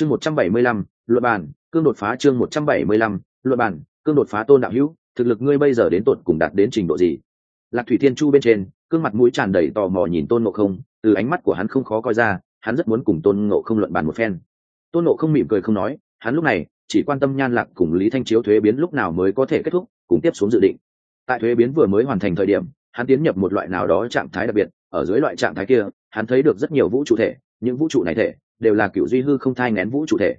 chương một trăm bảy mươi lăm luật bản cương đột phá chương một trăm bảy mươi lăm luật bản cương đột phá tôn đạo hữu, thực lực ngươi bây giờ đến tột cùng đạt đến trình độ gì? Lạc thủy thiên chu bên trên, cương mặt mũi tràn đầy tò mò nhìn tôn ngộ không, từ ánh mắt của hắn không khó coi ra, hắn rất muốn cùng tôn ngộ không luận bàn một phen. Tôn ngộ không mỉm cười không nói, hắn lúc này, chỉ quan tâm nhan lạc cùng lý thanh chiếu thuế biến lúc nào mới có thể kết thúc, cùng tiếp xuống dự định. Tại thuế biến vừa mới hoàn thành thời điểm, hắn tiến nhập một loại nào đó trạng thái đặc biệt, ở dưới loại trạng thái kia, hắn thấy được rất nhiều vũ trụ thể, những vũ trụ này thể đều là cựu duy hư không thai ngén vũ trụ thể.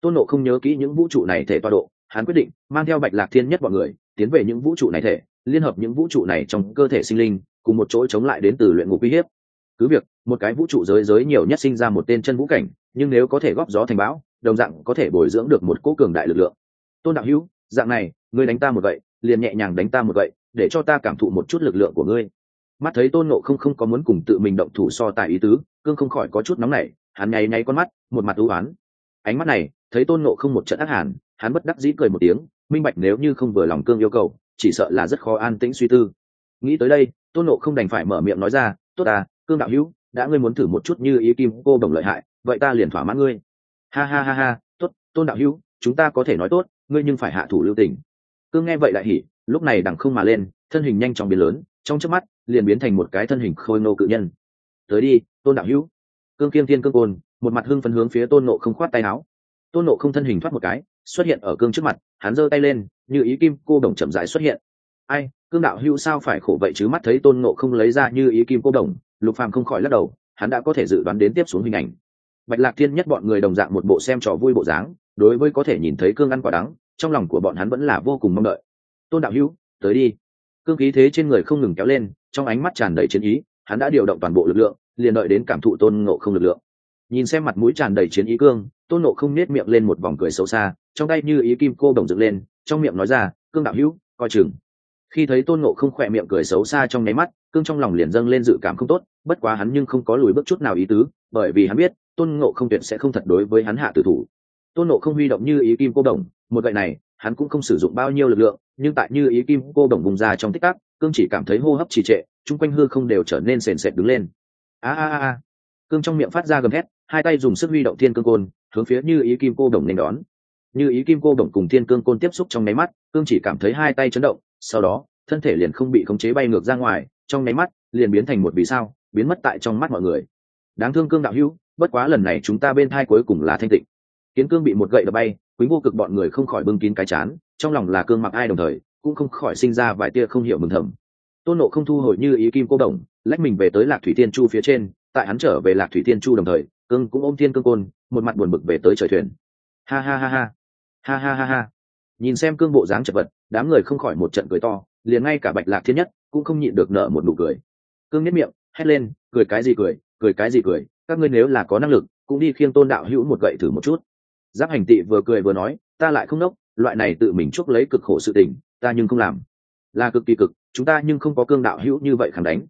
Tôn nộ không nhớ kỹ những vũ trụ này thể toa độ, hắn quyết định mang theo bạch lạc thiên nhất mọi người, tiến về những vũ trụ này thể, liên hợp những vũ trụ này trong cơ thể sinh linh, cùng một chỗ chống lại đến từ luyện ngục uy hiếp. Cứ việc, một cái vũ trụ giới giới nhiều nhất sinh ra một tên chân vũ cảnh, nhưng nếu có thể góp gió thành bão, đồng dạng có thể bồi dưỡng được một cỗ cường đại lực lượng. Tôn đạo hữu, dạng này, ngươi đánh ta một vậy, liền nhẹ nhàng đánh ta một vậy, để cho ta cảm thụ một chút lực lượng của ngươi mắt thấy tôn nộ không không có muốn cùng tự mình động thủ so tài ý tứ, cương không khỏi có chút nóng nảy, hắn nháy nháy con mắt, một mặt ưu oán. Ánh mắt này, thấy tôn nộ không một trận ác hàn, hắn bất đắc dĩ cười một tiếng, minh bạch nếu như không vừa lòng cương yêu cầu, chỉ sợ là rất khó an tĩnh suy tư. Nghĩ tới đây, tôn nộ không đành phải mở miệng nói ra, tốt à cương đạo hữu, đã ngươi muốn thử một chút như ý kim cô đồng lợi hại, vậy ta liền thỏa mãn ngươi. Ha ha ha ha, tốt, tôn đạo hữu, chúng ta có thể nói tốt, ngươi nhưng phải hạ thủ lưu tình. Cương nghe vậy lại hỉ, lúc này đằng không mà lên, thân hình nhanh chóng biến lớn trong chớp mắt, liền biến thành một cái thân hình khôi nô cự nhân. Tới đi, tôn đạo hữu. Cương kiêm thiên cương côn, một mặt hưng phấn hướng phía tôn nộ không khoát tay áo. Tôn nộ không thân hình thoát một cái, xuất hiện ở cương trước mặt, hắn giơ tay lên, như ý kim cô đồng chậm rãi xuất hiện. Ai, cương đạo hữu sao phải khổ vậy chứ mắt thấy tôn nộ không lấy ra như ý kim cô đồng, lục phàm không khỏi lắc đầu, hắn đã có thể dự đoán đến tiếp xuống hình ảnh. Bạch lạc thiên nhất bọn người đồng dạng một bộ xem trò vui bộ dáng, đối với có thể nhìn thấy cương ăn quả đắng, trong lòng của bọn hắn vẫn là vô cùng mong đợi. Tôn đạo hữu, tới đi cương khí thế trên người không ngừng kéo lên, trong ánh mắt tràn đầy chiến ý, hắn đã điều động toàn bộ lực lượng, liền đợi đến cảm thụ tôn ngộ không lực lượng. Nhìn xem mặt mũi tràn đầy chiến ý cương, tôn nộ không nết miệng lên một vòng cười xấu xa, trong tay như ý kim cô đồng dựng lên, trong miệng nói ra, cương đạo hữu, coi chừng. Khi thấy tôn nộ không khỏe miệng cười xấu xa trong nháy mắt, cương trong lòng liền dâng lên dự cảm không tốt, bất quá hắn nhưng không có lùi bước chút nào ý tứ, bởi vì hắn biết, tôn nộ không tuyệt sẽ không thật đối với hắn hạ tử thủ. Tôn nộ không huy động như ý kim cô đồng, một gậy này hắn cũng không sử dụng bao nhiêu lực lượng, nhưng tại như ý kim cô đồng vùng ra trong tích tắc, cương chỉ cảm thấy hô hấp trì trệ, chung quanh hư không đều trở nên sền sệt đứng lên. A a a cương trong miệng phát ra gầm hét hai tay dùng sức huy động thiên cương côn, hướng phía như ý kim cô đồng nên đón. Như ý kim cô đồng cùng thiên cương côn tiếp xúc trong nháy mắt, cương chỉ cảm thấy hai tay chấn động, sau đó, thân thể liền không bị khống chế bay ngược ra ngoài, trong nháy mắt, liền biến thành một vì sao, biến mất tại trong mắt mọi người. Đáng thương cương đạo hữu, bất quá lần này chúng ta bên thai cuối cùng là thanh tịnh. Kiến cương bị một gậy đập bay quý vô cực bọn người không khỏi bưng kín cái chán, trong lòng là cương mặc ai đồng thời, cũng không khỏi sinh ra vài tia không hiểu mừng thầm. Tôn nộ không thu hồi như ý kim cô đồng, lách mình về tới lạc thủy tiên chu phía trên, tại hắn trở về lạc thủy tiên chu đồng thời, cương cũng ôm thiên cương côn, một mặt buồn bực về tới trời thuyền. Ha ha ha ha. Ha ha ha ha. Nhìn xem cương bộ dáng chật vật, đám người không khỏi một trận cười to, liền ngay cả bạch lạc thiên nhất cũng không nhịn được nợ một nụ cười. Cương nhất miệng, hét lên, cười cái gì cười cười cái gì cười, các ngươi nếu là có năng lực, cũng đi khiêng tôn đạo hữu một gậy thử một chút giáp hành tị vừa cười vừa nói, ta lại không nốc, loại này tự mình chuốc lấy cực khổ sự tình, ta nhưng không làm. Là cực kỳ cực, chúng ta nhưng không có cương đạo hữu như vậy khẳng đánh.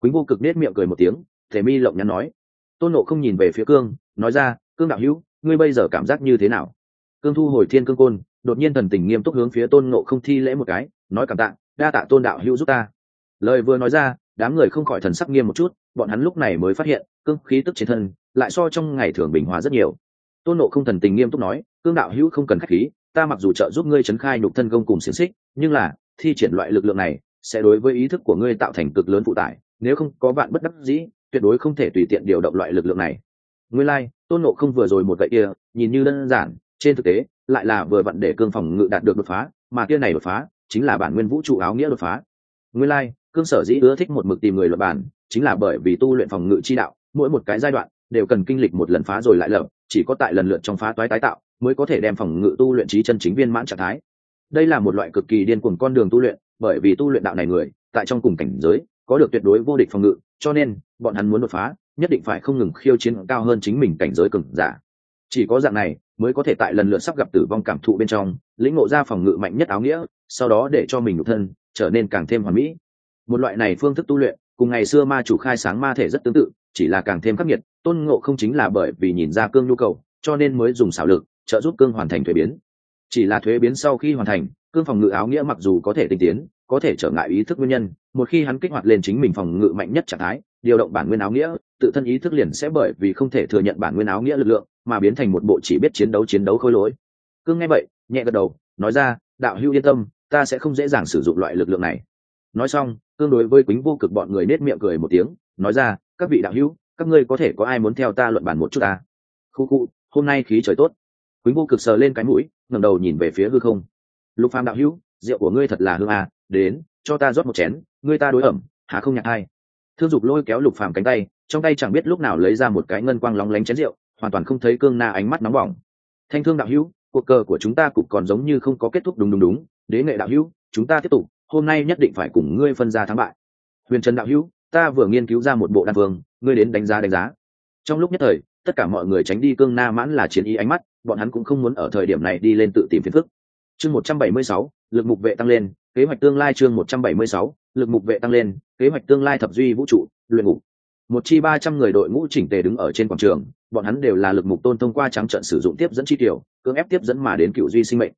Quýnh vô cực nết miệng cười một tiếng, thể mi lộng nhắn nói, tôn nộ không nhìn về phía cương, nói ra, cương đạo hữu, ngươi bây giờ cảm giác như thế nào? Cương thu hồi thiên cương côn, đột nhiên thần tình nghiêm túc hướng phía tôn nộ không thi lễ một cái, nói cảm tạ, đa tạ tôn đạo hữu giúp ta. Lời vừa nói ra, đám người không khỏi thần sắc nghiêm một chút, bọn hắn lúc này mới phát hiện, cương khí tức trên thân, lại so trong ngày thường bình hòa rất nhiều tôn nộ không thần tình nghiêm túc nói cương đạo hữu không cần k h á c h khí ta mặc dù trợ giúp ngươi chấn khai nhục thân công cùng xiềng xích nhưng là thi triển loại lực lượng này sẽ đối với ý thức của ngươi tạo thành cực lớn phụ tải nếu không có bạn bất đắc dĩ tuyệt đối không thể tùy tiện điều động loại lực lượng này. Ngươi lai、like, tôn nộ không vừa rồi một gậy kia nhìn như đơn giản trên thực tế lại là vừa vặn để cương phòng ngự đạt được đột phá mà kia này đột phá chính là bản nguyên vũ trụ áo nghĩa đột phá. Ngươi lai、like, cương sở dĩ ưa thích một mực tìm người luật bản chính là bởi vì tu luyện phòng ngự chi đạo mỗi một cái giai đoạn đều cần kinh lịch một lần phá rồi lại lập chỉ có tại lần lượt trong phá toái tái tạo mới có thể đem phòng ngự tu luyện trí chân chính viên mãn trạng thái. Đây là một loại cực kỳ điên cuồng con đường tu luyện, bởi vì tu luyện đạo này người, tại trong cùng cảnh giới, có được tuyệt đối vô địch phòng ngự, cho nên, bọn hắn muốn đột phá, nhất định phải không ngừng khiêu chiến cao hơn chính mình cảnh giới cường giả. Chỉ có dạng này, mới có thể tại lần lượt sắp gặp tử vong cảm thụ bên trong, lĩnh ngộ ra phòng ngự mạnh nhất áo nghĩa, sau đó để cho mình nhục thân, trở nên càng thêm hoàn mỹ. Một loại này phương thức tu luyện, cùng ngày xưa ma chủ khai sáng ma thể rất tương tự chỉ là càng thêm khắc nghiệt, tôn ngộ không chính là bởi vì nhìn ra cương nhu cầu, cho nên mới dùng xảo lực, trợ giúp cương hoàn thành thuế biến. Chỉ là thuế biến sau khi hoàn thành, cương phòng ngự áo nghĩa mặc dù có thể tinh tiến, có thể trở ngại ý thức nguyên nhân, một khi hắn kích hoạt lên chính mình phòng ngự mạnh nhất trạng thái, điều động bản nguyên áo nghĩa, tự thân ý thức liền sẽ bởi vì không thể thừa nhận bản nguyên áo nghĩa lực lượng, mà biến thành một bộ chỉ biết chiến đấu chiến đấu khôi lỗi. Cương nghe vậy, nhẹ gật đầu, nói ra, đạo hữu yên tâm, ta sẽ không dễ dàng sử dụng loại lực lượng này. Nói xong, cương đối với quýnh vô cực bọn người nết miệng cười một tiếng nói ra, các vị đạo hữu, các ngươi có thể có ai muốn theo ta luận bàn một chút ta khu khu, hôm nay khí trời tốt. Quýnh vô cực sờ lên cái mũi, ngẩng đầu nhìn về phía hư không. Lục phàm đạo hữu, rượu của ngươi thật là hương à đến, cho ta rót một chén, ngươi ta đối ẩm, há không nhạc hai thương dục lôi kéo lục phàm cánh tay, trong tay chẳng biết lúc nào lấy ra một cái ngân quang lóng lánh chén rượu, hoàn toàn không thấy cương na ánh mắt nóng bỏng. Thanh thương đạo hữu, cuộc cờ của chúng ta cũng còn giống như không có kết thúc đúng đúng đúng, đế nghệ đạo hữu, chúng ta tiếp tục, hôm nay nhất định phải cùng ngươi phân ra thắng bại. Huyền trần đạo hữu ta vừa nghiên cứu ra một bộ đan phương, ngươi đến đánh giá đánh giá. Trong lúc nhất thời, tất cả mọi người tránh đi cương na mãn là chiến ý ánh mắt, bọn hắn cũng không muốn ở thời điểm này đi lên tự tìm phiền phức. Chương một trăm bảy mươi sáu, lực mục vệ tăng lên, kế hoạch tương lai chương một trăm bảy mươi sáu, lực mục vệ tăng lên, kế hoạch tương lai thập duy vũ trụ, luyện ngục. Một chi ba trăm người đội ngũ chỉnh tề đứng ở trên quảng trường, bọn hắn đều là lực mục tôn thông qua trắng trận sử dụng tiếp dẫn chi tiểu cưỡng ép tiếp dẫn mà đến cựu duy sinh mệnh.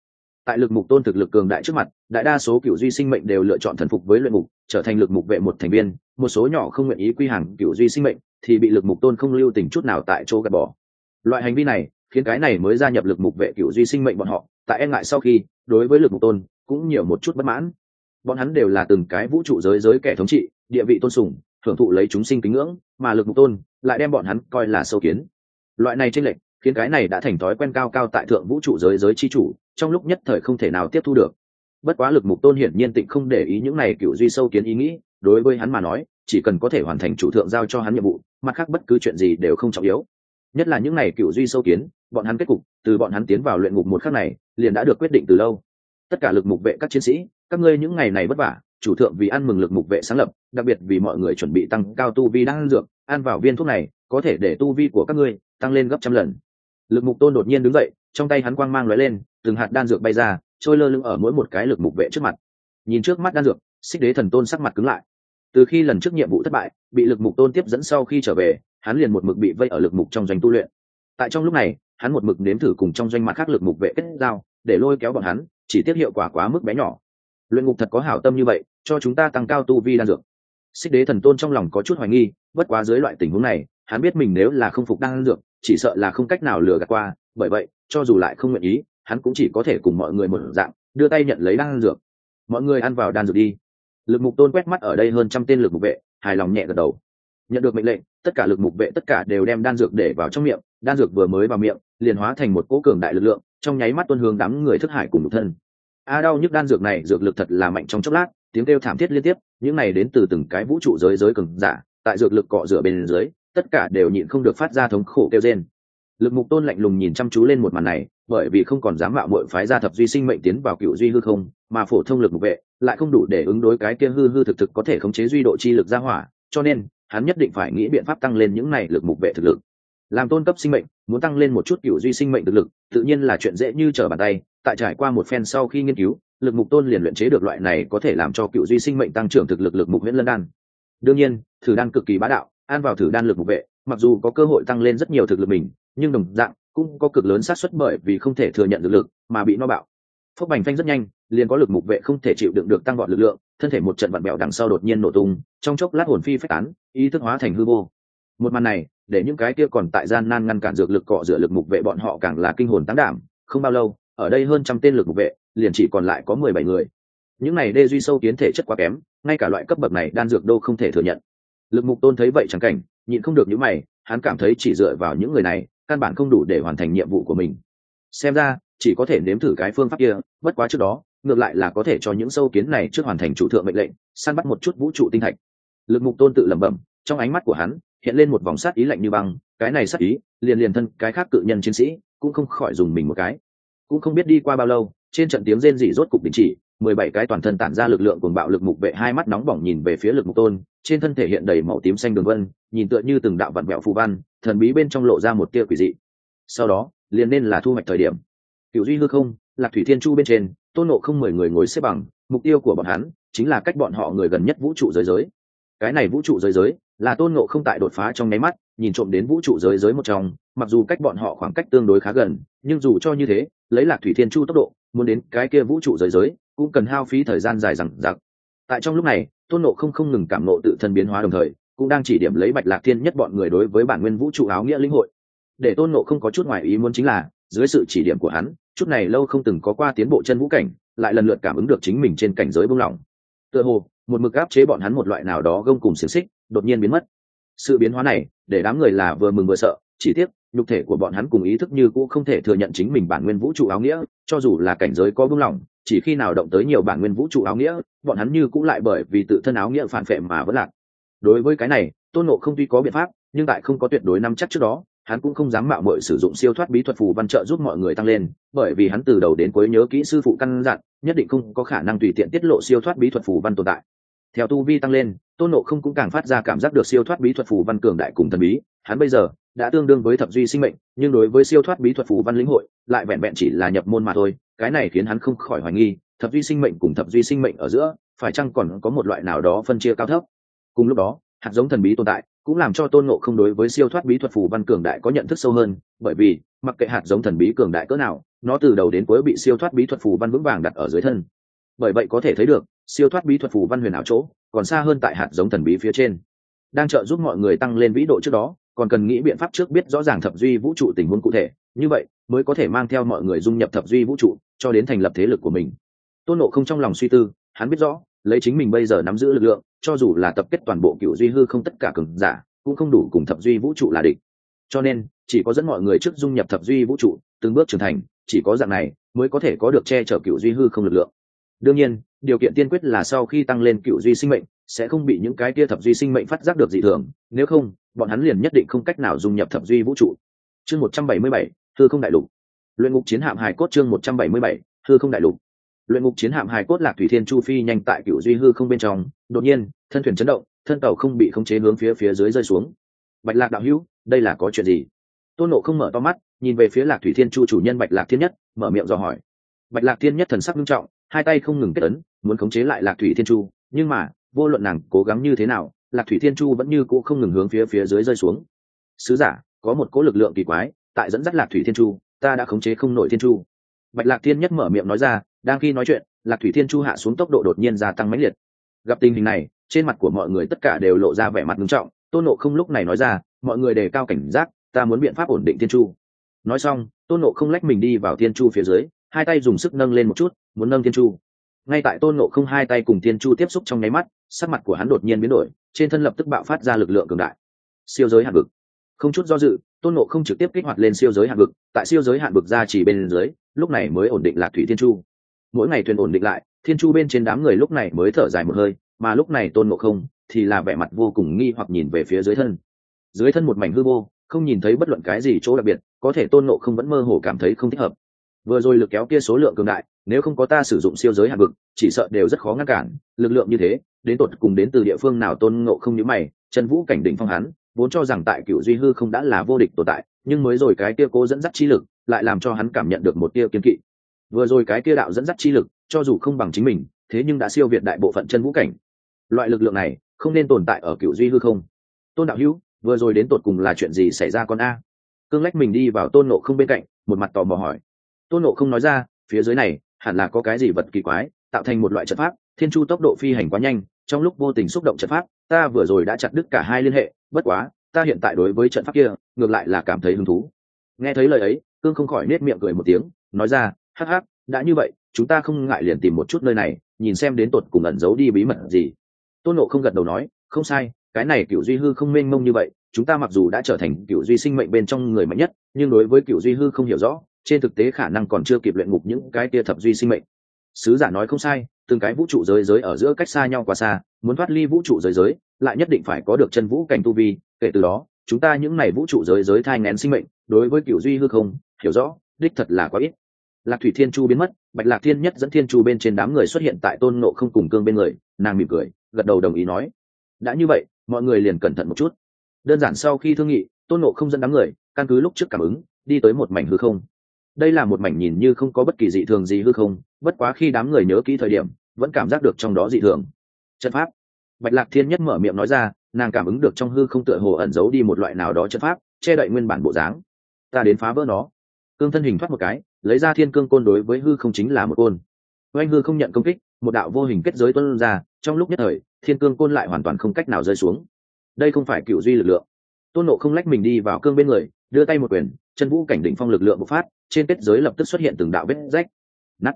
Tại lực mục tôn thực lực cường đại trước mặt, đại đa số cựu duy sinh mệnh đều lựa chọn thần phục với luyện mục trở thành lực mục vệ một thành viên một số nhỏ không nguyện ý quy hàng cựu duy sinh mệnh thì bị lực mục tôn không lưu tình chút nào tại chỗ gạt bỏ. Loại hành vi này khiến cái này mới gia nhập lực mục vệ cựu duy sinh mệnh bọn họ, tại e ngại sau khi, đối với lực mục tôn cũng nhiều một chút bất mãn. Bọn hắn đều là từng cái vũ trụ giới giới kẻ thống trị, địa vị tôn sùng, thưởng thụ lấy chúng sinh kính ngưỡng, mà lực mục tôn lại đem bọn hắn coi là sâu kiến. Loại này tranh lệch khiến cái này đã thành thói quen cao cao tại thượng vũ trụ giới giới chi chủ, trong lúc nhất thời không thể nào tiếp thu được. Bất quá lực mục tôn hiển nhiên tịnh không để ý những này cựu duy sâu kiến ý nghĩ đối với hắn mà nói, chỉ cần có thể hoàn thành chủ thượng giao cho hắn nhiệm vụ, mặt khác bất cứ chuyện gì đều không trọng yếu. Nhất là những ngày cựu duy sâu kiến, bọn hắn kết cục, từ bọn hắn tiến vào luyện ngục một khắc này, liền đã được quyết định từ lâu. Tất cả lực mục vệ các chiến sĩ, các ngươi những ngày này vất vả, chủ thượng vì ăn mừng lực mục vệ sáng lập, đặc biệt vì mọi người chuẩn bị tăng cao tu vi đang ăn dược, ăn vào viên thuốc này, có thể để tu vi của các ngươi tăng lên gấp trăm lần. Lực mục tôn đột nhiên đứng dậy, trong tay hắn quang mang lóe lên, từng hạt đan dược bay ra, trôi lơ lửng ở mỗi một cái lực mục vệ trước mặt. Nhìn trước mắt đan dược, xích đế thần tôn sắc mặt cứng lại từ khi lần trước nhiệm vụ thất bại, bị lực mục tôn tiếp dẫn sau khi trở về, hắn liền một mực bị vây ở lực mục trong doanh tu luyện. Tại trong lúc này, hắn một mực nếm thử cùng trong doanh mặt khác lực mục vệ kết giao, để lôi kéo bọn hắn, chỉ tiết hiệu quả quá mức bé nhỏ. Luyện ngục thật có hảo tâm như vậy, cho chúng ta tăng cao tu vi đan dược. Xích đế thần tôn trong lòng có chút hoài nghi, bất quá dưới loại tình huống này, hắn biết mình nếu là không phục đan dược, chỉ sợ là không cách nào lừa gạt qua, bởi vậy, cho dù lại không nguyện ý, hắn cũng chỉ có thể cùng mọi người một dạng, đưa tay nhận lấy đan dược. Mọi người ăn vào đan dược đi lực mục tôn quét mắt ở đây hơn trăm tên lực mục vệ, hài lòng nhẹ gật đầu. Nhận được mệnh lệnh, tất cả lực mục vệ tất cả đều đem đan dược để vào trong miệng, đan dược vừa mới vào miệng, liền hóa thành một cỗ cường đại lực lượng, trong nháy mắt tuân hướng đám người thức hải cùng một thân. A đau nhức đan dược này, dược lực thật là mạnh trong chốc lát, tiếng kêu thảm thiết liên tiếp, những này đến từ từng cái vũ trụ giới giới cường giả, tại dược lực cọ rửa bên dưới, tất cả đều nhịn không được phát ra thống khổ kêu trên lực mục tôn lạnh lùng nhìn chăm chú lên một màn này, bởi vì không còn dám mạo muội phái ra thập duy sinh mệnh tiến vào cựu duy hư không mà phổ thông lực mục vệ lại không đủ để ứng đối cái kia hư hư thực thực có thể khống chế duy độ chi lực ra hỏa, cho nên, hắn nhất định phải nghĩ biện pháp tăng lên những này lực mục vệ thực lực. Làm tôn cấp sinh mệnh, muốn tăng lên một chút cựu duy sinh mệnh thực lực, tự nhiên là chuyện dễ như trở bàn tay, tại trải qua một phen sau khi nghiên cứu, lực mục tôn liền luyện chế được loại này có thể làm cho cựu duy sinh mệnh tăng trưởng thực lực lực mục huyễn lân đan. Đương nhiên, thử đan cực kỳ bá đạo, an vào thử đan lực mục vệ, mặc dù có cơ hội tăng lên rất nhiều thực lực mình, nhưng đồng dạng, cũng có cực lớn xác suất bởi vì không thể thừa nhận được lực mà bị no bạo. Phúc bành phanh rất nhanh liền có lực mục vệ không thể chịu đựng được tăng gọn lực lượng, thân thể một trận vặn bẹo đằng sau đột nhiên nổ tung, trong chốc lát hồn phi phách tán, ý thức hóa thành hư vô. Một màn này, để những cái kia còn tại gian nan ngăn cản dược lực cọ rửa lực mục vệ bọn họ càng là kinh hồn tán đảm, không bao lâu, ở đây hơn trăm tên lực mục vệ, liền chỉ còn lại có mười bảy người. Những này đê duy sâu kiến thể chất quá kém, ngay cả loại cấp bậc này đan dược đô không thể thừa nhận. Lực mục tôn thấy vậy chẳng cảnh, nhịn không được những mày, hắn cảm thấy chỉ dựa vào những người này, căn bản không đủ để hoàn thành nhiệm vụ của mình. Xem ra, chỉ có thể nếm thử cái phương pháp kia, bất quá trước đó ngược lại là có thể cho những sâu kiến này trước hoàn thành chủ thượng mệnh lệnh, săn bắt một chút vũ trụ tinh thạch. Lực mục tôn tự lẩm bẩm, trong ánh mắt của hắn, hiện lên một vòng sát ý lạnh như băng, cái này sát ý, liền liền thân, cái khác cự nhân chiến sĩ, cũng không khỏi dùng mình một cái. Cũng không biết đi qua bao lâu, trên trận tiếng rên rỉ rốt cục đình chỉ, mười bảy cái toàn thân tản ra lực lượng cùng bạo lực mục vệ hai mắt nóng bỏng nhìn về phía lực mục tôn, trên thân thể hiện đầy màu tím xanh đường vân, nhìn tựa như từng đạo vặn vẹo phù văn, thần bí bên trong lộ ra một tia quỷ dị. Sau đó, liền nên là thu hoạch thời điểm. Cựu duy hư không, lạc thủy thiên chu bên trên tôn nộ không mười người ngồi xếp bằng, mục tiêu của bọn hắn chính là cách bọn họ người gần nhất vũ trụ giới giới. Cái này vũ trụ giới giới là tôn nộ không tại đột phá trong nháy mắt, nhìn trộm đến vũ trụ giới giới một trong, mặc dù cách bọn họ khoảng cách tương đối khá gần, nhưng dù cho như thế, lấy lạc thủy thiên chu tốc độ, muốn đến cái kia vũ trụ giới giới cũng cần hao phí thời gian dài rằng giặc tại trong lúc này, tôn nộ không không ngừng cảm nộ tự thân biến hóa đồng thời, cũng đang chỉ điểm lấy bạch lạc thiên nhất bọn người đối với bản nguyên vũ trụ áo nghĩa lĩnh hội. Để tôn nộ không có chút ngoài ý muốn chính là, dưới sự chỉ điểm của hắn chút này lâu không từng có qua tiến bộ chân vũ cảnh, lại lần lượt cảm ứng được chính mình trên cảnh giới buông lỏng tựa hồ, một mực áp chế bọn hắn một loại nào đó gông cùng xiềng xích, đột nhiên biến mất. Sự biến hóa này, để đám người là vừa mừng vừa sợ, chỉ tiếc, nhục thể của bọn hắn cùng ý thức như cũ không thể thừa nhận chính mình bản nguyên vũ trụ áo nghĩa, cho dù là cảnh giới có buông lỏng chỉ khi nào động tới nhiều bản nguyên vũ trụ áo nghĩa, bọn hắn như cũng lại bởi vì tự thân áo nghĩa phản phệ mà vẫn lạc. Đối với cái này, tôn nộ không tuy có biện pháp, nhưng tại không có tuyệt đối nắm chắc trước đó hắn cũng không dám mạo mội sử dụng siêu thoát bí thuật phù văn trợ giúp mọi người tăng lên, bởi vì hắn từ đầu đến cuối nhớ kỹ sư phụ căn dặn, nhất định không có khả năng tùy tiện tiết lộ siêu thoát bí thuật phù văn tồn tại. Theo tu vi tăng lên, tôn nộ không cũng càng phát ra cảm giác được siêu thoát bí thuật phù văn cường đại cùng thần bí. Hắn bây giờ đã tương đương với thập duy sinh mệnh, nhưng đối với siêu thoát bí thuật phù văn lĩnh hội, lại vẹn vẹn chỉ là nhập môn mà thôi. Cái này khiến hắn không khỏi hoài nghi, thập duy sinh mệnh cùng thập duy sinh mệnh ở giữa, phải chăng còn có một loại nào đó phân chia cao thấp? Cùng lúc đó, hạt giống thần bí tồn tại cũng làm cho tôn ngộ không đối với siêu thoát bí thuật phù văn cường đại có nhận thức sâu hơn, bởi vì, mặc kệ hạt giống thần bí cường đại cỡ nào, nó từ đầu đến cuối bị siêu thoát bí thuật phù văn vững vàng đặt ở dưới thân. Bởi vậy có thể thấy được, siêu thoát bí thuật phù văn huyền ảo chỗ, còn xa hơn tại hạt giống thần bí phía trên. Đang trợ giúp mọi người tăng lên vĩ độ trước đó, còn cần nghĩ biện pháp trước biết rõ ràng thập duy vũ trụ tình huống cụ thể, như vậy, mới có thể mang theo mọi người dung nhập thập duy vũ trụ, cho đến thành lập thế lực của mình. Tôn nộ không trong lòng suy tư, hắn biết rõ lấy chính mình bây giờ nắm giữ lực lượng, cho dù là tập kết toàn bộ cựu duy hư không tất cả cường giả, cũng không đủ cùng thập duy vũ trụ là địch. Cho nên, chỉ có dẫn mọi người trước dung nhập thập duy vũ trụ, từng bước trưởng thành, chỉ có dạng này mới có thể có được che chở cựu duy hư không lực lượng. Đương nhiên, điều kiện tiên quyết là sau khi tăng lên cựu duy sinh mệnh, sẽ không bị những cái kia thập duy sinh mệnh phát giác được dị thường, nếu không, bọn hắn liền nhất định không cách nào dung nhập thập duy vũ trụ. Chương một trăm bảy mươi bảy thư không đại lục. Luyện ngục chiến hạm hài cốt chương một trăm bảy mươi bảy thư không đại lục luyện ngục chiến hạm hài cốt lạc thủy thiên chu phi nhanh tại cựu duy hư không bên trong, đột nhiên, thân thuyền chấn động, thân tàu không bị khống chế hướng phía phía dưới rơi xuống. Bạch lạc đạo hữu, đây là có chuyện gì? Tôn nộ không mở to mắt, nhìn về phía lạc thủy thiên chu chủ nhân bạch lạc thiên nhất, mở miệng dò hỏi. Bạch lạc thiên nhất thần sắc nghiêm trọng, hai tay không ngừng kết ấn, muốn khống chế lại lạc thủy thiên chu, nhưng mà, vô luận nàng cố gắng như thế nào, lạc thủy thiên chu vẫn như cũ không ngừng hướng phía phía dưới rơi xuống. Sứ giả, có một cỗ lực lượng kỳ quái, tại dẫn dắt lạc thủy thiên chu, ta đã khống chế không nổi thiên chu. Bạch lạc thiên nhất mở miệng nói ra đang khi nói chuyện, lạc thủy thiên chu hạ xuống tốc độ đột nhiên gia tăng mãnh liệt. Gặp tình hình này, trên mặt của mọi người tất cả đều lộ ra vẻ mặt nghiêm trọng tôn nộ không lúc này nói ra, mọi người đề cao cảnh giác, ta muốn biện pháp ổn định thiên chu. Nói xong tôn nộ không lách mình đi vào thiên chu phía dưới, hai tay dùng sức nâng lên một chút, muốn nâng thiên chu. Ngay tại tôn nộ không hai tay cùng thiên chu tiếp xúc trong nháy mắt, sắc mặt của hắn đột nhiên biến đổi, trên thân lập tức bạo phát ra lực lượng cường đại. Siêu giới hạn vực. Không chút do dự tôn nộ không trực tiếp kích hoạt lên siêu giới hạn vực, tại siêu giới hạn vực ra chỉ bên dưới, lúc này mới ổn định lạc thủy thiên chu mỗi ngày thuyền ổn định lại, thiên chu bên trên đám người lúc này mới thở dài một hơi, mà lúc này tôn ngộ không thì là vẻ mặt vô cùng nghi hoặc nhìn về phía dưới thân. Dưới thân một mảnh hư vô, không nhìn thấy bất luận cái gì chỗ đặc biệt, có thể tôn ngộ không vẫn mơ hồ cảm thấy không thích hợp. Vừa rồi lực kéo kia số lượng cường đại, nếu không có ta sử dụng siêu giới hạn vực, chỉ sợ đều rất khó ngăn cản, lực lượng như thế, đến tột cùng đến từ địa phương nào tôn ngộ không nhữ mày, chân vũ cảnh đỉnh phong hắn, vốn cho rằng tại cựu duy hư không đã là vô địch tồn tại, nhưng mới rồi cái kia cố dẫn dắt chi lực, lại làm cho hắn cảm nhận được một tia kiên kỵ vừa rồi cái kia đạo dẫn dắt chi lực, cho dù không bằng chính mình, thế nhưng đã siêu việt đại bộ phận chân vũ cảnh. Loại lực lượng này, không nên tồn tại ở cựu duy hư không. Tôn đạo hữu, vừa rồi đến tột cùng là chuyện gì xảy ra con a? Cương lách mình đi vào tôn nộ không bên cạnh, một mặt tò mò hỏi. Tôn nộ không nói ra, phía dưới này, hẳn là có cái gì vật kỳ quái, tạo thành một loại trận pháp, thiên chu tốc độ phi hành quá nhanh, trong lúc vô tình xúc động trận pháp, ta vừa rồi đã chặt đứt cả hai liên hệ, bất quá, ta hiện tại đối với trận pháp kia, ngược lại là cảm thấy hứng thú. Nghe thấy lời ấy, cương không khỏi nết miệng cười một tiếng, nói ra hắc hắc, đã như vậy, chúng ta không ngại liền tìm một chút nơi này, nhìn xem đến tột cùng ẩn giấu đi bí mật gì. Tôn nộ không gật đầu nói, không sai, cái này cựu duy hư không mênh mông như vậy, chúng ta mặc dù đã trở thành cựu duy sinh mệnh bên trong người mạnh nhất, nhưng đối với cựu duy hư không hiểu rõ, trên thực tế khả năng còn chưa kịp luyện ngục những cái tia thập duy sinh mệnh. Sứ giả nói không sai, từng cái vũ trụ giới giới ở giữa cách xa nhau quá xa, muốn thoát ly vũ trụ giới giới, lại nhất định phải có được chân vũ cảnh tu vi, kể từ đó, chúng ta những n à y vũ trụ giới giới thai ngén sinh mệnh, đối với cựu duy hư không, hiểu rõ, đích thật là quá ít lạc thủy thiên chu biến mất, bạch lạc thiên nhất dẫn thiên chu bên trên đám người xuất hiện tại tôn nộ không cùng cương bên người, nàng mỉm cười, gật đầu đồng ý nói, đã như vậy, mọi người liền cẩn thận một chút. Đơn giản sau khi thương nghị, tôn nộ không dẫn đám người, căn cứ lúc trước cảm ứng, đi tới một mảnh hư không. Đây là một mảnh nhìn như không có bất kỳ dị thường gì hư không, bất quá khi đám người nhớ kỹ thời điểm, vẫn cảm giác được trong đó dị thường. Trận pháp. Bạch lạc thiên nhất mở miệng nói ra, nàng cảm ứng được trong hư không tựa hồ ẩn giấu đi một loại nào đó trận pháp, che đậy nguyên bản bộ dáng. Ta đến phá vỡ nó cương thân hình thoát một cái, lấy ra thiên cương côn đối với hư không chính là một côn. Oanh hư không nhận công kích, một đạo vô hình kết giới tuân ra, trong lúc nhất thời, thiên cương côn lại hoàn toàn không cách nào rơi xuống. Đây không phải cựu duy lực lượng. Tôn nộ không lách mình đi vào cương bên người, đưa tay một quyền, chân vũ cảnh đỉnh phong lực lượng bộc phát, trên kết giới lập tức xuất hiện từng đạo vết rách. Nát.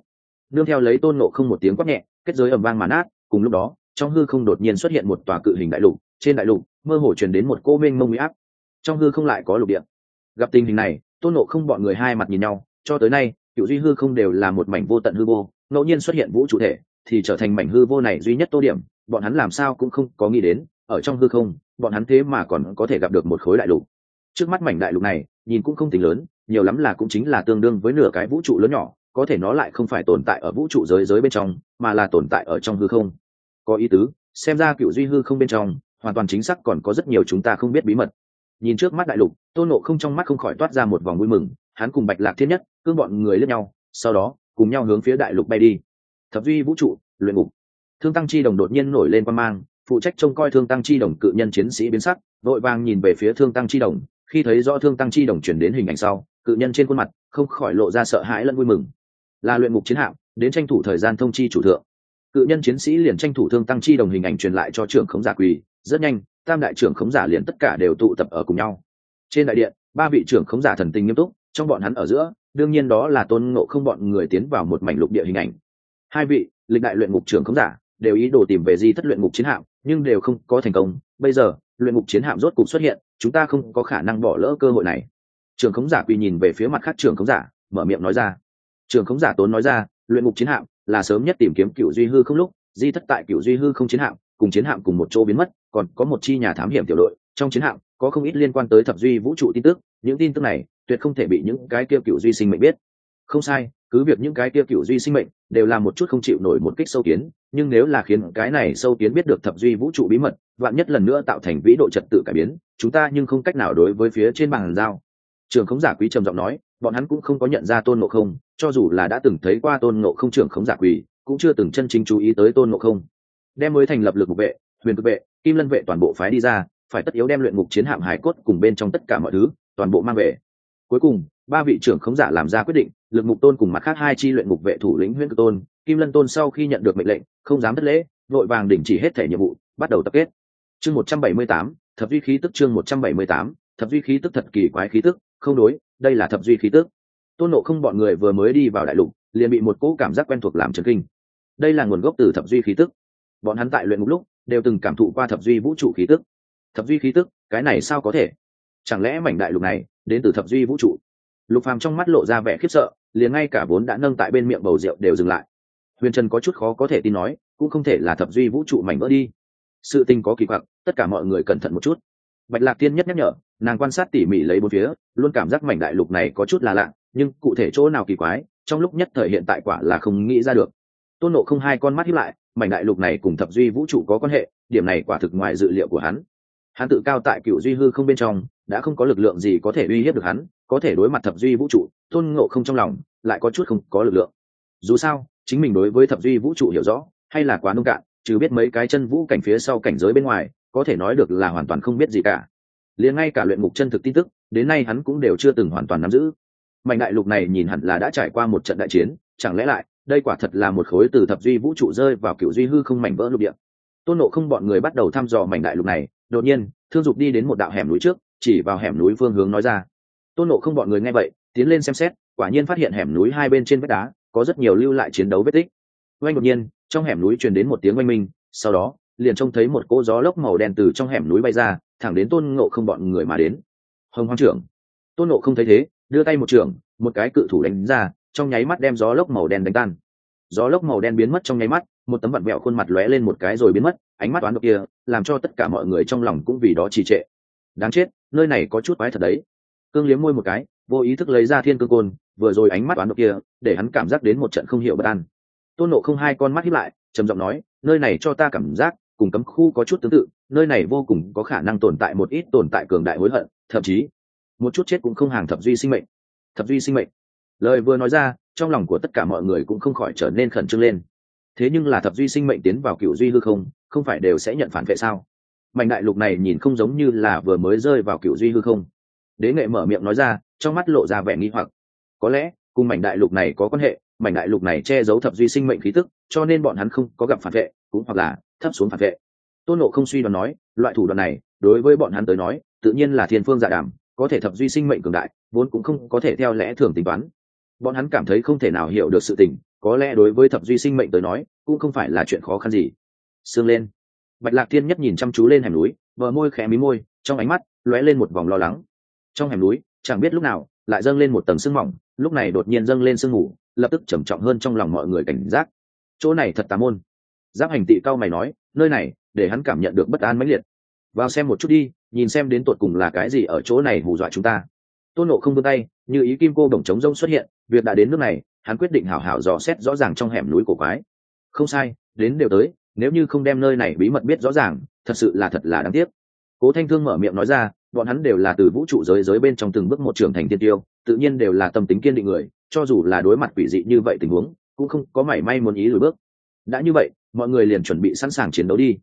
Nương theo lấy tôn nộ không một tiếng quát nhẹ, kết giới ầm vang mà nát, cùng lúc đó, trong hư không đột nhiên xuất hiện một tòa cự hình đại lục, trên đại lục, mơ hồ truyền đến một cô mênh mông huy áp. Trong hư không lại có lục địa. Gặp tình hình này tôn nộ không bọn người hai mặt nhìn nhau, cho tới nay, cựu duy hư không đều là một mảnh vô tận hư vô, ngẫu nhiên xuất hiện vũ trụ thể, thì trở thành mảnh hư vô này duy nhất tô điểm, bọn hắn làm sao cũng không có nghĩ đến, ở trong hư không, bọn hắn thế mà còn có thể gặp được một khối đại lục. Trước mắt mảnh đại lục này, nhìn cũng không tính lớn, nhiều lắm là cũng chính là tương đương với nửa cái vũ trụ lớn nhỏ, có thể nó lại không phải tồn tại ở vũ trụ giới giới bên trong, mà là tồn tại ở trong hư không. Có ý tứ, xem ra cựu duy hư không bên trong, hoàn toàn chính xác còn có rất nhiều chúng ta không biết bí mật nhìn trước mắt đại lục, tôn nộ không trong mắt không khỏi toát ra một vòng vui mừng, hắn cùng bạch lạc thiên nhất cương bọn người lướt nhau, sau đó, cùng nhau hướng phía đại lục bay đi. Thập duy vũ trụ, luyện ngục. Thương tăng chi đồng đột nhiên nổi lên quan mang, phụ trách trông coi thương tăng chi đồng cự nhân chiến sĩ biến sắc, vội vàng nhìn về phía thương tăng chi đồng, khi thấy rõ thương tăng chi đồng chuyển đến hình ảnh sau, cự nhân trên khuôn mặt không khỏi lộ ra sợ hãi lẫn vui mừng. Là luyện ngục chiến hạm, đến tranh thủ thời gian thông chi chủ thượng. Cự nhân chiến sĩ liền tranh thủ thương tăng chi đồng hình ảnh truyền lại cho trưởng khống giả quỳ, rất nhanh tam đại trưởng khống giả liền tất cả đều tụ tập ở cùng nhau. Trên đại điện, ba vị trưởng khống giả thần tình nghiêm túc, trong bọn hắn ở giữa, đương nhiên đó là tôn ngộ không bọn người tiến vào một mảnh lục địa hình ảnh. Hai vị, lịch đại luyện ngục trưởng khống giả, đều ý đồ tìm về di thất luyện ngục chiến hạm, nhưng đều không có thành công. Bây giờ, luyện ngục chiến hạm rốt cục xuất hiện, chúng ta không có khả năng bỏ lỡ cơ hội này. Trưởng khống giả quy nhìn về phía mặt khác trưởng khống giả, mở miệng nói ra. Trưởng khống giả tốn nói ra, luyện ngục chiến hạm là sớm nhất tìm kiếm cựu duy hư không lúc, di thất tại cựu duy hư không chiến hạm, cùng chiến hạm cùng một chỗ biến mất còn có một chi nhà thám hiểm tiểu đội, trong chiến hạm, có không ít liên quan tới thập duy vũ trụ tin tức, những tin tức này tuyệt không thể bị những cái kia cựu duy sinh mệnh biết. Không sai, cứ việc những cái kia cựu duy sinh mệnh đều là một chút không chịu nổi một kích sâu kiến, nhưng nếu là khiến cái này sâu kiến biết được thập duy vũ trụ bí mật, vạn nhất lần nữa tạo thành vĩ độ trật tự cải biến, chúng ta nhưng không cách nào đối với phía trên bàn giao. Trường khống giả quý trầm giọng nói, bọn hắn cũng không có nhận ra tôn ngộ không, cho dù là đã từng thấy qua tôn ngộ không trưởng khống giả quỳ, cũng chưa từng chân chính chú ý tới tôn ngộ không. Đem mới thành lập lực vệ huyền cực vệ, kim lân vệ toàn bộ phái đi ra, phải tất yếu đem luyện ngục chiến hạm hải cốt cùng bên trong tất cả mọi thứ, toàn bộ mang về. Cuối cùng, ba vị trưởng khống giả làm ra quyết định, lực mục tôn cùng mặt khác hai chi luyện ngục vệ thủ lĩnh huyễn cực tôn, kim lân tôn sau khi nhận được mệnh lệnh, không dám thất lễ, vội vàng đình chỉ hết thể nhiệm vụ, bắt đầu tập kết. Chương một trăm bảy mươi tám, thập duy khí tức chương một trăm bảy mươi tám, thập duy khí tức thật kỳ quái khí tức, không đối, đây là thập duy khí tức. Tôn nộ không bọn người vừa mới đi vào đại lục, liền bị một cỗ cảm giác quen thuộc làm trần kinh. Đây là nguồn gốc từ thập duy khí tức. Bọn hắn tại luyện ngục lúc đều từng cảm thụ qua thập duy vũ trụ khí tức. Thập duy khí tức, cái này sao có thể? Chẳng lẽ mảnh đại lục này đến từ thập duy vũ trụ? Lục phàm trong mắt lộ ra vẻ khiếp sợ, liền ngay cả vốn đã nâng tại bên miệng bầu rượu đều dừng lại. Huyền trần có chút khó có thể tin nói, cũng không thể là thập duy vũ trụ mảnh vỡ đi. Sự tình có kỳ quặc, tất cả mọi người cẩn thận một chút. Bạch lạc tiên nhất nhắc nhở, nàng quan sát tỉ mỉ lấy bốn phía, luôn cảm giác mảnh đại lục này có chút là lạ, nhưng cụ thể chỗ nào kỳ quái, trong lúc nhất thời hiện tại quả là không nghĩ ra được. Tôn nộ không hai con mắt hiếp lại mảnh đại lục này cùng thập duy vũ trụ có quan hệ, điểm này quả thực ngoài dự liệu của hắn. Hắn tự cao tại cựu duy hư không bên trong, đã không có lực lượng gì có thể uy hiếp được hắn, có thể đối mặt thập duy vũ trụ, tôn ngộ không trong lòng, lại có chút không có lực lượng. Dù sao, chính mình đối với thập duy vũ trụ hiểu rõ, hay là quá nông cạn chứ biết mấy cái chân vũ cảnh phía sau cảnh giới bên ngoài, có thể nói được là hoàn toàn không biết gì cả. Liền ngay cả luyện mục chân thực tin tức, đến nay hắn cũng đều chưa từng hoàn toàn nắm giữ. Mạnh đại lục này nhìn hẳn là đã trải qua một trận đại chiến, chẳng lẽ lại đây quả thật là một khối từ thập duy vũ trụ rơi vào cựu duy hư không mảnh vỡ lục địa. Tôn nộ không bọn người bắt đầu thăm dò mảnh đại lục này, đột nhiên, thương dục đi đến một đạo hẻm núi trước, chỉ vào hẻm núi phương hướng nói ra. Tôn nộ không bọn người nghe vậy, tiến lên xem xét, quả nhiên phát hiện hẻm núi hai bên trên vách đá, có rất nhiều lưu lại chiến đấu vết tích. Oanh đột nhiên, trong hẻm núi truyền đến một tiếng oanh minh, sau đó, liền trông thấy một cỗ gió lốc màu đen từ trong hẻm núi bay ra, thẳng đến tôn ngộ không bọn người mà đến. Hồng hoang trưởng. Tôn ngộ không thấy thế, đưa tay một trưởng, một cái cự thủ đánh ra trong nháy mắt đem gió lốc màu đen đánh tan. Gió lốc màu đen biến mất trong nháy mắt, một tấm vặn vẹo khuôn mặt lóe lên một cái rồi biến mất, ánh mắt toán độc kia, làm cho tất cả mọi người trong lòng cũng vì đó trì trệ. Đáng chết, nơi này có chút quái thật đấy. Cương liếm môi một cái, vô ý thức lấy ra thiên cương côn, vừa rồi ánh mắt toán độc kia, để hắn cảm giác đến một trận không hiểu bất an. Tôn nộ không hai con mắt hiếp lại, trầm giọng nói, nơi này cho ta cảm giác cùng cấm khu có chút tương tự, nơi này vô cùng có khả năng tồn tại một ít tồn tại cường đại hối hận, thậm chí một chút chết cũng không hàng thập duy sinh mệnh. Thập duy sinh mệnh lời vừa nói ra, trong lòng của tất cả mọi người cũng không khỏi trở nên khẩn trương lên. Thế nhưng là thập duy sinh mệnh tiến vào cựu duy hư không không phải đều sẽ nhận phản vệ sao? Mạnh đại lục này nhìn không giống như là vừa mới rơi vào cựu duy hư không. Đế nghệ mở miệng nói ra, trong mắt lộ ra vẻ nghi hoặc. Có lẽ, cùng mảnh đại lục này có quan hệ, mảnh đại lục này che giấu thập duy sinh mệnh khí tức, cho nên bọn hắn không có gặp phản vệ, cũng hoặc là thấp xuống phản vệ. Tôn nộ không suy đoán nói, loại thủ đoạn này, đối với bọn hắn tới nói, tự nhiên là thiên phương dạ đàm, có thể thập duy sinh mệnh cường đại, vốn cũng không có thể theo lẽ thường tính toán bọn hắn cảm thấy không thể nào hiểu được sự tình, có lẽ đối với thập duy sinh mệnh tới nói, cũng không phải là chuyện khó khăn gì. Sương lên. Bạch lạc thiên nhất nhìn chăm chú lên hẻm núi vợ môi khẽ mí môi, trong ánh mắt lóe lên một vòng lo lắng. Trong hẻm núi, chẳng biết lúc nào, lại dâng lên một tầng sương mỏng, lúc này đột nhiên dâng lên sương mù, lập tức trầm trọng hơn trong lòng mọi người cảnh giác. Chỗ này thật tà môn. Giáp hành tị cao mày nói, nơi này, để hắn cảm nhận được bất an mãnh liệt. Vào xem một chút đi, nhìn xem đến tột cùng là cái gì ở chỗ này hù dọa chúng ta tôn nộ không vươn tay, như ý kim cô đồng chống rông xuất hiện, việc đã đến nước này, hắn quyết định hảo hảo dò xét rõ ràng trong hẻm núi cổ quái. Không sai, đến đều tới, nếu như không đem nơi này bí mật biết rõ ràng, thật sự là thật là đáng tiếc. Cố thanh thương mở miệng nói ra, bọn hắn đều là từ vũ trụ giới giới bên trong từng bước một trưởng thành tiên tiêu, tự nhiên đều là tâm tính kiên định người, cho dù là đối mặt quỷ dị như vậy tình huống, cũng không có mảy may muốn ý lùi bước. Đã như vậy, mọi người liền chuẩn bị sẵn sàng chiến đấu đi.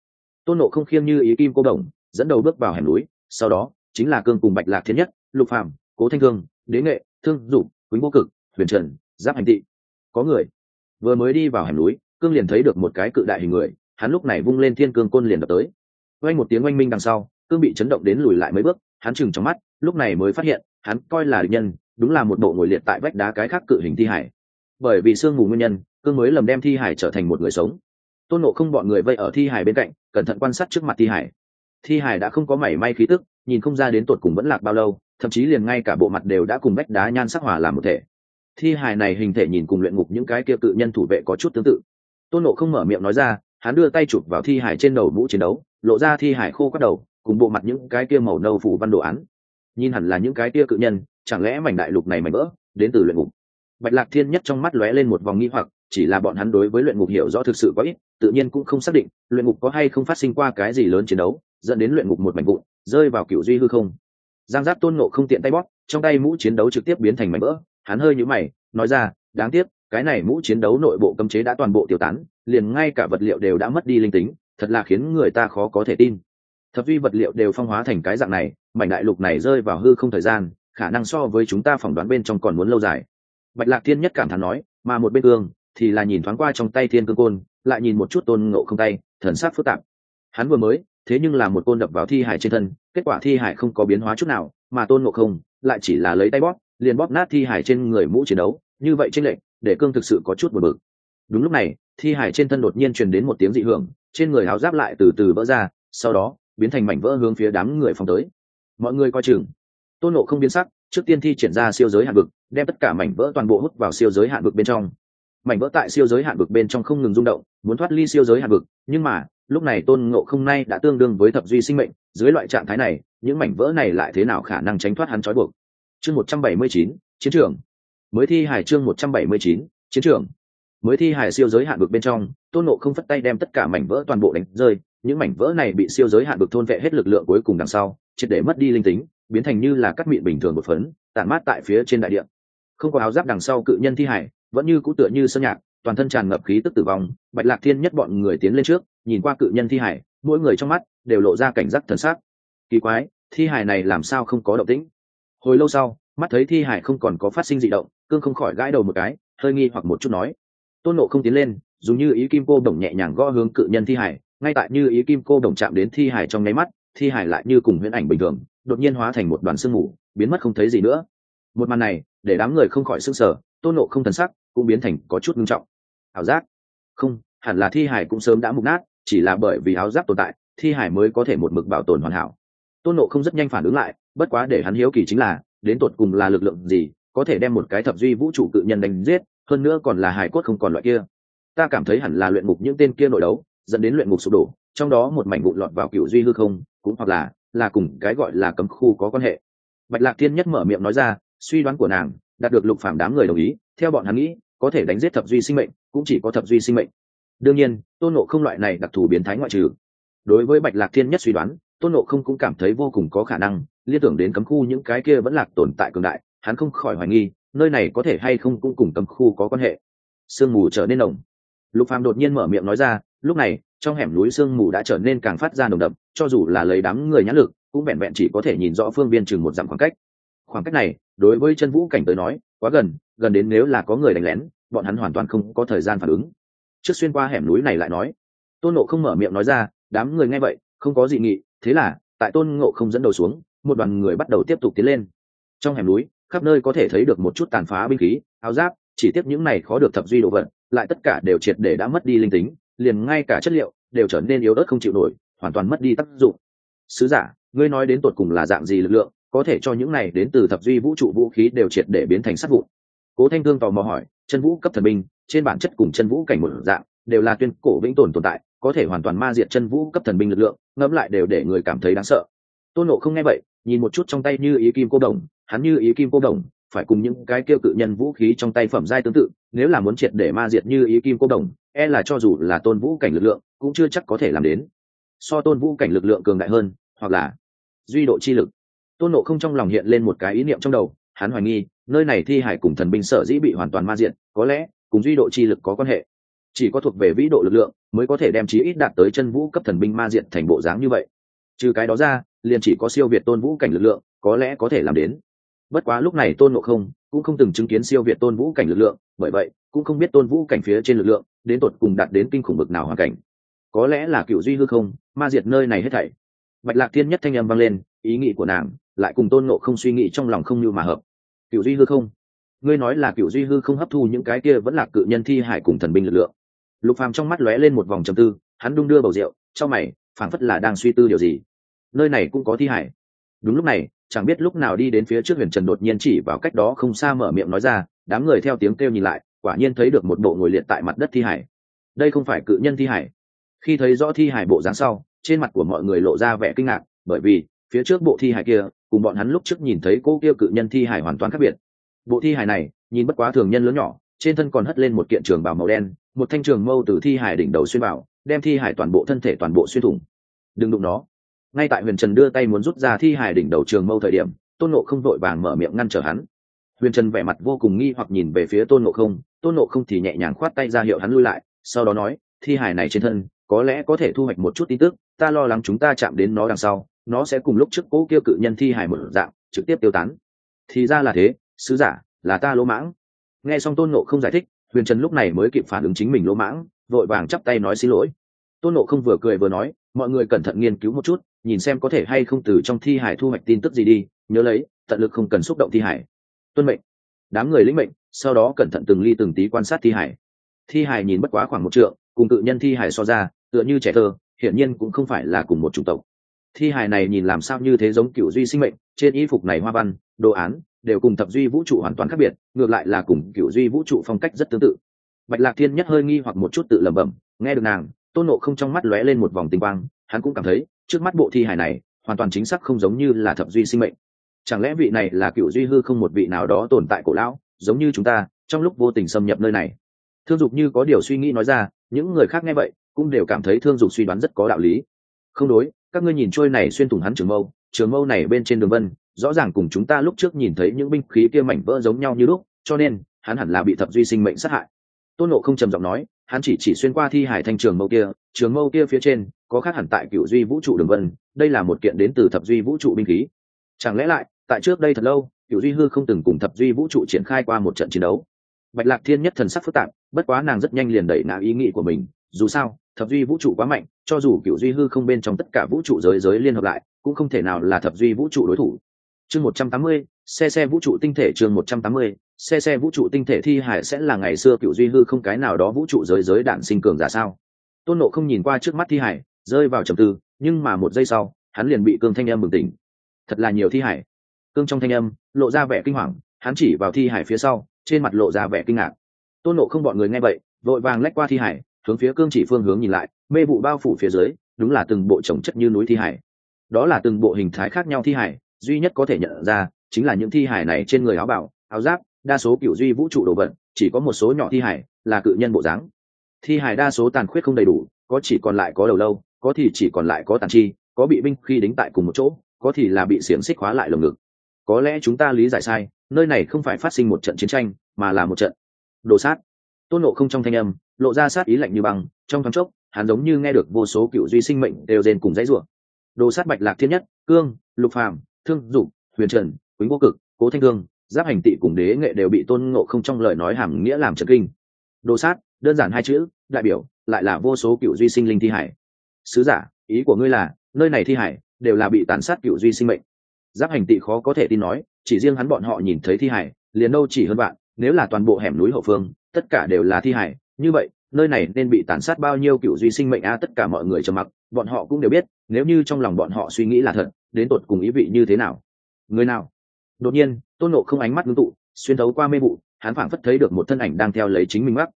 Tôn nộ không khiêng như ý kim cô đồng dẫn đầu bước vào hẻm núi, sau đó, chính là cương cùng bạch lạc thiên nhất, lục phạm cố thanh thương, đế nghệ, thương dụ quýnh vô cực, huyền trần, giáp hành tị. Có người vừa mới đi vào hẻm núi, cương liền thấy được một cái cự đại hình người, hắn lúc này vung lên thiên cương côn liền đập tới. Oanh một tiếng oanh minh đằng sau, cương bị chấn động đến lùi lại mấy bước, hắn chừng trong mắt, lúc này mới phát hiện, hắn coi là địch nhân, đúng là một bộ ngồi liệt tại vách đá cái khác cự hình thi hải. Bởi vì sương mù nguyên nhân, cương mới lầm đem thi hải trở thành một người sống. Tôn nộ không bọn người vây ở thi hải bên cạnh, cẩn thận quan sát trước mặt thi hải thi hải đã không có mảy may khí tức, nhìn không ra đến tột cùng vẫn lạc bao lâu, thậm chí liền ngay cả bộ mặt đều đã cùng bách đá nhan sắc hòa làm một thể. Thi hải này hình thể nhìn cùng luyện ngục những cái kia cự nhân thủ vệ có chút tương tự. Tôn nộ không mở miệng nói ra, hắn đưa tay chụp vào thi hải trên đầu mũ chiến đấu, lộ ra thi hải khô các đầu, cùng bộ mặt những cái kia màu nâu phủ văn đồ án. Nhìn hẳn là những cái kia cự nhân, chẳng lẽ mảnh đại lục này mảnh vỡ, đến từ luyện ngục? Bạch lạc thiên nhất trong mắt lóe lên một vòng nghi hoặc, chỉ là bọn hắn đối với luyện ngục hiểu rõ thực sự có ít, tự nhiên cũng không xác định luyện ngục có hay không phát sinh qua cái gì lớn chiến đấu dẫn đến luyện ngục một mảnh vụn, rơi vào cựu duy hư không. Giang giáp tôn nộ không tiện tay bóp, trong tay mũ chiến đấu trực tiếp biến thành mảnh vỡ. Hắn hơi nhũ mày, nói ra, đáng tiếc, cái này mũ chiến đấu nội bộ cấm chế đã toàn bộ tiêu tán, liền ngay cả vật liệu đều đã mất đi linh tính, thật là khiến người ta khó có thể tin. Thập vi vật liệu đều phong hóa thành cái dạng này, mảnh đại lục này rơi vào hư không thời gian, khả năng so với chúng ta phỏng đoán bên trong còn muốn lâu dài. Bạch lạc thiên nhất cảm thán nói, mà một bên cương, thì là nhìn thoáng qua trong tay thiên cương côn, lại nhìn một chút tôn ngộ không tay, thần sắc phức tạp. Hắn vừa mới thế nhưng là một côn đập vào thi hải trên thân, kết quả thi hải không có biến hóa chút nào, mà tôn ngộ không lại chỉ là lấy tay bóp, liền bóp nát thi hải trên người mũ chiến đấu, như vậy tranh lệch, để cương thực sự có chút buồn bực. Đúng lúc này, thi hải trên thân đột nhiên truyền đến một tiếng dị hưởng, trên người áo giáp lại từ từ vỡ ra, sau đó, biến thành mảnh vỡ hướng phía đám người phóng tới. Mọi người coi chừng. Tôn nộ không biến sắc, trước tiên thi triển ra siêu giới hạn vực, đem tất cả mảnh vỡ toàn bộ hút vào siêu giới hạn vực bên trong. Mảnh vỡ tại siêu giới hạn vực bên trong không ngừng rung động, muốn thoát ly siêu giới hạn vực, nhưng mà lúc này tôn ngộ không nay đã tương đương với thập duy sinh mệnh, dưới loại trạng thái này, những mảnh vỡ này lại thế nào khả năng tránh thoát hắn trói buộc? Chương một trăm bảy mươi chín, chiến trường. Mới thi hải chương một trăm bảy mươi chín, chiến trường. Mới thi hải siêu giới hạn vực bên trong, tôn ngộ không phất tay đem tất cả mảnh vỡ toàn bộ đánh rơi, những mảnh vỡ này bị siêu giới hạn vực thôn vệ hết lực lượng cuối cùng đằng sau, triệt để mất đi linh tính, biến thành như là cắt mịn bình thường một phấn, tản mát tại phía trên đại địa. Không có áo giáp đằng sau cự nhân thi hải vẫn như cũ tựa như sơn nhạc toàn thân tràn ngập khí tức tử vong, bạch lạc thiên nhất bọn người tiến lên trước, nhìn qua cự nhân thi hải, mỗi người trong mắt đều lộ ra cảnh giác thần sắc. Kỳ quái, thi hải này làm sao không có động tĩnh? Hồi lâu sau, mắt thấy thi hải không còn có phát sinh dị động, cương không khỏi gãi đầu một cái, hơi nghi hoặc một chút nói. Tôn nộ không tiến lên, dùng như ý kim cô đồng nhẹ nhàng gõ hướng cự nhân thi hải, ngay tại như ý kim cô đồng chạm đến thi hải trong nháy mắt, thi hải lại như cùng huyễn ảnh bình thường, đột nhiên hóa thành một đoàn sương mù, biến mất không thấy gì nữa. Một màn này, để đám người không khỏi s ư n g sở tôn nộ không thần sắc cũng biến thành có chút nghiêm trọng ảo giác. Không, hẳn là thi hải cũng sớm đã mục nát, chỉ là bởi vì áo giáp tồn tại, thi hải mới có thể một mực bảo tồn hoàn hảo. Tôn nộ không rất nhanh phản ứng lại, bất quá để hắn hiếu kỳ chính là, đến tột cùng là lực lượng gì, có thể đem một cái thập duy vũ trụ cự nhân đánh giết, hơn nữa còn là hải cốt không còn loại kia. Ta cảm thấy hẳn là luyện ngục những tên kia nội đấu, dẫn đến luyện ngục sụp đổ, trong đó một mảnh vụn lọt vào cựu duy hư không, cũng hoặc là là cùng cái gọi là cấm khu có quan hệ. Bạch lạc thiên nhất mở miệng nói ra, suy đoán của nàng, đạt được lục phạm đám người đồng ý, theo bọn hắn nghĩ, có thể đánh giết thập duy sinh mệnh cũng chỉ có thập duy sinh mệnh. Đương nhiên, tôn nộ không loại này đặc thù biến thái ngoại trừ. Đối với bạch lạc thiên nhất suy đoán, tôn nộ không cũng cảm thấy vô cùng có khả năng, liên tưởng đến cấm khu những cái kia vẫn lạc tồn tại cường đại, hắn không khỏi hoài nghi, nơi này có thể hay không cũng cùng cấm khu có quan hệ. Sương mù trở nên nồng. Lục phàm đột nhiên mở miệng nói ra, lúc này, trong hẻm núi sương mù đã trở nên càng phát ra nồng đậm, cho dù là lấy đám người nhãn lực, cũng vẹn vẹn chỉ có thể nhìn rõ phương biên chừng một dặm khoảng cách. Khoảng cách này, đối với chân vũ cảnh tới nói, quá gần gần đến nếu là có người đánh lén bọn hắn hoàn toàn không có thời gian phản ứng. Trước xuyên qua hẻm núi này lại nói, tôn nộ không mở miệng nói ra, đám người nghe vậy, không có gì nghị, thế là, tại tôn ngộ không dẫn đầu xuống, một đoàn người bắt đầu tiếp tục tiến lên. Trong hẻm núi, khắp nơi có thể thấy được một chút tàn phá binh khí, áo giáp, chỉ tiếp những này khó được thập duy đồ vật, lại tất cả đều triệt để đã mất đi linh tính, liền ngay cả chất liệu đều trở nên yếu ớt không chịu nổi, hoàn toàn mất đi tác dụng. Sứ giả, ngươi nói đến tột cùng là dạng gì lực lượng, có thể cho những này đến từ thập duy vũ trụ vũ khí đều triệt để biến thành sát vụ cố thanh thương tò mò hỏi, chân vũ cấp thần binh, trên bản chất cùng chân vũ cảnh một dạng, đều là tuyên cổ vĩnh tồn tồn tại, có thể hoàn toàn ma diệt chân vũ cấp thần binh lực lượng, ngẫm lại đều để người cảm thấy đáng sợ. Tôn nộ không nghe vậy, nhìn một chút trong tay như ý kim cô đồng, hắn như ý kim cô đồng, phải cùng những cái kêu cự nhân vũ khí trong tay phẩm giai tương tự, nếu là muốn triệt để ma diệt như ý kim cô đồng e là cho dù là tôn vũ cảnh lực lượng, cũng chưa chắc có thể làm đến. So tôn vũ cảnh lực lượng cường đại hơn, hoặc là duy độ chi lực. Tôn nộ không trong lòng hiện lên một cái ý niệm trong đầu, hắn hoài nghi nơi này thi hải cùng thần binh sở dĩ bị hoàn toàn ma diện, có lẽ, cùng duy độ chi lực có quan hệ. Chỉ có thuộc về vĩ độ lực lượng, mới có thể đem chí ít đạt tới chân vũ cấp thần binh ma diện thành bộ dáng như vậy. Trừ cái đó ra, liền chỉ có siêu việt tôn vũ cảnh lực lượng, có lẽ có thể làm đến. Bất quá lúc này tôn ngộ không cũng không từng chứng kiến siêu việt tôn vũ cảnh lực lượng, bởi vậy, cũng không biết tôn vũ cảnh phía trên lực lượng, đến tột cùng đạt đến kinh khủng bực nào hoàn cảnh. Có lẽ là cựu duy hư không, ma diệt nơi này hết thảy. Bạch lạc thiên nhất thanh âm vang lên, ý nghĩ của nàng lại cùng tôn ngộ không suy nghĩ trong lòng không như mà hợp cựu duy hư không? Ngươi nói là cựu duy hư không hấp thu những cái kia vẫn là cự nhân thi hải cùng thần binh lực lượng. Lục phàm trong mắt lóe lên một vòng trầm tư, hắn đung đưa bầu rượu, trong mày, phảng phất là đang suy tư điều gì. Nơi này cũng có thi hải. Đúng lúc này, chẳng biết lúc nào đi đến phía trước huyền trần đột nhiên chỉ vào cách đó không xa mở miệng nói ra, đám người theo tiếng kêu nhìn lại, quả nhiên thấy được một bộ ngồi liệt tại mặt đất thi hải. Đây không phải cự nhân thi hải. Khi thấy rõ thi hải bộ dáng sau, trên mặt của mọi người lộ ra vẻ kinh ngạc, bởi vì, phía trước bộ thi hải kia cùng bọn hắn lúc trước nhìn thấy cô kia cự nhân thi hải hoàn toàn khác biệt. Bộ thi hải này, nhìn bất quá thường nhân lớn nhỏ, trên thân còn hất lên một kiện trường bào màu đen, một thanh trường mâu từ thi hải đỉnh đầu xuyên vào, đem thi hải toàn bộ thân thể toàn bộ xuyên thủng. Đừng đụng nó. Ngay tại huyền trần đưa tay muốn rút ra thi hải đỉnh đầu trường mâu thời điểm, tôn nộ không vội vàng mở miệng ngăn trở hắn. Huyền trần vẻ mặt vô cùng nghi hoặc nhìn về phía tôn nộ không, tôn nộ không thì nhẹ nhàng khoát tay ra hiệu hắn lui lại, sau đó nói, thi hải này trên thân, có lẽ có thể thu hoạch một chút tin tức, ta lo lắng chúng ta chạm đến nó đằng sau nó sẽ cùng lúc trước cố kia cự nhân thi hải một dạng, trực tiếp tiêu tán. Thì ra là thế, sứ giả, là ta lỗ mãng. Nghe xong tôn nộ không giải thích, huyền trần lúc này mới kịp phản ứng chính mình lỗ mãng, vội vàng chắp tay nói xin lỗi. Tôn nộ không vừa cười vừa nói, mọi người cẩn thận nghiên cứu một chút, nhìn xem có thể hay không từ trong thi hải thu hoạch tin tức gì đi, nhớ lấy, tận lực không cần xúc động thi hải tuân mệnh. Đám người lĩnh mệnh, sau đó cẩn thận từng ly từng tí quan sát thi hải thi hải nhìn bất quá khoảng một trượng, cùng cự nhân thi hải so ra, tựa như trẻ thơ, hiển nhiên cũng không phải là cùng một chủng tộc thi hài này nhìn làm sao như thế giống cựu duy sinh mệnh, trên y phục này hoa văn, đồ án, đều cùng thập duy vũ trụ hoàn toàn khác biệt, ngược lại là cùng cựu duy vũ trụ phong cách rất tương tự. Bạch lạc thiên nhất hơi nghi hoặc một chút tự lẩm bẩm, nghe được nàng, tôn nộ không trong mắt lóe lên một vòng tinh quang, hắn cũng cảm thấy, trước mắt bộ thi hài này, hoàn toàn chính xác không giống như là thập duy sinh mệnh. Chẳng lẽ vị này là cựu duy hư không một vị nào đó tồn tại cổ lão, giống như chúng ta, trong lúc vô tình xâm nhập nơi này? Thương dục như có điều suy nghĩ nói ra, những người khác nghe vậy, cũng đều cảm thấy thương dục suy đoán rất có đạo lý. Không đối các ngươi nhìn trôi này xuyên thủng hắn trường mâu trường mâu này bên trên đường vân, rõ ràng cùng chúng ta lúc trước nhìn thấy những binh khí kia mảnh vỡ giống nhau như lúc, cho nên, hắn hẳn là bị thập duy sinh mệnh sát hại. Tôn nộ không trầm giọng nói, hắn chỉ chỉ xuyên qua thi hải thanh trường mâu kia, trường mâu kia phía trên, có khác hẳn tại cựu duy vũ trụ đường vân, đây là một kiện đến từ thập duy vũ trụ binh khí. Chẳng lẽ lại, tại trước đây thật lâu cựu duy hư không từng cùng thập duy vũ trụ triển khai qua một trận chiến đấu? Bạch lạc thiên nhất thần sắc phức tạp, bất quá nàng rất nhanh liền đẩy nạ ý nghĩ của mình, dù sao, thập duy vũ trụ quá mạnh cho dù cựu duy hư không bên trong tất cả vũ trụ giới giới liên hợp lại, cũng không thể nào là thập duy vũ trụ đối thủ. Chương một trăm tám mươi, xe xe vũ trụ tinh thể, chương một trăm tám mươi, xe xe vũ trụ tinh thể thi hải sẽ là ngày xưa cựu duy hư không cái nào đó vũ trụ giới giới đạn sinh cường giả sao? Tôn nộ không nhìn qua trước mắt thi hải, rơi vào trầm tư, nhưng mà một giây sau, hắn liền bị cương thanh âm bừng tỉnh. Thật là nhiều thi hải. Cương trong thanh âm, lộ ra vẻ kinh hoàng, hắn chỉ vào thi hải phía sau, trên mặt lộ ra vẻ kinh ngạc. Tôn nộ không bọn người nghe vậy, vội vàng lách qua thi hải, hướng phía cương chỉ phương hướng nhìn lại mê vụ bao phủ phía dưới, đúng là từng bộ trồng chất như núi thi hải. Đó là từng bộ hình thái khác nhau thi hải, duy nhất có thể nhận ra chính là những thi hải này trên người áo bảo, áo giáp, đa số cựu duy vũ trụ đồ vật, chỉ có một số nhỏ thi hải là cự nhân bộ dáng. Thi hải đa số tàn khuyết không đầy đủ, có chỉ còn lại có đầu lâu, có thì chỉ còn lại có tàn chi, có bị binh khi đính tại cùng một chỗ, có thì là bị xiềng xích hóa lại lồng ngực. Có lẽ chúng ta lý giải sai, nơi này không phải phát sinh một trận chiến tranh, mà là một trận đồ sát. Tôn nộ không trong thanh âm, lộ ra sát ý lạnh như băng, trong thoáng chốc hắn giống như nghe được vô số cựu duy sinh mệnh đều rên cùng dãy rủa. Đồ sát bạch lạc thiên nhất, cương, lục phàm, thương, dục, huyền trần quýnh vô cực, cố thanh thương, giáp hành tị cùng đế nghệ đều bị tôn ngộ không trong lời nói hàm nghĩa làm trật kinh. Đồ sát, đơn giản hai chữ, đại biểu, lại là vô số cựu duy sinh linh thi hải. Sứ giả, ý của ngươi là, nơi này thi hải, đều là bị tàn sát cựu duy sinh mệnh. Giáp hành tị khó có thể tin nói, chỉ riêng hắn bọn họ nhìn thấy thi hải, liền đâu chỉ hơn bạn, nếu là toàn bộ hẻm núi hậu phương, tất cả đều là thi hải, như vậy nơi này nên bị tàn sát bao nhiêu cựu duy sinh mệnh a, tất cả mọi người trầm mặc, bọn họ cũng đều biết, nếu như trong lòng bọn họ suy nghĩ là thật, đến tột cùng ý vị như thế nào? Người nào? Đột nhiên, tôn nộ không ánh mắt ngưng tụ, xuyên thấu qua mê vụ, hắn phảng phất thấy được một thân ảnh đang theo lấy chính mình mắc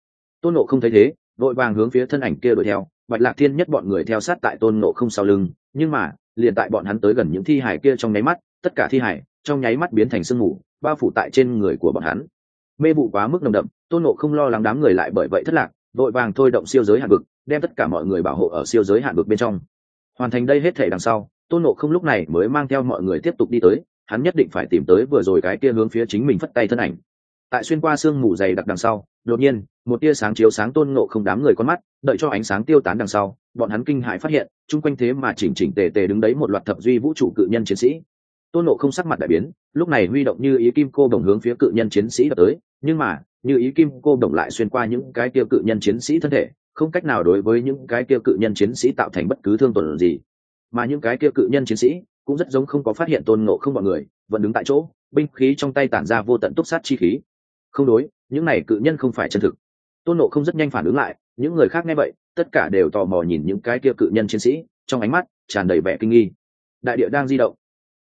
tôn nộ không thấy thế, vội vàng hướng phía thân ảnh kia đuổi theo, bạch lạc thiên nhất bọn người theo sát tại tôn nộ không sau lưng, nhưng mà, liền tại bọn hắn tới gần những thi hải kia trong nháy mắt, tất cả thi hải trong nháy mắt biến thành sương mù, bao phủ tại trên người của bọn hắn. Mê vụ quá mức nồng đậm, tôn nộ không lo lắng đám người lại bởi vậy thất lạc vội vàng thôi động siêu giới hạn vực, đem tất cả mọi người bảo hộ ở siêu giới hạn vực bên trong. Hoàn thành đây hết thể đằng sau, tôn nộ không lúc này mới mang theo mọi người tiếp tục đi tới, hắn nhất định phải tìm tới vừa rồi cái kia hướng phía chính mình phất tay thân ảnh. Tại xuyên qua sương mù dày đặc đằng sau, đột nhiên, một tia sáng chiếu sáng tôn ngộ không đám người con mắt, đợi cho ánh sáng tiêu tán đằng sau, bọn hắn kinh hãi phát hiện, chung quanh thế mà chỉnh chỉnh tề tề đứng đấy một loạt thập duy vũ trụ cự nhân chiến sĩ. Tôn ngộ không sắc mặt đại biến, lúc này huy động như ý kim cô đồng hướng phía cự nhân chiến sĩ đập tới, nhưng mà như ý kim cô đồng lại xuyên qua những cái tiêu cự nhân chiến sĩ thân thể, không cách nào đối với những cái tiêu cự nhân chiến sĩ tạo thành bất cứ thương tổn gì. Mà những cái tiêu cự nhân chiến sĩ cũng rất giống không có phát hiện tôn ngộ không bọn người, vẫn đứng tại chỗ, binh khí trong tay tản ra vô tận túc sát chi khí. Không đối, những này cự nhân không phải chân thực. Tôn nộ không rất nhanh phản ứng lại, những người khác nghe vậy, tất cả đều tò mò nhìn những cái kia cự nhân chiến sĩ, trong ánh mắt tràn đầy vẻ kinh nghi. Đại địa đang di động.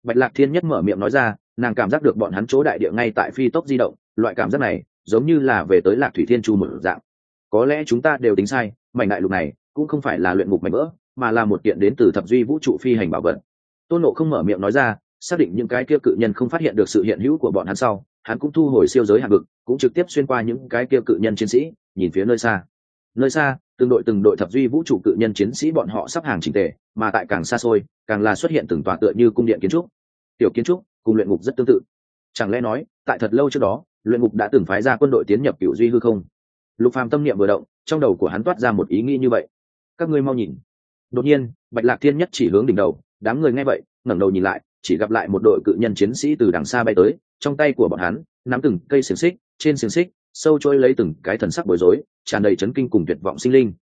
Bạch lạc thiên nhất mở miệng nói ra, nàng cảm giác được bọn hắn chỗ đại địa ngay tại phi tốc di động, loại cảm giác này giống như là về tới lạc thủy thiên chu một dạng. Có lẽ chúng ta đều tính sai, mảnh đại lục này cũng không phải là luyện ngục mảnh vỡ, mà là một kiện đến từ thập duy vũ trụ phi hành bảo vật. Tôn nộ không mở miệng nói ra, xác định những cái kia cự nhân không phát hiện được sự hiện hữu của bọn hắn sau, hắn cũng thu hồi siêu giới hạng vực, cũng trực tiếp xuyên qua những cái kia cự nhân chiến sĩ, nhìn phía nơi xa. Nơi xa, từng đội từng đội thập duy vũ trụ cự nhân chiến sĩ bọn họ sắp hàng trình tề, mà tại càng xa xôi, càng là xuất hiện từng tòa tựa như cung điện kiến trúc. Tiểu kiến trúc cùng luyện ngục rất tương tự. Chẳng lẽ nói, tại thật lâu trước đó luyện ngục đã từng phái ra quân đội tiến nhập cựu duy hư không. Lục phàm tâm niệm vừa động trong đầu của hắn toát ra một ý nghĩ như vậy. Các ngươi mau nhìn. Đột nhiên bạch lạc thiên nhất chỉ hướng đỉnh đầu đám người nghe vậy ngẩng đầu nhìn lại chỉ gặp lại một đội cự nhân chiến sĩ từ đằng xa bay tới trong tay của bọn hắn nắm từng cây xiềng xích trên xiềng xích sâu trôi lấy từng cái thần sắc bối rối tràn đầy chấn kinh cùng tuyệt vọng sinh linh.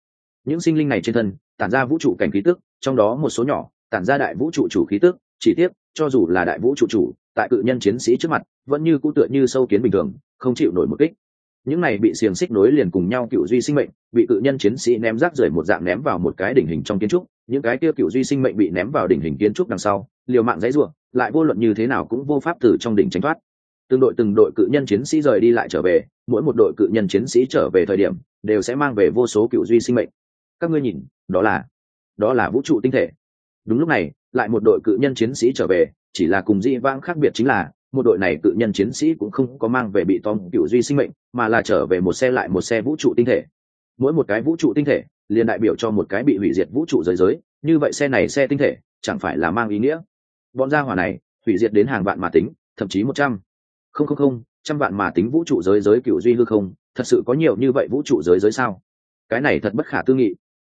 Những sinh linh này trên thân tản ra vũ trụ cảnh khí tức trong đó một số nhỏ tản ra đại vũ trụ chủ khí tức chỉ tiếp, cho dù là đại vũ trụ chủ tại cự nhân chiến sĩ trước mặt vẫn như cũ tựa như sâu kiến bình thường, không chịu nổi một kích. Những này bị xiềng xích nối liền cùng nhau cựu duy sinh mệnh, bị cự nhân chiến sĩ ném rác rưởi một dạng ném vào một cái đỉnh hình trong kiến trúc. Những cái kia cựu duy sinh mệnh bị ném vào đỉnh hình kiến trúc đằng sau, liều mạng dãy ruộng lại vô luận như thế nào cũng vô pháp từ trong đỉnh tránh thoát. Từng đội từng đội cự nhân chiến sĩ rời đi lại trở về, mỗi một đội cự nhân chiến sĩ trở về thời điểm, đều sẽ mang về vô số cựu duy sinh mệnh. Các ngươi nhìn, đó là đó là vũ trụ tinh thể. Đúng lúc này, lại một đội cự nhân chiến sĩ trở về, chỉ là cùng di vãng khác biệt chính là một đội này tự nhân chiến sĩ cũng không có mang về bị tóm cựu duy sinh mệnh, mà là trở về một xe lại một xe vũ trụ tinh thể. Mỗi một cái vũ trụ tinh thể, liền đại biểu cho một cái bị hủy diệt vũ trụ giới giới, như vậy xe này xe tinh thể, chẳng phải là mang ý nghĩa? Bọn gia hỏa này, hủy diệt đến hàng vạn mà tính, thậm chí một trăm. Không không không, trăm vạn mà tính vũ trụ giới giới cựu duy hư không, thật sự có nhiều như vậy vũ trụ giới giới sao? Cái này thật bất khả tư nghị.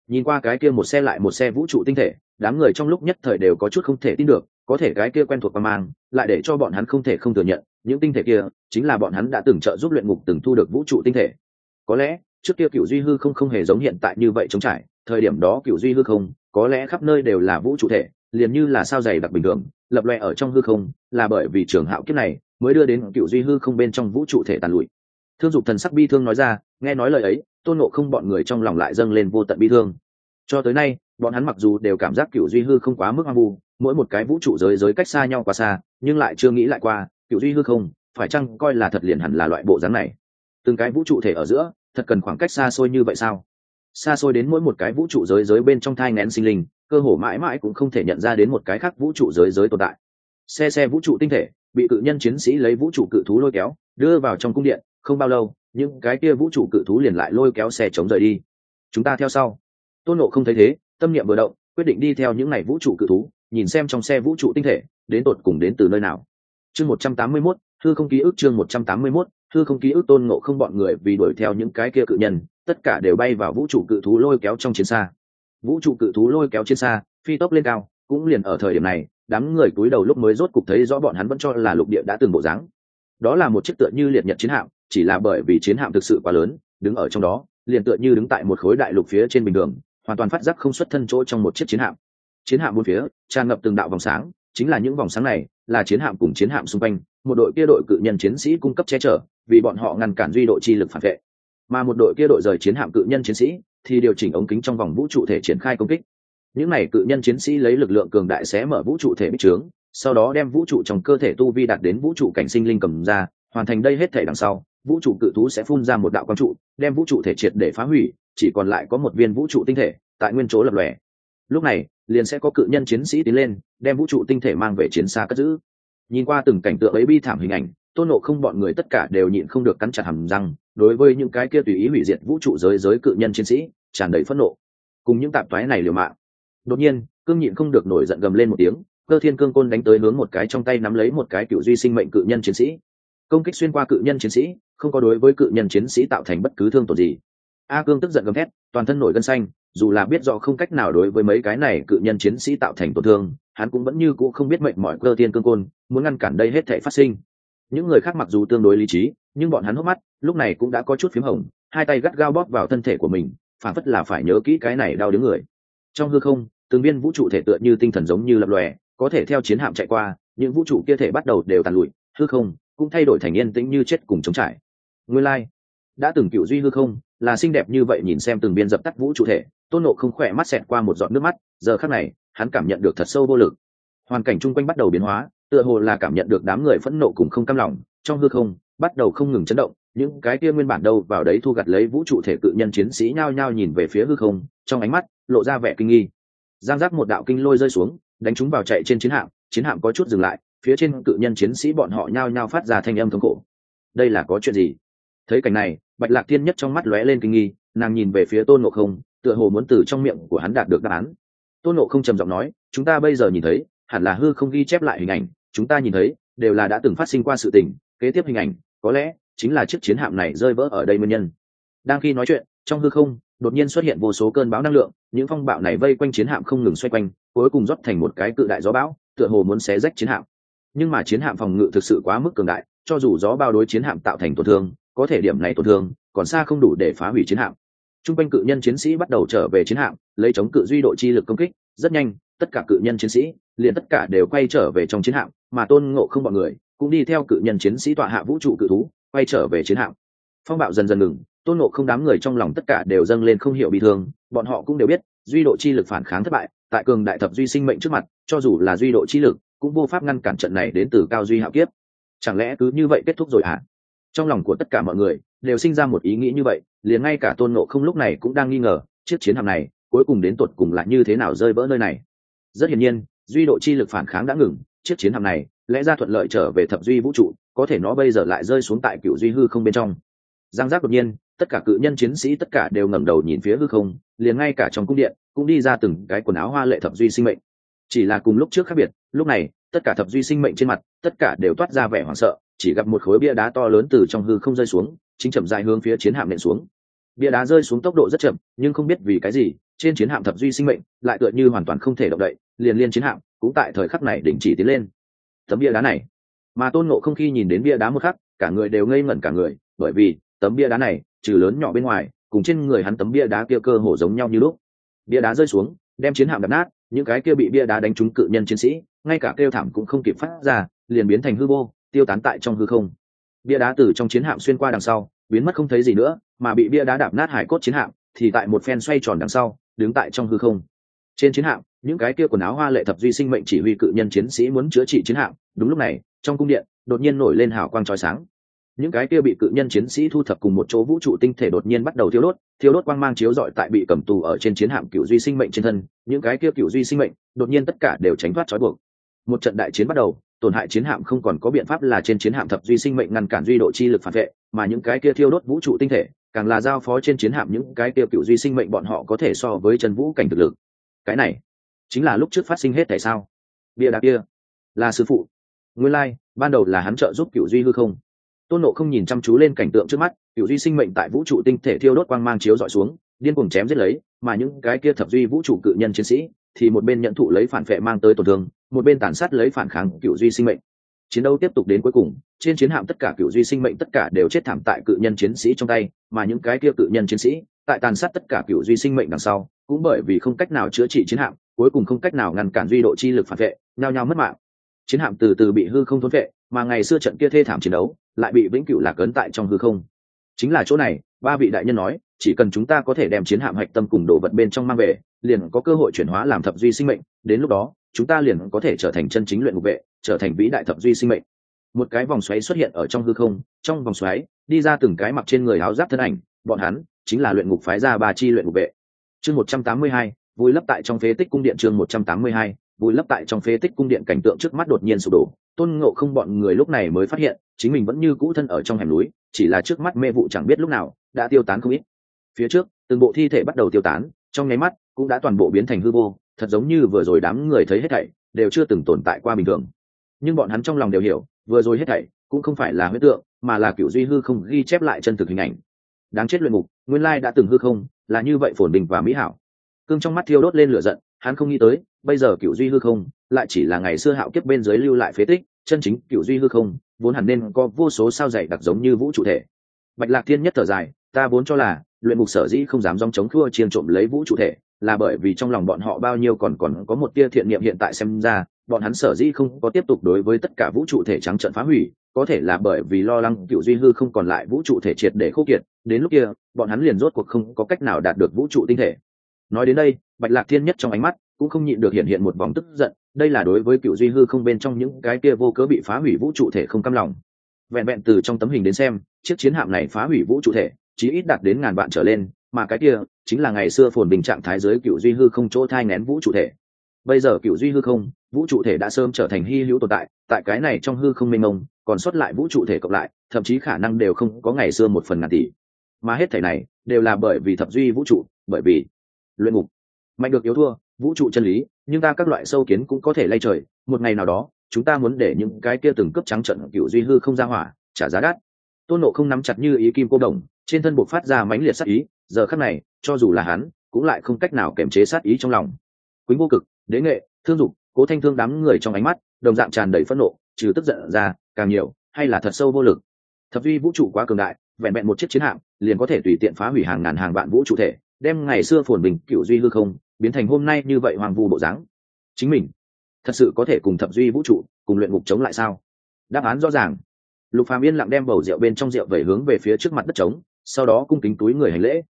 Nhìn qua cái kia một xe lại một xe vũ trụ tinh thể, đám người trong lúc nhất thời đều có chút không thể tin được có thể cái kia quen thuộc quan mang, lại để cho bọn hắn không thể không thừa nhận, những tinh thể kia chính là bọn hắn đã từng trợ giúp luyện ngục từng thu được vũ trụ tinh thể. Có lẽ, trước kia cựu duy hư không không hề giống hiện tại như vậy chống trải, thời điểm đó cựu duy hư không, có lẽ khắp nơi đều là vũ trụ thể, liền như là sao dày đặc bình thường, lập loe ở trong hư không, là bởi vì trường hạo kiếp này mới đưa đến cựu duy hư không bên trong vũ trụ thể tàn lụi. Thương dục thần sắc bi thương nói ra, nghe nói lời ấy, tôn nộ không bọn người trong lòng lại dâng lên vô tận bi thương. Cho tới nay, bọn hắn mặc dù đều cảm giác cựu duy hư không quá mức hoang vu mỗi một cái vũ trụ giới giới cách xa nhau quá xa, nhưng lại chưa nghĩ lại qua cựu duy hư không, phải chăng coi là thật liền hẳn là loại bộ dáng này? Từng cái vũ trụ thể ở giữa, thật cần khoảng cách xa xôi như vậy sao? Xa xôi đến mỗi một cái vũ trụ giới giới bên trong thai ngén sinh linh, cơ hồ mãi mãi cũng không thể nhận ra đến một cái khác vũ trụ giới giới tồn tại. Xe xe vũ trụ tinh thể, bị cự nhân chiến sĩ lấy vũ trụ cự thú lôi kéo, đưa vào trong cung điện, không bao lâu, những cái kia vũ trụ cự thú liền lại lôi kéo xe chống rời đi. Chúng ta theo sau. Tôn nộ không thấy thế, tâm niệm vừa động, quyết định đi theo những n à y vũ trụ cự thú nhìn xem trong xe vũ trụ tinh thể, đến tột cùng đến từ nơi nào. Chương một trăm tám mươi mốt thư không ký ức chương một trăm tám mươi mốt thư không ký ức tôn ngộ không bọn người vì đuổi theo những cái kia cự nhân, tất cả đều bay vào vũ trụ cự thú lôi kéo trong chiến xa. Vũ trụ cự thú lôi kéo chiến xa, phi tốc lên cao, cũng liền ở thời điểm này, đám người cúi đầu lúc mới rốt cục thấy rõ bọn hắn vẫn cho là lục địa đã từng bộ dáng. Đó là một chiếc tựa như liệt nhật chiến hạm, chỉ là bởi vì chiến hạm thực sự quá lớn, đứng ở trong đó, liền tựa như đứng tại một khối đại lục phía trên bình đường hoàn toàn phát giác không xuất thân chỗ trong một chiếc chiến hạm chiến hạm bốn phía, tràn ngập từng đạo vòng sáng, chính là những vòng sáng này là chiến hạm cùng chiến hạm xung quanh, một đội kia đội cự nhân chiến sĩ cung cấp che chở, vì bọn họ ngăn cản duy độ chi lực phản vệ. Mà một đội kia đội rời chiến hạm cự nhân chiến sĩ thì điều chỉnh ống kính trong vòng vũ trụ thể triển khai công kích. Những này cự nhân chiến sĩ lấy lực lượng cường đại xé mở vũ trụ thể bích trướng, sau đó đem vũ trụ trong cơ thể tu vi đạt đến vũ trụ cảnh sinh linh cầm ra, hoàn thành đây hết thể đằng sau, vũ trụ cự thú sẽ phun ra một đạo quang trụ, đem vũ trụ thể triệt để phá hủy, chỉ còn lại có một viên vũ trụ tinh thể tại nguyên chỗ lập lòe. Lúc này liền sẽ có cự nhân chiến sĩ tiến lên, đem vũ trụ tinh thể mang về chiến xa cất giữ. Nhìn qua từng cảnh tượng ấy bi thảm hình ảnh, tôn nộ không bọn người tất cả đều nhịn không được cắn chặt hầm răng, đối với những cái kia tùy ý hủy diệt vũ trụ giới giới cự nhân chiến sĩ, tràn đầy phẫn nộ. Cùng những tạp toái này liều mạng. Đột nhiên, cương nhịn không được nổi giận gầm lên một tiếng, cơ thiên cương côn đánh tới hướng một cái trong tay nắm lấy một cái cựu duy sinh mệnh cự nhân chiến sĩ. Công kích xuyên qua cự nhân chiến sĩ, không có đối với cự nhân chiến sĩ tạo thành bất cứ thương tổn gì. A cương tức giận gầm thét, toàn thân nổi gân xanh dù là biết rõ không cách nào đối với mấy cái này cự nhân chiến sĩ tạo thành tổn thương, hắn cũng vẫn như c ũ không biết mệnh mọi cơ tiên cương côn, muốn ngăn cản đây hết thể phát sinh những người khác mặc dù tương đối lý trí, nhưng bọn hắn hốc mắt, lúc này cũng đã có chút p h í m hồng, hai tay gắt gao bóp vào thân thể của mình phản phất là phải nhớ kỹ cái này đau đứng người trong hư không, từng viên vũ trụ thể tựa như tinh thần giống như lập lòe, có thể theo chiến hạm chạy qua, những vũ trụ kia thể bắt đầu đều tàn lụi, hư không cũng thay đổi thành yên tĩnh như chết cùng chống trải nguyên lai、like. đã từng cựu duy hư không, là xinh đẹp như vậy nhìn xem từng biên dập tắt vũ trụ thể tôn nộ không khỏe mắt xẹt qua một giọt nước mắt, giờ khắc này, hắn cảm nhận được thật sâu vô lực. Hoàn cảnh chung quanh bắt đầu biến hóa, tựa hồ là cảm nhận được đám người phẫn nộ cùng không cam lòng, trong hư không, bắt đầu không ngừng chấn động, những cái kia nguyên bản đâu vào đấy thu gặt lấy vũ trụ thể cự nhân chiến sĩ nhao nhao nhìn về phía hư không, trong ánh mắt, lộ ra vẻ kinh nghi. Giang giác một đạo kinh lôi rơi xuống, đánh chúng vào chạy trên chiến hạm chiến hạm có chút dừng lại, phía trên cự nhân chiến sĩ bọn họ nhao nhao phát ra thanh âm thống khổ. Đây là có chuyện gì? Thấy cảnh này, bạch lạc tiên nhất trong mắt lóe lên kinh nghi, nàng nhìn về phía tôn ngộ không tựa hồ muốn từ trong miệng của hắn đạt được đáp án. Tôn nộ không trầm giọng nói, chúng ta bây giờ nhìn thấy, hẳn là hư không ghi chép lại hình ảnh. Chúng ta nhìn thấy, đều là đã từng phát sinh qua sự tình, kế tiếp hình ảnh, có lẽ chính là chiếc chiến hạm này rơi vỡ ở đây nguyên nhân. Đang khi nói chuyện, trong hư không, đột nhiên xuất hiện vô số cơn bão năng lượng, những phong bạo này vây quanh chiến hạm không ngừng xoay quanh, cuối cùng rót thành một cái cự đại gió bão, tựa hồ muốn xé rách chiến hạm. Nhưng mà chiến hạm phòng ngự thực sự quá mức cường đại, cho dù gió bao đối chiến hạm tạo thành tổn thương, có thể điểm này tổn thương, còn xa không đủ để phá hủy chiến hạm. Trung quanh cự nhân chiến sĩ bắt đầu trở về chiến hạm, lấy chống cự duy độ chi lực công kích, rất nhanh, tất cả cự nhân chiến sĩ, liền tất cả đều quay trở về trong chiến hạm, mà Tôn Ngộ không bọn người, cũng đi theo cự nhân chiến sĩ tọa hạ vũ trụ cự thú, quay trở về chiến hạm. Phong bạo dần dần ngừng, Tôn Ngộ không đám người trong lòng tất cả đều dâng lên không hiểu bị thương, bọn họ cũng đều biết, duy độ chi lực phản kháng thất bại, tại cường đại thập duy sinh mệnh trước mặt, cho dù là duy độ chi lực, cũng vô pháp ngăn cản trận này đến từ cao duy hạo kiếp. Chẳng lẽ cứ như vậy kết thúc rồi à? Trong lòng của tất cả mọi người đều sinh ra một ý nghĩ như vậy, liền ngay cả tôn nộ không lúc này cũng đang nghi ngờ chiếc chiến hạm này cuối cùng đến tột cùng lại như thế nào rơi vỡ nơi này. Rất hiển nhiên duy độ chi lực phản kháng đã ngừng chiếc chiến hạm này lẽ ra thuận lợi trở về thập duy vũ trụ có thể nó bây giờ lại rơi xuống tại cựu duy hư không bên trong. Giang giác đột nhiên tất cả cự nhân chiến sĩ tất cả đều ngẩng đầu nhìn phía hư không liền ngay cả trong cung điện cũng đi ra từng cái quần áo hoa lệ thập duy sinh mệnh. Chỉ là cùng lúc trước khác biệt lúc này tất cả thập duy sinh mệnh trên mặt, tất cả đều toát ra vẻ hoảng sợ, chỉ gặp một khối bia đá to lớn từ trong hư không rơi xuống, chính chậm dài hướng phía chiến hạm nện xuống. Bia đá rơi xuống tốc độ rất chậm, nhưng không biết vì cái gì, trên chiến hạm thập duy sinh mệnh lại tựa như hoàn toàn không thể động đậy, liền liên chiến hạm cũng tại thời khắc này đình chỉ tiến lên. Tấm bia đá này, mà tôn nộ không khi nhìn đến bia đá một khắc, cả người đều ngây ngẩn cả người, bởi vì tấm bia đá này, trừ lớn nhỏ bên ngoài, cùng trên người hắn tấm bia đá kia cơ hồ giống nhau như lúc. Bia đá rơi xuống đem chiến hạm đập nát, những cái kia bị bia đá đánh trúng cự nhân chiến sĩ, ngay cả kêu thảm cũng không kịp phát ra, liền biến thành hư vô, tiêu tán tại trong hư không. Bia đá từ trong chiến hạm xuyên qua đằng sau, biến mất không thấy gì nữa, mà bị bia đá đạp nát hải cốt chiến hạm, thì tại một phen xoay tròn đằng sau, đứng tại trong hư không. Trên chiến hạm, những cái kia quần áo hoa lệ thập duy sinh mệnh chỉ huy cự nhân chiến sĩ muốn chữa trị chiến hạm, đúng lúc này, trong cung điện, đột nhiên nổi lên hào quang trói sáng những cái kia bị cự nhân chiến sĩ thu thập cùng một chỗ vũ trụ tinh thể đột nhiên bắt đầu thiêu đốt thiêu đốt quang mang chiếu rọi tại bị cầm tù ở trên chiến hạm cựu duy sinh mệnh trên thân những cái kia cựu duy sinh mệnh đột nhiên tất cả đều tránh thoát trói buộc. Một trận đại chiến bắt đầu tổn hại chiến hạm không còn có biện pháp là trên chiến hạm thập duy sinh mệnh ngăn cản duy độ chi lực phản vệ mà những cái kia thiêu đốt vũ trụ tinh thể càng là giao phó trên chiến hạm những cái kia cựu duy sinh mệnh bọn họ có thể so với chân vũ cảnh thực lực. Cái này chính là lúc trước phát sinh hết tại sao? Bia đá kia là sư phụ. Nguyên lai、like, ban đầu là hắn trợ giúp cựu duy hư không tôn nộ không nhìn chăm chú lên cảnh tượng trước mắt cựu duy sinh mệnh tại vũ trụ tinh thể thiêu đốt quang mang chiếu dọi xuống, điên cuồng chém giết lấy, mà những cái kia thập duy vũ trụ cự nhân chiến sĩ thì một bên nhận thụ lấy phản vệ mang tới tổn thương, một bên tàn sát lấy phản kháng cựu duy sinh mệnh. Chiến đấu tiếp tục đến cuối cùng, trên chiến hạm tất cả cựu duy sinh mệnh tất cả đều chết thảm tại cự nhân chiến sĩ trong tay, mà những cái kia cự nhân chiến sĩ tại tàn sát tất cả cựu duy sinh mệnh đằng sau, cũng bởi vì không cách nào chữa trị chiến hạm, cuối cùng không cách nào ngăn cản duy độ chi lực phản vệ, nhao nhao mất mạng. Chiến hạm từ từ bị hư không thốn vệ, mà ngày xưa trận kia thê thảm chiến đấu lại bị vĩnh cửu lạc ấn tại trong hư không. Chính là chỗ này, ba vị đại nhân nói, chỉ cần chúng ta có thể đem chiến hạm hạch tâm cùng đồ vật bên trong mang về, liền có cơ hội chuyển hóa làm thập duy sinh mệnh, đến lúc đó, chúng ta liền có thể trở thành chân chính luyện ngục vệ, trở thành vĩ đại thập duy sinh mệnh. Một cái vòng xoáy xuất hiện ở trong hư không, trong vòng xoáy, đi ra từng cái mặc trên người áo giáp thân ảnh, bọn hắn chính là luyện ngục phái ra ba chi luyện ngục vệ. Chương một trăm tám mươi hai, vui lấp tại trong phế tích cung điện chương một trăm tám mươi hai vùi lấp tại trong phế tích cung điện cảnh tượng trước mắt đột nhiên sụp đổ. Tôn ngộ không bọn người lúc này mới phát hiện, chính mình vẫn như cũ thân ở trong hẻm núi, chỉ là trước mắt mê vụ chẳng biết lúc nào, đã tiêu tán không ít. Phía trước, từng bộ thi thể bắt đầu tiêu tán, trong nháy mắt cũng đã toàn bộ biến thành hư vô, thật giống như vừa rồi đám người thấy hết thảy, đều chưa từng tồn tại qua bình thường. Nhưng bọn hắn trong lòng đều hiểu, vừa rồi hết thảy cũng không phải là huyết tượng, mà là cựu duy hư không ghi chép lại chân thực hình ảnh. Đáng chết luyện ngục, nguyên lai đã từng hư không, là như vậy phồn bình và mỹ hảo. Cương trong mắt thiêu đốt lên lửa giận hắn không nghĩ tới, bây giờ cựu duy hư không lại chỉ là ngày xưa hạo kiếp bên dưới lưu lại phế tích, chân chính cựu duy hư không vốn hẳn nên có vô số sao dày đặc giống như vũ trụ thể. Bạch lạc thiên nhất thở dài, ta vốn cho là luyện mục sở dĩ không dám dòng chống thua chiên trộm lấy vũ trụ thể, là bởi vì trong lòng bọn họ bao nhiêu còn còn có một tia thiện niệm hiện tại xem ra, bọn hắn sở dĩ không có tiếp tục đối với tất cả vũ trụ thể trắng trận phá hủy, có thể là bởi vì lo lắng cựu duy hư không còn lại vũ trụ thể triệt để khô kiệt, đến lúc kia, bọn hắn liền rốt cuộc không có cách nào đạt được vũ trụ tinh thể. Nói đến đây bạch lạc thiên nhất trong ánh mắt cũng không nhịn được hiện hiện một vòng tức giận, đây là đối với cựu duy hư không bên trong những cái kia vô cớ bị phá hủy vũ trụ thể không căm lòng. Vẹn vẹn từ trong tấm hình đến xem, chiếc chiến hạm này phá hủy vũ trụ thể, chí ít đạt đến ngàn vạn trở lên, mà cái kia chính là ngày xưa phồn bình trạng thái giới cựu duy hư không chỗ thai ngén vũ trụ thể. Bây giờ cựu duy hư không, vũ trụ thể đã sớm trở thành hy hữu tồn tại tại cái này trong hư không mênh mông, còn sót lại vũ trụ thể cộng lại, thậm chí khả năng đều không có ngày xưa một phần ngàn tỷ. Mà hết thể này đều là bởi vì thập duy vũ trụ, bởi vì luyện ngục mạnh được yếu thua, vũ trụ chân lý, nhưng ta các loại sâu kiến cũng có thể lay trời, một ngày nào đó, chúng ta muốn để những cái kia từng cướp trắng trận cựu duy hư không ra hỏa, trả giá đắt. Tôn nộ không nắm chặt như ý kim cô đồng, trên thân buộc phát ra mãnh liệt sát ý, giờ khắc này, cho dù là hắn, cũng lại không cách nào kiềm chế sát ý trong lòng. Quýnh vô cực, đế nghệ, thương dục, cố thanh thương đám người trong ánh mắt, đồng dạng tràn đầy phẫn nộ, trừ tức giận ra, càng nhiều, hay là thật sâu vô lực. Thập duy vũ trụ quá cường đại, vẹn vẹn một chiếc chiến hạm, liền có thể tùy tiện phá hủy hàng ngàn hàng vạn vũ trụ thể, đem ngày xưa phồn bình cựu duy hư không biến thành hôm nay như vậy hoàng vu bộ dáng. Chính mình, thật sự có thể cùng thập duy vũ trụ, cùng luyện ngục chống lại sao? Đáp án rõ ràng. Lục phàm yên lặng đem bầu rượu bên trong rượu về hướng về phía trước mặt đất trống, sau đó cung kính túi người hành lễ.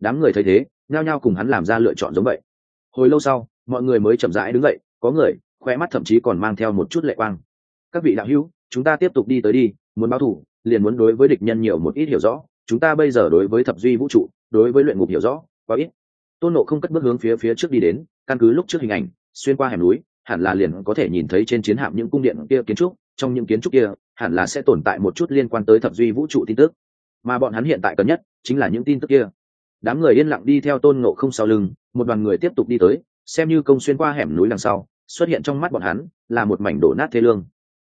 Đám người thấy thế, nhao nhao cùng hắn làm ra lựa chọn giống vậy. Hồi lâu sau, mọi người mới chậm rãi đứng dậy, có người khoe mắt thậm chí còn mang theo một chút lệ quang. Các vị đạo hữu, chúng ta tiếp tục đi tới đi, muốn báo thủ, liền muốn đối với địch nhân nhiều một ít hiểu rõ, chúng ta bây giờ đối với thập duy vũ trụ, đối với luyện ngục hiểu rõ, quá ít tôn nộ không cất bước hướng phía phía trước đi đến, căn cứ lúc trước hình ảnh, xuyên qua hẻm núi, hẳn là liền có thể nhìn thấy trên chiến hạm những cung điện kia kiến trúc, trong những kiến trúc kia, hẳn là sẽ tồn tại một chút liên quan tới thập duy vũ trụ tin tức. Mà bọn hắn hiện tại cần nhất chính là những tin tức kia. Đám người yên lặng đi theo tôn ngộ không sau lưng, một đoàn người tiếp tục đi tới, xem như công xuyên qua hẻm núi đằng sau, xuất hiện trong mắt bọn hắn là một mảnh đổ nát thế lương.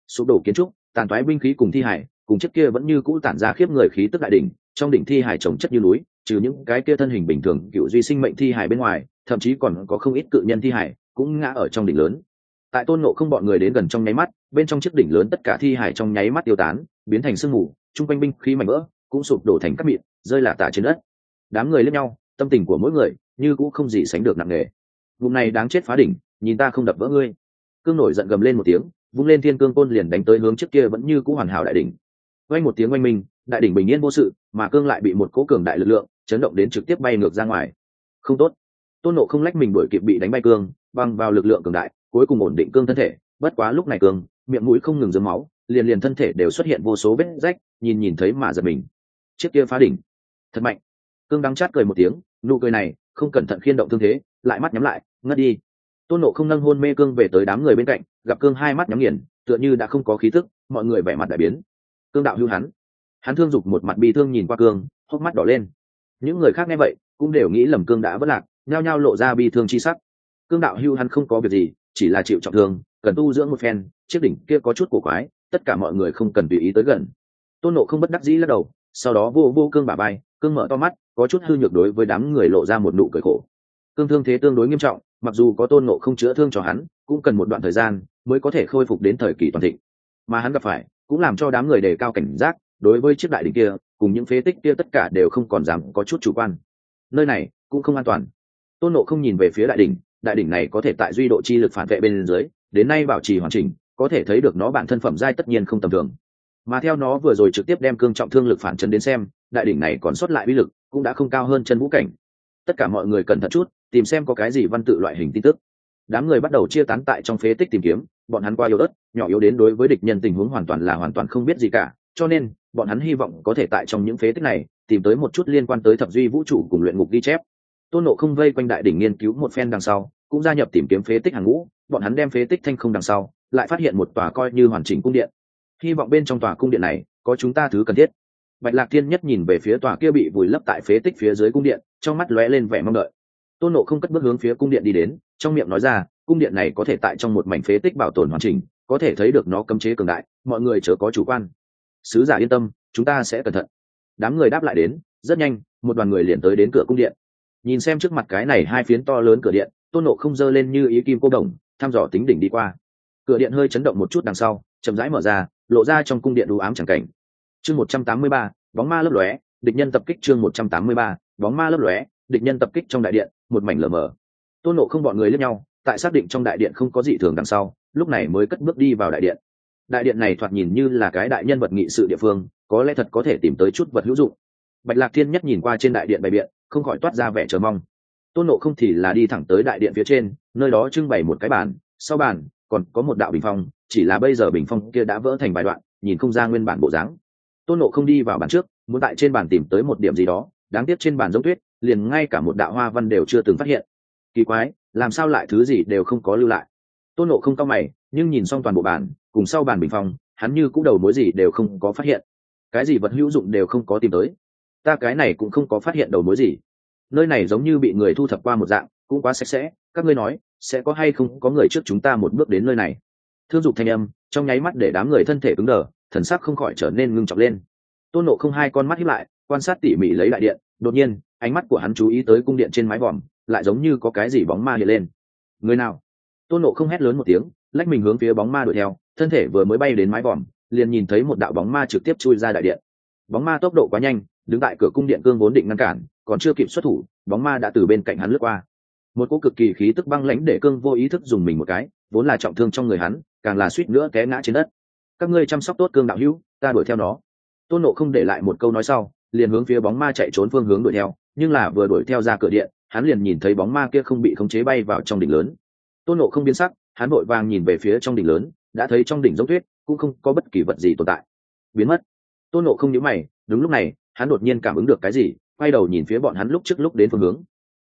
Sụp đổ kiến trúc, tàn toái binh khí cùng thi hải, cùng chiếc kia vẫn như cũ tản ra khiếp người khí tức đại đỉnh, trong đỉnh thi hải trồng chất như núi trừ những cái kia thân hình bình thường cựu duy sinh mệnh thi hải bên ngoài, thậm chí còn có không ít cự nhân thi hải cũng ngã ở trong đỉnh lớn. Tại tôn nộ không bọn người đến gần trong nháy mắt, bên trong chiếc đỉnh lớn tất cả thi hải trong nháy mắt tiêu tán, biến thành sương mù, chung quanh binh khí mảnh vỡ cũng sụp đổ thành các mịn, rơi lả tả trên đất. Đám người lên nhau, tâm tình của mỗi người như cũng không gì sánh được nặng nề. Vùng này đáng chết phá đỉnh, nhìn ta không đập vỡ ngươi. Cương nổi giận gầm lên một tiếng, vung lên thiên cương côn liền đánh tới hướng trước kia vẫn như cũ hoàn hảo đại đỉnh. Quanh một tiếng oanh minh, đại đỉnh bình yên vô sự, mà cương lại bị một cố cường đại lực lượng chấn động đến trực tiếp bay ngược ra ngoài. Không tốt. Tôn nộ không lách mình đuổi kịp bị đánh bay cương, băng vào lực lượng cường đại, cuối cùng ổn định cương thân thể. Bất quá lúc này cương, miệng mũi không ngừng dấm máu, liền liền thân thể đều xuất hiện vô số vết rách, nhìn nhìn thấy mà giật mình. Chiếc kia phá đỉnh. Thật mạnh. Cương đắng chát cười một tiếng, nụ cười này, không cẩn thận khiên động thương thế, lại mắt nhắm lại, ngất đi. Tôn nộ không nâng hôn mê cương về tới đám người bên cạnh, gặp cương hai mắt nhắm nghiền, tựa như đã không có khí thức mọi người vẻ mặt đại biến. Cương đạo hưu hắn. Hắn thương dục một mặt bi thương nhìn qua cương, hốc mắt đỏ lên những người khác nghe vậy, cũng đều nghĩ lầm cương đã vất lạc, nhao nhao lộ ra bi thương chi sắc. Cương đạo hưu hắn không có việc gì, chỉ là chịu trọng thương, cần tu dưỡng một phen, chiếc đỉnh kia có chút cổ quái, tất cả mọi người không cần tùy ý tới gần. Tôn nộ không bất đắc dĩ lắc đầu, sau đó vô vô cương bà bay cương mở to mắt, có chút hư nhược đối với đám người lộ ra một nụ cười khổ. Cương thương thế tương đối nghiêm trọng, mặc dù có tôn nộ không chữa thương cho hắn, cũng cần một đoạn thời gian mới có thể khôi phục đến thời kỳ toàn thịnh. Mà hắn gặp phải, cũng làm cho đám người đề cao cảnh giác đối với chiếc đại đỉnh kia cùng những phế tích kia tất cả đều không còn dám có chút chủ quan. Nơi này cũng không an toàn. Tôn nộ không nhìn về phía đại đỉnh đại đỉnh này có thể tại duy độ chi lực phản vệ bên dưới, đến nay bảo trì hoàn chỉnh, có thể thấy được nó bản thân phẩm giai tất nhiên không tầm thường. Mà theo nó vừa rồi trực tiếp đem cương trọng thương lực phản chân đến xem, đại đỉnh này còn sót lại uy lực, cũng đã không cao hơn chân vũ cảnh. Tất cả mọi người cẩn thận chút, tìm xem có cái gì văn tự loại hình tin tức. Đám người bắt đầu chia tán tại trong phế tích tìm kiếm, bọn hắn qua yếu ớt, nhỏ yếu đến đối với địch nhân tình huống hoàn toàn là hoàn toàn không biết gì cả, cho nên bọn hắn hy vọng có thể tại trong những phế tích này tìm tới một chút liên quan tới thập duy vũ trụ cùng luyện ngục ghi chép. Tôn nộ không vây quanh đại đỉnh nghiên cứu một phen đằng sau, cũng gia nhập tìm kiếm phế tích hàng ngũ, bọn hắn đem phế tích thanh không đằng sau, lại phát hiện một tòa coi như hoàn chỉnh cung điện. Hy vọng bên trong tòa cung điện này có chúng ta thứ cần thiết. Bạch lạc thiên nhất nhìn về phía tòa kia bị vùi lấp tại phế tích phía dưới cung điện, trong mắt lóe lên vẻ mong đợi. Tôn nộ không cất bước hướng phía cung điện đi đến, trong miệng nói ra, cung điện này có thể tại trong một mảnh phế tích bảo tồn hoàn chỉnh, có thể thấy được nó cấm chế cường đại, mọi người chớ có chủ quan sứ giả yên tâm, chúng ta sẽ cẩn thận. Đám người đáp lại đến, rất nhanh, một đoàn người liền tới đến cửa cung điện. Nhìn xem trước mặt cái này hai phiến to lớn cửa điện, tôn nộ không dơ lên như ý kim cô đồng, thăm dò tính đỉnh đi qua. Cửa điện hơi chấn động một chút đằng sau, chậm rãi mở ra, lộ ra trong cung điện đủ ám chẳng cảnh. Chương một trăm tám mươi ba, bóng ma lấp lóe, địch nhân tập kích chương một trăm tám mươi ba, bóng ma lấp lóe, địch nhân tập kích trong đại điện, một mảnh lờ mờ. Tôn nộ không bọn người lẫn nhau, tại xác định trong đại điện không có gì thường đằng sau, lúc này mới cất bước đi vào đại điện đại điện này thoạt nhìn như là cái đại nhân vật nghị sự địa phương, có lẽ thật có thể tìm tới chút vật hữu dụng. Bạch lạc thiên nhất nhìn qua trên đại điện bày biện, không khỏi toát ra vẻ chờ mong. Tôn nộ không thì là đi thẳng tới đại điện phía trên, nơi đó trưng bày một cái bàn, sau bàn còn có một đạo bình phong, chỉ là bây giờ bình phong kia đã vỡ thành vài đoạn, nhìn không ra nguyên bản bộ dáng. Tôn nộ không đi vào bàn trước, muốn tại trên bàn tìm tới một điểm gì đó, đáng tiếc trên bàn giống tuyết, liền ngay cả một đạo hoa văn đều chưa từng phát hiện. Kỳ quái, làm sao lại thứ gì đều không có lưu lại? Tôn nộ không cao mày, nhưng nhìn xong toàn bộ bàn cùng sau bàn bình phong, hắn như cũng đầu mối gì đều không có phát hiện. Cái gì vật hữu dụng đều không có tìm tới. Ta cái này cũng không có phát hiện đầu mối gì. Nơi này giống như bị người thu thập qua một dạng, cũng quá sạch sẽ. Các ngươi nói, sẽ có hay không có người trước chúng ta một bước đến nơi này? Thương dục thanh âm, trong nháy mắt để đám người thân thể cứng đờ, thần sắc không khỏi trở nên ngưng trọng lên. Tôn nộ không hai con mắt hiếp lại, quan sát tỉ mỉ lấy đại điện, đột nhiên, ánh mắt của hắn chú ý tới cung điện trên mái vòm, lại giống như có cái gì bóng ma hiện lên. Người nào? Tôn nộ không hét lớn một tiếng lách mình hướng phía bóng ma đuổi theo, thân thể vừa mới bay đến mái vòm, liền nhìn thấy một đạo bóng ma trực tiếp chui ra đại điện. Bóng ma tốc độ quá nhanh, đứng tại cửa cung điện cương vốn định ngăn cản, còn chưa kịp xuất thủ, bóng ma đã từ bên cạnh hắn lướt qua. Một cỗ cực kỳ khí tức băng lãnh để cương vô ý thức dùng mình một cái, vốn là trọng thương trong người hắn, càng là suýt nữa té ngã trên đất. Các ngươi chăm sóc tốt cương đạo hữu, ta đuổi theo nó. Tôn nộ không để lại một câu nói sau, liền hướng phía bóng ma chạy trốn phương hướng đuổi theo, nhưng là vừa đuổi theo ra cửa điện, hắn liền nhìn thấy bóng ma kia không bị khống chế bay vào trong đỉnh lớn. Tôn nộ không biến sắc hắn vội vàng nhìn về phía trong đỉnh lớn, đã thấy trong đỉnh giống tuyết, cũng không có bất kỳ vật gì tồn tại. Biến mất. Tôn nộ không nhớ mày, đúng lúc này, hắn đột nhiên cảm ứng được cái gì, quay đầu nhìn phía bọn hắn lúc trước lúc đến phương hướng.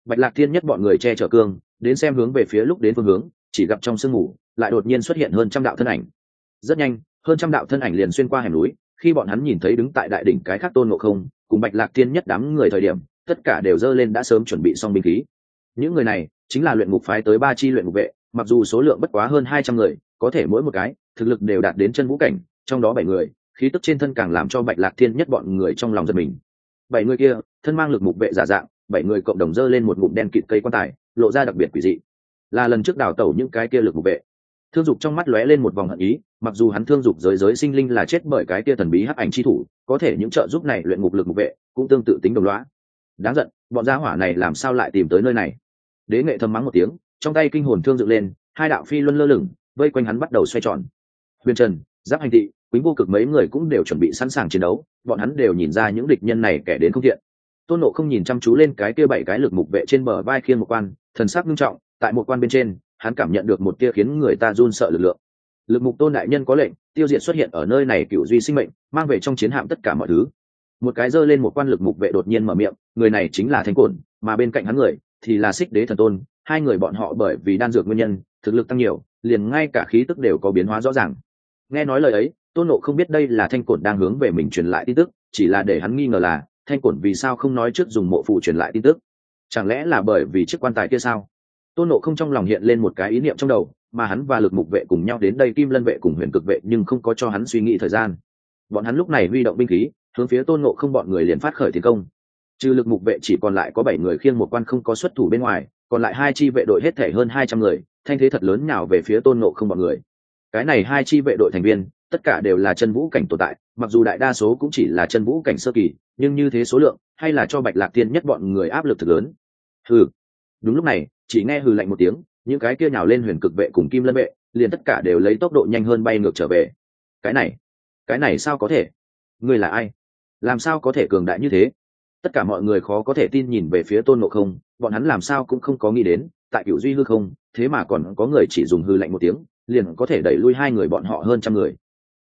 Bạch lạc thiên nhất bọn người che chở cương, đến xem hướng về phía lúc đến phương hướng, chỉ gặp trong sương mù, lại đột nhiên xuất hiện hơn trăm đạo thân ảnh. Rất nhanh, hơn trăm đạo thân ảnh liền xuyên qua hẻm núi, khi bọn hắn nhìn thấy đứng tại đại đỉnh cái khác tôn ngộ không, cùng bạch lạc thiên nhất đám người thời điểm, tất cả đều dơ lên đã sớm chuẩn bị xong binh khí. Những người này, chính là luyện ngục phái tới ba chi luyện ngục vệ mặc dù số lượng bất quá hơn hai trăm người, có thể mỗi một cái, thực lực đều đạt đến chân vũ cảnh, trong đó bảy người, khí tức trên thân càng làm cho bạch lạc thiên nhất bọn người trong lòng giật mình. Bảy người kia, thân mang lực mục vệ giả dạng, bảy người cộng đồng dơ lên một ngụm đen kịt cây quan tài, lộ ra đặc biệt quỷ dị. Là lần trước đào tẩu những cái kia lực mục vệ. Thương dục trong mắt lóe lên một vòng hận ý, mặc dù hắn thương dục giới giới sinh linh là chết bởi cái kia thần bí hắc ảnh chi thủ, có thể những trợ giúp này luyện ngục lực mục vệ cũng tương tự tính đồng loá. Đáng giận, bọn gia hỏa này làm sao lại tìm tới nơi này? Đế nghệ thầm mắng một tiếng trong tay kinh hồn thương dựng lên, hai đạo phi luân lơ lửng, vây quanh hắn bắt đầu xoay tròn. Huyền trần, giáp hành thị, quýnh vô cực mấy người cũng đều chuẩn bị sẵn sàng chiến đấu, bọn hắn đều nhìn ra những địch nhân này kẻ đến không thiện. Tôn nộ không nhìn chăm chú lên cái kia bảy cái lực mục vệ trên bờ vai khiên một quan, thần sắc nghiêm trọng, tại một quan bên trên, hắn cảm nhận được một tia khiến người ta run sợ lực lượng. Lực mục tôn đại nhân có lệnh, tiêu diệt xuất hiện ở nơi này cựu duy sinh mệnh, mang về trong chiến hạm tất cả mọi thứ. Một cái giơ lên một quan lực mục vệ đột nhiên mở miệng, người này chính là thánh cổn, mà bên cạnh hắn người thì là xích đế thần tôn hai người bọn họ bởi vì đan dược nguyên nhân, thực lực tăng nhiều, liền ngay cả khí tức đều có biến hóa rõ ràng. Nghe nói lời ấy, tôn nộ không biết đây là thanh cổn đang hướng về mình truyền lại tin tức, chỉ là để hắn nghi ngờ là, thanh cổn vì sao không nói trước dùng mộ phụ truyền lại tin tức? Chẳng lẽ là bởi vì chiếc quan tài kia sao? Tôn nộ không trong lòng hiện lên một cái ý niệm trong đầu, mà hắn và lực mục vệ cùng nhau đến đây kim lân vệ cùng huyền cực vệ nhưng không có cho hắn suy nghĩ thời gian. Bọn hắn lúc này huy động binh khí, hướng phía tôn nộ không bọn người liền phát khởi tiến công. Trừ lực mục vệ chỉ còn lại có bảy người khiêng một quan không có xuất thủ bên ngoài còn lại hai chi vệ đội hết thể hơn hai trăm người, thanh thế thật lớn nào về phía tôn nộ không bọn người. Cái này hai chi vệ đội thành viên, tất cả đều là chân vũ cảnh tồn tại, mặc dù đại đa số cũng chỉ là chân vũ cảnh sơ kỳ, nhưng như thế số lượng, hay là cho bạch lạc tiên nhất bọn người áp lực thực lớn. Hừ. Đúng lúc này, chỉ nghe hừ lạnh một tiếng, những cái kia nhào lên huyền cực vệ cùng kim lân vệ, liền tất cả đều lấy tốc độ nhanh hơn bay ngược trở về. Cái này cái này sao có thể? Ngươi là ai? Làm sao có thể cường đại như thế? Tất cả mọi người khó có thể tin nhìn về phía tôn ngộ không, bọn hắn làm sao cũng không có nghĩ đến, tại cựu duy hư không, thế mà còn có người chỉ dùng hư lạnh một tiếng, liền có thể đẩy lui hai người bọn họ hơn trăm người.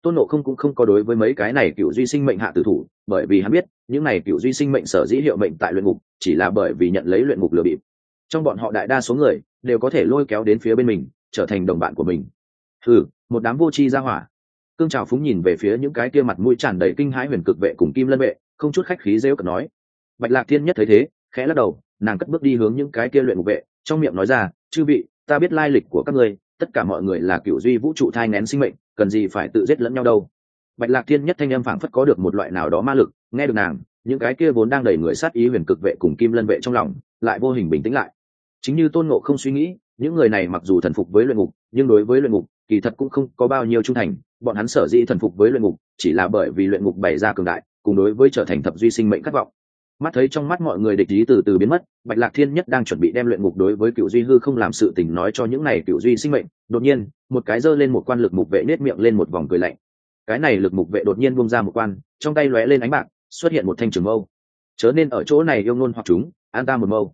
Tôn nộ không cũng không có đối với mấy cái này cựu duy sinh mệnh hạ tử thủ, bởi vì hắn biết, những này cựu duy sinh mệnh sở dĩ hiệu mệnh tại luyện ngục, chỉ là bởi vì nhận lấy luyện ngục lừa bịp. Trong bọn họ đại đa số người, đều có thể lôi kéo đến phía bên mình, trở thành đồng bạn của mình. Ừ một đám vô tri ra hỏa. Cương trào phúng nhìn về phía những cái kia mặt mũi tràn đầy kinh hãi huyền cực vệ cùng kim lân vệ, không chút khách khí rêu cợt nói bạch lạc thiên nhất thấy thế, khẽ lắc đầu, nàng cất bước đi hướng những cái kia luyện ngục vệ, trong miệng nói ra, chư vị, ta biết lai lịch của các ngươi, tất cả mọi người là cựu duy vũ trụ thai nén sinh mệnh, cần gì phải tự giết lẫn nhau đâu. Bạch lạc thiên nhất thanh âm phảng phất có được một loại nào đó ma lực, nghe được nàng, những cái kia vốn đang đẩy người sát ý huyền cực vệ cùng kim lân vệ trong lòng, lại vô hình bình tĩnh lại. Chính như tôn ngộ không suy nghĩ, những người này mặc dù thần phục với luyện ngục, nhưng đối với luyện ngục, kỳ thật cũng không có bao nhiêu trung thành, bọn hắn sở dĩ thần phục với luyện ngục, chỉ là bởi vì luyện ngục bày ra cường đại, cùng đối với trở thành thập duy sinh mệnh khát vọng mắt thấy trong mắt mọi người địch ý từ từ biến mất, bạch lạc thiên nhất đang chuẩn bị đem luyện ngục đối với cựu duy hư không làm sự tình nói cho những này cựu duy sinh mệnh, đột nhiên, một cái giơ lên một quan lực mục vệ nết miệng lên một vòng cười lạnh. Cái này lực mục vệ đột nhiên bung ra một quan, trong tay lóe lên ánh bạc, xuất hiện một thanh trường mâu. Chớ nên ở chỗ này yêu ngôn hoặc chúng, an ta một mâu.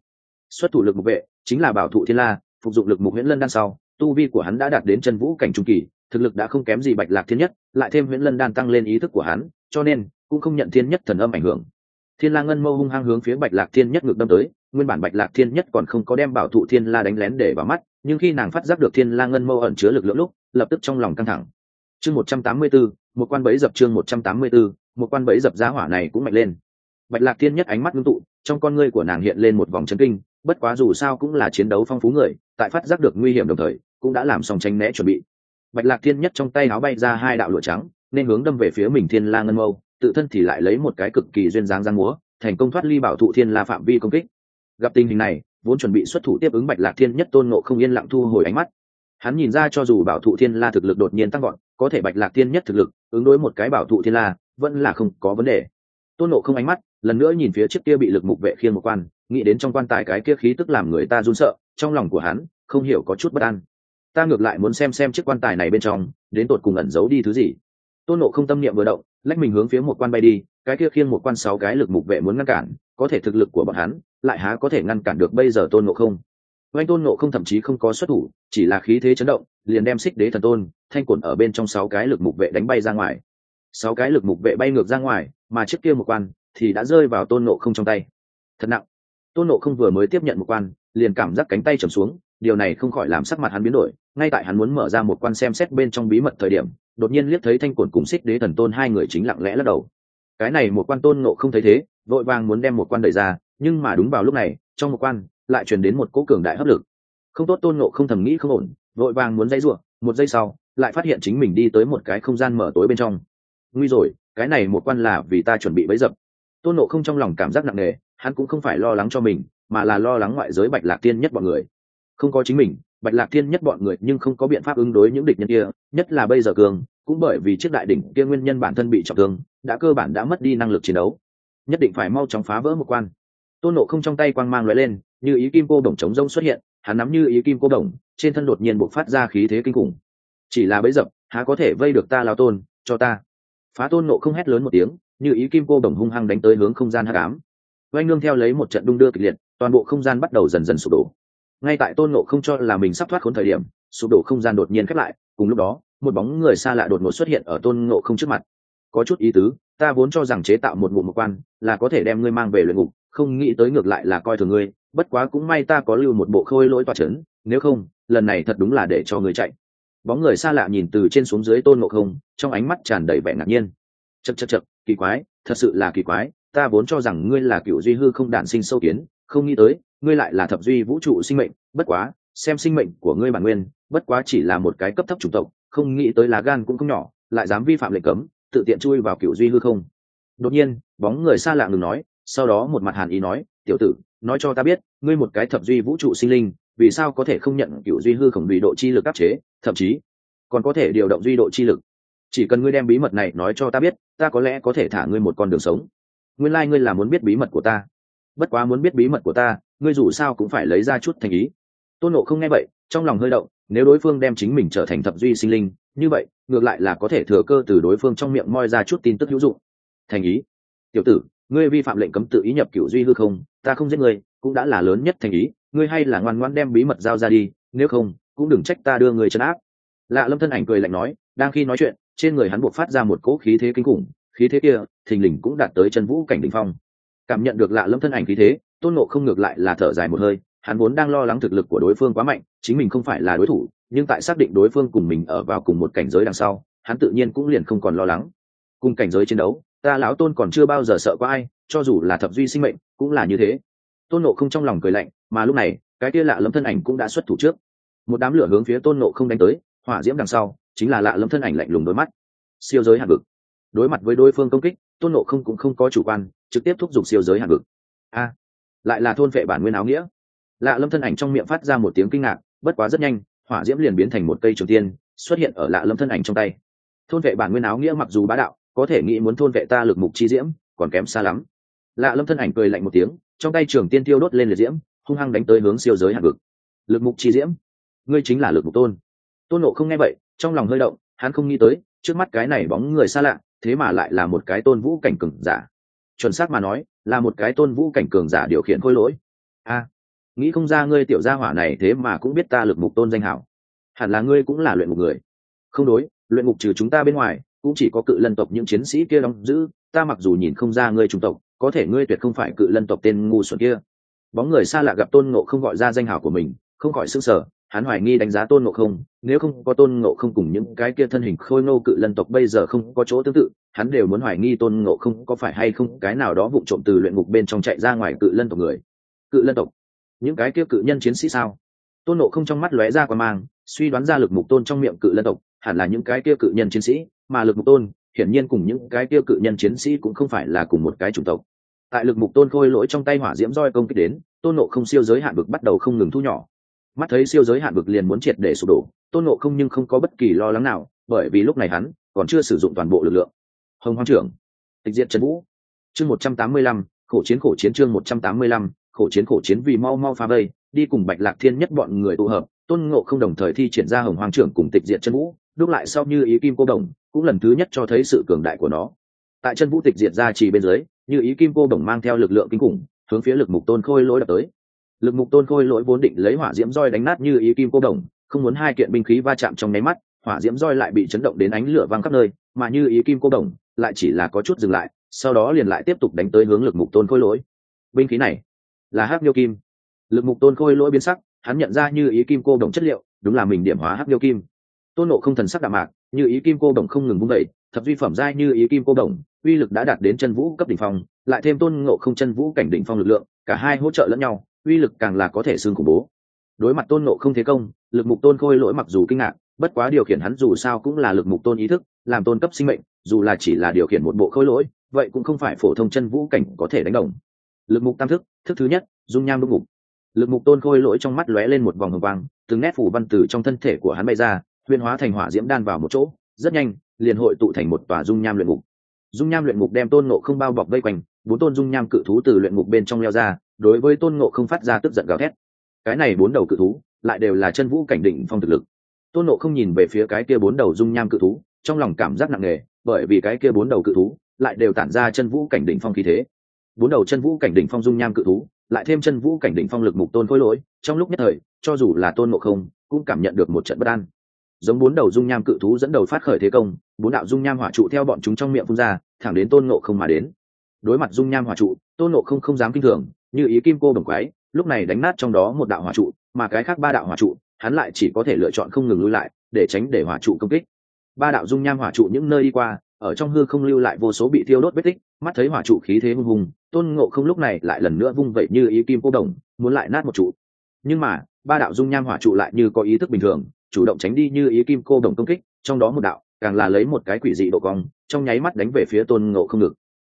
Xuất thủ lực mục vệ, chính là bảo thụ thiên la, phục dụng lực mục huyễn lân đan sau, tu vi của hắn đã đạt đến chân vũ cảnh trung kỳ, thực lực đã không kém gì bạch lạc thiên nhất, lại thêm huyễn lân đan tăng lên ý thức của hắn, cho nên cũng không nhận thiên nhất thần âm ảnh hưởng thiên la ngân mâu hung hăng hướng phía bạch lạc thiên nhất ngược đâm tới, nguyên bản bạch lạc thiên nhất còn không có đem bảo thụ thiên la đánh lén để vào mắt, nhưng khi nàng phát giác được thiên la ngân mâu ẩn chứa lực lượng lúc, lập tức trong lòng căng thẳng. Chương một trăm tám mươi b ố một quan bẫy dập chương một trăm tám mươi b ố một quan bẫy dập giá hỏa này cũng mạnh lên. Bạch lạc thiên nhất ánh mắt ngưng tụ, trong con ngươi của nàng hiện lên một vòng chân kinh, bất quá dù sao cũng là chiến đấu phong phú người, tại phát giác được nguy hiểm đồng thời, cũng đã làm xong tranh né chuẩn bị. Bạch lạc thiên nhất trong tay áo bay ra hai đạo lụa trắng, nên hướng đâm về phía mình thiên la ngân mâu tự thân thì lại lấy một cái cực kỳ duyên dáng giang múa, thành công thoát ly bảo thụ thiên la phạm vi công kích. Gặp tình hình này, vốn chuẩn bị xuất thủ tiếp ứng bạch lạc thiên nhất tôn nộ không yên lặng thu hồi ánh mắt. Hắn nhìn ra cho dù bảo thụ thiên la thực lực đột nhiên tăng gọn có thể bạch lạc thiên nhất thực lực, ứng đối một cái bảo thụ thiên la, vẫn là không có vấn đề. Tôn nộ không ánh mắt, lần nữa nhìn phía trước kia bị lực mục vệ khiên một quan, nghĩ đến trong quan tài cái kia khí tức làm người ta run sợ, trong lòng của hắn, không hiểu có chút bất an. Ta ngược lại muốn xem xem chiếc quan tài này bên trong, đến tột cùng ẩn giấu đi thứ gì. Tôn nộ không tâm niệm vừa động lách mình hướng phía một quan bay đi, cái kia khiêng một quan sáu cái lực mục vệ muốn ngăn cản, có thể thực lực của bọn hắn, lại há có thể ngăn cản được bây giờ tôn nộ không? Oanh tôn nộ không thậm chí không có xuất thủ, chỉ là khí thế chấn động, liền đem xích đế thần tôn, thanh cổn ở bên trong sáu cái lực mục vệ đánh bay ra ngoài. Sáu cái lực mục vệ bay ngược ra ngoài, mà chiếc kia một quan thì đã rơi vào tôn nộ không trong tay. Thật nặng. Tôn nộ không vừa mới tiếp nhận một quan, liền cảm giác cánh tay trầm xuống, điều này không khỏi làm sắc mặt hắn biến đổi, ngay tại hắn muốn mở ra một quan xem xét bên trong bí mật thời điểm đột nhiên liếc thấy thanh cổn cùng xích đế thần tôn hai người chính lặng lẽ lắc đầu. Cái này một quan tôn nộ không thấy thế, vội vàng muốn đem một quan đẩy ra, nhưng mà đúng vào lúc này, trong một quan lại truyền đến một cỗ cường đại hấp lực. Không tốt tôn nộ không thầm nghĩ không ổn, vội vàng muốn dây ruộng một giây sau, lại phát hiện chính mình đi tới một cái không gian mở tối bên trong. Nguy rồi, cái này một quan là vì ta chuẩn bị bấy dập. Tôn nộ không trong lòng cảm giác nặng nề, hắn cũng không phải lo lắng cho mình, mà là lo lắng ngoại giới bạch lạc tiên nhất bọn người. Không có chính mình bạch lạc Thiên nhất bọn người nhưng không có biện pháp ứng đối những địch nhân kia, nhất là bây giờ cường, cũng bởi vì chiếc đại đỉnh kia nguyên nhân bản thân bị trọng thương, đã cơ bản đã mất đi năng lực chiến đấu. Nhất định phải mau chóng phá vỡ một quan. Tôn nộ không trong tay quang mang loại lên, như ý kim cô đồng chống rông xuất hiện, hắn nắm như ý kim cô đồng trên thân đột nhiên buộc phát ra khí thế kinh khủng. Chỉ là bấy dập, há có thể vây được ta lao tôn, cho ta. Phá tôn nộ không hét lớn một tiếng, như ý kim cô đồng hung hăng đánh tới hướng không gian hắc ám. Oanh nương theo lấy một trận đung đưa kịch liệt, toàn bộ không gian bắt đầu dần dần sụp đổ ngay tại tôn nộ không cho là mình sắp thoát khốn thời điểm, sụp đổ không gian đột nhiên khép lại, cùng lúc đó, một bóng người xa lạ đột ngột xuất hiện ở tôn nộ không trước mặt. Có chút ý tứ, ta vốn cho rằng chế tạo một ngụm một quan là có thể đem ngươi mang về luyện ngục, không nghĩ tới ngược lại là coi thường ngươi, bất quá cũng may ta có lưu một bộ khôi lỗi toa c h ấ n nếu không, lần này thật đúng là để cho ngươi chạy. Bóng người xa lạ nhìn từ trên xuống dưới tôn ngộ không, trong ánh mắt tràn đầy vẻ ngạc nhiên. Chật chật chật kỳ quái, thật sự là kỳ quái, ta vốn cho rằng ngươi là cựu duy hư không đản sinh sâu kiến, không nghĩ tới ngươi lại là thập duy vũ trụ sinh mệnh, bất quá, xem sinh mệnh của ngươi bản nguyên, bất quá chỉ là một cái cấp thấp chủng tộc, không nghĩ tới lá gan cũng không nhỏ, lại dám vi phạm lệnh cấm, tự tiện chui vào cựu duy hư không. Đột nhiên, bóng người xa lạ ngừng nói, sau đó một mặt hàn ý nói, tiểu tử, nói cho ta biết, ngươi một cái thập duy vũ trụ sinh linh, vì sao có thể không nhận cựu duy hư khổng bị độ chi lực áp chế, thậm chí còn có thể điều động duy độ chi lực? Chỉ cần ngươi đem bí mật này nói cho ta biết, ta có lẽ có thể thả ngươi một con đường sống. Nguyên lai、like、ngươi là muốn biết bí mật của ta. Bất quá muốn biết bí mật của ta ngươi dù sao cũng phải lấy ra chút thành ý. Tôn nộ không nghe vậy, trong lòng hơi động, nếu đối phương đem chính mình trở thành thập duy sinh linh, như vậy, ngược lại là có thể thừa cơ từ đối phương trong miệng moi ra chút tin tức hữu dụng. Thành ý. Tiểu tử, ngươi vi phạm lệnh cấm tự ý nhập cựu duy hư không, ta không giết ngươi, cũng đã là lớn nhất thành ý, ngươi hay là ngoan ngoan đem bí mật giao ra đi, nếu không, cũng đừng trách ta đưa người chấn áp. Lạ lâm thân ảnh cười lạnh nói, đang khi nói chuyện, trên người hắn buộc phát ra một cỗ khí thế kinh khủng, khí thế kia, thình lình cũng đạt tới chân vũ cảnh đỉnh phong. Cảm nhận được lạ lâm thân ảnh khí thế tôn nộ không ngược lại là thở dài một hơi, hắn vốn đang lo lắng thực lực của đối phương quá mạnh, chính mình không phải là đối thủ, nhưng tại xác định đối phương cùng mình ở vào cùng một cảnh giới đằng sau, hắn tự nhiên cũng liền không còn lo lắng. Cùng cảnh giới chiến đấu, ta lão tôn còn chưa bao giờ sợ có ai, cho dù là thập duy sinh mệnh, cũng là như thế. Tôn nộ không trong lòng cười lạnh, mà lúc này, cái kia lạ lâm thân ảnh cũng đã xuất thủ trước. Một đám lửa hướng phía tôn nộ không đánh tới, hỏa diễm đằng sau, chính là lạ lâm thân ảnh lạnh lùng đôi mắt. Siêu giới hạt vực. Đối mặt với đối phương công kích, tôn nộ không cũng không có chủ quan, trực tiếp thúc giục siêu giới hạt vực. A lại là thôn vệ bản nguyên áo nghĩa. Lạ lâm thân ảnh trong miệng phát ra một tiếng kinh ngạc, bất quá rất nhanh, hỏa diễm liền biến thành một cây trường tiên, xuất hiện ở lạ lâm thân ảnh trong tay. Thôn vệ bản nguyên áo nghĩa mặc dù bá đạo, có thể nghĩ muốn thôn vệ ta lực mục chi diễm, còn kém xa lắm. Lạ lâm thân ảnh cười lạnh một tiếng, trong tay trường tiên tiêu đốt lên liệt diễm, hung hăng đánh tới hướng siêu giới hạt vực. Lực mục chi diễm? Ngươi chính là lực mục tôn. Tôn nộ không nghe vậy, trong lòng hơi động, hắn không nghĩ tới, trước mắt cái này bóng người xa lạ, thế mà lại là một cái tôn vũ cảnh cường giả chuẩn xác mà nói, là một cái tôn vũ cảnh cường giả điều khiển khôi lỗi. A, nghĩ không ra ngươi tiểu gia hỏa này thế mà cũng biết ta lực mục tôn danh hảo. Hẳn là ngươi cũng là luyện ngục người. Không đối, luyện ngục trừ chúng ta bên ngoài, cũng chỉ có cự lân tộc những chiến sĩ kia đóng giữ, ta mặc dù nhìn không ra ngươi trung tộc, có thể ngươi tuyệt không phải cự lân tộc tên ngu xuẩn kia. Bóng người xa lạ gặp tôn ngộ không gọi ra danh hảo của mình, không khỏi s ư n g sở hắn hoài nghi đánh giá tôn ngộ không, nếu không có tôn ngộ không cùng những cái kia thân hình khôi ngô cự lân tộc bây giờ không có chỗ tương tự, hắn đều muốn hoài nghi tôn ngộ không có phải hay không cái nào đó vụ trộm từ luyện ngục bên trong chạy ra ngoài cự lân tộc người. Cự lân tộc? Những cái kia cự nhân chiến sĩ sao? Tôn ngộ không trong mắt lóe ra qua mang, suy đoán ra lực mục tôn trong miệng cự lân tộc, hẳn là những cái kia cự nhân chiến sĩ, mà lực mục tôn, hiển nhiên cùng những cái kia cự nhân chiến sĩ cũng không phải là cùng một cái chủng tộc. Tại lực mục tôn khôi lỗi trong tay hỏa diễm roi công kích đến, tôn nộ không siêu giới hạn vực bắt đầu không ngừng thu nhỏ mắt thấy siêu giới hạn vực liền muốn triệt để sụp đổ, tôn nộ không nhưng không có bất kỳ lo lắng nào, bởi vì lúc này hắn còn chưa sử dụng toàn bộ lực lượng. Hồng hoang trưởng, tịch diện trần vũ. Chương một trăm tám mươi lăm, khổ chiến khổ chiến chương một trăm tám mươi lăm, khổ chiến khổ chiến vì mau mau phá vây, đi cùng bạch lạc thiên nhất bọn người tụ hợp, tôn ngộ không đồng thời thi triển ra hồng hoang trưởng cùng tịch diện chân vũ đúc lại sau như ý kim cô đồng, cũng lần thứ nhất cho thấy sự cường đại của nó. Tại chân vũ tịch diện ra chỉ bên dưới, như ý kim cô đồng mang theo lực lượng kinh khủng, hướng phía lực mục tôn khôi lỗi đập tới lực mục tôn khôi lỗi vốn định lấy hỏa diễm roi đánh nát như ý kim cô đồng, không muốn hai kiện binh khí va chạm trong nháy mắt, hỏa diễm roi lại bị chấn động đến ánh lửa văng khắp nơi, mà như ý kim cô đồng, lại chỉ là có chút dừng lại, sau đó liền lại tiếp tục đánh tới hướng lực mục tôn khôi lỗi. Binh khí này là hắc nhiêu kim. Lực mục tôn khôi lỗi biến sắc, hắn nhận ra như ý kim cô đồng chất liệu, đúng là mình điểm hóa hắc nhiêu kim. Tôn nộ không thần sắc đạm mạc, như ý kim cô đồng không ngừng vung đẩy thập duy phẩm giai như ý kim cô đồng, uy lực đã đạt đến chân vũ cấp đỉnh phong, lại thêm tôn ngộ không chân vũ cảnh đỉnh phong lực lượng, cả hai hỗ trợ lẫn nhau uy lực càng là có thể xương khủng bố. Đối mặt tôn nộ không thế công, lực mục tôn khôi lỗi mặc dù kinh ngạc, bất quá điều khiển hắn dù sao cũng là lực mục tôn ý thức, làm tôn cấp sinh mệnh, dù là chỉ là điều khiển một bộ khôi lỗi, vậy cũng không phải phổ thông chân vũ cảnh có thể đánh đồng. Lực mục tam thức thức thứ nhất, dung nham đúc mục lực mục tôn khôi lỗi trong mắt lóe lên một vòng hồng vàng từng nét phủ văn từ trong thân thể của hắn bay ra huyên hóa thành hỏa diễm đan vào một chỗ, rất nhanh, liền hội tụ thành một tòa dung nham luyện ngục. Dung nham luyện ngục đem tôn nộ không bao bọc vây quanh, bốn tôn dung nham cự thú từ luyện ngục bên trong leo ra đối với tôn ngộ không phát ra tức giận gào thét. Cái này bốn đầu cự thú lại đều là chân vũ cảnh định phong thực lực. Tôn nộ không nhìn về phía cái kia bốn đầu dung nham cự thú, trong lòng cảm giác nặng nề, bởi vì cái kia bốn đầu cự thú lại đều tản ra chân vũ cảnh đỉnh phong khí thế. Bốn đầu chân vũ cảnh đỉnh phong dung nham cự thú lại thêm chân vũ cảnh đỉnh phong lực mục tôn khối lỗi, trong lúc nhất thời, cho dù là tôn ngộ không cũng cảm nhận được một trận bất an. Giống bốn đầu dung nham cự thú dẫn đầu phát khởi thế công, bốn đạo dung nham hỏa trụ theo bọn chúng trong miệng phun ra, thẳng đến tôn ngộ không mà đến. Đối mặt dung nham hỏa trụ, tôn ngộ không không dám kinh thường như ý kim cô đồng quái, lúc này đánh nát trong đó một đạo hỏa trụ, mà cái khác ba đạo hỏa trụ, hắn lại chỉ có thể lựa chọn không ngừng lui lại, để tránh để hỏa trụ công kích. Ba đạo dung nham hỏa trụ những nơi đi qua, ở trong hư không lưu lại vô số bị thiêu đốt vết tích, mắt thấy hỏa trụ khí thế hung hùng, tôn ngộ không lúc này lại lần nữa vung vẩy như ý kim cô đồng, muốn lại nát một trụ. Nhưng mà, ba đạo dung nham hỏa trụ lại như có ý thức bình thường, chủ động tránh đi như ý kim cô đồng công kích, trong đó một đạo, càng là lấy một cái quỷ dị độ cong, trong nháy mắt đánh về phía tôn ngộ không ngực.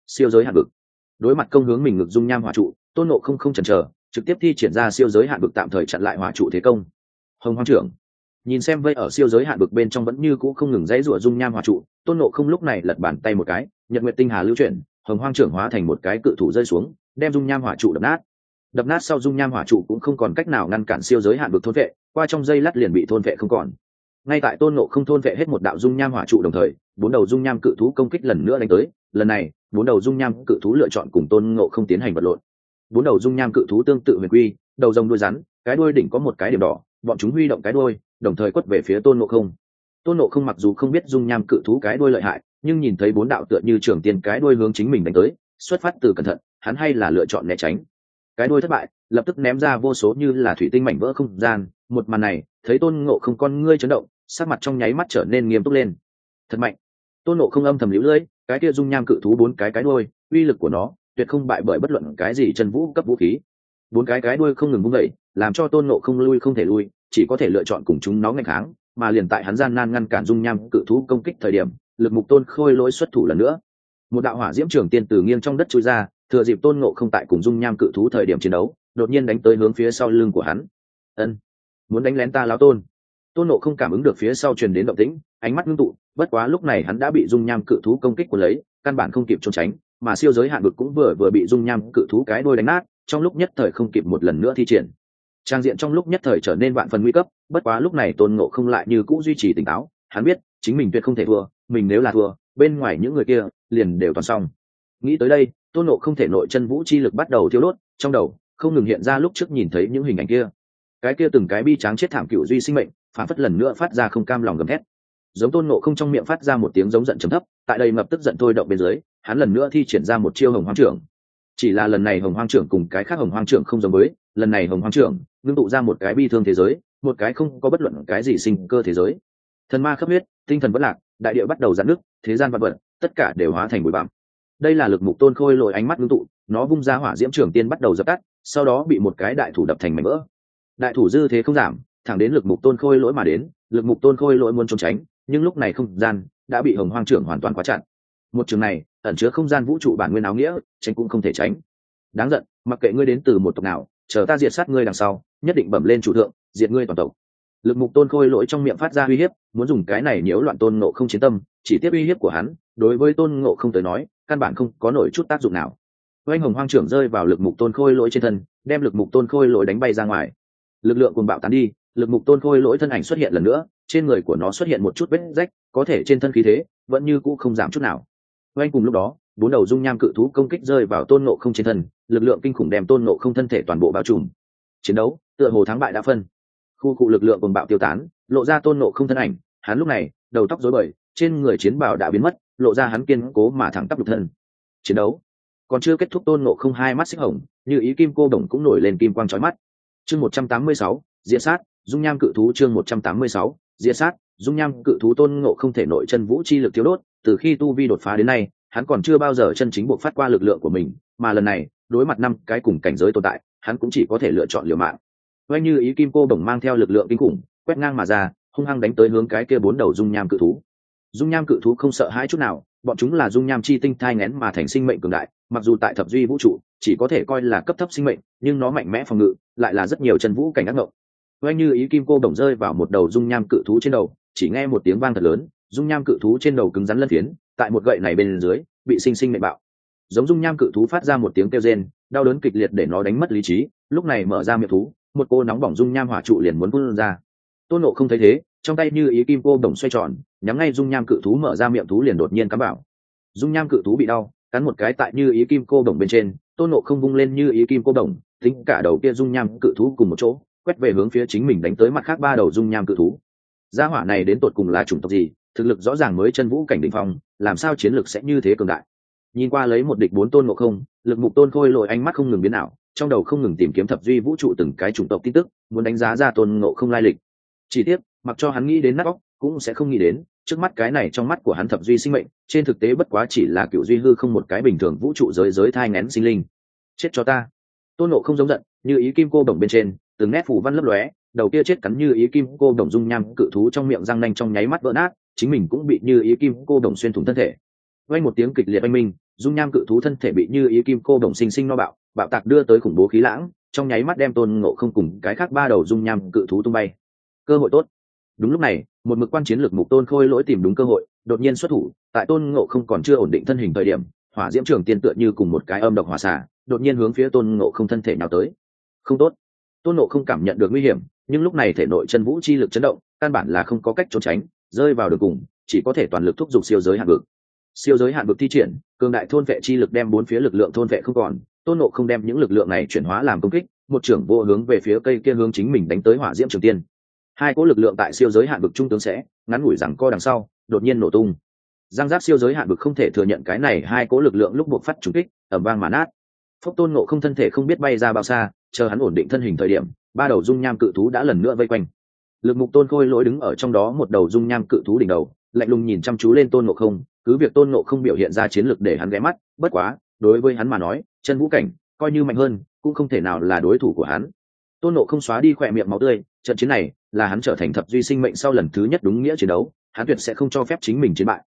Siêu giới hạn vực đối mặt công hướng mình ngực dung nham hỏa trụ tôn ngộ không không chần chờ, trực tiếp thi triển ra siêu giới hạn vực tạm thời chặn lại hỏa trụ thế công. Hồng hoang trưởng, nhìn xem vây ở siêu giới hạn vực bên trong vẫn như cũ không ngừng dãy rủa dung nham hỏa trụ, tôn ngộ không lúc này lật bàn tay một cái, nhật nguyện tinh hà lưu chuyển, hồng hoang trưởng hóa thành một cái cự thủ rơi xuống, đem dung nham hỏa trụ đập nát. Đập nát sau dung nham hỏa trụ cũng không còn cách nào ngăn cản siêu giới hạn vực thôn vệ, qua trong dây lát liền bị thôn vệ không còn. Ngay tại tôn nộ không thôn vệ hết một đạo dung nham hỏa trụ đồng thời, bốn đầu dung nham cự thú công kích lần nữa đánh tới, lần này, bốn đầu dung nham cự thú lựa chọn cùng tôn ngộ không tiến hành vật lộn bốn đầu dung nham cự thú tương tự huyền quy, đầu rồng đuôi rắn, cái đuôi đỉnh có một cái điểm đỏ, bọn chúng huy động cái đuôi, đồng thời quất về phía tôn ngộ không. Tôn ngộ không mặc dù không biết dung nham cự thú cái đuôi lợi hại, nhưng nhìn thấy bốn đạo tựa như trưởng tiền cái đuôi hướng chính mình đánh tới, xuất phát từ cẩn thận, hắn hay là lựa chọn né tránh. Cái đuôi thất bại, lập tức ném ra vô số như là thủy tinh mảnh vỡ không gian, một màn này, thấy tôn ngộ không con ngươi chấn động, sắc mặt trong nháy mắt trở nên nghiêm túc lên. Thật mạnh. Tôn ngộ không âm thầm lũ lưỡi, cái kia dung nham cự thú bốn cái cái đuôi, uy lực của nó tuyệt không bại bởi bất luận cái gì chân vũ cấp vũ khí. Bốn cái cái đuôi không ngừng vung đẩy làm cho tôn nộ không lui không thể lui, chỉ có thể lựa chọn cùng chúng nó ngày kháng, mà liền tại hắn gian nan ngăn cản dung nham cự thú công kích thời điểm, lực mục tôn khôi lỗi xuất thủ lần nữa. Một đạo hỏa diễm trường tiên từ nghiêng trong đất chui ra, thừa dịp tôn ngộ không tại cùng dung nham cự thú thời điểm chiến đấu, đột nhiên đánh tới hướng phía sau lưng của hắn. Ân, muốn đánh lén ta lao tôn? Tôn nộ không cảm ứng được phía sau truyền đến động tĩnh, ánh mắt ngưng tụ, bất quá lúc này hắn đã bị dung nham cự thú công kích của lấy, căn bản không kịp trốn tránh mà siêu giới hạn vực cũng vừa vừa bị dung nham cự thú cái đôi đánh nát, trong lúc nhất thời không kịp một lần nữa thi triển. Trang diện trong lúc nhất thời trở nên vạn phần nguy cấp, bất quá lúc này tôn ngộ không lại như cũ duy trì tỉnh táo, hắn biết, chính mình tuyệt không thể thua, mình nếu là thua, bên ngoài những người kia liền đều toàn xong. Nghĩ tới đây, tôn ngộ không thể nội chân vũ chi lực bắt đầu thiêu đốt, trong đầu không ngừng hiện ra lúc trước nhìn thấy những hình ảnh kia. Cái kia từng cái bi tráng chết thảm cựu duy sinh mệnh, phản phất lần nữa phát ra không cam lòng gầm thét. Giống tôn ngộ không trong miệng phát ra một tiếng giống giận chấm thấp, tại đây ngập tức giận thôi động bên dưới hắn lần nữa thi triển ra một chiêu hồng hoang trưởng. Chỉ là lần này hồng hoang trưởng cùng cái khác hồng hoang trưởng không giống với, lần này hồng hoang trưởng ngưng tụ ra một cái bi thương thế giới, một cái không có bất luận cái gì sinh cơ thế giới. Thần ma khắp huyết, tinh thần bất lạc, đại địa bắt đầu giãn nước thế gian vật vật, tất cả đều hóa thành bụi bặm. Đây là lực mục tôn khôi lội ánh mắt ngưng tụ, nó vung ra hỏa diễm trưởng tiên bắt đầu dập tắt, sau đó bị một cái đại thủ đập thành mảnh vỡ. Đại thủ dư thế không giảm, thẳng đến lực mục tôn khôi lỗi mà đến, lực mục tôn khôi lỗi muốn trốn tránh, nhưng lúc này không gian đã bị hồng hoang trưởng hoàn toàn quá chặn một trường này ẩn chứa không gian vũ trụ bản nguyên áo nghĩa, tránh cũng không thể tránh. Đáng giận, mặc kệ ngươi đến từ một tộc nào, chờ ta diệt sát ngươi đằng sau, nhất định bẩm lên chủ thượng, diệt ngươi toàn tộc. Lực mục tôn khôi lỗi trong miệng phát ra uy hiếp, muốn dùng cái này nhiễu loạn tôn ngộ không chiến tâm, chỉ tiếp uy hiếp của hắn, đối với tôn ngộ không tới nói, căn bản không có nổi chút tác dụng nào. Oanh hồng hoang trưởng rơi vào lực mục tôn khôi lỗi trên thân, đem lực mục tôn khôi lỗi đánh bay ra ngoài. Lực lượng cùng bạo tán đi, lực mục tôn khôi lỗi thân ảnh xuất hiện lần nữa, trên người của nó xuất hiện một chút vết rách, có thể trên thân khí thế vẫn như cũ không giảm chút nào oanh cùng lúc đó, bốn đầu dung nham cự thú công kích rơi vào tôn nộ không trên thân, lực lượng kinh khủng đem tôn nộ không thân thể toàn bộ bao trùm. Chiến đấu, tựa hồ thắng bại đã phân. Khu cụ lực lượng cùng bạo tiêu tán, lộ ra tôn nộ không thân ảnh, hắn lúc này, đầu tóc rối bời, trên người chiến bào đã biến mất, lộ ra hắn kiên cố mà thẳng tắp lục thân. Chiến đấu, còn chưa kết thúc tôn nộ không hai mắt xích hồng, như ý kim cô đồng cũng nổi lên kim quang trói mắt. Chương một trăm tám mươi sáu, diễn sát, dung nham cự thú chương một trăm tám mươi sáu. Diệt sát, dung nham, cự thú tôn ngộ không thể nội chân vũ chi lực thiếu đốt, từ khi tu vi đột phá đến nay, hắn còn chưa bao giờ chân chính buộc phát qua lực lượng của mình, mà lần này, đối mặt năm cái cùng cảnh giới tồn tại, hắn cũng chỉ có thể lựa chọn liều mạng. Oanh như ý kim cô đồng mang theo lực lượng kinh khủng, quét ngang mà ra, hung hăng đánh tới hướng cái kia bốn đầu dung nham cự thú. Dung nham cự thú không sợ hãi chút nào, bọn chúng là dung nham chi tinh thai ngén mà thành sinh mệnh cường đại, mặc dù tại thập duy vũ trụ, chỉ có thể coi là cấp thấp sinh mệnh, nhưng nó mạnh mẽ phòng ngự, lại là rất nhiều chân vũ cảnh ác ngộng oanh như ý kim cô đồng rơi vào một đầu dung nham cự thú trên đầu, chỉ nghe một tiếng vang thật lớn, dung nham cự thú trên đầu cứng rắn lân phiến, tại một gậy này bên dưới, bị sinh sinh mệnh bạo. Giống dung nham cự thú phát ra một tiếng kêu rên, đau đớn kịch liệt để nó đánh mất lý trí, lúc này mở ra miệng thú, một cô nóng bỏng dung nham hỏa trụ liền muốn phun ra. Tôn nộ không thấy thế, trong tay như ý kim cô đồng xoay tròn, nhắm ngay dung nham cự thú mở ra miệng thú liền đột nhiên cắm bảo dung nham cự thú bị đau, cắn một cái tại như ý kim cô đồng bên trên, tôn nộ không bung lên như ý kim cô đồng tính cả đầu kia dung nham cự thú cùng một chỗ quét về hướng phía chính mình đánh tới mặt khác ba đầu dung nham cự thú. Gia hỏa này đến tột cùng là chủng tộc gì, thực lực rõ ràng mới chân vũ cảnh đỉnh phong, làm sao chiến lực sẽ như thế cường đại? Nhìn qua lấy một địch bốn tôn ngộ không, lực mục tôn khôi lội ánh mắt không ngừng biến ảo, trong đầu không ngừng tìm kiếm thập duy vũ trụ từng cái chủng tộc tin tức, muốn đánh giá ra tôn ngộ không lai lịch. Chỉ tiếc, mặc cho hắn nghĩ đến nát óc, cũng sẽ không nghĩ đến, trước mắt cái này trong mắt của hắn thập duy sinh mệnh, trên thực tế bất quá chỉ là cựu duy hư không một cái bình thường vũ trụ giới giới thai ngén sinh linh. Chết cho ta. Tôn nộ không giống giận, như ý kim cô đồng bên trên từng nét phủ văn lấp lóe, đầu kia chết cắn như ý kim cô đồng dung nham cự thú trong miệng răng nanh trong nháy mắt vỡ nát, chính mình cũng bị như ý kim cô đồng xuyên thủng thân thể. Quanh một tiếng kịch liệt oanh minh, dung nham cự thú thân thể bị như ý kim cô đồng sinh sinh no bạo bạo tạc đưa tới khủng bố khí lãng, trong nháy mắt đem tôn ngộ không cùng cái khác ba đầu dung nham cự thú tung bay. Cơ hội tốt. Đúng lúc này, một mực quan chiến lược mục tôn khôi lỗi tìm đúng cơ hội, đột nhiên xuất thủ, tại tôn ngộ không còn chưa ổn định thân hình thời điểm, hỏa diễm trường tiên tựa như cùng một cái âm độc hỏa xả đột nhiên hướng phía tôn ngộ không thân thể nào tới. Không tốt tôn nộ không cảm nhận được nguy hiểm, nhưng lúc này thể nội chân vũ chi lực chấn động, căn bản là không có cách trốn tránh, rơi vào đường cùng, chỉ có thể toàn lực thúc giục siêu giới hạn vực. Siêu giới hạn vực thi triển, cường đại thôn vệ chi lực đem bốn phía lực lượng thôn vệ không còn, tôn nộ không đem những lực lượng này chuyển hóa làm công kích, một trưởng vô hướng về phía cây kia hướng chính mình đánh tới hỏa diễm trường tiên. Hai cỗ lực lượng tại siêu giới hạn vực trung tướng sẽ, ngắn ngủi rằng co đằng sau, đột nhiên nổ tung. Giang giáp siêu giới hạn vực không thể thừa nhận cái này hai cỗ lực lượng lúc buộc phát trúng kích ở vang mà nát. Phốc tôn nộ không thân thể không biết bay ra bao xa chờ hắn ổn định thân hình thời điểm, ba đầu dung nham cự thú đã lần nữa vây quanh. Lực mục tôn khôi lỗi đứng ở trong đó một đầu dung nham cự thú đỉnh đầu, lạnh lùng nhìn chăm chú lên tôn nộ không, cứ việc tôn nộ không biểu hiện ra chiến lược để hắn ghé mắt, bất quá, đối với hắn mà nói, chân vũ cảnh, coi như mạnh hơn, cũng không thể nào là đối thủ của hắn. Tôn nộ không xóa đi khỏe miệng máu tươi, trận chiến này là hắn trở thành thập duy sinh mệnh sau lần thứ nhất đúng nghĩa chiến đấu, hắn tuyệt sẽ không cho phép chính mình chiến bại.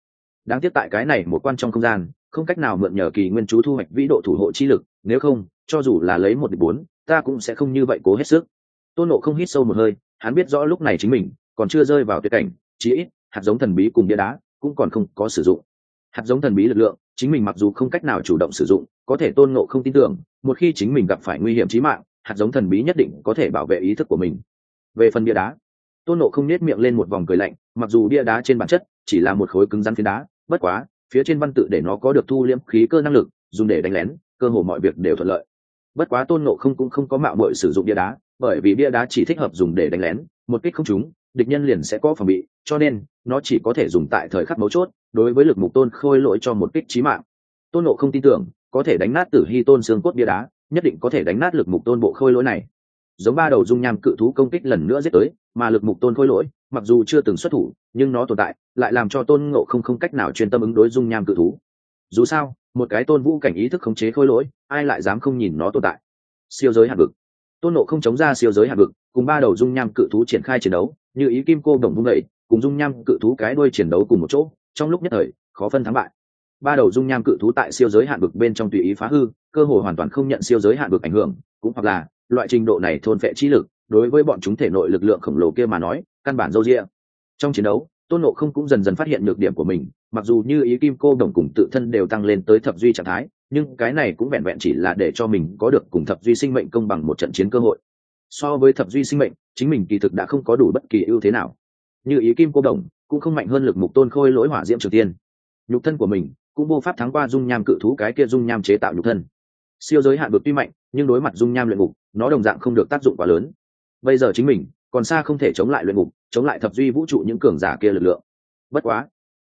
Đáng tiếc tại cái này một quan trong không gian, không cách nào mượn nhờ kỳ nguyên chú thu hoạch vĩ độ thủ hộ chi lực, nếu không, cho dù là lấy một địch bốn ta cũng sẽ không như vậy cố hết sức. Tôn nộ không hít sâu một hơi, hắn biết rõ lúc này chính mình còn chưa rơi vào tuyệt cảnh, chí ít, hạt giống thần bí cùng bia đá cũng còn không có sử dụng. Hạt giống thần bí lực lượng, chính mình mặc dù không cách nào chủ động sử dụng, có thể tôn nộ không tin tưởng, một khi chính mình gặp phải nguy hiểm trí mạng, hạt giống thần bí nhất định có thể bảo vệ ý thức của mình. Về phần bia đá, tôn nộ không nết miệng lên một vòng cười lạnh, mặc dù bia đá trên bản chất chỉ là một khối cứng rắn phiến đá, bất quá, phía trên văn tự để nó có được thu liễm khí cơ năng lực, dùng để đánh lén, cơ hồ mọi việc đều thuận lợi bất quá tôn nộ không cũng không có mạo mội sử dụng bia đá, bởi vì bia đá chỉ thích hợp dùng để đánh lén, một kích không trúng, địch nhân liền sẽ có phòng bị, cho nên, nó chỉ có thể dùng tại thời khắc mấu chốt, đối với lực mục tôn khôi lỗi cho một kích trí mạng. Tôn nộ không tin tưởng, có thể đánh nát tử hy tôn xương cốt bia đá, nhất định có thể đánh nát lực mục tôn bộ khôi lỗi này. Giống ba đầu dung nham cự thú công kích lần nữa giết tới, mà lực mục tôn khôi lỗi, mặc dù chưa từng xuất thủ, nhưng nó tồn tại, lại làm cho tôn ngộ không không cách nào chuyên tâm ứng đối dung nham cự thú. Dù sao một cái tôn vũ cảnh ý thức khống chế khôi lỗi, ai lại dám không nhìn nó tồn tại? Siêu giới hạt vực. Tôn nộ không chống ra siêu giới hạt vực, cùng ba đầu dung nham cự thú triển khai chiến đấu, như ý kim cô đồng vung đẩy cùng dung nham cự thú cái đuôi chiến đấu cùng một chỗ, trong lúc nhất thời, khó phân thắng bại. Ba đầu dung nham cự thú tại siêu giới hạn vực bên trong tùy ý phá hư, cơ hội hoàn toàn không nhận siêu giới hạn vực ảnh hưởng, cũng hoặc là, loại trình độ này thôn phệ trí lực, đối với bọn chúng thể nội lực lượng khổng lồ kia mà nói, căn bản dâu rịa trong chiến đấu tôn nộ không cũng dần dần phát hiện nhược điểm của mình, mặc dù như ý kim cô đồng cùng tự thân đều tăng lên tới thập duy trạng thái, nhưng cái này cũng vẹn vẹn chỉ là để cho mình có được cùng thập duy sinh mệnh công bằng một trận chiến cơ hội. So với thập duy sinh mệnh, chính mình kỳ thực đã không có đủ bất kỳ ưu thế nào. Như ý kim cô đồng cũng không mạnh hơn lực mục tôn khôi lỗi hỏa diễm triều tiên. Nhục thân của mình cũng vô pháp thắng qua dung nham cự thú cái kia dung nham chế tạo nhục thân. Siêu giới hạn vực tuy mạnh, nhưng đối mặt dung nham luyện ngục, nó đồng dạng không được tác dụng quá lớn. Bây giờ chính mình còn xa không thể chống lại luyện ngục chống lại thập duy vũ trụ những cường giả kia lực lượng. Bất quá,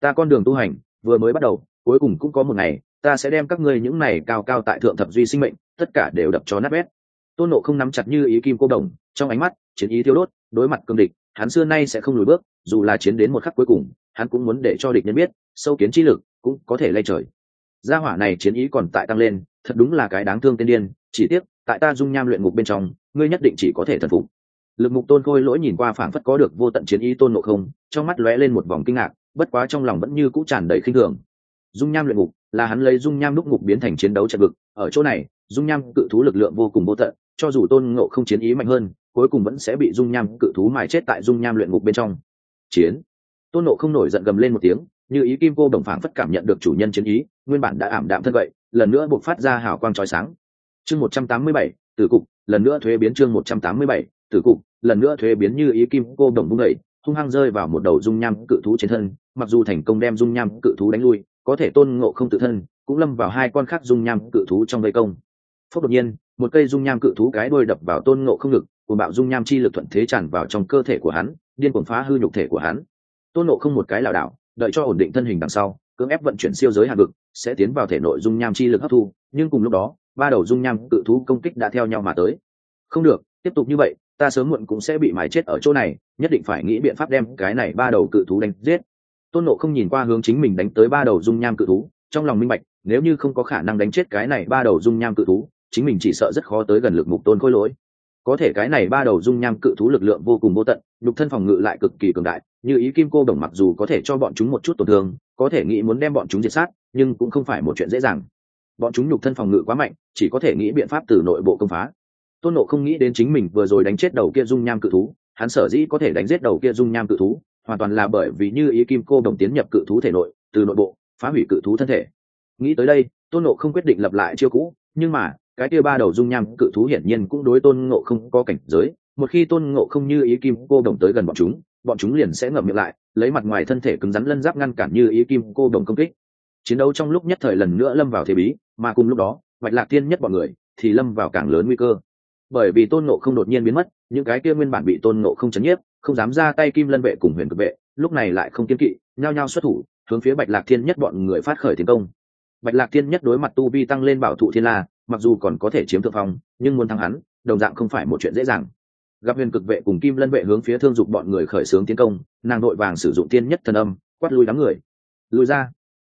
ta con đường tu hành vừa mới bắt đầu, cuối cùng cũng có một ngày, ta sẽ đem các ngươi những này cao cao tại thượng thập duy sinh mệnh, tất cả đều đập cho nát bét. Tôn nộ không nắm chặt như ý kim cô đồng, trong ánh mắt, chiến ý thiêu đốt, đối mặt cương địch, hắn xưa nay sẽ không lùi bước, dù là chiến đến một khắc cuối cùng, hắn cũng muốn để cho địch nhân biết, sâu kiến trí lực cũng có thể lay trời. Gia hỏa này chiến ý còn tại tăng lên, thật đúng là cái đáng thương tên điên, chỉ tiếc, tại ta dung nham luyện ngục bên trong, ngươi nhất định chỉ có thể thần phục lực mục tôn khôi lỗi nhìn qua phảng phất có được vô tận chiến ý tôn nộ không, trong mắt lóe lên một vòng kinh ngạc, bất quá trong lòng vẫn như cũ tràn đầy khinh thường. Dung nham luyện ngục, là hắn lấy dung nham đúc ngục biến thành chiến đấu trận vực, ở chỗ này, dung nham cự thú lực lượng vô cùng vô tận, cho dù tôn ngộ không chiến ý mạnh hơn, cuối cùng vẫn sẽ bị dung nham cự thú mài chết tại dung nham luyện ngục bên trong. Chiến. Tôn nộ không nổi giận gầm lên một tiếng, như ý kim cô đồng phảng phất cảm nhận được chủ nhân chiến ý, nguyên bản đã ảm đạm thân vậy, lần nữa buộc phát ra hào quang trói sáng. Chương một trăm tám mươi bảy, tử cục, lần nữa thuế biến chương một trăm tám mươi bảy, tử cục lần nữa thuế biến như ý kim cô đồng vung đẩy, hung hăng rơi vào một đầu dung nham cự thú trên thân, mặc dù thành công đem dung nham cự thú đánh lui, có thể tôn ngộ không tự thân, cũng lâm vào hai con khác dung nham cự thú trong vây công. Phúc đột nhiên, một cây dung nham cự thú cái đuôi đập vào tôn ngộ không ngực cùng bạo dung nham chi lực thuận thế tràn vào trong cơ thể của hắn, điên cuồng phá hư nhục thể của hắn. Tôn ngộ không một cái lảo đảo, đợi cho ổn định thân hình đằng sau, cưỡng ép vận chuyển siêu giới hạt vực sẽ tiến vào thể nội dung nham chi lực hấp thu, nhưng cùng lúc đó, ba đầu dung nham cự thú công kích đã theo nhau mà tới. Không được, tiếp tục như vậy ta sớm muộn cũng sẽ bị mái chết ở chỗ này, nhất định phải nghĩ biện pháp đem cái này ba đầu cự thú đánh giết. Tôn nộ không nhìn qua hướng chính mình đánh tới ba đầu dung nham cự thú, trong lòng minh bạch, nếu như không có khả năng đánh chết cái này ba đầu dung nham cự thú, chính mình chỉ sợ rất khó tới gần lực mục tôn khôi lỗi. Có thể cái này ba đầu dung nham cự thú lực lượng vô cùng vô tận, nhục thân phòng ngự lại cực kỳ cường đại, như ý kim cô đồng mặc dù có thể cho bọn chúng một chút tổn thương, có thể nghĩ muốn đem bọn chúng diệt sát, nhưng cũng không phải một chuyện dễ dàng. Bọn chúng nhục thân phòng ngự quá mạnh, chỉ có thể nghĩ biện pháp từ nội bộ công phá tôn nộ không nghĩ đến chính mình vừa rồi đánh chết đầu kia dung nham cự thú, hắn sở dĩ có thể đánh giết đầu kia dung nham cự thú, hoàn toàn là bởi vì như ý kim cô đồng tiến nhập cự thú thể nội, từ nội bộ, phá hủy cự thú thân thể. Nghĩ tới đây, tôn nộ không quyết định lập lại chiêu cũ, nhưng mà, cái kia ba đầu dung nham cự thú hiển nhiên cũng đối tôn ngộ không có cảnh giới. Một khi tôn ngộ không như ý kim cô đồng tới gần bọn chúng bọn chúng liền sẽ ngậm miệng lại, lấy mặt ngoài thân thể cứng rắn lân giáp ngăn cản như ý kim cô đồng công kích. Chiến đấu trong lúc nhất thời lần nữa lâm vào thế bí, mà cùng lúc đó, bạch lạc tiên nhất bọn người thì lâm vào càng lớn nguy cơ bởi vì tôn nộ không đột nhiên biến mất, những cái kia nguyên bản bị tôn nộ không chấn nhiếp, không dám ra tay kim lân vệ cùng huyền cực vệ, lúc này lại không kiên kỵ, nhao nhao xuất thủ, hướng phía bạch lạc thiên nhất bọn người phát khởi tiến công. Bạch lạc thiên nhất đối mặt tu vi tăng lên bảo thụ thiên la, mặc dù còn có thể chiếm thượng phong, nhưng muốn thắng hắn, đồng dạng không phải một chuyện dễ dàng. Gặp huyền cực vệ cùng kim lân vệ hướng phía thương dục bọn người khởi xướng tiến công, nàng đội vàng sử dụng tiên nhất thần âm, quát lui đám người. Lùi ra.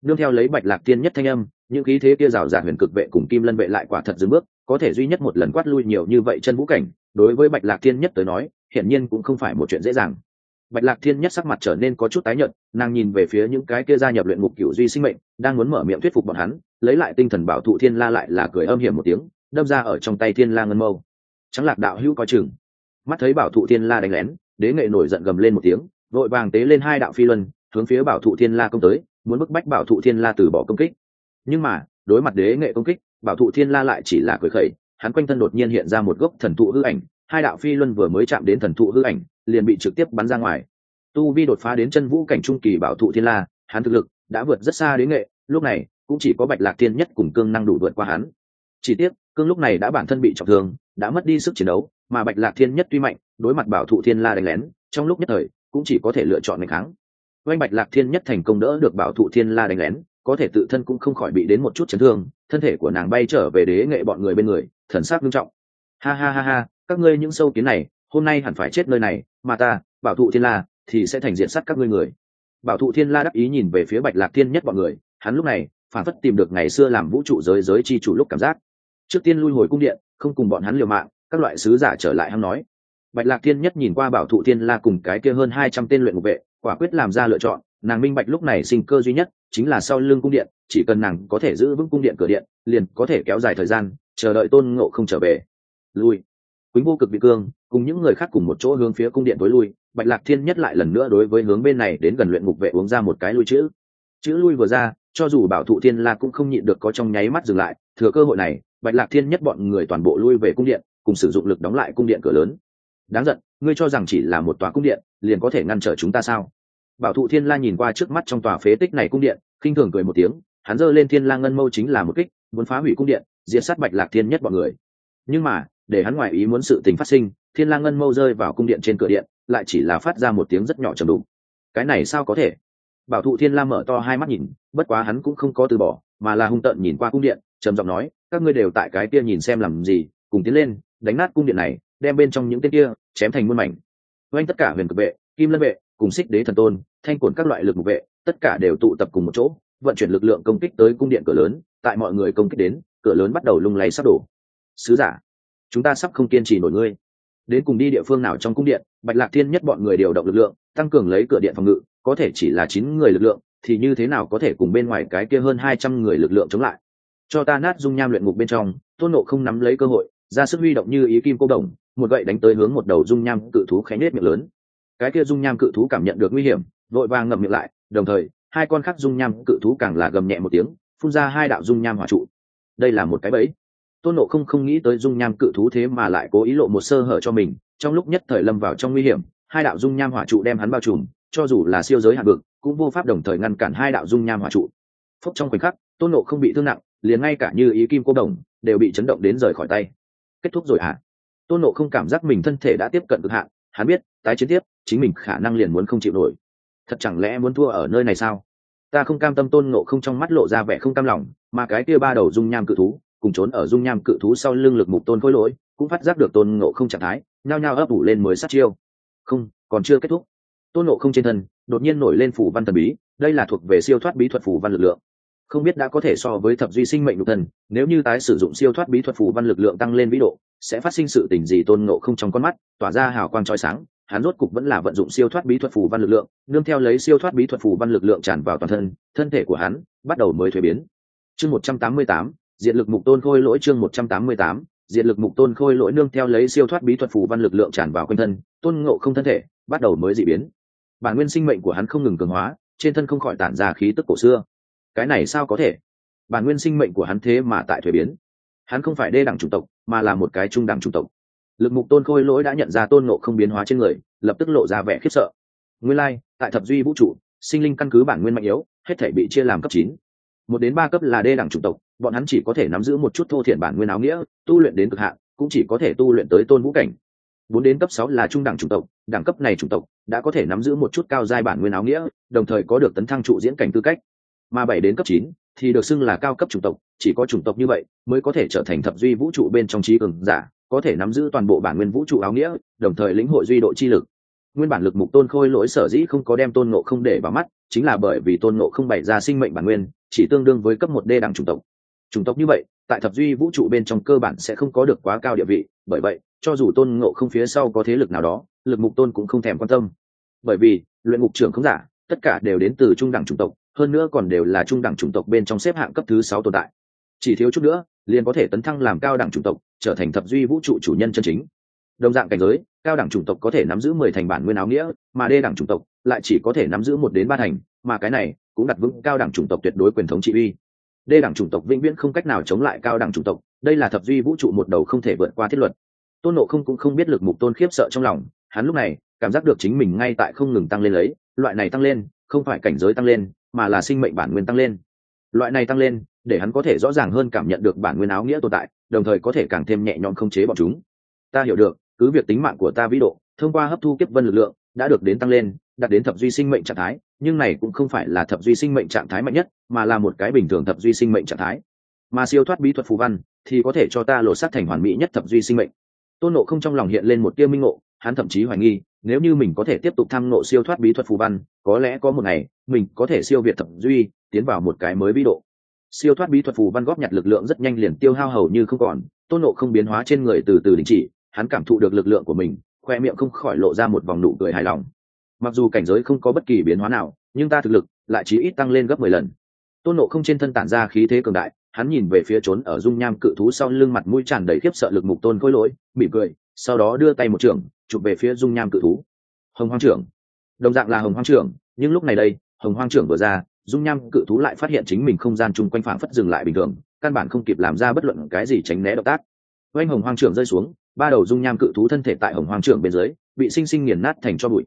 Nương theo lấy bạch lạc tiên nhất thanh âm, những khí thế kia rào rạt huyền cực vệ cùng kim lân vệ lại quả thật dừng bước có thể duy nhất một lần quát lui nhiều như vậy chân vũ cảnh, đối với bạch lạc thiên nhất tới nói, hiển nhiên cũng không phải một chuyện dễ dàng. Bạch lạc thiên nhất sắc mặt trở nên có chút tái nhợt, nàng nhìn về phía những cái kia gia nhập luyện ngục cựu duy sinh mệnh, đang muốn mở miệng thuyết phục bọn hắn, lấy lại tinh thần bảo thụ thiên la lại là cười âm hiểm một tiếng, đâm ra ở trong tay thiên la ngân mâu. Trắng lạc đạo hữu coi chừng. Mắt thấy bảo thụ thiên la đánh lén, đế nghệ nổi giận gầm lên một tiếng, vội vàng tế lên hai đạo phi luân, hướng phía bảo thụ thiên la công tới, muốn bức bách bảo thụ thiên la từ bỏ công kích. Nhưng mà, đối mặt đế nghệ công kích bảo thụ thiên la lại chỉ là cười khẩy, hắn quanh thân đột nhiên hiện ra một gốc thần thụ hư ảnh, hai đạo phi luân vừa mới chạm đến thần thụ hư ảnh, liền bị trực tiếp bắn ra ngoài. Tu vi đột phá đến chân vũ cảnh trung kỳ bảo thụ thiên la, hắn thực lực đã vượt rất xa đến nghệ, lúc này cũng chỉ có bạch lạc thiên nhất cùng cương năng đủ vượt qua hắn. Chỉ tiếc, cương lúc này đã bản thân bị trọng thương, đã mất đi sức chiến đấu, mà bạch lạc thiên nhất tuy mạnh, đối mặt bảo thụ thiên la đánh lén, trong lúc nhất thời cũng chỉ có thể lựa chọn ngày kháng. Oanh bạch lạc thiên nhất thành công đỡ được bảo thụ thiên la đánh lén có thể tự thân cũng không khỏi bị đến một chút chấn thương, thân thể của nàng bay trở về đế nghệ bọn người bên người, thần sắc nghiêm trọng. Ha ha ha ha, các ngươi những sâu kiến này, hôm nay hẳn phải chết nơi này, mà ta, bảo thụ thiên la, thì sẽ thành diện sắt các ngươi người. Bảo thụ thiên la đắc ý nhìn về phía bạch lạc thiên nhất bọn người, hắn lúc này, phản phất tìm được ngày xưa làm vũ trụ giới giới chi chủ lúc cảm giác. Trước tiên lui hồi cung điện, không cùng bọn hắn liều mạng, các loại sứ giả trở lại hắn nói. Bạch lạc thiên nhất nhìn qua bảo thụ thiên la cùng cái kia hơn hai trăm tên luyện ngục vệ, quả quyết làm ra lựa chọn, nàng minh bạch lúc này sinh cơ duy nhất chính là sau lưng cung điện, chỉ cần nàng có thể giữ vững cung điện cửa điện, liền có thể kéo dài thời gian, chờ đợi tôn ngộ không trở về. Lui. Quýnh vô cực bị cương, cùng những người khác cùng một chỗ hướng phía cung điện tối lui, bạch lạc thiên nhất lại lần nữa đối với hướng bên này đến gần luyện ngục vệ uống ra một cái lui chữ. Chữ lui vừa ra, cho dù bảo thụ thiên la cũng không nhịn được có trong nháy mắt dừng lại, thừa cơ hội này, bạch lạc thiên nhất bọn người toàn bộ lui về cung điện, cùng sử dụng lực đóng lại cung điện cửa lớn. Đáng giận, ngươi cho rằng chỉ là một tòa cung điện, liền có thể ngăn trở chúng ta sao? Bảo thụ thiên la nhìn qua trước mắt trong tòa phế tích này cung điện, khinh thường cười một tiếng, hắn giơ lên thiên la ngân mâu chính là một kích, muốn phá hủy cung điện, diệt sát bạch lạc thiên nhất bọn người. Nhưng mà, để hắn ngoại ý muốn sự tình phát sinh, thiên la ngân mâu rơi vào cung điện trên cửa điện, lại chỉ là phát ra một tiếng rất nhỏ trầm đục. Cái này sao có thể? Bảo thụ thiên la mở to hai mắt nhìn, bất quá hắn cũng không có từ bỏ, mà là hung tợn nhìn qua cung điện, trầm giọng nói, các ngươi đều tại cái kia nhìn xem làm gì, cùng tiến lên, đánh nát cung điện này, đem bên trong những tên kia, chém thành muôn mảnh. Oanh tất cả huyền cực vệ, kim lân vệ cùng xích đế thần tôn, thanh cổn các loại lực mục vệ, tất cả đều tụ tập cùng một chỗ, vận chuyển lực lượng công kích tới cung điện cửa lớn, tại mọi người công kích đến, cửa lớn bắt đầu lung lay sắp đổ. Sứ giả, chúng ta sắp không kiên trì nổi ngươi. Đến cùng đi địa phương nào trong cung điện, bạch lạc thiên nhất bọn người điều động lực lượng, tăng cường lấy cửa điện phòng ngự, có thể chỉ là chín người lực lượng, thì như thế nào có thể cùng bên ngoài cái kia hơn hai trăm người lực lượng chống lại? Cho ta nát dung nham luyện ngục bên trong, tôn nộ không nắm lấy cơ hội, ra sức huy động như ý kim cô đồng, một gậy đánh tới hướng một đầu dung nham cự thú khánh nết miệng lớn cái kia dung nham cự thú cảm nhận được nguy hiểm, vội vàng ngậm miệng lại, đồng thời, hai con khác dung nham cự thú càng là gầm nhẹ một tiếng, phun ra hai đạo dung nham hỏa trụ. Đây là một cái bẫy. Tôn nộ không không nghĩ tới dung nham cự thú thế mà lại cố ý lộ một sơ hở cho mình, trong lúc nhất thời lâm vào trong nguy hiểm, hai đạo dung nham hỏa trụ đem hắn bao trùm, cho dù là siêu giới hạ vực, cũng vô pháp đồng thời ngăn cản hai đạo dung nham hỏa trụ. Phúc trong khoảnh khắc, tôn nộ không bị thương nặng, liền ngay cả như ý kim cô đồng, đều bị chấn động đến rời khỏi tay. Kết thúc rồi hả? À? tôn nộ không cảm giác mình thân thể đã tiếp cận cực hạn, hắn biết, tái chiến tiếp chính mình khả năng liền muốn không chịu nổi. Thật chẳng lẽ muốn thua ở nơi này sao? Ta không cam tâm tôn nộ không trong mắt lộ ra vẻ không cam lòng, mà cái kia ba đầu dung nham cự thú, cùng trốn ở dung nham cự thú sau lưng lực mục tôn khối lỗi, cũng phát giác được tôn ngộ không trạng thái, nhao nhao ấp ủ lên mới sát chiêu. Không, còn chưa kết thúc. Tôn ngộ không trên thân, đột nhiên nổi lên phủ văn thần bí, đây là thuộc về siêu thoát bí thuật phủ văn lực lượng. Không biết đã có thể so với thập duy sinh mệnh nhục thần, nếu như tái sử dụng siêu thoát bí thuật phủ văn lực lượng tăng lên vĩ độ, sẽ phát sinh sự tình gì tôn ngộ không trong con mắt, tỏa ra hào quang trói sáng hắn rốt cục vẫn là vận dụng siêu thoát bí thuật phù văn lực lượng, nương theo lấy siêu thoát bí thuật phù văn lực lượng tràn vào toàn thân thân thể của hắn bắt đầu mới thuế biến. Chương một trăm tám mươi tám diện lực mục tôn khôi lỗi chương một trăm tám mươi tám diện lực mục tôn khôi lỗi nương theo lấy siêu thoát bí thuật phù văn lực lượng tràn vào quanh thân, tôn ngộ không thân thể bắt đầu mới dị biến. Bản nguyên sinh mệnh của hắn không ngừng cường hóa, trên thân không khỏi tản ra khí tức cổ xưa. Cái này sao có thể? Bản nguyên sinh mệnh của hắn thế mà tại thuế biến. Hắn không phải đê đẳng chủng tộc, mà là một cái trung đẳng chủng tộc lực mục tôn khôi lỗi đã nhận ra tôn nộ không biến hóa trên người lập tức lộ ra vẻ khiếp sợ. Nguyên lai、like, tại thập duy vũ trụ sinh linh căn cứ bản nguyên mạnh yếu hết thể bị chia làm cấp chín. Một đến ba cấp là đê đẳng chủng tộc bọn hắn chỉ có thể nắm giữ một chút thô thiện bản nguyên áo nghĩa tu luyện đến cực hạn cũng chỉ có thể tu luyện tới tôn vũ cảnh. Bốn đến cấp sáu là trung đẳng chủng tộc đẳng cấp này chủng tộc đã có thể nắm giữ một chút cao giai bản nguyên áo nghĩa đồng thời có được tấn thăng trụ diễn cảnh tư cách. Mà bảy đến cấp chín thì được xưng là cao cấp chủng tộc chỉ có chủng tộc như vậy mới có thể trở thành thập duy vũ trụ bên trong trí cường giả có thể nắm giữ toàn bộ bản nguyên vũ trụ áo nghĩa, đồng thời lĩnh hội duy độ chi lực. Nguyên bản lực mục tôn khôi lỗi sở dĩ không có đem tôn ngộ không để vào mắt, chính là bởi vì tôn ngộ không bày ra sinh mệnh bản nguyên, chỉ tương đương với cấp một đê đẳng chủng tộc. Chủng tộc như vậy, tại thập duy vũ trụ bên trong cơ bản sẽ không có được quá cao địa vị, bởi vậy, cho dù tôn ngộ không phía sau có thế lực nào đó, lực mục tôn cũng không thèm quan tâm. Bởi vì, luyện mục trưởng không giả, tất cả đều đến từ trung đẳng chủng tộc, hơn nữa còn đều là trung đẳng chủng tộc bên trong xếp hạng cấp thứ sáu tồn tại. Chỉ thiếu chút nữa liền có thể tấn thăng làm cao đẳng chủng tộc, trở thành thập duy vũ trụ chủ nhân chân chính. Đồng dạng cảnh giới, cao đẳng chủng tộc có thể nắm giữ mười thành bản nguyên áo nghĩa, mà đê đẳng chủng tộc lại chỉ có thể nắm giữ một đến ba thành, mà cái này cũng đặt vững cao đẳng chủng tộc tuyệt đối quyền thống trị uy. Đê đẳng chủng tộc vĩnh viễn không cách nào chống lại cao đẳng chủng tộc, đây là thập duy vũ trụ một đầu không thể vượt qua thiết luật. Tôn nộ không cũng không biết lực mục tôn khiếp sợ trong lòng, hắn lúc này cảm giác được chính mình ngay tại không ngừng tăng lên lấy, loại này tăng lên, không phải cảnh giới tăng lên, mà là sinh mệnh bản nguyên tăng lên. Loại này tăng lên để hắn có thể rõ ràng hơn cảm nhận được bản nguyên áo nghĩa tồn tại, đồng thời có thể càng thêm nhẹ nhõm không chế bọn chúng. Ta hiểu được, cứ việc tính mạng của ta vĩ độ, thông qua hấp thu kiếp vân lực lượng, đã được đến tăng lên, đạt đến thập duy sinh mệnh trạng thái, nhưng này cũng không phải là thập duy sinh mệnh trạng thái mạnh nhất, mà là một cái bình thường thập duy sinh mệnh trạng thái. Mà siêu thoát bí thuật phù văn, thì có thể cho ta lột xác thành hoàn mỹ nhất thập duy sinh mệnh. Tôn nộ không trong lòng hiện lên một tia minh ngộ, hắn thậm chí hoài nghi, nếu như mình có thể tiếp tục tham ngộ siêu thoát bí thuật phù văn, có lẽ có một ngày, mình có thể siêu việt thập duy, tiến vào một cái mới bí độ siêu thoát bí thuật phù văn góp nhặt lực lượng rất nhanh liền tiêu hao hầu như không còn, tôn nộ không biến hóa trên người từ từ đình chỉ, hắn cảm thụ được lực lượng của mình, khoe miệng không khỏi lộ ra một vòng nụ cười hài lòng. Mặc dù cảnh giới không có bất kỳ biến hóa nào, nhưng ta thực lực lại chỉ ít tăng lên gấp mười lần. Tôn nộ không trên thân tản ra khí thế cường đại, hắn nhìn về phía trốn ở dung nham cự thú sau lưng mặt mũi tràn đầy khiếp sợ lực mục tôn khôi lỗi, mỉm cười, sau đó đưa tay một trường, chụp về phía dung nham cự thú. Hồng hoang trưởng. Đồng dạng là hồng hoang trưởng, nhưng lúc này đây, hồng hoang trưởng vừa ra dung nham cự thú lại phát hiện chính mình không gian chung quanh phảng phất dừng lại bình thường, căn bản không kịp làm ra bất luận cái gì tránh né động tác. Oanh hồng hoang trưởng rơi xuống, ba đầu dung nham cự thú thân thể tại hồng hoang trưởng bên dưới, bị sinh sinh nghiền nát thành cho bụi.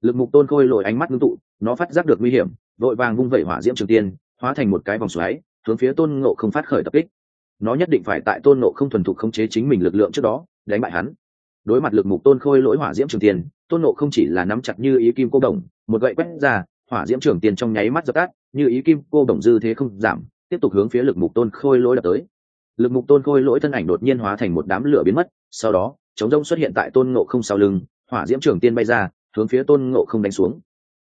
Lực mục tôn khôi lội ánh mắt ngưng tụ, nó phát giác được nguy hiểm, vội vàng vung vẩy hỏa diễm trường tiên, hóa thành một cái vòng xoáy, hướng phía tôn ngộ không phát khởi tập kích. Nó nhất định phải tại tôn ngộ không thuần thục khống chế chính mình lực lượng trước đó, đánh bại hắn. Đối mặt lực mục tôn khôi lỗi hỏa diễm trường tiên, tôn ngộ không chỉ là nắm chặt như ý kim cô đồng, một gậy quét ra, hỏa diễm trường tiên trong nháy mắt dập tắt như ý kim cô đồng dư thế không giảm, tiếp tục hướng phía lực mục tôn khôi lỗi đập tới. Lực mục tôn khôi lỗi thân ảnh đột nhiên hóa thành một đám lửa biến mất, sau đó chống rông xuất hiện tại tôn ngộ không sau lưng, hỏa diễm trường tiên bay ra, hướng phía tôn ngộ không đánh xuống.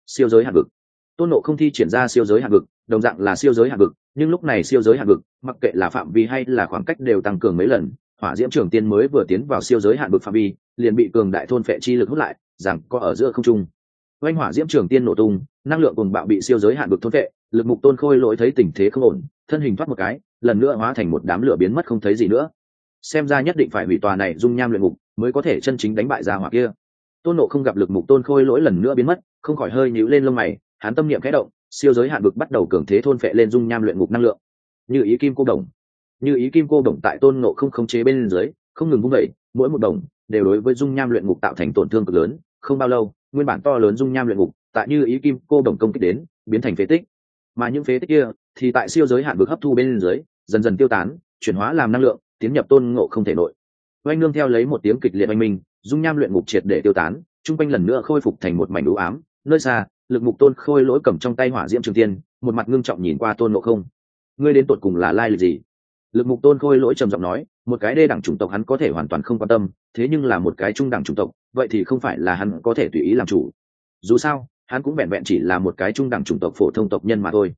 Siêu giới hạt vực. Tôn ngộ không thi triển ra siêu giới hạt vực, đồng dạng là siêu giới hạt vực, nhưng lúc này siêu giới hạt vực, mặc kệ là phạm vi hay là khoảng cách đều tăng cường mấy lần, hỏa diễm trường tiên mới vừa tiến vào siêu giới hạn vực phạm vi, liền bị cường đại thôn phệ chi lực hút lại, rằng có ở giữa không trung oanh hỏa diễm trường tiên nổ tung, năng lượng cùng bạo bị siêu giới hạn vực thôn phệ lực mục tôn khôi lỗi thấy tình thế không ổn, thân hình thoát một cái, lần nữa hóa thành một đám lửa biến mất không thấy gì nữa. Xem ra nhất định phải hủy tòa này dung nham luyện ngục, mới có thể chân chính đánh bại ra hỏa kia. Tôn nộ không gặp lực mục tôn khôi lỗi lần nữa biến mất, không khỏi hơi nhíu lên lông mày, hắn tâm niệm khẽ động, siêu giới hạn vực bắt đầu cường thế thôn phệ lên dung nham luyện ngục năng lượng. Như ý kim cô đồng. Như ý kim cô đồng tại tôn nộ không khống chế bên dưới, không ngừng vung vẩy mỗi một đồng đều đối với dung nham luyện ngục tạo thành tổn thương cực lớn không bao lâu, nguyên bản to lớn dung nham luyện ngục, tại như ý kim cô đồng công kích đến, biến thành phế tích. Mà những phế tích kia thì tại siêu giới hạn vực hấp thu bên dưới, dần dần tiêu tán, chuyển hóa làm năng lượng, tiến nhập tôn ngộ không thể nội. Oanh nương theo lấy một tiếng kịch liệt oanh minh, dung nham luyện ngục triệt để tiêu tán, chung quanh lần nữa khôi phục thành một mảnh ưu ám. Nơi xa, lực mục tôn khôi lỗi cầm trong tay hỏa diễm trường tiên, một mặt ngưng trọng nhìn qua tôn ngộ không. Ngươi đến tột cùng là lai lịch gì? Lực mục tôn khôi lỗi trầm giọng nói, một cái đê đẳng chủng tộc hắn có thể hoàn toàn không quan tâm thế nhưng là một cái trung đẳng chủng tộc, vậy thì không phải là hắn có thể tùy ý làm chủ. Dù sao, hắn cũng vẹn vẹn chỉ là một cái trung đẳng chủng tộc phổ thông tộc nhân mà thôi.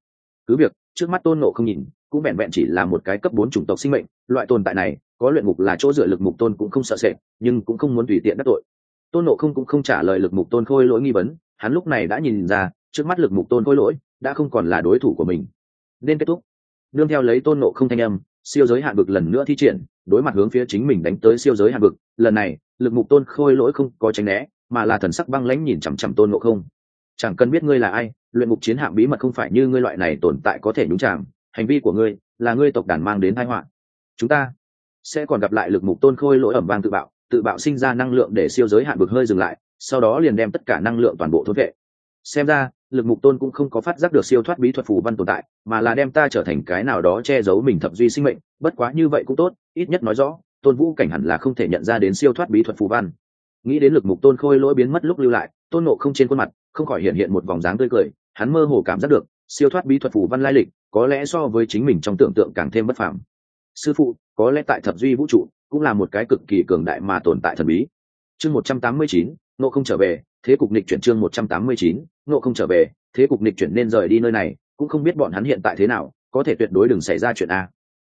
Cứ việc, trước mắt tôn nộ không nhìn, cũng vẹn vẹn chỉ là một cái cấp bốn chủng tộc sinh mệnh, loại tồn tại này, có luyện mục là chỗ dựa lực mục tôn cũng không sợ sệt, nhưng cũng không muốn tùy tiện đắc tội. Tôn nộ không cũng không trả lời lực mục tôn khôi lỗi nghi vấn, hắn lúc này đã nhìn ra, trước mắt lực mục tôn khôi lỗi đã không còn là đối thủ của mình. Nên kết thúc. Nương theo lấy tôn nộ không thanh âm, siêu giới hạn vực lần nữa thi triển đối mặt hướng phía chính mình đánh tới siêu giới hạn vực, lần này, lực mục tôn khôi lỗi không có tránh né, mà là thần sắc băng lãnh nhìn chằm chằm tôn nộ không. Chẳng cần biết ngươi là ai, luyện mục chiến hạm bí mật không phải như ngươi loại này tồn tại có thể nhúng chạm hành vi của ngươi là ngươi tộc đàn mang đến tai họa. Chúng ta sẽ còn gặp lại lực mục tôn khôi lỗi ẩm vang tự bạo tự bạo sinh ra năng lượng để siêu giới hạn bực hơi dừng lại, sau đó liền đem tất cả năng lượng toàn bộ thốt vệ. Xem ra lực mục tôn cũng không có phát giác được siêu thoát bí thuật phù văn tồn tại, mà là đem ta trở thành cái nào đó che giấu mình thập duy sinh mệnh, bất quá như vậy cũng tốt, ít nhất nói rõ, tôn vũ cảnh hẳn là không thể nhận ra đến siêu thoát bí thuật phù văn. Nghĩ đến lực mục tôn khôi lỗi biến mất lúc lưu lại, tôn nộ không trên khuôn mặt, không khỏi hiện hiện một vòng dáng tươi cười, hắn mơ hồ cảm giác được, siêu thoát bí thuật phù văn lai lịch, có lẽ so với chính mình trong tưởng tượng càng thêm bất phàm. Sư phụ, có lẽ tại thập duy vũ trụ, cũng là một cái cực kỳ cường đại mà tồn tại thần bí. Chương một trăm tám mươi chín nộ không trở về thế cục nịch chuyển chương một trăm tám mươi chín nộ không trở về, thế cục nịch chuyển nên rời đi nơi này, cũng không biết bọn hắn hiện tại thế nào, có thể tuyệt đối đừng xảy ra chuyện a.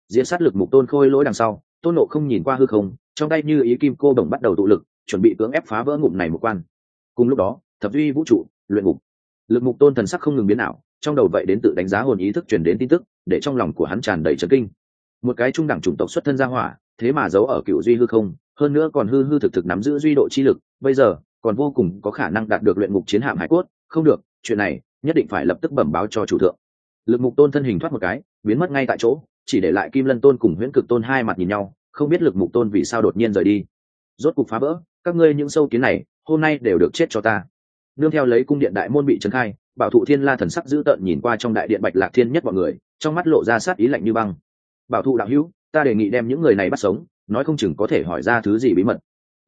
Diễn sát lực mục tôn khôi lỗi đằng sau, tôn nộ không nhìn qua hư không, trong tay như ý kim cô đồng bắt đầu tụ lực, chuẩn bị cưỡng ép phá vỡ ngụm này một quan. Cùng lúc đó, thập duy vũ trụ, luyện ngục. Lực mục tôn thần sắc không ngừng biến ảo, trong đầu vậy đến tự đánh giá hồn ý thức truyền đến tin tức, để trong lòng của hắn tràn đầy trấn kinh. Một cái trung đẳng chủng tộc xuất thân ra hỏa, thế mà giấu ở cựu duy hư không, hơn nữa còn hư hư thực thực nắm giữ duy độ chi lực, bây giờ còn vô cùng có khả năng đạt được luyện ngục chiến hạm hải cốt. Không được, chuyện này nhất định phải lập tức bẩm báo cho chủ thượng. Lực mục tôn thân hình thoát một cái, biến mất ngay tại chỗ, chỉ để lại kim lân tôn cùng huyễn cực tôn hai mặt nhìn nhau, không biết lực mục tôn vì sao đột nhiên rời đi. Rốt cục phá vỡ, các ngươi những sâu kiến này, hôm nay đều được chết cho ta. Nương theo lấy cung điện đại môn bị trấn khai, bảo thụ thiên la thần sắc dữ tợn nhìn qua trong đại điện bạch lạc thiên nhất mọi người, trong mắt lộ ra sát ý lạnh như băng. Bảo thụ đạo hữu, ta đề nghị đem những người này bắt sống, nói không chừng có thể hỏi ra thứ gì bí mật.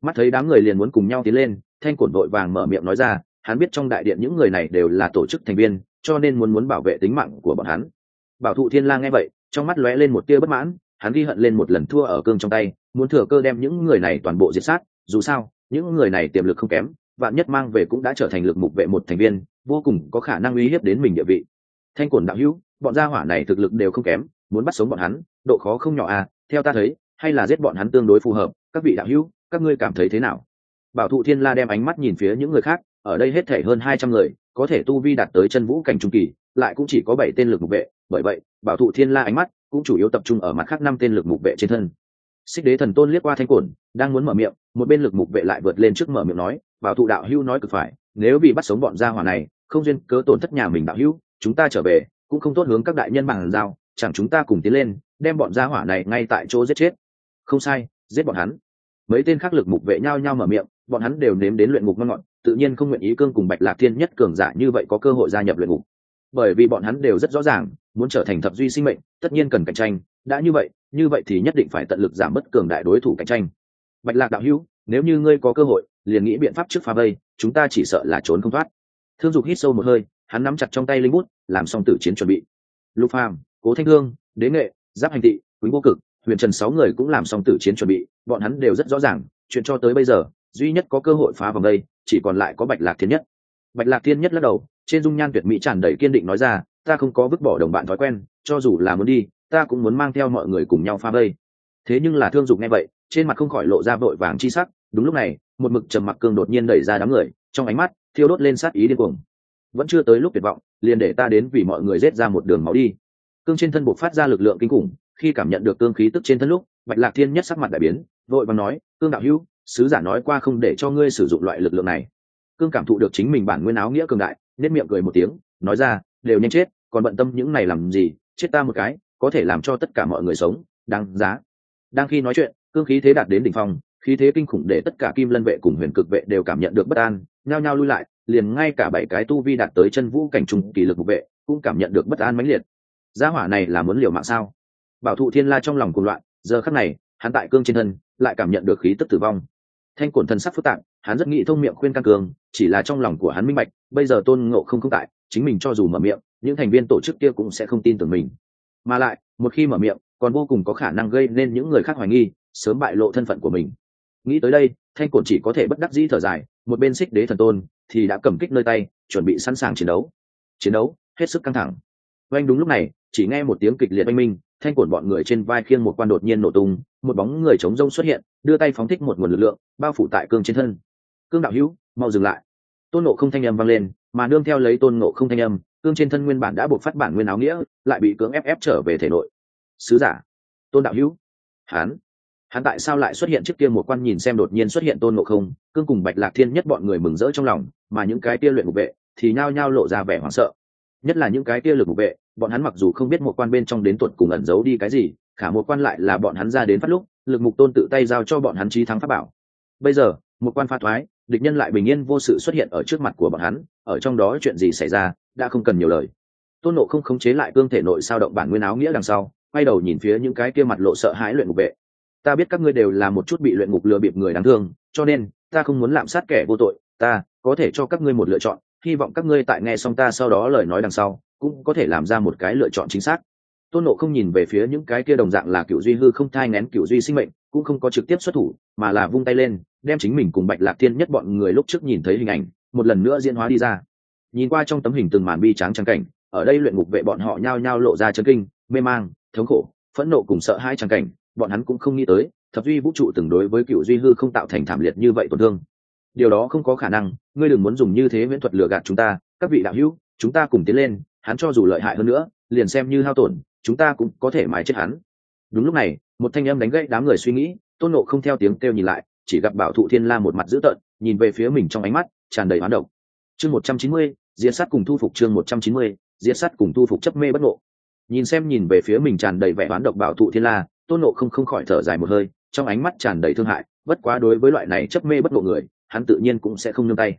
Mắt thấy đám người liền muốn cùng nhau tiến lên thanh cổn vội vàng mở miệng nói ra, hắn biết trong đại điện những người này đều là tổ chức thành viên, cho nên muốn muốn bảo vệ tính mạng của bọn hắn. Bảo thụ thiên la nghe vậy, trong mắt lóe lên một tia bất mãn, hắn ghi hận lên một lần thua ở cương trong tay, muốn thừa cơ đem những người này toàn bộ diệt sát, dù sao, những người này tiềm lực không kém, vạn nhất mang về cũng đã trở thành lực mục vệ một thành viên, vô cùng có khả năng uy hiếp đến mình địa vị. Thanh cổn đạo hữu, bọn gia hỏa này thực lực đều không kém, muốn bắt sống bọn hắn, độ khó không nhỏ à theo ta thấy, hay là giết bọn hắn tương đối phù hợp, các vị đạo hữu, các ngươi cảm thấy thế nào? Bảo thụ thiên la đem ánh mắt nhìn phía những người khác ở đây hết thể hơn hai trăm người có thể tu vi đạt tới chân vũ cảnh trung kỳ lại cũng chỉ có bảy tên lực mục vệ bởi vậy bảo thụ thiên la ánh mắt cũng chủ yếu tập trung ở mặt khác năm tên lực mục vệ trên thân. Xích đế thần tôn liếc qua thanh cổn đang muốn mở miệng một bên lực mục vệ lại vượt lên trước mở miệng nói bảo thụ đạo Hưu nói cực phải nếu bị bắt sống bọn gia hỏa này không duyên cớ tổn thất nhà mình đạo hưu, chúng ta trở về cũng không tốt hướng các đại nhân bằng giao chẳng chúng ta cùng tiến lên đem bọn gia hỏa này ngay tại chỗ giết chết. Không sai giết bọn hắn. Mấy tên khác lực mục vệ nhau nhau mở miệng bọn hắn đều nếm đến luyện ngục ngon ngọt, tự nhiên không nguyện ý cương cùng bạch lạc thiên nhất cường giả như vậy có cơ hội gia nhập luyện ngục. Bởi vì bọn hắn đều rất rõ ràng, muốn trở thành thập duy sinh mệnh, tất nhiên cần cạnh tranh, đã như vậy như vậy thì nhất định phải tận lực giảm bất cường đại đối thủ cạnh tranh. Bạch lạc đạo hữu, nếu như ngươi có cơ hội, liền nghĩ biện pháp trước phá vây, chúng ta chỉ sợ là trốn không thoát. Thương dục hít sâu một hơi, hắn nắm chặt trong tay linh bút, làm xong tử chiến chuẩn bị. Lục phàm, cố thanh hương, đế nghệ, giáp hành tị quý vô cực, huyền trần sáu người cũng làm xong tử chiến chuẩn bị, bọn hắn đều rất rõ ràng, chuyện cho tới bây giờ duy nhất có cơ hội phá vòng đây, chỉ còn lại có bạch lạc thiên nhất. Bạch lạc thiên nhất lắc đầu, trên dung nhan tuyệt mỹ tràn đầy kiên định nói ra, ta không có vứt bỏ đồng bạn thói quen, cho dù là muốn đi, ta cũng muốn mang theo mọi người cùng nhau phá vây. Thế nhưng là thương dục nghe vậy, trên mặt không khỏi lộ ra vội vàng chi sắc, đúng lúc này, một mực trầm mặc cương đột nhiên đẩy ra đám người, trong ánh mắt, thiêu đốt lên sát ý điên cuồng. Vẫn chưa tới lúc tuyệt vọng, liền để ta đến vì mọi người rết ra một đường máu đi. Cương trên thân buộc phát ra lực lượng kinh khủng, khi cảm nhận được cương khí tức trên thân lúc, bạch lạc thiên nhất sắc mặt đại biến, vội và nói, cương đạo hữu sứ giả nói qua không để cho ngươi sử dụng loại lực lượng này. Cương cảm thụ được chính mình bản nguyên áo nghĩa cường đại nết miệng cười một tiếng, nói ra, đều nhanh chết, còn bận tâm những này làm gì? Chết ta một cái, có thể làm cho tất cả mọi người sống, đáng giá. Đang khi nói chuyện, cương khí thế đạt đến đỉnh phong, khí thế kinh khủng để tất cả kim lân vệ cùng huyền cực vệ đều cảm nhận được bất an, nhao nhao lui lại, liền ngay cả bảy cái tu vi đạt tới chân vũ cảnh trùng kỳ lực vệ cũng cảm nhận được bất an mãnh liệt. Gia hỏa này là muốn liều mạng sao? Bảo thụ thiên la trong lòng cuồng loạn, giờ khắc này, hắn tại cương trên thân lại cảm nhận được khí tức tử vong thanh cổn thần sắc phức tạp, hắn rất nghĩ thông miệng khuyên can cường, chỉ là trong lòng của hắn minh bạch, bây giờ tôn ngộ không không tại, chính mình cho dù mở miệng, những thành viên tổ chức kia cũng sẽ không tin tưởng mình. Mà lại, một khi mở miệng, còn vô cùng có khả năng gây nên những người khác hoài nghi, sớm bại lộ thân phận của mình. Nghĩ tới đây, thanh cổn chỉ có thể bất đắc dĩ thở dài, một bên xích đế thần tôn thì đã cầm kích nơi tay, chuẩn bị sẵn sàng chiến đấu. Chiến đấu, hết sức căng thẳng. Oanh đúng lúc này, chỉ nghe một tiếng kịch liệt oanh minh, thanh cổn bọn người trên vai khiêng một quan đột nhiên nổ tung một bóng người chống rông xuất hiện, đưa tay phóng thích một nguồn lực lượng, bao phủ tại cương trên thân. Cương đạo hữu, mau dừng lại. Tôn nộ không thanh âm vang lên, mà nương theo lấy tôn nộ không thanh âm, cương trên thân nguyên bản đã buộc phát bản nguyên áo nghĩa, lại bị cưỡng ép ép trở về thể nội. Sứ giả, tôn đạo hữu. Hán hắn tại sao lại xuất hiện trước kia một quan nhìn xem đột nhiên xuất hiện tôn nộ không, cương cùng bạch lạc thiên nhất bọn người mừng rỡ trong lòng, mà những cái tia luyện ngục vệ thì nhao nhao lộ ra vẻ hoảng sợ. Nhất là những cái tia lực ngục vệ, bọn hắn mặc dù không biết một quan bên trong đến tuột cùng ẩn giấu đi cái gì khả một quan lại là bọn hắn ra đến phát lúc, lực mục tôn tự tay giao cho bọn hắn trí thắng pháp bảo. Bây giờ, một quan pha thoái, địch nhân lại bình yên vô sự xuất hiện ở trước mặt của bọn hắn, ở trong đó chuyện gì xảy ra, đã không cần nhiều lời. Tôn nộ không khống chế lại cương thể nội sao động bản nguyên áo nghĩa đằng sau, quay đầu nhìn phía những cái kia mặt lộ sợ hãi luyện ngục vệ ta biết các ngươi đều là một chút bị luyện ngục lừa bịp người đáng thương, cho nên, ta không muốn lạm sát kẻ vô tội, ta có thể cho các ngươi một lựa chọn, hy vọng các ngươi tại nghe xong ta sau đó lời nói đằng sau, cũng có thể làm ra một cái lựa chọn chính xác tôn nộ không nhìn về phía những cái kia đồng dạng là cựu duy hư không thai ngén cựu duy sinh mệnh, cũng không có trực tiếp xuất thủ, mà là vung tay lên, đem chính mình cùng bạch lạc thiên nhất bọn người lúc trước nhìn thấy hình ảnh, một lần nữa diễn hóa đi ra. Nhìn qua trong tấm hình từng màn bi tráng trắng cảnh, ở đây luyện ngục vệ bọn họ nhao nhao lộ ra chân kinh, mê mang, thống khổ, phẫn nộ cùng sợ hai trắng cảnh, bọn hắn cũng không nghĩ tới, thập duy vũ trụ từng đối với cựu duy hư không tạo thành thảm liệt như vậy tổn thương. Điều đó không có khả năng, ngươi đừng muốn dùng như thế viễn thuật lừa gạt chúng ta, các vị đạo hữu, chúng ta cùng tiến lên, hắn cho dù lợi hại hơn nữa, liền xem như hao tổn chúng ta cũng có thể mái chết hắn. Đúng lúc này, một thanh âm đánh gãy đám người suy nghĩ, tôn nộ không theo tiếng kêu nhìn lại, chỉ gặp bảo thụ thiên la một mặt dữ tợn, nhìn về phía mình trong ánh mắt, tràn đầy hoán độc. Chương một trăm chín mươi diễn sát cùng thu phục chương một trăm chín mươi diễn sát cùng thu phục chấp mê bất ngộ. Nhìn xem nhìn về phía mình tràn đầy vẻ hoán độc bảo thụ thiên la, tôn nộ không không khỏi thở dài một hơi, trong ánh mắt tràn đầy thương hại, bất quá đối với loại này chấp mê bất ngộ người, hắn tự nhiên cũng sẽ không nương tay.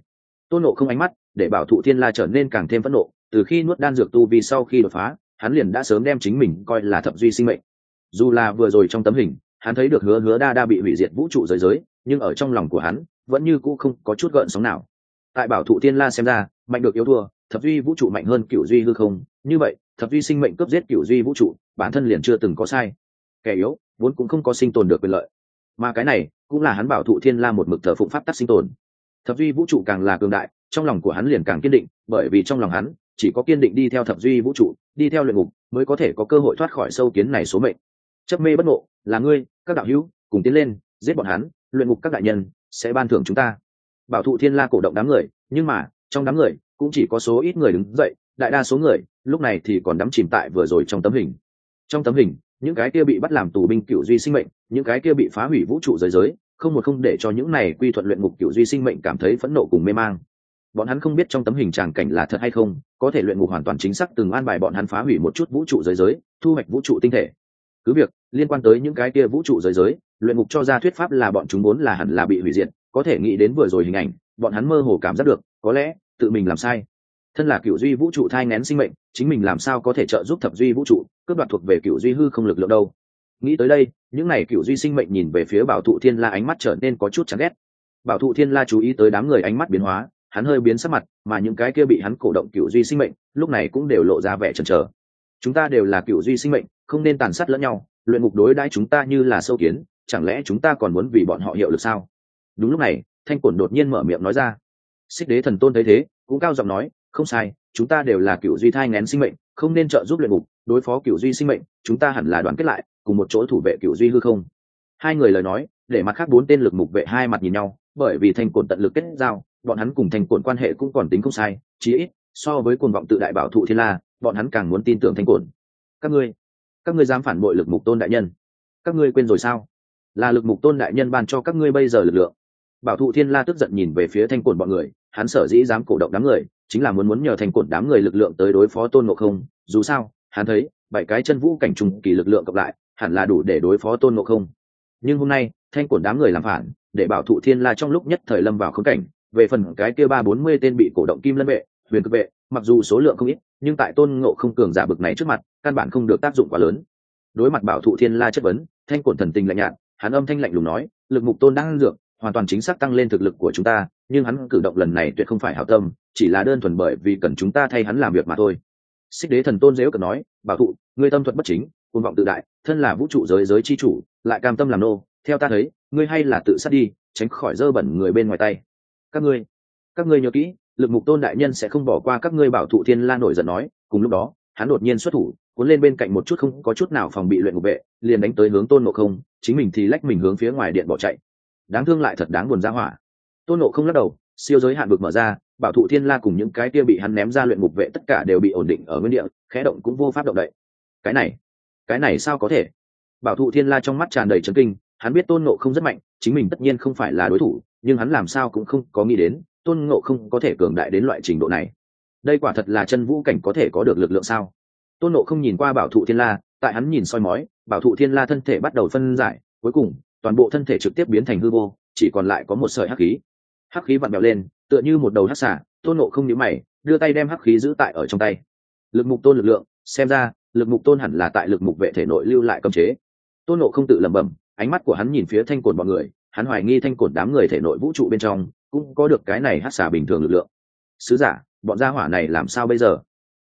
Tôn nộ không ánh mắt để bảo thụ thiên la trở nên càng thêm phẫn nộ, từ khi nuốt đan dược tu vì sau khi đột phá hắn liền đã sớm đem chính mình coi là thập duy sinh mệnh. Dù là vừa rồi trong tấm hình, hắn thấy được hứa hứa đa đa bị hủy diệt vũ trụ giới giới, nhưng ở trong lòng của hắn, vẫn như cũ không có chút gợn sóng nào. Tại bảo thụ tiên la xem ra, mạnh được yếu thua, thập duy vũ trụ mạnh hơn cựu duy hư không. Như vậy, thập duy sinh mệnh cướp giết cựu duy vũ trụ, bản thân liền chưa từng có sai. Kẻ yếu, vốn cũng không có sinh tồn được quyền lợi. Mà cái này, cũng là hắn bảo thụ thiên la một mực thờ phụng pháp tắc sinh tồn. Thập duy vũ trụ càng là cường đại, trong lòng của hắn liền càng kiên định, bởi vì trong lòng hắn, chỉ có kiên định đi theo thập duy vũ trụ đi theo luyện ngục mới có thể có cơ hội thoát khỏi sâu kiến này số mệnh. Chấp mê bất ngộ, là ngươi, các đạo hữu, cùng tiến lên, giết bọn hắn, luyện ngục các đại nhân, sẽ ban thưởng chúng ta. Bảo thụ thiên la cổ động đám người, nhưng mà, trong đám người, cũng chỉ có số ít người đứng dậy, đại đa số người, lúc này thì còn đắm chìm tại vừa rồi trong tấm hình. Trong tấm hình, những cái kia bị bắt làm tù binh cựu duy sinh mệnh, những cái kia bị phá hủy vũ trụ giới giới, không một không để cho những này quy thuận luyện ngục cựu duy sinh mệnh cảm thấy phẫn nộ cùng mê mang bọn hắn không biết trong tấm hình tràng cảnh là thật hay không, có thể luyện ngục hoàn toàn chính xác từng an bài bọn hắn phá hủy một chút vũ trụ giới giới, thu hoạch vũ trụ tinh thể. Cứ việc, liên quan tới những cái kia vũ trụ giới giới, luyện ngục cho ra thuyết pháp là bọn chúng vốn là hẳn là bị hủy diệt, có thể nghĩ đến vừa rồi hình ảnh, bọn hắn mơ hồ cảm giác được, có lẽ, tự mình làm sai. Thân là cựu duy vũ trụ thai ngén sinh mệnh, chính mình làm sao có thể trợ giúp thập duy vũ trụ, cướp đoạt thuộc về cựu duy hư không lực lượng đâu. Nghĩ tới đây, những n à y cựu duy sinh mệnh nhìn về phía bảo thụ thiên la ánh mắt trở nên có chút chán ghét. Bảo thụ thiên la chú ý tới đám người ánh mắt biến hóa hắn hơi biến sắc mặt, mà những cái kia bị hắn cổ động cựu duy sinh mệnh, lúc này cũng đều lộ ra vẻ chần chờ. Chúng ta đều là cựu duy sinh mệnh, không nên tàn sát lẫn nhau, luyện ngục đối đãi chúng ta như là sâu kiến, chẳng lẽ chúng ta còn muốn vì bọn họ hiệu lực sao? Đúng lúc này, thanh cổn đột nhiên mở miệng nói ra. Xích đế thần tôn thấy thế, cũng cao giọng nói, không sai, chúng ta đều là cựu duy thai ngén sinh mệnh, không nên trợ giúp luyện ngục, đối phó cựu duy sinh mệnh, chúng ta hẳn là đoàn kết lại, cùng một chỗ thủ vệ cựu duy hư không. Hai người lời nói, để mặt khác bốn tên lực mục vệ hai mặt nhìn nhau, bởi vì thanh cổn tận lực kết giao bọn hắn cùng thanh cổn quan hệ cũng còn tính không sai, chí ít, so với cuồng vọng tự đại bảo thụ thiên la, bọn hắn càng muốn tin tưởng thanh cổn. Các ngươi các ngươi dám phản bội lực mục tôn đại nhân? Các ngươi quên rồi sao? Là lực mục tôn đại nhân ban cho các ngươi bây giờ lực lượng. Bảo thụ thiên la tức giận nhìn về phía thanh cổn bọn người, hắn sở dĩ dám cổ động đám người, chính là muốn muốn nhờ thanh cổn đám người lực lượng tới đối phó tôn ngộ không. Dù sao, hắn thấy, bảy cái chân vũ cảnh trùng kỳ lực lượng cộng lại, hẳn là đủ để đối phó tôn ngộ không. Nhưng hôm nay thanh cổn đám người làm phản, để bảo thụ thiên la trong lúc nhất thời lâm vào khống cảnh về phần cái kia ba bốn mươi tên bị cổ động kim lân vệ, huyền cực vệ, mặc dù số lượng không ít, nhưng tại tôn ngộ không cường giả bực này trước mặt, căn bản không được tác dụng quá lớn. Đối mặt bảo thụ thiên la chất vấn, thanh cổn thần tình lạnh nhạt, hắn âm thanh lạnh lùng nói, lực mục tôn đang dược, hoàn toàn chính xác tăng lên thực lực của chúng ta, nhưng hắn cử động lần này tuyệt không phải hảo tâm, chỉ là đơn thuần bởi vì cần chúng ta thay hắn làm việc mà thôi. Xích đế thần tôn dễ cần nói, bảo thụ, ngươi tâm thuật bất chính côn vọng tự đại, thân là vũ trụ giới giới chi chủ, lại cam tâm làm nô, theo ta thấy, ngươi hay là tự sát đi, tránh khỏi dơ bẩn người bên ngoài tay các ngươi các ngươi nhớ kỹ, lực mục tôn đại nhân sẽ không bỏ qua các ngươi bảo thụ thiên la nổi giận nói. Cùng lúc đó, hắn đột nhiên xuất thủ, cuốn lên bên cạnh một chút không có chút nào phòng bị luyện ngục vệ, liền đánh tới hướng tôn nộ không, chính mình thì lách mình hướng phía ngoài điện bỏ chạy. Đáng thương lại thật đáng buồn ra hỏa. Tôn nộ không lắc đầu, siêu giới hạn vực mở ra, bảo thụ thiên la cùng những cái kia bị hắn ném ra luyện ngục vệ tất cả đều bị ổn định ở nguyên địa, khẽ động cũng vô pháp động đậy. Cái này cái này sao có thể? Bảo thụ thiên la trong mắt tràn đầy trấn kinh, hắn biết tôn nộ không rất mạnh, chính mình tất nhiên không phải là đối thủ nhưng hắn làm sao cũng không có nghĩ đến, tôn ngộ không có thể cường đại đến loại trình độ này. Đây quả thật là chân vũ cảnh có thể có được lực lượng sao? Tôn ngộ không nhìn qua bảo thụ thiên la, tại hắn nhìn soi mói, bảo thụ thiên la thân thể bắt đầu phân giải, cuối cùng, toàn bộ thân thể trực tiếp biến thành hư vô, chỉ còn lại có một sợi hắc khí. Hắc khí vặn vẹo lên, tựa như một đầu hắc xả tôn nộ không nhíu mày, đưa tay đem hắc khí giữ tại ở trong tay. Lực mục tôn lực lượng, xem ra, lực mục tôn hẳn là tại lực mục vệ thể nội lưu lại cấm chế. Tôn nộ không tự lẩm bẩm, ánh mắt của hắn nhìn phía thanh cồn bọn người hắn hoài nghi thanh cổn đám người thể nội vũ trụ bên trong cũng có được cái này hát xả bình thường lực lượng. Sứ giả, bọn gia hỏa này làm sao bây giờ?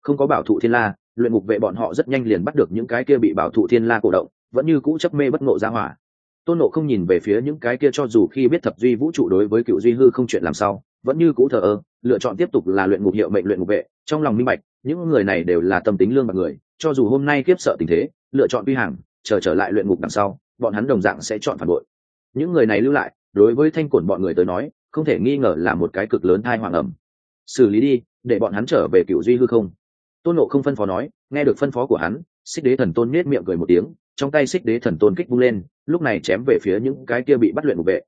Không có bảo thụ thiên la, luyện ngục vệ bọn họ rất nhanh liền bắt được những cái kia bị bảo thụ thiên la cổ động, vẫn như cũ chấp mê bất ngộ gia hỏa. Tôn nộ không nhìn về phía những cái kia cho dù khi biết thập duy vũ trụ đối với cựu duy hư không chuyện làm sao, vẫn như cũ thờ ơ, lựa chọn tiếp tục là luyện ngục hiệu mệnh luyện ngục vệ, trong lòng minh bạch, những người này đều là tâm tính lương bạc người, cho dù hôm nay kiếp sợ tình thế, lựa chọn quy hàng, chờ trở lại luyện ngục đằng sau, bọn hắn đồng dạng sẽ chọn phản bội những người này lưu lại, đối với thanh cổn bọn người tới nói, không thể nghi ngờ là một cái cực lớn thai hoàng ẩm xử lý đi, để bọn hắn trở về cựu duy hư không. Tôn nộ không phân phó nói, nghe được phân phó của hắn, xích đế thần tôn nết miệng cười một tiếng, trong tay xích đế thần tôn kích bung lên, lúc này chém về phía những cái kia bị bắt luyện ngục vệ.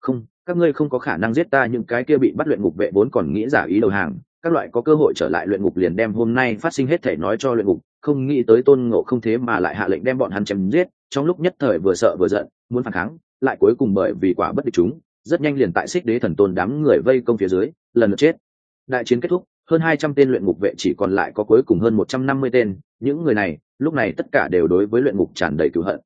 Không, các ngươi không có khả năng giết ta, những cái kia bị bắt luyện ngục vệ vốn còn nghĩ giả ý đầu hàng, các loại có cơ hội trở lại luyện ngục liền đem hôm nay phát sinh hết thể nói cho luyện ngục, không nghĩ tới tôn ngộ không thế mà lại hạ lệnh đem bọn hắn chém giết, trong lúc nhất thời vừa sợ vừa giận, muốn phản kháng lại cuối cùng bởi vì quả bất địch chúng, rất nhanh liền tại xích đế thần tôn đám người vây công phía dưới, lần lượt chết. Đại chiến kết thúc, hơn hai trăm tên luyện ngục vệ chỉ còn lại có cuối cùng hơn một trăm năm mươi tên, những người này, lúc này tất cả đều đối với luyện ngục tràn đầy cửu hận.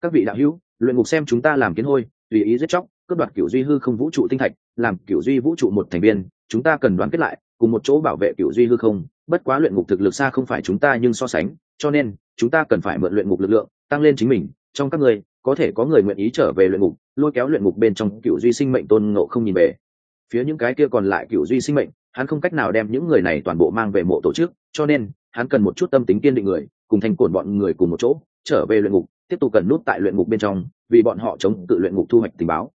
Các vị đạo hữu, luyện ngục xem chúng ta làm kiến hôi, tùy ý giết chóc, cướp đoạt cửu duy hư không vũ trụ tinh thạch, làm cửu duy vũ trụ một thành viên, chúng ta cần đoán kết lại, cùng một chỗ bảo vệ cửu duy hư không, bất quá luyện ngục thực lực xa không phải chúng ta nhưng so sánh, cho nên, chúng ta cần phải mượn luyện ngục lực lượng, tăng lên chính mình, trong các người có thể có người nguyện ý trở về luyện ngục lôi kéo luyện ngục bên trong cựu duy sinh mệnh tôn ngộ không nhìn về. Phía những cái kia còn lại cựu duy sinh mệnh hắn không cách nào đem những người này toàn bộ mang về mộ tổ chức cho nên hắn cần một chút tâm tính kiên định người cùng thành cổn bọn người cùng một chỗ trở về luyện ngục tiếp tục cần nút tại luyện ngục bên trong vì bọn họ chống tự luyện ngục thu hoạch tình báo.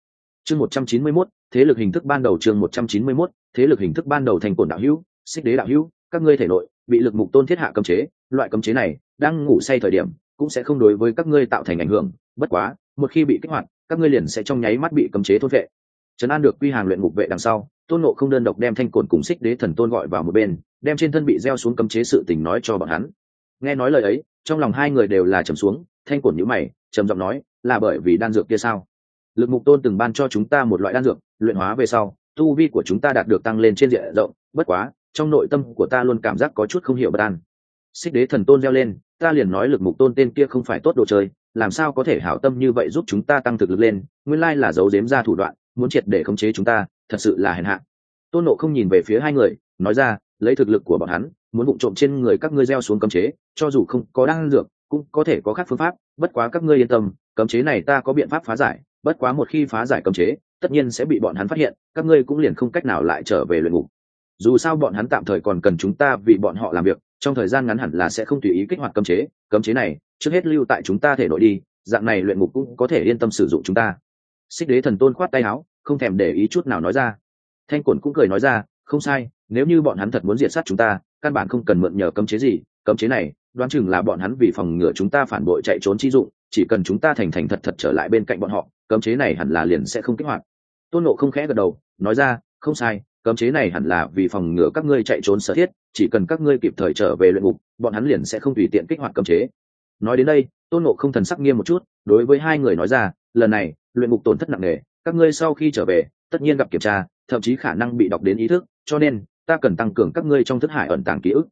Chương một trăm chín mươi 191, thế lực hình thức ban đầu chương một trăm chín mươi 191, thế lực hình thức ban đầu thành cổn đạo hữu xích đế đạo hữu các ngươi thể nội bị lực mục tôn thiết hạ cấm chế loại cấm chế này đang ngủ say thời điểm cũng sẽ không đối với các ngươi tạo thành ảnh hưởng. Bất quá, một khi bị kích hoạt, các ngươi liền sẽ trong nháy mắt bị cấm chế thôn vệ. Trấn an được quy hàng luyện ngục vệ đằng sau, tôn nộ không đơn độc đem thanh cồn cùng xích đế thần tôn gọi vào một bên, đem trên thân bị gieo xuống cấm chế sự tình nói cho bọn hắn. Nghe nói lời ấy, trong lòng hai người đều là trầm xuống, thanh cồn nhữ mày, trầm giọng nói, là bởi vì đan dược kia sao? Lực mục tôn từng ban cho chúng ta một loại đan dược, luyện hóa về sau, tu vi của chúng ta đạt được tăng lên trên diện rộng, bất quá, trong nội tâm của ta luôn cảm giác có chút không hiểu bất an. Xích đế thần tôn reo lên ta liền nói lực mục tôn tên kia không phải tốt đồ chơi, làm sao có thể hảo tâm như vậy giúp chúng ta tăng thực lực lên, nguyên lai là giấu giếm ra thủ đoạn, muốn triệt để khống chế chúng ta, thật sự là hèn hạ. Tôn nộ không nhìn về phía hai người, nói ra, lấy thực lực của bọn hắn, muốn vụ trộm trên người các ngươi gieo xuống cấm chế, cho dù không có đan dược, cũng có thể có khác phương pháp, bất quá các ngươi yên tâm, cấm chế này ta có biện pháp phá giải, bất quá một khi phá giải cấm chế, tất nhiên sẽ bị bọn hắn phát hiện, các ngươi cũng liền không cách nào lại trở về luyện ngục. Dù sao bọn hắn tạm thời còn cần chúng ta vì bọn họ làm việc trong thời gian ngắn hẳn là sẽ không tùy ý kích hoạt cấm chế cấm chế này, trước hết lưu tại chúng ta thể nội đi, dạng này luyện ngục cũng có thể yên tâm sử dụng chúng ta. Xích đế thần tôn khoát tay áo, không thèm để ý chút nào nói ra. Thanh cổn cũng cười nói ra, không sai, nếu như bọn hắn thật muốn diệt sát chúng ta, căn bản không cần mượn nhờ cấm chế gì, cấm chế này, đoán chừng là bọn hắn vì phòng ngừa chúng ta phản bội chạy trốn chi dụng, chỉ cần chúng ta thành thành thật thật trở lại bên cạnh bọn họ, cấm chế này hẳn là liền sẽ không kích hoạt. Tôn nộ không khẽ gật đầu, nói ra, không sai cấm chế này hẳn là vì phòng ngừa các ngươi chạy trốn sở thiết, chỉ cần các ngươi kịp thời trở về luyện ngục, bọn hắn liền sẽ không tùy tiện kích hoạt cấm chế. Nói đến đây, tôn nộ không thần sắc nghiêm một chút, đối với hai người nói ra, lần này, luyện ngục tổn thất nặng nề, các ngươi sau khi trở về, tất nhiên gặp kiểm tra, thậm chí khả năng bị đọc đến ý thức, cho nên, ta cần tăng cường các ngươi trong thức hải ẩn tàng ký ức.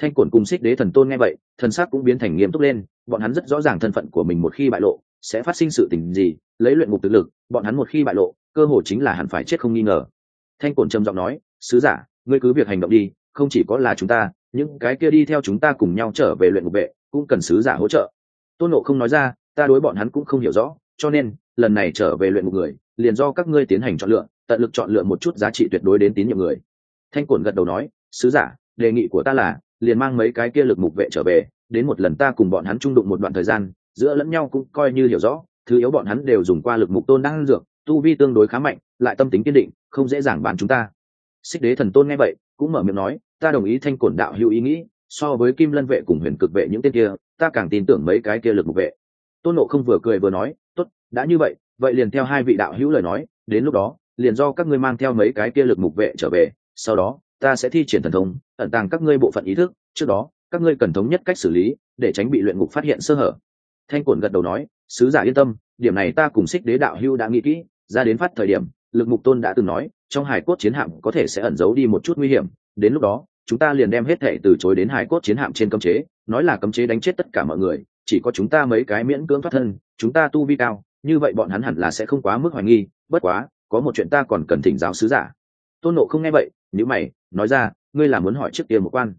Thanh cổn cùng xích đế thần tôn nghe vậy, thần sắc cũng biến thành nghiêm túc lên, bọn hắn rất rõ ràng thân phận của mình một khi bại lộ, sẽ phát sinh sự tình gì, lấy luyện ngục tự lực, bọn hắn một khi bại lộ, cơ hội chính là hẳn phải chết không nghi ngờ thanh cổn trầm giọng nói, sứ giả, ngươi cứ việc hành động đi, không chỉ có là chúng ta, những cái kia đi theo chúng ta cùng nhau trở về luyện ngục vệ, cũng cần sứ giả hỗ trợ. Tôn nộ không nói ra, ta đối bọn hắn cũng không hiểu rõ, cho nên, lần này trở về luyện ngục người, liền do các ngươi tiến hành chọn lựa, tận lực chọn lựa một chút giá trị tuyệt đối đến tín nhiệm người. Thanh cổn gật đầu nói, sứ giả, đề nghị của ta là, liền mang mấy cái kia lực mục vệ trở về, đến một lần ta cùng bọn hắn trung đụng một đoạn thời gian, giữa lẫn nhau cũng coi như hiểu rõ, thứ yếu bọn hắn đều dùng qua lực mục tôn đang dược tu vi tương đối khá mạnh, lại tâm tính kiên định, không dễ dàng bán chúng ta. Xích đế thần tôn nghe vậy, cũng mở miệng nói, ta đồng ý thanh cổn đạo hữu ý nghĩ, so với kim lân vệ cùng huyền cực vệ những tên kia, ta càng tin tưởng mấy cái kia lực mục vệ. Tôn nộ không vừa cười vừa nói, tốt, đã như vậy vậy liền theo hai vị đạo hữu lời nói, đến lúc đó, liền do các ngươi mang theo mấy cái kia lực mục vệ trở về, sau đó, ta sẽ thi triển thần thông, ẩn tàng các ngươi bộ phận ý thức, trước đó, các ngươi cần thống nhất cách xử lý, để tránh bị luyện ngục phát hiện sơ hở. Thanh cổn gật đầu nói, sứ giả yên tâm, điểm này ta cùng xích đế đạo hưu đã nghĩ kỹ ra đến phát thời điểm, lực mục tôn đã từng nói, trong hải cốt chiến hạm có thể sẽ ẩn giấu đi một chút nguy hiểm, đến lúc đó, chúng ta liền đem hết thệ từ chối đến hải cốt chiến hạm trên cấm chế, nói là cấm chế đánh chết tất cả mọi người, chỉ có chúng ta mấy cái miễn cưỡng thoát thân, chúng ta tu vi cao, như vậy bọn hắn hẳn là sẽ không quá mức hoài nghi, bất quá, có một chuyện ta còn cần thỉnh giáo sứ giả. Tôn nộ không nghe vậy nếu mày, nói ra, ngươi là muốn hỏi trước kia một quan.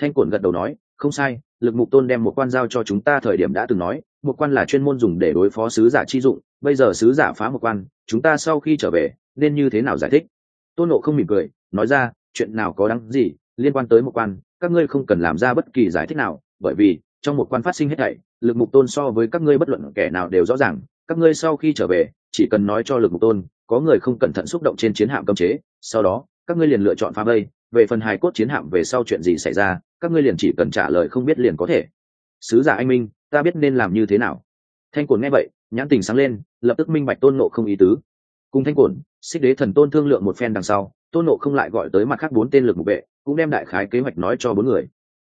Thanh cổn gật đầu nói, không sai, lực mục tôn đem một quan giao cho chúng ta thời điểm đã từng nói, một quan là chuyên môn dùng để đối phó sứ giả chi dụng bây giờ sứ giả phá một quan, chúng ta sau khi trở về, nên như thế nào giải thích? Tôn nộ không mỉm cười, nói ra, chuyện nào có đáng gì, liên quan tới một quan, các ngươi không cần làm ra bất kỳ giải thích nào, bởi vì, trong một quan phát sinh hết thảy, lực mục tôn so với các ngươi bất luận kẻ nào đều rõ ràng, các ngươi sau khi trở về, chỉ cần nói cho lực mục tôn, có người không cẩn thận xúc động trên chiến hạm cấm chế, sau đó, các ngươi liền lựa chọn phá vây, về phần hài cốt chiến hạm về sau chuyện gì xảy ra, các ngươi liền chỉ cần trả lời không biết liền có thể. Sứ giả anh minh, ta biết nên làm như thế nào. Thanh cồn nghe vậy nhãn tình sáng lên, lập tức minh bạch tôn nộ không ý tứ. Cùng thanh cồn xích đế thần tôn thương lượng một phen đằng sau, tôn nộ không lại gọi tới mặt khác bốn tên lực mục vệ, cũng đem đại khái kế hoạch nói cho bốn người.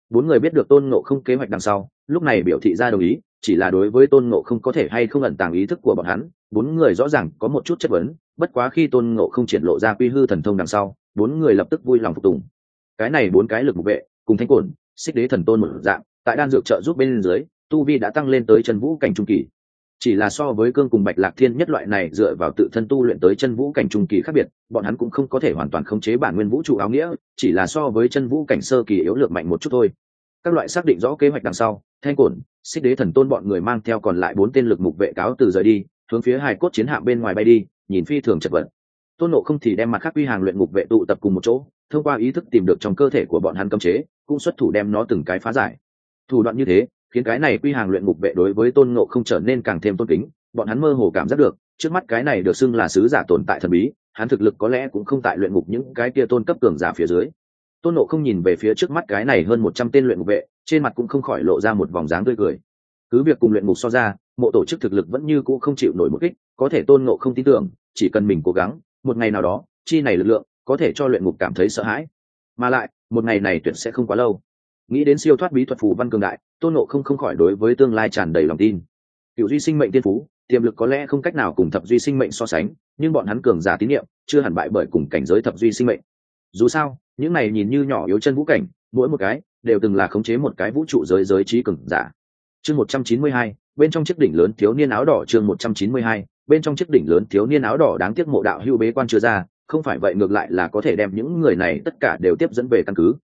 Bốn người biết được tôn nộ không kế hoạch đằng sau, lúc này biểu thị ra đồng ý, chỉ là đối với tôn nộ không có thể hay không ẩn tàng ý thức của bọn hắn, bốn người rõ ràng có một chút chất vấn, bất quá khi tôn nộ không triển lộ ra quy hư thần thông đằng sau, bốn người lập tức vui lòng phục tùng. Cái này bốn cái lực mục vệ, cùng thanh cồn xích đế thần tôn một dạng, tại đan dược trợ giúp bên dưới, tu vi đã tăng lên tới chân vũ cảnh trung kỳ chỉ là so với cương cùng bạch lạc thiên nhất loại này dựa vào tự thân tu luyện tới chân vũ cảnh trung kỳ khác biệt, bọn hắn cũng không có thể hoàn toàn khống chế bản nguyên vũ trụ áo nghĩa, chỉ là so với chân vũ cảnh sơ kỳ yếu lược mạnh một chút thôi. Các loại xác định rõ kế hoạch đằng sau, thanh cổn, xích đế thần tôn bọn người mang theo còn lại bốn tên lực mục vệ cáo từ rời đi, hướng phía hai cốt chiến hạm bên ngoài bay đi, nhìn phi thường chật vật. Tôn nộ không thì đem mặt khác quy hàng luyện ngục vệ tụ tập cùng một chỗ, thông qua ý thức tìm được trong cơ thể của bọn hắn cấm chế, cũng xuất thủ đem nó từng cái phá giải. Thủ đoạn như thế khiến cái này quy hàng luyện ngục vệ đối với tôn ngộ không trở nên càng thêm tôn kính, bọn hắn mơ hồ cảm giác được, trước mắt cái này được xưng là sứ giả tồn tại thần bí, hắn thực lực có lẽ cũng không tại luyện ngục những cái kia tôn cấp cường giả phía dưới. Tôn nộ không nhìn về phía trước mắt cái này hơn một trăm tên luyện ngục vệ, trên mặt cũng không khỏi lộ ra một vòng dáng tươi cười. Cứ việc cùng luyện ngục so ra, mộ tổ chức thực lực vẫn như cũ không chịu nổi một kích, có thể tôn nộ không tin tưởng, chỉ cần mình cố gắng, một ngày nào đó, chi này lực lượng có thể cho luyện ngục cảm thấy sợ hãi. Mà lại, một ngày này tuyệt sẽ không quá lâu nghĩ đến siêu thoát bí thuật phù văn cường đại, tôn nộ không không khỏi đối với tương lai tràn đầy lòng tin. Cựu duy sinh mệnh tiên phú, tiềm lực có lẽ không cách nào cùng thập duy sinh mệnh so sánh, nhưng bọn hắn cường giả tín nhiệm, chưa hẳn bại bởi cùng cảnh giới thập duy sinh mệnh. Dù sao, những này nhìn như nhỏ yếu chân vũ cảnh, mỗi một cái đều từng là khống chế một cái vũ trụ giới giới trí cường giả. Chương một trăm chín mươi hai, bên trong chiếc đỉnh lớn thiếu niên áo đỏ chương một trăm chín mươi hai, bên trong chiếc đỉnh lớn thiếu niên áo đỏ đáng tiếc mộ đạo hưu bế quan chưa ra, không phải vậy ngược lại là có thể đem những người này tất cả đều tiếp dẫn về căn cứ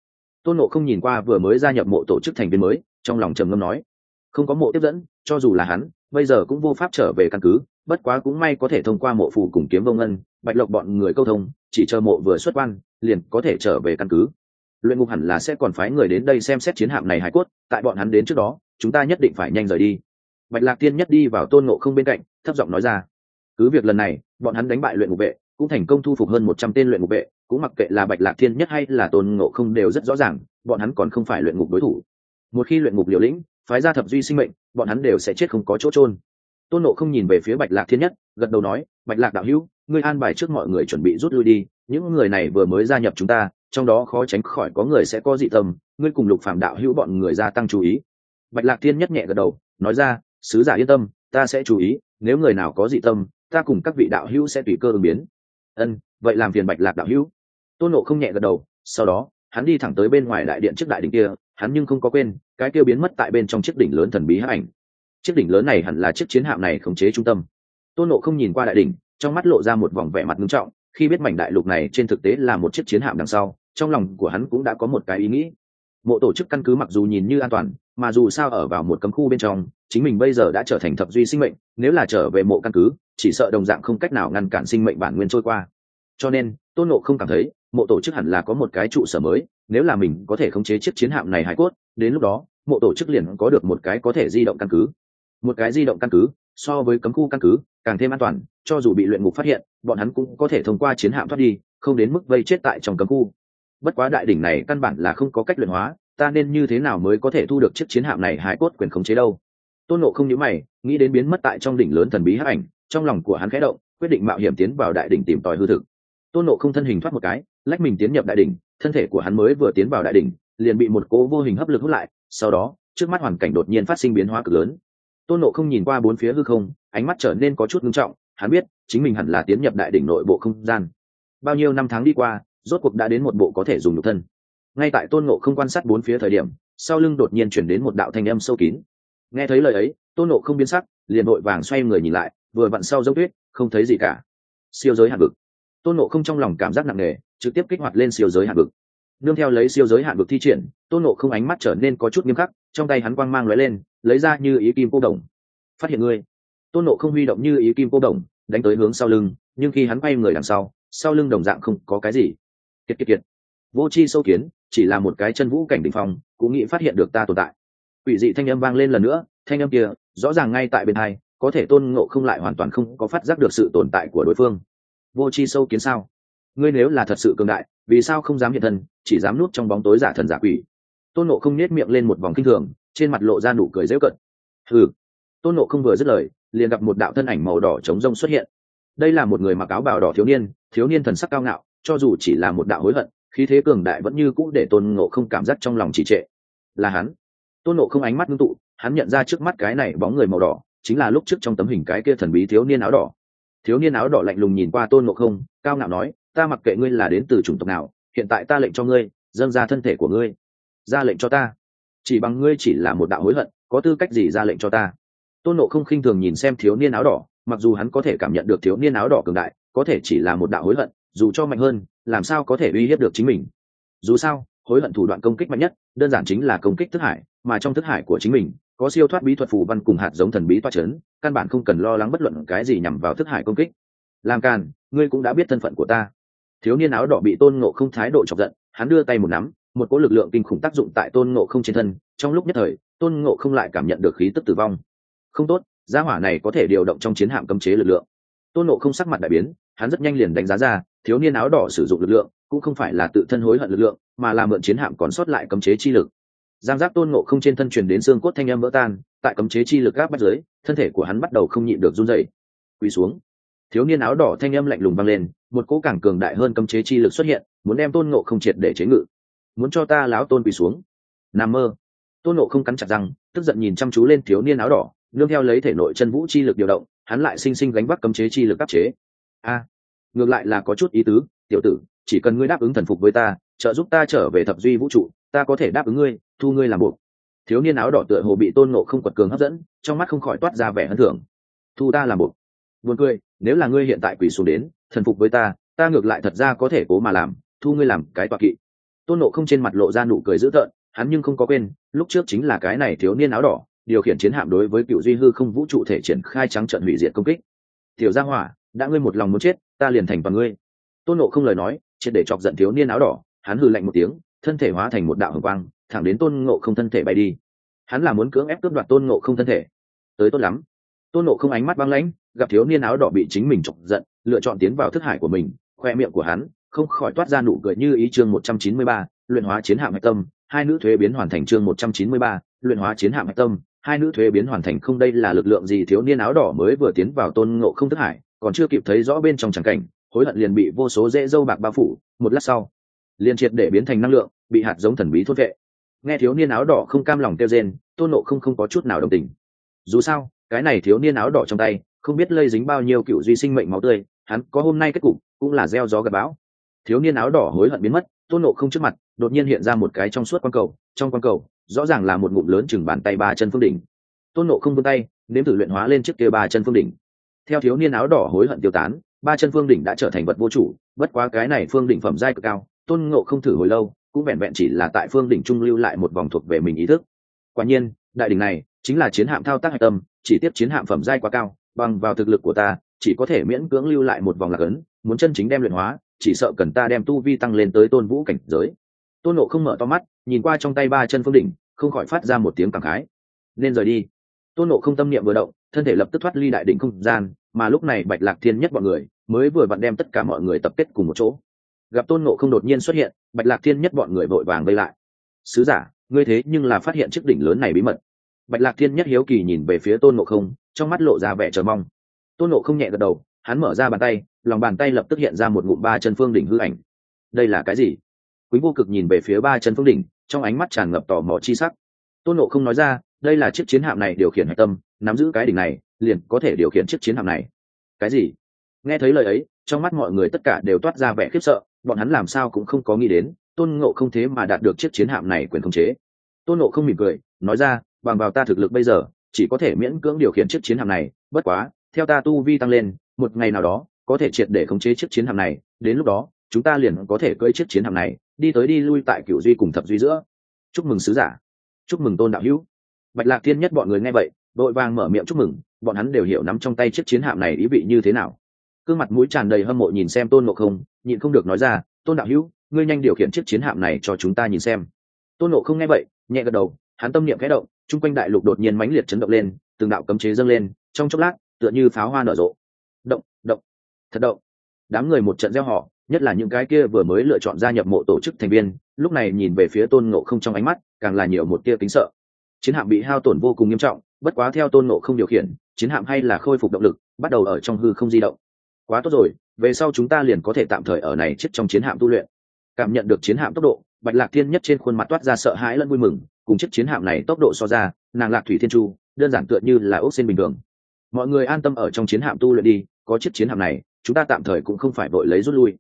tôn nộ không nhìn qua vừa mới gia nhập mộ tổ chức thành viên mới, trong lòng trầm ngâm nói, không có mộ tiếp dẫn, cho dù là hắn, bây giờ cũng vô pháp trở về căn cứ, bất quá cũng may có thể thông qua mộ phủ cùng kiếm vông ngân, bạch lộc bọn người câu thông, chỉ chờ mộ vừa xuất quan, liền có thể trở về căn cứ. Luyện ngục hẳn là sẽ còn phái người đến đây xem xét chiến hạm này hải cốt, tại bọn hắn đến trước đó, chúng ta nhất định phải nhanh rời đi. Bạch lạc tiên nhất đi vào tôn ngộ không bên cạnh, thấp giọng nói ra, cứ việc lần này, bọn hắn đánh bại luyện ngục vệ, cũng thành công thu phục hơn một trăm tên luyện ngục vệ cũng mặc kệ là bạch lạc thiên nhất hay là tôn ngộ không đều rất rõ ràng, bọn hắn còn không phải luyện ngục đối thủ. Một khi luyện ngục liều lĩnh, phái ra thập duy sinh mệnh, bọn hắn đều sẽ chết không có chỗ trôn tôn nộ không nhìn về phía bạch lạc thiên nhất, gật đầu nói, bạch lạc đạo hữu, ngươi an bài trước mọi người chuẩn bị rút lui đi, những người này vừa mới gia nhập chúng ta, trong đó khó tránh khỏi có người sẽ có dị tâm, ngươi cùng lục phạm đạo hữu bọn người gia tăng chú ý. Bạch lạc thiên nhất nhẹ gật đầu, nói ra, sứ giả yên tâm, ta sẽ chú ý, nếu người nào có dị tâm, ta cùng các vị đạo hữu sẽ tùy cơ ứng biến ân, vậy làm phiền bạch lạc đạo hữu. Tôn nộ không nhẹ gật đầu, sau đó, hắn đi thẳng tới bên ngoài đại điện trước đại đỉnh kia, hắn nhưng không có quên, cái kia biến mất tại bên trong chiếc đỉnh lớn thần bí hắc ảnh. Chiếc đỉnh lớn này hẳn là chiếc chiến hạm này khống chế trung tâm. Tôn nộ không nhìn qua đại đỉnh, trong mắt lộ ra một vòng vẻ mặt nghiêm trọng, khi biết mảnh đại lục này trên thực tế là một chiếc chiến hạm đằng sau, trong lòng của hắn cũng đã có một cái ý nghĩ. Mộ tổ chức căn cứ mặc dù nhìn như an toàn, mà dù sao ở vào một cấm khu bên trong, chính mình bây giờ đã trở thành thập duy sinh mệnh, nếu là trở về mộ căn cứ chỉ sợ đồng dạng không cách nào ngăn cản sinh mệnh bản nguyên trôi qua. Cho nên, tôn nộ không cảm thấy, mộ tổ chức hẳn là có một cái trụ sở mới, nếu là mình có thể khống chế chiếc chiến hạm này hải cốt, đến lúc đó, mộ tổ chức liền có được một cái có thể di động căn cứ. Một cái di động căn cứ, so với cấm khu căn cứ, càng thêm an toàn, cho dù bị luyện ngục phát hiện, bọn hắn cũng có thể thông qua chiến hạm thoát đi, không đến mức vây chết tại trong cấm khu. Bất quá đại đỉnh này căn bản là không có cách luyện hóa, ta nên như thế nào mới có thể thu được chiếc chiến hạm này hải cốt quyền khống chế đâu? Tôn nộ không nhớ mày, nghĩ đến biến mất tại trong đỉnh lớn thần bí hắc ảnh trong lòng của hắn khẽ động, quyết định mạo hiểm tiến vào đại đỉnh tìm tòi hư thực. Tôn nộ không thân hình thoát một cái, lách mình tiến nhập đại đỉnh, thân thể của hắn mới vừa tiến vào đại đỉnh, liền bị một cố vô hình hấp lực hút lại, sau đó, trước mắt hoàn cảnh đột nhiên phát sinh biến hóa cực lớn. Tôn nộ không nhìn qua bốn phía hư không, ánh mắt trở nên có chút ngưng trọng, hắn biết, chính mình hẳn là tiến nhập đại đỉnh nội bộ không gian. Bao nhiêu năm tháng đi qua, rốt cuộc đã đến một bộ có thể dùng nhục thân. Ngay tại tôn nộ không quan sát bốn phía thời điểm, sau lưng đột nhiên chuyển đến một đạo thanh âm sâu kín. Nghe thấy lời ấy, tôn nộ không biến sắc, liền vội vàng xoay người nhìn lại vừa vặn sau dốc tuyết, không thấy gì cả. Siêu giới hạn vực. Tôn nộ không trong lòng cảm giác nặng nề, trực tiếp kích hoạt lên siêu giới hạn vực. Nương theo lấy siêu giới hạn vực thi triển, tôn nộ không ánh mắt trở nên có chút nghiêm khắc, trong tay hắn quang mang lóe lên, lấy ra như ý kim cô đồng. Phát hiện ngươi. Tôn nộ không huy động như ý kim cô đồng, đánh tới hướng sau lưng, nhưng khi hắn quay người đằng sau sau lưng đồng dạng không có cái gì. Kiệt kiệt kiệt. Vô c h i sâu kiến, chỉ là một cái chân vũ cảnh đ ỉ n h phong, cũng nghĩ phát hiện được ta tồn tại. Quỷ dị thanh âm vang lên lần nữa, thanh âm kia, rõ ràng ngay tại bên hai có thể tôn ngộ không lại hoàn toàn không có phát giác được sự tồn tại của đối phương. Vô c h i sâu kiến sao? Ngươi nếu là thật sự cường đại, vì sao không dám hiện thân, chỉ dám núp trong bóng tối giả thần giả quỷ? Tôn nộ không nết miệng lên một vòng kinh thường, trên mặt lộ ra nụ cười dễu cận. Ừ tôn nộ không vừa dứt lời, liền gặp một đạo thân ảnh màu đỏ trống rông xuất hiện. Đây là một người mặc áo bào đỏ thiếu niên thiếu niên thần sắc cao ngạo, cho dù chỉ là một đạo hối hận, khí thế cường đại vẫn như cũ để tôn ngộ không cảm giác trong lòng trì trệ. Là hắn. Tôn ngộ không ánh mắt ngưng tụ, hắn nhận ra trước mắt cái này bóng người màu đỏ chính là lúc trước trong tấm hình cái kia thần bí thiếu niên áo đỏ. Thiếu niên áo đỏ lạnh lùng nhìn qua tôn ngộ không, cao ngạo nói, ta mặc kệ ngươi là đến từ chủng tộc nào, hiện tại ta lệnh cho ngươi, dâng ra thân thể của ngươi. Ra lệnh cho ta. Chỉ bằng ngươi chỉ là một đạo hối hận, có tư cách gì ra lệnh cho ta? Tôn nộ không khinh thường nhìn xem thiếu niên áo đỏ, mặc dù hắn có thể cảm nhận được thiếu niên áo đỏ cường đại, có thể chỉ là một đạo hối hận, dù cho mạnh hơn, làm sao có thể uy hiếp được chính mình? Dù sao, hối hận thủ đoạn công kích mạnh nhất, đơn giản chính là công kích thức hải, mà trong thức hải của chính mình có siêu thoát bí thuật phù văn cùng hạt giống thần bí toa c h ấ n căn bản không cần lo lắng bất luận cái gì nhằm vào thức hải công kích. Làm càn ngươi cũng đã biết thân phận của ta. Thiếu niên áo đỏ bị tôn ngộ không thái độ chọc giận, hắn đưa tay một nắm, một cỗ lực lượng kinh khủng tác dụng tại tôn ngộ không trên thân. Trong lúc nhất thời, tôn ngộ không lại cảm nhận được khí tức tử vong. Không tốt, gia hỏa này có thể điều động trong chiến hạm cấm chế lực lượng. Tôn ngộ không sắc mặt đại biến, hắn rất nhanh liền đánh giá ra, thiếu niên áo đỏ sử dụng lực lượng cũng không phải là tự thân hối hận lực lượng, mà là mượn chiến hạm còn sót lại cấm chế chi lực giang giác tôn ngộ không trên thân truyền đến xương cốt thanh âm vỡ tan, tại cấm chế chi lực gác bắt giới thân thể của hắn bắt đầu không nhịn được run dậy quỳ xuống. Thiếu niên áo đỏ thanh âm lạnh lùng vang lên, một cỗ càng cường đại hơn cấm chế chi lực xuất hiện, muốn đem tôn ngộ không triệt để chế ngự. Muốn cho ta láo tôn quỳ xuống. N mơ. Tôn ngộ không cắn chặt răng, tức giận nhìn chăm chú lên thiếu niên áo đỏ, nương theo lấy thể nội chân vũ chi lực điều động, hắn lại sinh sinh gánh vác cấm chế chi lực áp chế. A, ngược lại là có chút ý tứ, tiểu tử, chỉ cần ngươi đáp ứng thần phục với ta, trợ giúp ta trở về thập duy vũ trụ ta có thể đáp ứng ngươi, thu ngươi làm buộc thiếu niên áo đỏ tựa hồ bị tôn nộ không quật cường hấp dẫn, trong mắt không khỏi toát ra vẻ hân thưởng. Thu ta làm buộc buồn cười, nếu là ngươi hiện tại quỷ xuống đến, thần phục với ta ta ngược lại thật ra có thể cố mà làm, thu ngươi làm cái tọa kỵ. Tôn nộ không trên mặt lộ ra nụ cười dữ tợn, hắn nhưng không có quên, lúc trước chính là cái này thiếu niên áo đỏ, điều khiển chiến hạm đối với cựu duy hư không vũ trụ thể triển khai trắng trận hủy diệt công kích. Tiểu gia hỏa, đã ngươi một lòng muốn chết, ta liền thành toàn ngươi. Tôn nộ không lời nói, triệt để chọc giận thiếu niên áo đỏ, hắn hư lạnh một tiếng thân thể hóa thành một đạo hồng quang, thẳng đến tôn ngộ không thân thể bay đi. Hắn là muốn cưỡng ép cướp đoạt tôn ngộ không thân thể. Tới tốt lắm. Tôn ngộ không ánh mắt băng lãnh, gặp thiếu niên áo đỏ bị chính mình chọc giận, lựa chọn tiến vào thức hải của mình, khoe miệng của hắn không khỏi toát ra nụ cười như ý chương một trăm chín mươi ba, luyện hóa chiến hạm hạch tâm, hai nữ thuế biến hoàn thành chương một trăm chín mươi ba, luyện hóa chiến hạm hạch tâm, hai nữ thuế biến hoàn thành không đây là lực lượng gì thiếu niên áo đỏ mới vừa tiến vào tôn ngộ không thức hải, còn chưa kịp thấy rõ bên trong tràng cảnh, hối hận liền bị vô số dễ dâu bạc bao phủ, một lát sau, liền triệt để biến thành năng lượng bị hạt giống thần bí thốt vệ. Nghe thiếu niên áo đỏ không cam lòng kêu rên, tôn nộ không không có chút nào đồng tình. Dù sao, cái này thiếu niên áo đỏ trong tay, không biết lây dính bao nhiêu cựu duy sinh mệnh máu tươi, hắn có hôm nay kết cục, cũng là gieo gió gặp bão. Thiếu niên áo đỏ hối hận biến mất, tôn nộ không trước mặt, đột nhiên hiện ra một cái trong suốt q cầu, trong q cầu, rõ ràng là một ngụm lớn chừng bàn tay ba chân phương đỉnh. Tôn nộ không vươn tay, nếm thử luyện hóa lên chiếc kia ba chân phương đỉnh. Theo thiếu niên áo đỏ hối hận tiêu tán, ba chân phương đỉnh đã trở thành vật vô chủ, bất quá cái này phương đỉnh phẩm giai cực cao, tôn ngộ không thử hồi lâu cũng vẹn vẹn chỉ là tại phương đỉnh trung lưu lại một vòng thuộc về mình ý thức. Quả nhiên, đại đỉnh này chính là chiến hạm thao tác hạch tâm, chỉ tiếp chiến hạm phẩm giai quá cao, bằng vào thực lực của ta, chỉ có thể miễn cưỡng lưu lại một vòng lạc ấn, muốn chân chính đem luyện hóa, chỉ sợ cần ta đem tu vi tăng lên tới tôn vũ cảnh giới. Tôn nộ không mở to mắt, nhìn qua trong tay ba chân phương đỉnh, không khỏi phát ra một tiếng cảm khái. Nên rời đi. Tôn nộ không tâm niệm vừa động, thân thể lập tức thoát ly đại đỉnh không gian, mà lúc này bạch lạc thiên nhất bọn người, mới vừa vặn đem tất cả mọi người tập kết cùng một chỗ gặp tôn ngộ không đột nhiên xuất hiện, bạch lạc thiên nhất bọn người vội vàng vây lại. Sứ giả, ngươi thế nhưng là phát hiện chiếc đỉnh lớn này bí mật. Bạch lạc thiên nhất hiếu kỳ nhìn về phía tôn ngộ không, trong mắt lộ ra vẻ chờ mong. Tôn ngộ không nhẹ gật đầu, hắn mở ra bàn tay, lòng bàn tay lập tức hiện ra một ngụm ba chân phương đỉnh hư ảnh. Đây là cái gì? Quý vô cực nhìn về phía ba chân phương đỉnh, trong ánh mắt tràn ngập tò mò chi sắc. Tôn ngộ không nói ra, đây là chiếc chiến hạm này điều khiển hạch tâm, nắm giữ cái đỉnh này, liền có thể điều khiển chiếc chiến hạm này. Cái gì? Nghe thấy lời ấy, trong mắt mọi người tất cả đều toát ra vẻ khiếp sợ bọn hắn làm sao cũng không có nghĩ đến, tôn ngộ không thế mà đạt được chiếc chiến hạm này quyền khống chế. Tôn ngộ không mỉm cười, nói ra, bằng vào ta thực lực bây giờ, chỉ có thể miễn cưỡng điều khiển chiếc chiến hạm này, bất quá, theo ta tu vi tăng lên, một ngày nào đó, có thể triệt để khống chế chiếc chiến hạm này, đến lúc đó, chúng ta liền có thể cưỡi chiếc chiến hạm này, đi tới đi lui tại cựu duy cùng thập duy giữa. Chúc mừng sứ giả. Chúc mừng tôn đạo hữu. Bạch lạc thiên nhất bọn người nghe vậy, đội vàng mở miệng chúc mừng, bọn hắn đều hiểu nắm trong tay chiếc chiến hạm này ý vị như thế nào cương mặt mũi tràn đầy hâm mộ nhìn xem tôn ngộ không, nhịn không được nói ra, tôn đạo hữu, ngươi nhanh điều khiển chiếc chiến hạm này cho chúng ta nhìn xem. Tôn ngộ không nghe vậy, nhẹ gật đầu, hắn tâm niệm khẽ động, chung quanh đại lục đột nhiên mãnh liệt chấn động lên, từng đạo cấm chế dâng lên, trong chốc lát, tựa như pháo hoa nở rộ. Động động, thật động. Đám người một trận gieo họ nhất là những cái kia vừa mới lựa chọn gia nhập mộ tổ chức thành viên, lúc này nhìn về phía tôn ngộ không trong ánh mắt, càng là nhiều một tia kính sợ. Chiến hạm bị hao tổn vô cùng nghiêm trọng, bất quá theo tôn ngộ không điều khiển, chiến hạm hay là khôi phục động lực, bắt đầu ở trong hư không di động quá tốt rồi, về sau chúng ta liền có thể tạm thời ở này chết trong chiến hạm tu luyện. Cảm nhận được chiến hạm tốc độ, bạch lạc thiên nhất trên khuôn mặt toát ra sợ hãi lẫn vui mừng, cùng chiếc chiến hạm này tốc độ so ra, nàng lạc thủy thiên chu, đơn giản tựa như là ốc xin bình thường. Mọi người an tâm ở trong chiến hạm tu luyện đi, có chiếc chiến hạm này, chúng ta tạm thời cũng không phải vội lấy rút lui.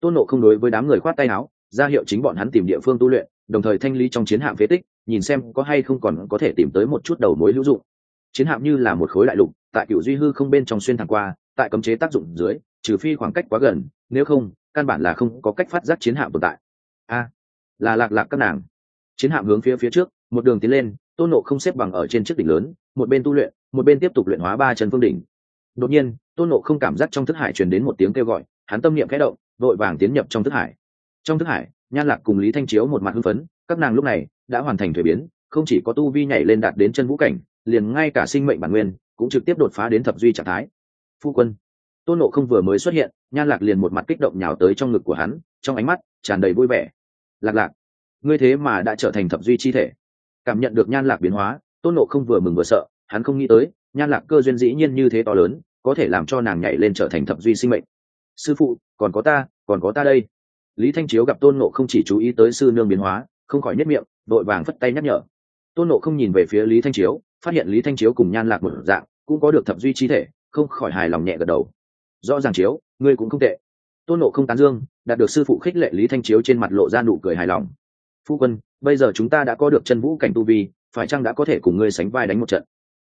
Tôn nộ không đối với đám người khoát tay áo, ra hiệu chính bọn hắn tìm địa phương tu luyện, đồng thời thanh lý trong chiến hạm phế tích, nhìn xem có hay không còn có thể tìm tới một chút đầu mối hữu dụng. Chiến hạm như là một khối đại lục, tại cựu duy hư không bên trong xuyên thẳng qua tại cấm chế tác dụng dưới, trừ phi khoảng cách quá gần, nếu không, căn bản là không có cách phát giác chiến hạm tồn tại. A, là lạc lạc các nàng. Chiến hạm hướng phía phía trước, một đường tiến lên, tôn nộ không xếp bằng ở trên chiếc đỉnh lớn, một bên tu luyện, một bên tiếp tục luyện hóa ba chân phương đỉnh. Đột nhiên, tôn nộ không cảm giác trong thức hải truyền đến một tiếng kêu gọi, hắn tâm niệm khẽ động, vội vàng tiến nhập trong thức hải. Trong thức hải, nhan lạc cùng lý thanh chiếu một mặt hưng phấn, các nàng lúc này đã hoàn thành thuế biến, không chỉ có tu vi nhảy lên đạt đến chân vũ cảnh, liền ngay cả sinh mệnh bản nguyên cũng trực tiếp đột phá đến thập duy trạng thái phu quân. Tôn nộ không vừa mới xuất hiện, nhan lạc liền một mặt kích động nhào tới trong ngực của hắn, trong ánh mắt tràn đầy vui vẻ. Lạc lạc, ngươi thế mà đã trở thành thập duy chi thể. Cảm nhận được nhan lạc biến hóa, tôn nộ không vừa mừng vừa sợ, hắn không nghĩ tới, nhan lạc cơ duyên dĩ nhiên như thế to lớn, có thể làm cho nàng nhảy lên trở thành thập duy sinh mệnh. Sư phụ, còn có ta, còn có ta đây. Lý thanh chiếu gặp tôn nộ không chỉ chú ý tới sư nương biến hóa, không khỏi nhất miệng, vội vàng phất tay nhắc nhở. Tôn nộ không nhìn về phía lý thanh chiếu, phát hiện lý thanh chiếu cùng nhan lạc một dạng, cũng có được thập duy chi thể không khỏi hài lòng nhẹ gật đầu. Rõ ràng chiếu, ngươi cũng không tệ. Tôn nộ không tán dương, đạt được sư phụ khích lệ lý thanh chiếu trên mặt lộ ra nụ cười hài lòng. Phu quân, bây giờ chúng ta đã có được chân vũ cảnh tu vi, phải chăng đã có thể cùng ngươi sánh vai đánh một trận?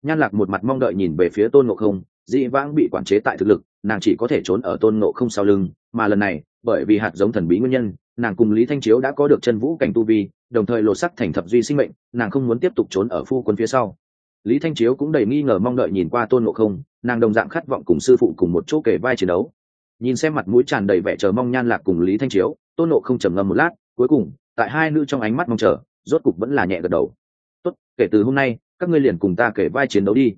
Nhan lạc một mặt mong đợi nhìn về phía tôn nộ không dị vãng bị quản chế tại thực lực, nàng chỉ có thể trốn ở tôn nộ không sau lưng, mà lần này, bởi vì hạt giống thần bí nguyên nhân, nàng cùng lý thanh chiếu đã có được chân vũ cảnh tu vi, đồng thời lột sắc thành thập duy sinh mệnh, nàng không muốn tiếp tục trốn ở phu quân phía sau lý thanh chiếu cũng đầy nghi ngờ mong đợi nhìn qua tôn ngộ không, nàng đồng dạng khát vọng cùng sư phụ cùng một chỗ kể vai chiến đấu. Nhìn xem mặt mũi tràn đầy vẻ chờ mong nhan lạc cùng lý thanh chiếu, tôn nộ không trầm ngâm một lát, cuối cùng, tại hai nữ trong ánh mắt mong chờ, rốt cục vẫn là nhẹ gật đầu. Tốt, kể từ hôm nay, các ngươi liền cùng ta kể vai chiến đấu đi.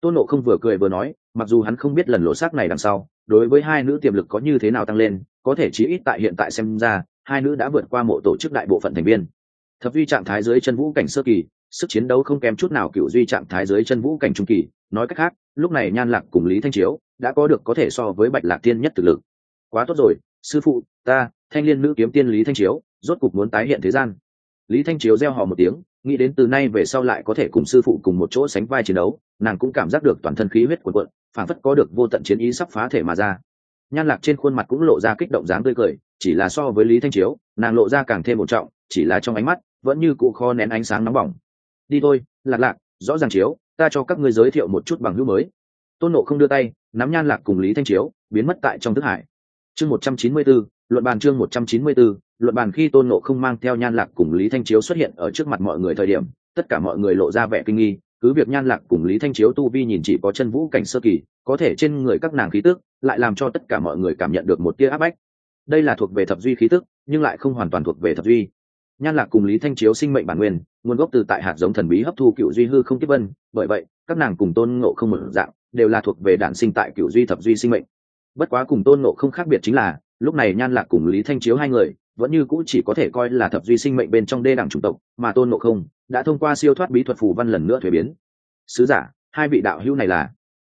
Tôn nộ không vừa cười vừa nói, mặc dù hắn không biết lần lộ xác này đằng sau, đối với hai nữ tiềm lực có như thế nào tăng lên, có thể chí ít tại hiện tại xem ra, hai nữ đã vượt qua mộ tổ chức đại bộ phận thành viên. Thập vi trạng thái dưới chân vũ cảnh sơ kỳ sức chiến đấu không kém chút nào cựu duy trạng thái dưới chân vũ cảnh trung kỳ. Nói cách khác, lúc này nhan lạc cùng lý thanh chiếu đã có được có thể so với bạch lạc tiên nhất thực lực. Quá tốt rồi, sư phụ, ta, thanh liên nữ kiếm tiên lý thanh chiếu, rốt cục muốn tái hiện thế gian. Lý thanh chiếu gieo họ một tiếng, nghĩ đến từ nay về sau lại có thể cùng sư phụ cùng một chỗ sánh vai chiến đấu, nàng cũng cảm giác được toàn thân khí huyết cuộn cuộn phản phất có được vô tận chiến ý sắp phá thể mà ra. Nhan lạc trên khuôn mặt cũng lộ ra kích động dáng tươi cười, chỉ là so với lý thanh chiếu, nàng lộ ra càng thêm một trọng, chỉ là trong ánh mắt vẫn như cụ kho nén ánh sáng nóng bỏng đi thôi, lạc lạc, rõ ràng chiếu, ta cho các ngươi giới thiệu một chút bằng hữu mới. Tôn nộ không đưa tay, nắm nhan lạc cùng lý thanh chiếu, biến mất tại trong thức hải. Chương một trăm chín mươi b ố luận bàn chương một trăm chín mươi b ố luận bàn khi tôn nộ không mang theo nhan lạc cùng lý thanh chiếu xuất hiện ở trước mặt mọi người thời điểm, tất cả mọi người lộ ra vẻ kinh nghi, cứ việc nhan lạc cùng lý thanh chiếu tu vi nhìn chỉ có chân vũ cảnh sơ kỳ, có thể trên người các nàng khí tức lại làm cho tất cả mọi người cảm nhận được một tia áp bách. Đây là thuộc về thập duy khí tức, nhưng lại không hoàn toàn thuộc về thập duy nhan lạc cùng lý thanh chiếu sinh mệnh bản nguyên, nguồn gốc từ tại hạt giống thần bí hấp thu cựu duy hư không tiếp vân, bởi vậy, các nàng cùng tôn ngộ không một dạng, đều là thuộc về đản sinh tại cựu duy thập duy sinh mệnh. Bất quá cùng tôn ngộ không khác biệt chính là, lúc này nhan lạc cùng lý thanh chiếu hai người, vẫn như cũ chỉ có thể coi là thập duy sinh mệnh bên trong đê đẳng chủng tộc, mà tôn ngộ không đã thông qua siêu thoát bí thuật phù văn lần nữa thuế biến. Sứ giả, hai vị đạo hữu này là?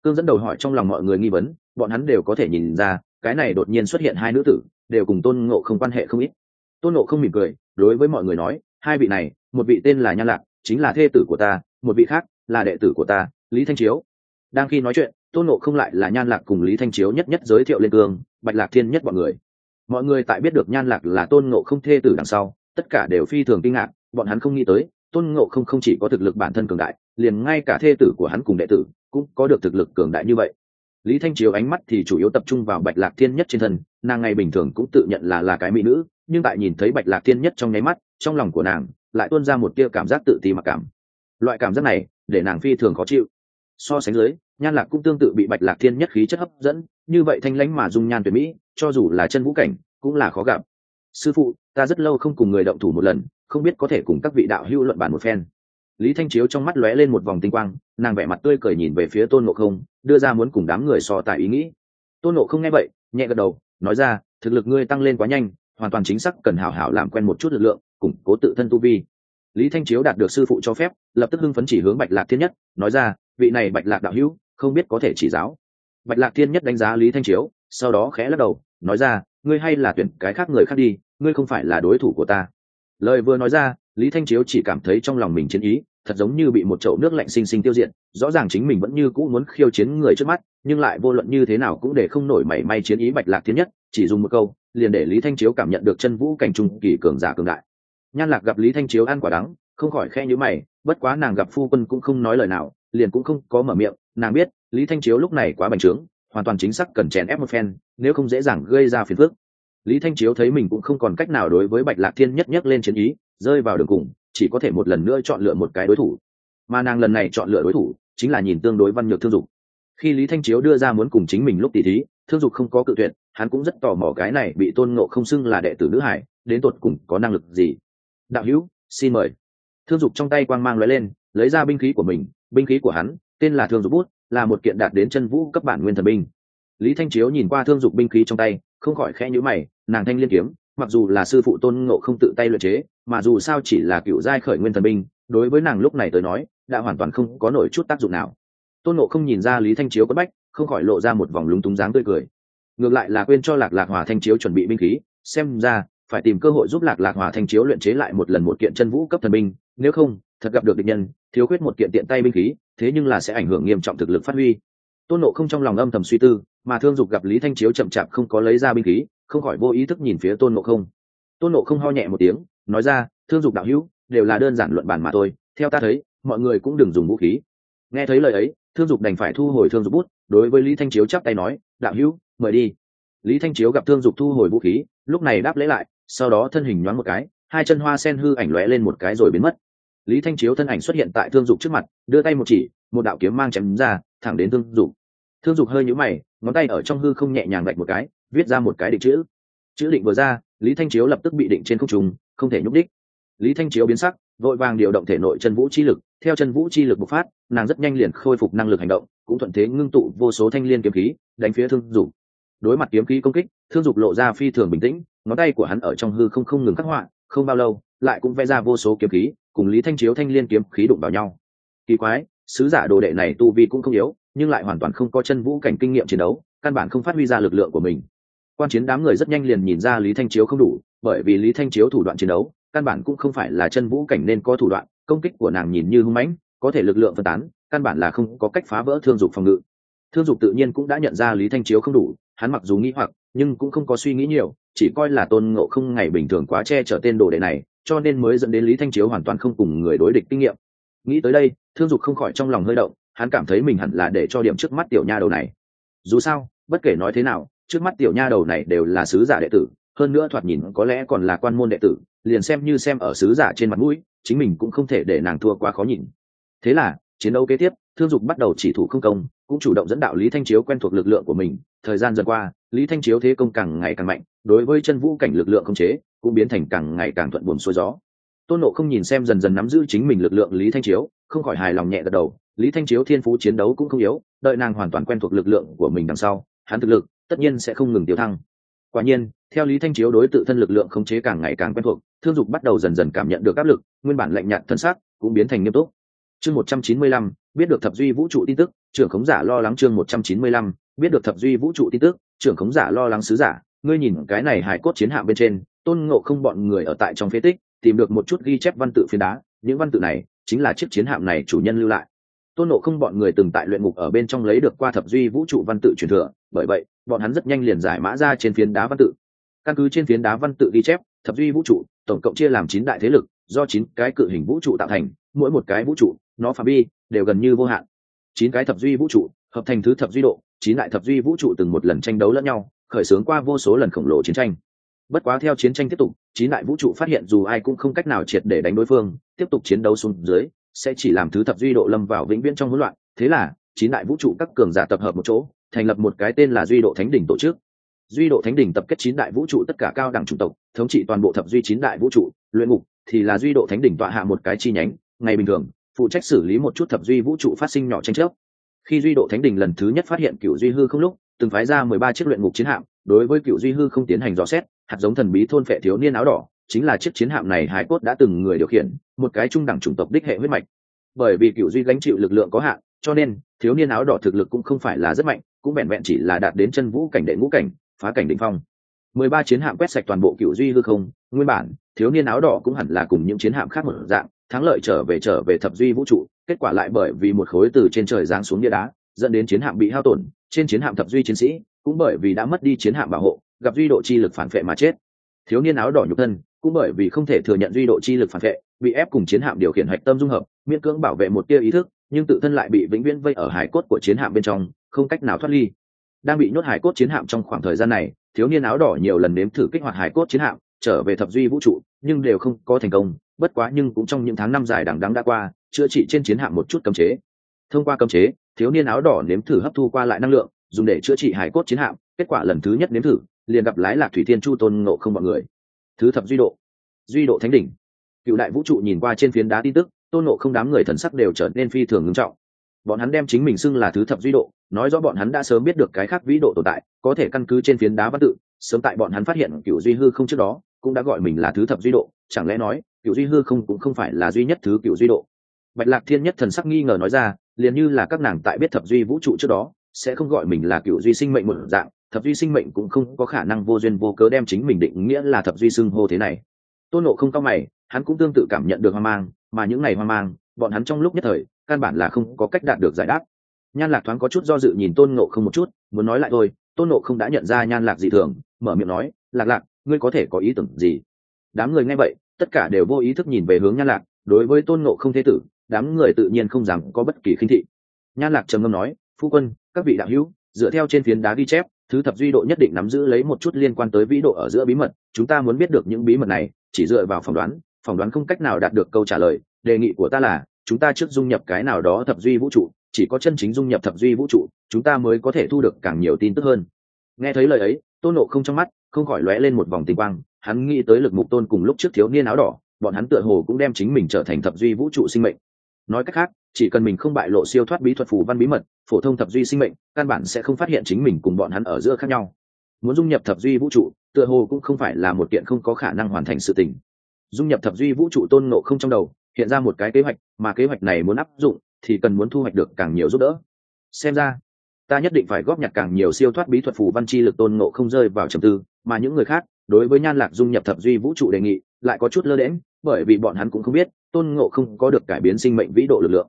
Cương dẫn đầu hỏi trong lòng mọi người nghi vấn, bọn hắn đều có thể nhìn ra, cái này đột nhiên xuất hiện hai nữ tử, đều cùng tôn ngộ không quan hệ không ít. Tôn ngộ không mỉm cười đối với mọi người nói, hai vị này, một vị tên là nhan lạc, chính là thê tử của ta, một vị khác là đệ tử của ta, lý thanh chiếu. Đang khi nói chuyện, tôn nộ không lại là nhan lạc cùng lý thanh chiếu nhất nhất giới thiệu lên cương, bạch lạc thiên nhất bọn người. Mọi người tại biết được nhan lạc là tôn nộ không thê tử đằng sau, tất cả đều phi thường kinh ngạc, bọn hắn không nghĩ tới, tôn ngộ không không chỉ có thực lực bản thân cường đại, liền ngay cả thê tử của hắn cùng đệ tử cũng có được thực lực cường đại như vậy. Lý thanh chiếu ánh mắt thì chủ yếu tập trung vào bạch lạc thiên nhất trên thân, nàng ngày bình thường cũng tự nhận là là cái mỹ nữ nhưng tại nhìn thấy bạch lạc thiên nhất trong nháy mắt, trong lòng của nàng lại tuôn ra một tia cảm giác tự ti mặc cảm. Loại cảm giác này để nàng phi thường khó chịu. So sánh dưới, nhan lạc cũng tương tự bị bạch lạc thiên nhất khí chất hấp dẫn, như vậy thanh lãnh mà dung nhan tuyệt mỹ, cho dù là chân vũ cảnh, cũng là khó gặp. Sư phụ, ta rất lâu không cùng người động thủ một lần, không biết có thể cùng các vị đạo hữu luận bản một phen. Lý thanh chiếu trong mắt lóe lên một vòng tinh quang, nàng vẻ mặt tươi cười nhìn về phía tôn ngộ không, đưa ra muốn cùng đám người so tài ý nghĩ. Tôn ngộ không nghe vậy, nhẹ gật đầu, nói ra, thực lực ngươi tăng lên quá nhanh hoàn toàn chính xác cần hảo hảo làm quen một chút lực lượng, củng cố tự thân tu vi. Lý thanh chiếu đạt được sư phụ cho phép, lập tức hưng phấn chỉ hướng bạch lạc thiên nhất, nói ra, vị này bạch lạc đạo hữu, không biết có thể chỉ giáo. Bạch lạc thiên nhất đánh giá lý thanh chiếu, sau đó khẽ lắc đầu, nói ra, ngươi hay là tuyển cái khác người khác đi, ngươi không phải là đối thủ của ta. Lời vừa nói ra, lý thanh chiếu chỉ cảm thấy trong lòng mình chiến ý, thật giống như bị một chậu nước lạnh xinh xinh tiêu diệt, rõ ràng chính mình vẫn như cũ muốn khiêu chiến người trước mắt, nhưng lại vô luận như thế nào cũng để không nổi mảy may chiến ý bạch lạc thiên nhất, chỉ dùng một câu liền để lý thanh chiếu cảm nhận được chân vũ cảnh trung kỳ cường giả cường đại. Nhan lạc gặp lý thanh chiếu ăn quả đắng, không khỏi khe nhữ mày, bất quá nàng gặp phu quân cũng không nói lời nào, liền cũng không có mở miệng, nàng biết, lý thanh chiếu lúc này quá bành trướng, hoàn toàn chính xác cần chèn ép một phen, nếu không dễ dàng gây ra phiền phức. Lý thanh chiếu thấy mình cũng không còn cách nào đối với bạch lạc thiên nhất nhất lên chiến ý, rơi vào đường cùng, chỉ có thể một lần nữa chọn lựa một cái đối thủ. Mà nàng lần này chọn lựa đối thủ, chính là nhìn tương đối văn nhược thương dục. Khi lý thanh chiếu đưa ra muốn cùng chính mình lúc tỷ thí, thương dục không có cự tuyệt hắn cũng rất tò mò cái này bị tôn ngộ không xưng là đệ tử nữ hải, đến tột cùng có năng lực gì. Đạo hữu, xin mời. Thương dục trong tay quang mang lóe lên, lấy ra binh khí của mình, binh khí của hắn, tên là thương dục bút, là một kiện đạt đến chân vũ cấp bản nguyên thần binh. Lý thanh chiếu nhìn qua thương dục binh khí trong tay, không khỏi khẽ nhữ mày, nàng thanh liên kiếm, mặc dù là sư phụ tôn ngộ không tự tay luyện chế, mà dù sao chỉ là cựu giai khởi nguyên thần binh, đối với nàng lúc này tới nói, đã hoàn toàn không có nổi chút tác dụng nào. Tôn ngộ không nhìn ra lý thanh chiếu quất bách, không khỏi lộ ra một vòng lúng túng dáng tươi cười ngược lại là quên cho lạc lạc hòa thanh chiếu chuẩn bị binh khí, xem ra, phải tìm cơ hội giúp lạc lạc hòa thanh chiếu luyện chế lại một lần một kiện chân vũ cấp thần binh, nếu không, thật gặp được địch nhân, thiếu khuyết một kiện tiện tay binh khí, thế nhưng là sẽ ảnh hưởng nghiêm trọng thực lực phát huy. Tôn nộ không trong lòng âm thầm suy tư, mà thương dục gặp lý thanh chiếu chậm chạp không có lấy ra binh khí, không khỏi vô ý thức nhìn phía tôn nộ không. Tôn nộ không ho nhẹ một tiếng, nói ra, thương dục đạo hữu, đều là đơn giản luận bản mà thôi, theo ta thấy, mọi người cũng đừng dùng vũ khí. Nghe thấy lời ấy, thương dục đành phải thu hồi thương dục bút, đối với lý thanh chiếu chắp tay nói, đạo hữu mời đi. Lý thanh chiếu gặp thương dục thu hồi vũ khí, lúc này đáp lễ lại, sau đó thân hình nhoáng một cái, hai chân hoa sen hư ảnh lóe lên một cái rồi biến mất. Lý thanh chiếu thân ảnh xuất hiện tại thương dục trước mặt, đưa tay một chỉ, một đạo kiếm mang chém ra, thẳng đến thương dục. Thương dục hơi nhũ mày, ngón tay ở trong hư không nhẹ nhàng gạch một cái, viết ra một cái định chữ. Chữ định vừa ra, lý thanh chiếu lập tức bị định trên không trùng không thể nhúc đích. Lý thanh chiếu biến sắc, vội vàng điều động thể nội chân vũ chi lực, theo chân vũ chi lực bộc phát, nàng rất nhanh liền khôi phục năng lực hành động, cũng thuận thế ngưng tụ vô số thanh liên kiếm khí, đánh phía thương dục đối mặt kiếm khí công kích, thương dục lộ ra phi thường bình tĩnh, ngón tay của hắn ở trong hư không không ngừng khắc họa, không bao lâu, lại cũng vẽ ra vô số kiếm khí, cùng lý thanh chiếu thanh liên kiếm khí đụng vào nhau. Kỳ quái, sứ giả đồ đệ này tu vi cũng không yếu, nhưng lại hoàn toàn không có chân vũ cảnh kinh nghiệm chiến đấu, căn bản không phát huy ra lực lượng của mình. Quan chiến đám người rất nhanh liền nhìn ra lý thanh chiếu không đủ, bởi vì lý thanh chiếu thủ đoạn chiến đấu, căn bản cũng không phải là chân vũ cảnh nên có thủ đoạn, công kích của nàng nhìn như hung mãnh, có thể lực lượng phân tán, căn bản là không có cách phá vỡ thương dục phòng ngự. Thương dục tự nhiên cũng đã nhận ra lý thanh chiếu không đủ hắn mặc dù nghĩ hoặc, nhưng cũng không có suy nghĩ nhiều, chỉ coi là tôn ngộ không ngày bình thường quá che chở tên đồ đệ này, cho nên mới dẫn đến lý thanh chiếu hoàn toàn không cùng người đối địch kinh nghiệm. Nghĩ tới đây, thương dục không khỏi trong lòng hơi động, hắn cảm thấy mình hẳn là để cho điểm trước mắt tiểu nha đầu này. Dù sao, bất kể nói thế nào, trước mắt tiểu nha đầu này đều là sứ giả đệ tử, hơn nữa thoạt nhìn có lẽ còn là quan môn đệ tử, liền xem như xem ở sứ giả trên mặt mũi, chính mình cũng không thể để nàng thua quá khó nhìn. Thế là, chiến đấu kế tiếp, thương dục bắt đầu chỉ thủ không công cũng chủ động dẫn đạo lý thanh chiếu quen thuộc lực lượng của mình. Thời gian dần qua, lý thanh chiếu thế công càng ngày càng mạnh, đối với chân vũ cảnh lực lượng không chế cũng biến thành càng ngày càng thuận buồm xuôi gió. Tôn nộ không nhìn xem dần dần nắm giữ chính mình lực lượng lý thanh chiếu, không khỏi hài lòng nhẹ gật đầu. Lý thanh chiếu thiên phú chiến đấu cũng không yếu, đợi nàng hoàn toàn quen thuộc lực lượng của mình đằng sau, hắn thực lực tất nhiên sẽ không ngừng tiêu thăng. Quả nhiên, theo lý thanh chiếu đối tự thân lực lượng khống chế càng ngày càng quen thuộc, thương dục bắt đầu dần dần cảm nhận được áp lực, nguyên bản lạnh nhạt thân xác cũng biến thành nghiêm túc. Chương một trăm chín mươi lăm, biết được thập duy vũ trụ tin tức trưởng khống giả lo lắng chương một trăm chín mươi lăm, biết được thập duy vũ trụ tin tức, trưởng khống giả lo lắng sứ giả, ngươi nhìn cái này hải cốt chiến hạm bên trên, tôn ngộ không bọn người ở tại trong phế tích, tìm được một chút ghi chép văn tự phiến đá, những văn tự này chính là chiếc chiến hạm này chủ nhân lưu lại. Tôn nộ không bọn người từng tại luyện ngục ở bên trong lấy được qua thập duy vũ trụ văn tự truyền thừa, bởi vậy, bọn hắn rất nhanh liền giải mã ra trên phiến đá văn tự. Căn cứ trên phiến đá văn tự ghi chép, thập duy vũ trụ tổng cộng chia làm chín đại thế lực, do chín cái cự hình vũ trụ tạo thành, mỗi một cái vũ trụ, nó phạm vi đều gần như vô hạn chín cái thập duy vũ trụ, hợp thành thứ thập duy độ, chín đại thập duy vũ trụ từng một lần tranh đấu lẫn nhau, khởi xướng qua vô số lần khổng lồ chiến tranh. Bất quá theo chiến tranh tiếp tục, chín đại vũ trụ phát hiện dù ai cũng không cách nào triệt để đánh đối phương, tiếp tục chiến đấu xuống dưới, sẽ chỉ làm thứ thập duy độ lâm vào vĩnh viễn trong hỗn loạn. Thế là, chín đại vũ trụ các cường giả tập hợp một chỗ, thành lập một cái tên là duy độ thánh đỉnh tổ chức. Duy độ thánh đỉnh tập kết chín đại vũ trụ tất cả cao đẳng chủng tộc, thống trị toàn bộ thập duy chín đại vũ trụ. Luyện ngục thì là duy độ thánh đỉnh tọa hạ một cái chi nhánh, ngày bình thường phụ trách xử lý một chút thập duy vũ trụ phát sinh nhỏ tranh chấp. Khi duy độ thánh đình lần thứ nhất phát hiện cựu duy hư không lúc, từng phái ra mười ba chiếc luyện ngục chiến hạm, đối với cựu duy hư không tiến hành dò xét, hạt giống thần bí thôn phệ thiếu niên áo đỏ, chính là chiếc chiến hạm này hải cốt đã từng người điều khiển, một cái trung đẳng chủng tộc đích hệ huyết mạch. Bởi vì cựu duy gánh chịu lực lượng có hạn, cho nên, thiếu niên áo đỏ thực lực cũng không phải là rất mạnh, cũng vẹn vẹn chỉ là đạt đến chân vũ cảnh đệ ngũ cảnh, phá cảnh đỉnh phong. Mười ba chiến hạm quét sạch toàn bộ cựu duy hư không, nguyên bản, thiếu niên áo đỏ cũng hẳn là cùng những chiến hạm khác một dạng thắng lợi trở về trở về thập duy vũ trụ, kết quả lại bởi vì một khối từ trên trời giáng xuống địa đá, dẫn đến chiến hạm bị hao tổn, trên chiến hạm thập duy chiến sĩ cũng bởi vì đã mất đi chiến hạm bảo hộ, gặp duy độ chi lực phản vệ mà chết. Thiếu niên áo đỏ nhục thân cũng bởi vì không thể thừa nhận duy độ chi lực phản vệ, bị ép cùng chiến hạm điều khiển hạch tâm dung hợp, miễn cưỡng bảo vệ một tia ý thức, nhưng tự thân lại bị vĩnh viễn vây ở hải cốt của chiến hạm bên trong, không cách nào thoát ly. Đang bị nhốt hải cốt chiến hạm trong khoảng thời gian này, thiếu niên áo đỏ nhiều lần nếm thử kích hoạt hải cốt chiến hạm, trở về thập duy vũ trụ, nhưng đều không có thành công bất quá nhưng cũng trong những tháng năm dài đằng đắng đã qua, chữa trị trên chiến hạm một chút cấm chế. Thông qua cấm chế, thiếu niên áo đỏ nếm thử hấp thu qua lại năng lượng, dùng để chữa trị hải cốt chiến hạm. Kết quả lần thứ nhất nếm thử, liền gặp lái lạc thủy thiên chu tôn ngộ không mọi người. Thứ thập duy độ. Duy độ thánh đỉnh. Cựu đại vũ trụ nhìn qua trên phiến đá tin tức, tôn ngộ không đám người thần sắc đều trở nên phi thường ngưng trọng. Bọn hắn đem chính mình xưng là thứ thập duy độ, nói rõ bọn hắn đã sớm biết được cái khác vĩ độ tồn tại, có thể căn cứ trên phiến đá văn tự, sớm tại bọn hắn phát hiện cựu duy hư không trước đó, cũng đã gọi mình là thứ thập duy độ, chẳng lẽ nói cựu duy hư không cũng không phải là duy nhất thứ cựu duy độ. Bạch lạc thiên nhất thần sắc nghi ngờ nói ra, liền như là các nàng tại biết thập duy vũ trụ trước đó, sẽ không gọi mình là cựu duy sinh mệnh một dạng, thập duy sinh mệnh cũng không có khả năng vô duyên vô cớ đem chính mình định nghĩa là thập duy xưng hô thế này. Tôn nộ không cao mày, hắn cũng tương tự cảm nhận được hoang mang, mà những ngày hoang mang, bọn hắn trong lúc nhất thời, căn bản là không có cách đạt được giải đáp. Nhan lạc thoáng có chút do dự nhìn tôn nộ không một chút, muốn nói lại thôi, tôn nộ không đã nhận ra nhan lạc dị thường, mở miệng nói, lạc lạc, ngươi có thể có ý tưởng gì? Đám người nghe vậy tất cả đều vô ý thức nhìn về hướng nhan lạc, đối với tôn ngộ không thế tử, đám người tự nhiên không dám có bất kỳ khinh thị. Nhan lạc trầm ngâm nói, phu quân, các vị đạo hữu, dựa theo trên phiến đá ghi chép, thứ thập duy độ nhất định nắm giữ lấy một chút liên quan tới vĩ độ ở giữa bí mật, chúng ta muốn biết được những bí mật này, chỉ dựa vào phỏng đoán phỏng đoán không cách nào đạt được câu trả lời, đề nghị của ta là, chúng ta trước dung nhập cái nào đó thập duy vũ trụ, chỉ có chân chính dung nhập thập duy vũ trụ, chúng ta mới có thể thu được càng nhiều tin tức hơn. Nghe thấy lời ấy, tôn nộ không trong mắt không khỏi lóe lên một vòng tinh quang hắn nghĩ tới lực mục tôn cùng lúc trước thiếu niên áo đỏ, bọn hắn tựa hồ cũng đem chính mình trở thành thập duy vũ trụ sinh mệnh. Nói cách khác, chỉ cần mình không bại lộ siêu thoát bí thuật phù văn bí mật, phổ thông thập duy sinh mệnh, căn bản sẽ không phát hiện chính mình cùng bọn hắn ở giữa khác nhau. Muốn dung nhập thập duy vũ trụ, tựa hồ cũng không phải là một kiện không có khả năng hoàn thành sự tình. Dung nhập thập duy vũ trụ tôn nộ không trong đầu, hiện ra một cái kế hoạch, mà kế hoạch này muốn áp dụng, thì cần muốn thu hoạch được càng nhiều giúp đỡ. Xem ra, ta nhất định phải góp nhặt càng nhiều siêu thoát bí thuật phù văn chi lực tôn nộ không rơi vào trầm tư, mà những người khác đối với nhan lạc dung nhập thập duy vũ trụ đề nghị, lại có chút lơ đễm bởi vì bọn hắn cũng không biết, tôn ngộ không có được cải biến sinh mệnh vĩ độ lực lượng.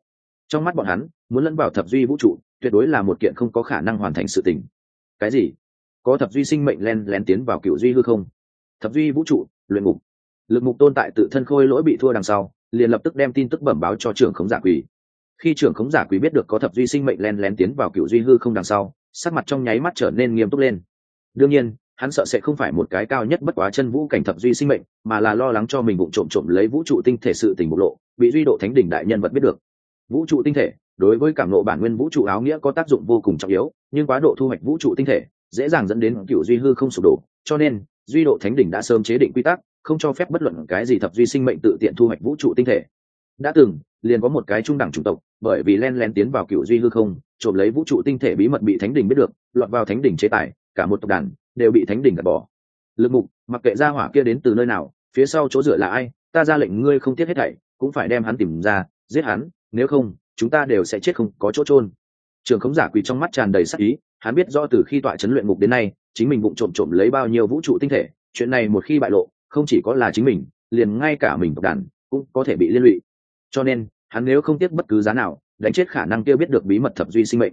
Trong mắt bọn hắn, muốn lẫn vào thập duy vũ trụ, tuyệt đối là một kiện không có khả năng hoàn thành sự tình. Cái gì? Có thập duy sinh mệnh len lén tiến vào cựu duy hư không? Thập duy vũ trụ, luyện ngục. Lực mục tôn tại tự thân khôi lỗi bị thua đằng sau, liền lập tức đem tin tức bẩm báo cho trưởng khống giả quỷ. Khi trưởng khống giả quỷ biết được có thập duy sinh mệnh len lén tiến vào cựu duy hư không đằng sau, sắc mặt trong nháy mắt trở nên nghiêm túc lên. Đương nhiên hắn sợ sẽ không phải một cái cao nhất bất quá chân vũ cảnh thập duy sinh mệnh, mà là lo lắng cho mình bụng trộm trộm lấy vũ trụ tinh thể sự tình bộc lộ, bị duy độ thánh đỉnh đại nhân vật biết được. Vũ trụ tinh thể, đối với cảm nộ bản nguyên vũ trụ áo nghĩa có tác dụng vô cùng trọng yếu, nhưng quá độ thu hoạch vũ trụ tinh thể, dễ dàng dẫn đến cựu duy hư không sụp đổ, cho nên, duy độ thánh đỉnh đã sớm chế định quy tắc, không cho phép bất luận cái gì thập duy sinh mệnh tự tiện thu hoạch vũ trụ tinh thể. Đã từng, liền có một cái trung đẳng chủng tộc, bởi vì len len tiến vào cựu duy hư không, trộm lấy vũ trụ tinh thể bí mật bị thánh đỉnh biết được, lọt vào thánh đỉnh chế tài, cả một tộc đàn đều bị thánh đỉnh gạt bỏ. Lực mục, mặc kệ ra hỏa kia đến từ nơi nào, phía sau chỗ dựa là ai, ta ra lệnh ngươi không tiếc hết thảy, cũng phải đem hắn tìm ra, giết hắn, nếu không, chúng ta đều sẽ chết không có chỗ trôn trường khống giả quỳ trong mắt tràn đầy sắc ý, hắn biết rõ từ khi tọa chấn luyện ngục đến nay, chính mình bụng trộm trộm lấy bao nhiêu vũ trụ tinh thể, chuyện này một khi bại lộ, không chỉ có là chính mình, liền ngay cả mình tộc đàn, cũng có thể bị liên lụy. Cho nên, hắn nếu không tiếc bất cứ giá nào, đánh chết khả năng kia biết được bí mật thập duy sinh mệnh.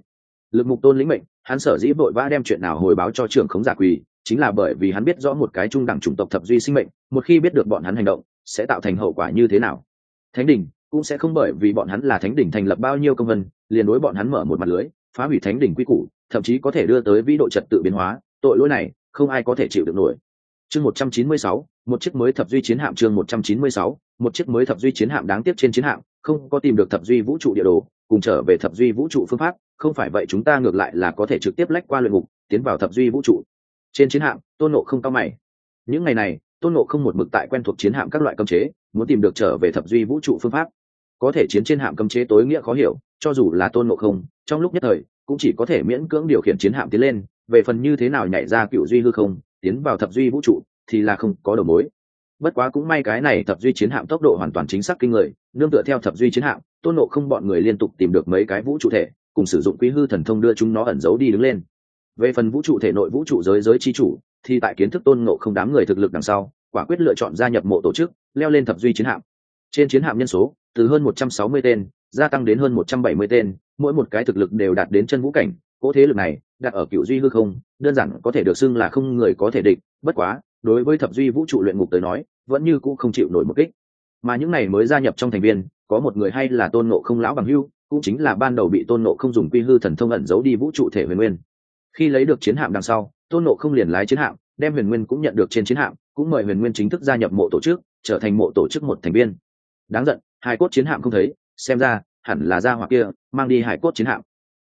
Lực mục tôn lĩnh mệnh hắn sở dĩ vội vã đem chuyện nào hồi báo cho trưởng khống giả quỳ, chính là bởi vì hắn biết rõ một cái trung đẳng chủng tộc thập duy sinh mệnh, một khi biết được bọn hắn hành động, sẽ tạo thành hậu quả như thế nào. Thánh đình cũng sẽ không bởi vì bọn hắn là thánh đỉnh thành lập bao nhiêu công vân, liền đối bọn hắn mở một mặt lưới, phá hủy thánh đỉnh quy củ, thậm chí có thể đưa tới vĩ độ trật tự biến hóa, tội lỗi này không ai có thể chịu được nổi. Chương một trăm chín mươi sáu, một chiếc mới thập duy chiến hạm chương một trăm chín mươi sáu, một chiếc mới thập duy chiến hạm đáng tiếc trên chiến hạm, không có tìm được thập duy vũ trụ địa đồ cùng trở về thập duy vũ trụ phương pháp, không phải vậy chúng ta ngược lại là có thể trực tiếp lách qua luyện ngục, tiến vào thập duy vũ trụ. Trên chiến hạm, tôn nộ không cao mày. Những ngày này, tôn nộ không một mực tại quen thuộc chiến hạm các loại cấm chế, muốn tìm được trở về thập duy vũ trụ phương pháp. Có thể chiến trên hạm cấm chế tối nghĩa khó hiểu, cho dù là tôn nộ không, trong lúc nhất thời, cũng chỉ có thể miễn cưỡng điều khiển chiến hạm tiến lên, về phần như thế nào nhảy ra cựu duy hư không, tiến vào thập duy vũ trụ, thì là không có đầu mối bất quá cũng may cái này thập duy chiến hạm tốc độ hoàn toàn chính xác kinh người, nương tựa theo thập duy chiến hạm, tôn nộ không bọn người liên tục tìm được mấy cái vũ trụ thể, cùng sử dụng quý hư thần thông đưa chúng nó ẩn giấu đi đứng lên. Về phần vũ trụ thể nội vũ trụ giới giới chi chủ, thì tại kiến thức tôn nộ không đám người thực lực đằng sau, quả quyết lựa chọn gia nhập mộ tổ chức, leo lên thập duy chiến hạm. Trên chiến hạm nhân số, từ hơn một trăm sáu mươi tên, gia tăng đến hơn một trăm bảy mươi tên, mỗi một cái thực lực đều đạt đến chân vũ cảnh, cỗ thế lực này, đặt ở cựu duy hư không, đơn giản có thể được xưng là không người có thể địch, bất quá đối với thập duy vũ trụ luyện ngục tới nói, vẫn như cũ không chịu nổi một kích. Mà những này mới gia nhập trong thành viên, có một người hay là tôn nộ không lão bằng hưu, cũng chính là ban đầu bị tôn nộ không dùng quy hư thần thông ẩn giấu đi vũ trụ thể huyền nguyên. Khi lấy được chiến hạm đằng sau, tôn nộ không liền lái chiến hạm, đem huyền nguyên cũng nhận được trên chiến hạm, cũng mời huyền nguyên chính thức gia nhập mộ tổ chức, trở thành mộ tổ chức một thành viên. Đáng giận hai cốt chiến hạm không thấy, xem ra, hẳn là ra hoặc kia, mang đi hải cốt chiến hạm.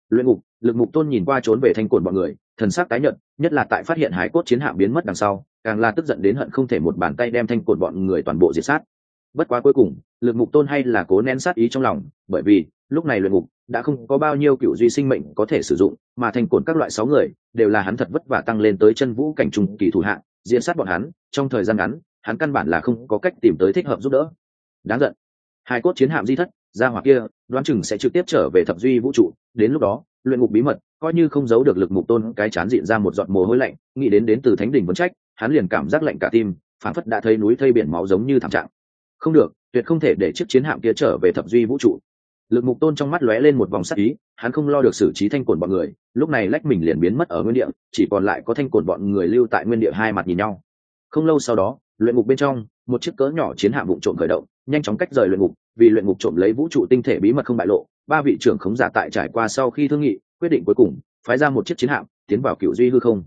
Luyện ngục, lực mục tôn nhìn qua trốn về thanh cồn bọn người, thần sắc tái nhận nhất là tại phát hiện hải cốt chiến hạm biến mất đằng sau càng là tức giận đến hận không thể một bàn tay đem thanh cồn bọn người toàn bộ diệt sát. Bất quá cuối cùng, lực mục tôn hay là cố nén sát ý trong lòng, bởi vì, lúc này luyện ngục đã không có bao nhiêu cựu duy sinh mệnh có thể sử dụng, mà thành cồn các loại sáu người đều là hắn thật vất vả tăng lên tới chân vũ cảnh trùng kỳ thủ hạng diễn sát bọn hắn, trong thời gian ngắn, hắn căn bản là không có cách tìm tới thích hợp giúp đỡ. Đáng giận. Hai cốt chiến hạm di thất, ra hoặc kia, đoán chừng sẽ trực tiếp trở về thập duy vũ trụ, đến lúc đó, luyện ngục bí mật coi như không giấu được lực mục tôn cái chán diện ra một giọt mồ hôi lạnh, nghĩ đến đến từ thánh đỉnh vấn trách hắn liền cảm giác lạnh cả tim phản phất đã thấy núi thây biển máu giống như thảm trạng. Không được, tuyệt không thể để chiếc chiến hạm kia trở về thập duy vũ trụ. Lực mục tôn trong mắt lóe lên một vòng sắc ý, hắn không lo được xử trí thanh cồn bọn người, lúc này lách mình liền biến mất ở nguyên địa, chỉ còn lại có thanh cồn bọn người lưu tại nguyên địa hai mặt nhìn nhau. Không lâu sau đó, luyện ngục bên trong, một chiếc cỡ nhỏ chiến hạm vụ trộm khởi động, nhanh chóng cách rời luyện ngục, vì luyện ngục trộm lấy vũ trụ tinh thể bí mật không bại lộ, ba vị trưởng khống giả tại trải qua sau khi thương nghị, quyết định cuối cùng, phái ra một chiếc chiến hạm, tiến vào cựu duy hư không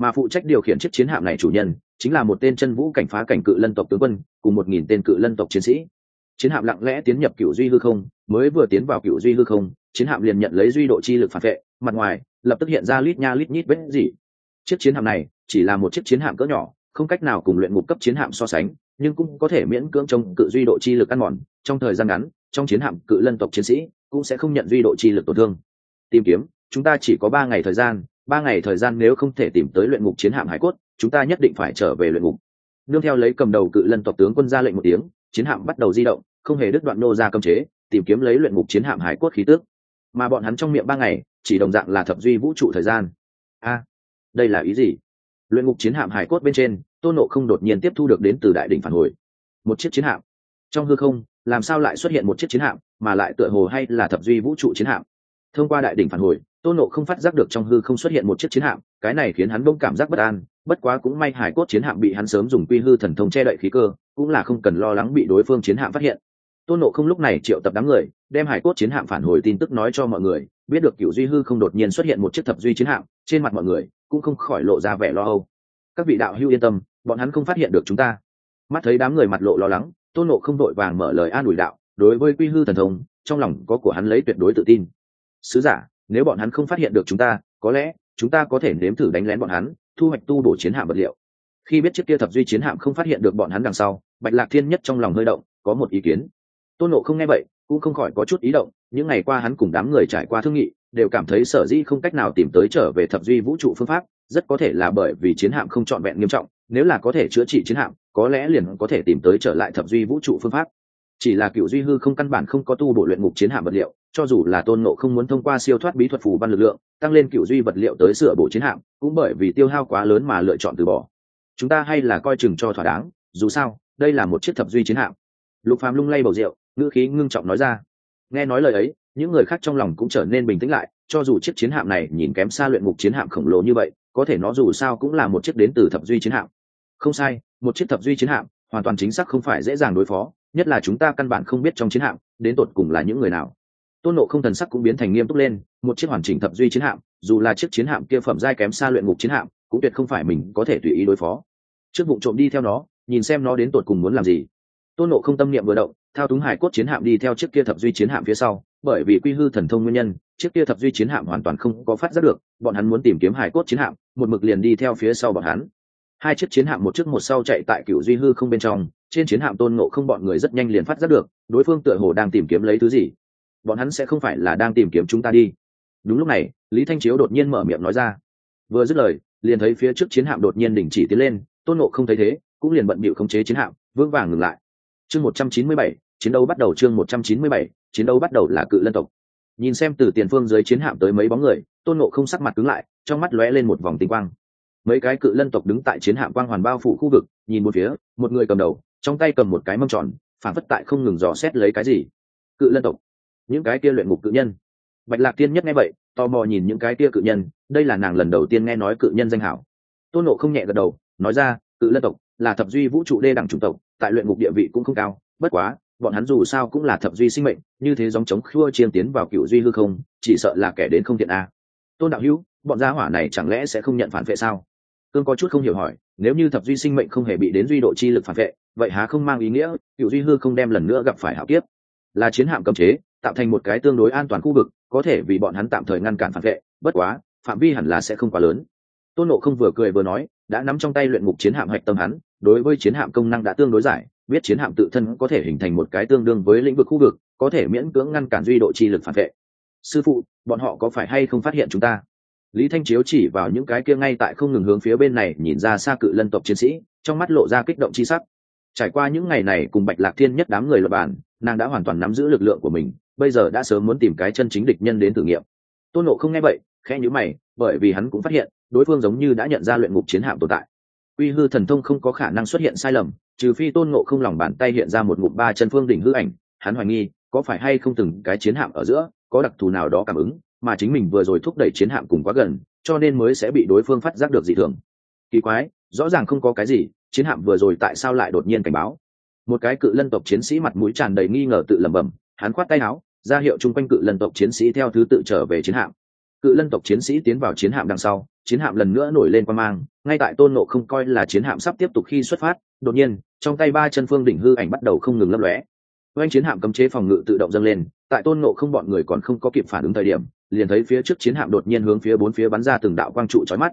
mà phụ trách điều khiển chiếc chiến hạm này chủ nhân chính là một tên chân vũ cảnh phá cảnh cự lân tộc tướng quân, cùng một nghìn tên cự lân tộc chiến sĩ. Chiến hạm lặng lẽ tiến nhập cựu duy hư không, mới vừa tiến vào cựu duy hư không, chiến hạm liền nhận lấy duy độ chi lực phản vệ, mặt ngoài, lập tức hiện ra lít nha lít nhít vết gì chiếc chiến hạm này chỉ là một chiếc chiến hạm cỡ nhỏ, không cách nào cùng luyện ngục cấp chiến hạm so sánh, nhưng cũng có thể miễn cưỡng chống cự duy độ chi lực ăn mòn. Trong thời gian ngắn, trong chiến hạm cự lân tộc chiến sĩ cũng sẽ không nhận duy độ chi lực tổn thương. Tìm kiếm, chúng ta chỉ có ba ngày thời gian ba ngày thời gian nếu không thể tìm tới luyện ngục chiến hạm hải cốt, chúng ta nhất định phải trở về luyện ngục. Nương theo lấy cầm đầu cự lân tộc tướng quân ra lệnh một tiếng, chiến hạm bắt đầu di động, không hề đứt đoạn nô ra cấm chế, tìm kiếm lấy luyện ngục chiến hạm hải cốt khí tước mà bọn hắn trong miệng ba ngày, chỉ đồng dạng là thập duy vũ trụ thời gian. A, đây là ý gì? Luyện ngục chiến hạm hải cốt bên trên, tôn nộ không đột nhiên tiếp thu được đến từ đại đỉnh phản hồi. Một chiếc chiến hạm. Trong hư không, làm sao lại xuất hiện một chiếc chiến hạm, mà lại tựa hồ hay là thập duy vũ trụ chiến hạm? Thông qua đại đỉnh phản hồi, tôn nộ không phát giác được trong hư không xuất hiện một chiếc chiến hạm, cái này khiến hắn bông cảm giác bất an, bất quá cũng may hải cốt chiến hạm bị hắn sớm dùng quy hư thần thông che đậy khí cơ, cũng là không cần lo lắng bị đối phương chiến hạm phát hiện. Tôn nộ không lúc này triệu tập đám người, đem hải cốt chiến hạm phản hồi tin tức nói cho mọi người, biết được cựu duy hư không đột nhiên xuất hiện một chiếc thập duy chiến hạm, trên mặt mọi người cũng không khỏi lộ ra vẻ lo âu. Các vị đạo hưu yên tâm, bọn hắn không phát hiện được chúng ta. Mắt thấy đám người mặt lộ lo lắng, tôn nộ không đội vàng mở lời an ủi đạo, đối với quy hư thần thông, trong lòng có của hắn lấy tuyệt đối tự tin sứ giả, nếu bọn hắn không phát hiện được chúng ta, có lẽ chúng ta có thể nếm thử đánh lén bọn hắn, thu hoạch tu bổ chiến hạm vật liệu. Khi biết chiếc kia thập duy chiến hạm không phát hiện được bọn hắn đằng sau, bạch lạc thiên nhất trong lòng hơi động, có một ý kiến. Tôn nộ không nghe vậy, cũng không khỏi có chút ý động, những ngày qua hắn cùng đám người trải qua thương nghị, đều cảm thấy sở dĩ không cách nào tìm tới trở về thập duy vũ trụ phương pháp, rất có thể là bởi vì chiến hạm không trọn vẹn nghiêm trọng, nếu là có thể chữa trị chiến hạm, có lẽ liền có thể tìm tới trở lại thập duy vũ trụ phương pháp chỉ là cựu duy hư không căn bản không có tu bổ luyện ngục chiến hạm vật liệu, cho dù là tôn nộ không muốn thông qua siêu thoát bí thuật phù văn lực lượng, tăng lên cựu duy vật liệu tới sửa bổ chiến hạm, cũng bởi vì tiêu hao quá lớn mà lựa chọn từ bỏ. Chúng ta hay là coi chừng cho thỏa đáng, dù sao, đây là một chiếc thập duy chiến hạm. Lục phàm lung lay bầu rượu, ngữ khí ngưng trọng nói ra. Nghe nói lời ấy, những người khác trong lòng cũng trở nên bình tĩnh lại, cho dù chiếc chiến hạm này nhìn kém xa luyện ngục chiến hạm khổng lồ như vậy, có thể nó dù sao cũng là một chiếc đến từ thập duy chiến hạm. Không sai, một chiếc thập duy chiến hạm, hoàn toàn chính xác không phải dễ dàng đối phó nhất là chúng ta căn bản không biết trong chiến hạm đến tột cùng là những người nào. Tôn nộ không thần sắc cũng biến thành nghiêm túc lên, một chiếc hoàn chỉnh thập duy chiến hạm, dù là chiếc chiến hạm kia phẩm giai kém xa luyện ngục chiến hạm, cũng tuyệt không phải mình có thể tùy ý đối phó. Trước vụ trộm đi theo nó, nhìn xem nó đến tột cùng muốn làm gì. Tôn nộ không tâm niệm vừa động, thao túng hải cốt chiến hạm đi theo chiếc kia thập duy chiến hạm phía sau, bởi vì quy hư thần thông nguyên nhân, chiếc kia thập duy chiến hạm hoàn toàn không có phát giác được, bọn hắn muốn tìm kiếm hải cốt chiến hạm, một mực liền đi theo phía sau bọn hắn hai chiếc chiến hạm một trước một sau chạy tại cựu duy hư không bên trong, trên chiến hạm tôn ngộ không bọn người rất nhanh liền phát giác được, đối phương tựa hồ đang tìm kiếm lấy thứ gì. Bọn hắn sẽ không phải là đang tìm kiếm chúng ta đi. Đúng lúc này, lý thanh chiếu đột nhiên mở miệng nói ra. Vừa dứt lời, liền thấy phía trước chiến hạm đột nhiên đình chỉ tiến lên, tôn ngộ không thấy thế, cũng liền bận bịu khống chế chiến hạm, vững vàng ngừng lại. Chương một trăm chín mươi bảy, chiến đấu bắt đầu chương một trăm chín mươi bảy, chiến đấu bắt đầu là cự lân tộc. Nhìn xem từ tiền phương dưới chiến hạm tới mấy bóng người, tôn ngộ không sắc mặt cứng lại, trong mắt lóe lên một vòng tinh quang mấy cái cự lân tộc đứng tại chiến hạm quang hoàn bao phủ khu vực, nhìn một phía, một người cầm đầu, trong tay cầm một cái mâm tròn, phản phất tại không ngừng dò xét lấy cái gì. Cự lân tộc. Những cái kia luyện ngục cự nhân. Bạch lạc tiên nhất nghe vậy, tò mò nhìn những cái kia cự nhân, đây là nàng lần đầu tiên nghe nói cự nhân danh hảo. Tôn nộ không nhẹ gật đầu, nói ra, cự lân tộc là thập duy vũ trụ đê đẳng chủng tộc, tại luyện ngục địa vị cũng không cao, bất quá, bọn hắn dù sao cũng là thập duy sinh mệnh, như thế dòng chống khua chiêm tiến vào cựu duy hư không, chỉ sợ là kẻ đến không thiện a. Tôn đạo hữu, bọn gia hỏa này chẳng lẽ sẽ không nhận phản vệ sao? Cương có chút không hiểu hỏi, nếu như thập duy sinh mệnh không hề bị đến duy độ chi lực phản vệ, vậy há không mang ý nghĩa, cựu duy hư không đem lần nữa gặp phải hạo kiếp? Là chiến hạm cấm chế, tạo thành một cái tương đối an toàn khu vực, có thể vì bọn hắn tạm thời ngăn cản phản vệ, bất quá, phạm vi hẳn là sẽ không quá lớn. Tôn nộ không vừa cười vừa nói, đã nắm trong tay luyện ngục chiến hạm hạch tâm hắn, đối với chiến hạm công năng đã tương đối giải, biết chiến hạm tự thân có thể hình thành một cái tương đương với lĩnh vực khu vực, có thể miễn cưỡng ngăn cản duy độ chi lực phản vệ. Sư phụ, bọn họ có phải hay không phát hiện chúng ta? Lý thanh chiếu chỉ vào những cái kia ngay tại không ngừng hướng phía bên này nhìn ra xa cự lân tộc chiến sĩ, trong mắt lộ ra kích động chi sắc. Trải qua những ngày này cùng bạch lạc thiên nhất đám người lập bản nàng đã hoàn toàn nắm giữ lực lượng của mình, bây giờ đã sớm muốn tìm cái chân chính địch nhân đến thử nghiệm. Tôn nộ không nghe vậy, khẽ nhữ mày, bởi vì hắn cũng phát hiện, đối phương giống như đã nhận ra luyện ngục chiến hạm tồn tại. Uy hư thần thông không có khả năng xuất hiện sai lầm, trừ phi tôn ngộ không lòng bàn tay hiện ra một ngục ba chân phương đỉnh hư ảnh, hắn hoài nghi, có phải hay không từng cái chiến hạm ở giữa, có đặc thù nào đó cảm ứng mà chính mình vừa rồi thúc đẩy chiến hạm cùng quá gần, cho nên mới sẽ bị đối phương phát giác được dị thường. Kỳ quái, rõ ràng không có cái gì, chiến hạm vừa rồi tại sao lại đột nhiên cảnh báo? Một cái cự lân tộc chiến sĩ mặt mũi tràn đầy nghi ngờ tự lẩm bẩm, hắn khoát tay áo, ra hiệu chung quanh cự lân tộc chiến sĩ theo thứ tự trở về chiến hạm. Cự lân tộc chiến sĩ tiến vào chiến hạm đằng sau, chiến hạm lần nữa nổi lên qua mang, ngay tại tôn nộ không coi là chiến hạm sắp tiếp tục khi xuất phát, đột nhiên, trong tay ba chân phương đỉnh hư ảnh bắt đầu không ngừng lấp lóe. Oanh chiến hạm cấm chế phòng ngự tự động dâng lên, tại tôn nộ không bọn người còn không có kịp phản ứng thời điểm liền thấy phía trước chiến hạm đột nhiên hướng phía bốn phía bắn ra từng đạo quang trụ chói mắt.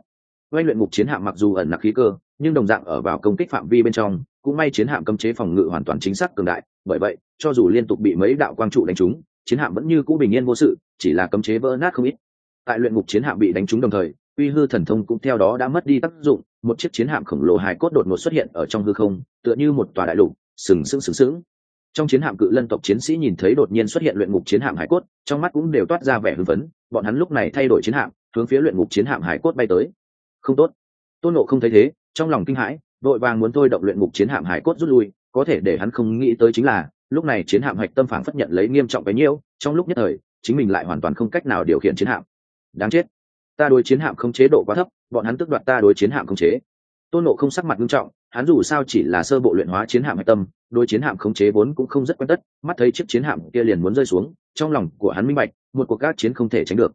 Oanh luyện ngục chiến hạm mặc dù ẩn nặc khí cơ, nhưng đồng dạng ở vào công kích phạm vi bên trong, cũng may chiến hạm cấm chế phòng ngự hoàn toàn chính xác cường đại. Bởi vậy, cho dù liên tục bị mấy đạo quang trụ đánh trúng, chiến hạm vẫn như cũ bình yên vô sự, chỉ là cấm chế vỡ nát không ít. Tại luyện ngục chiến hạm bị đánh trúng đồng thời, uy hư thần thông cũng theo đó đã mất đi tác dụng. Một chiếc chiến hạm khổng lồ hài cốt đột ngột xuất hiện ở trong hư không, tựa như một tòa đại lục, sừng sững sừng sững trong chiến hạm cự lân tộc chiến sĩ nhìn thấy đột nhiên xuất hiện luyện ngục chiến hạm hải cốt, trong mắt cũng đều toát ra vẻ hưng phấn, bọn hắn lúc này thay đổi chiến hạm, hướng phía luyện ngục chiến hạm hải cốt bay tới. Không tốt. Tôn nộ không thấy thế, trong lòng kinh hãi, vội vàng muốn thôi động luyện ngục chiến hạm hải cốt rút lui, có thể để hắn không nghĩ tới chính là, lúc này chiến hạm hạch tâm phản phất nhận lấy nghiêm trọng bấy nhiêu, trong lúc nhất thời, chính mình lại hoàn toàn không cách nào điều khiển chiến hạm. Đáng chết. Ta đối chiến hạm không chế độ quá thấp, bọn hắn tức đoạt ta đối chiến hạm không chế. Tôn nộ không sắc mặt nghiêm trọng hắn dù sao chỉ là sơ bộ luyện hóa chiến hạm hạch tâm đôi chiến hạm khống chế vốn cũng không rất quen tất, mắt thấy chiếc chiến hạm kia liền muốn rơi xuống, trong lòng của hắn minh bạch, một cuộc các chiến không thể tránh được.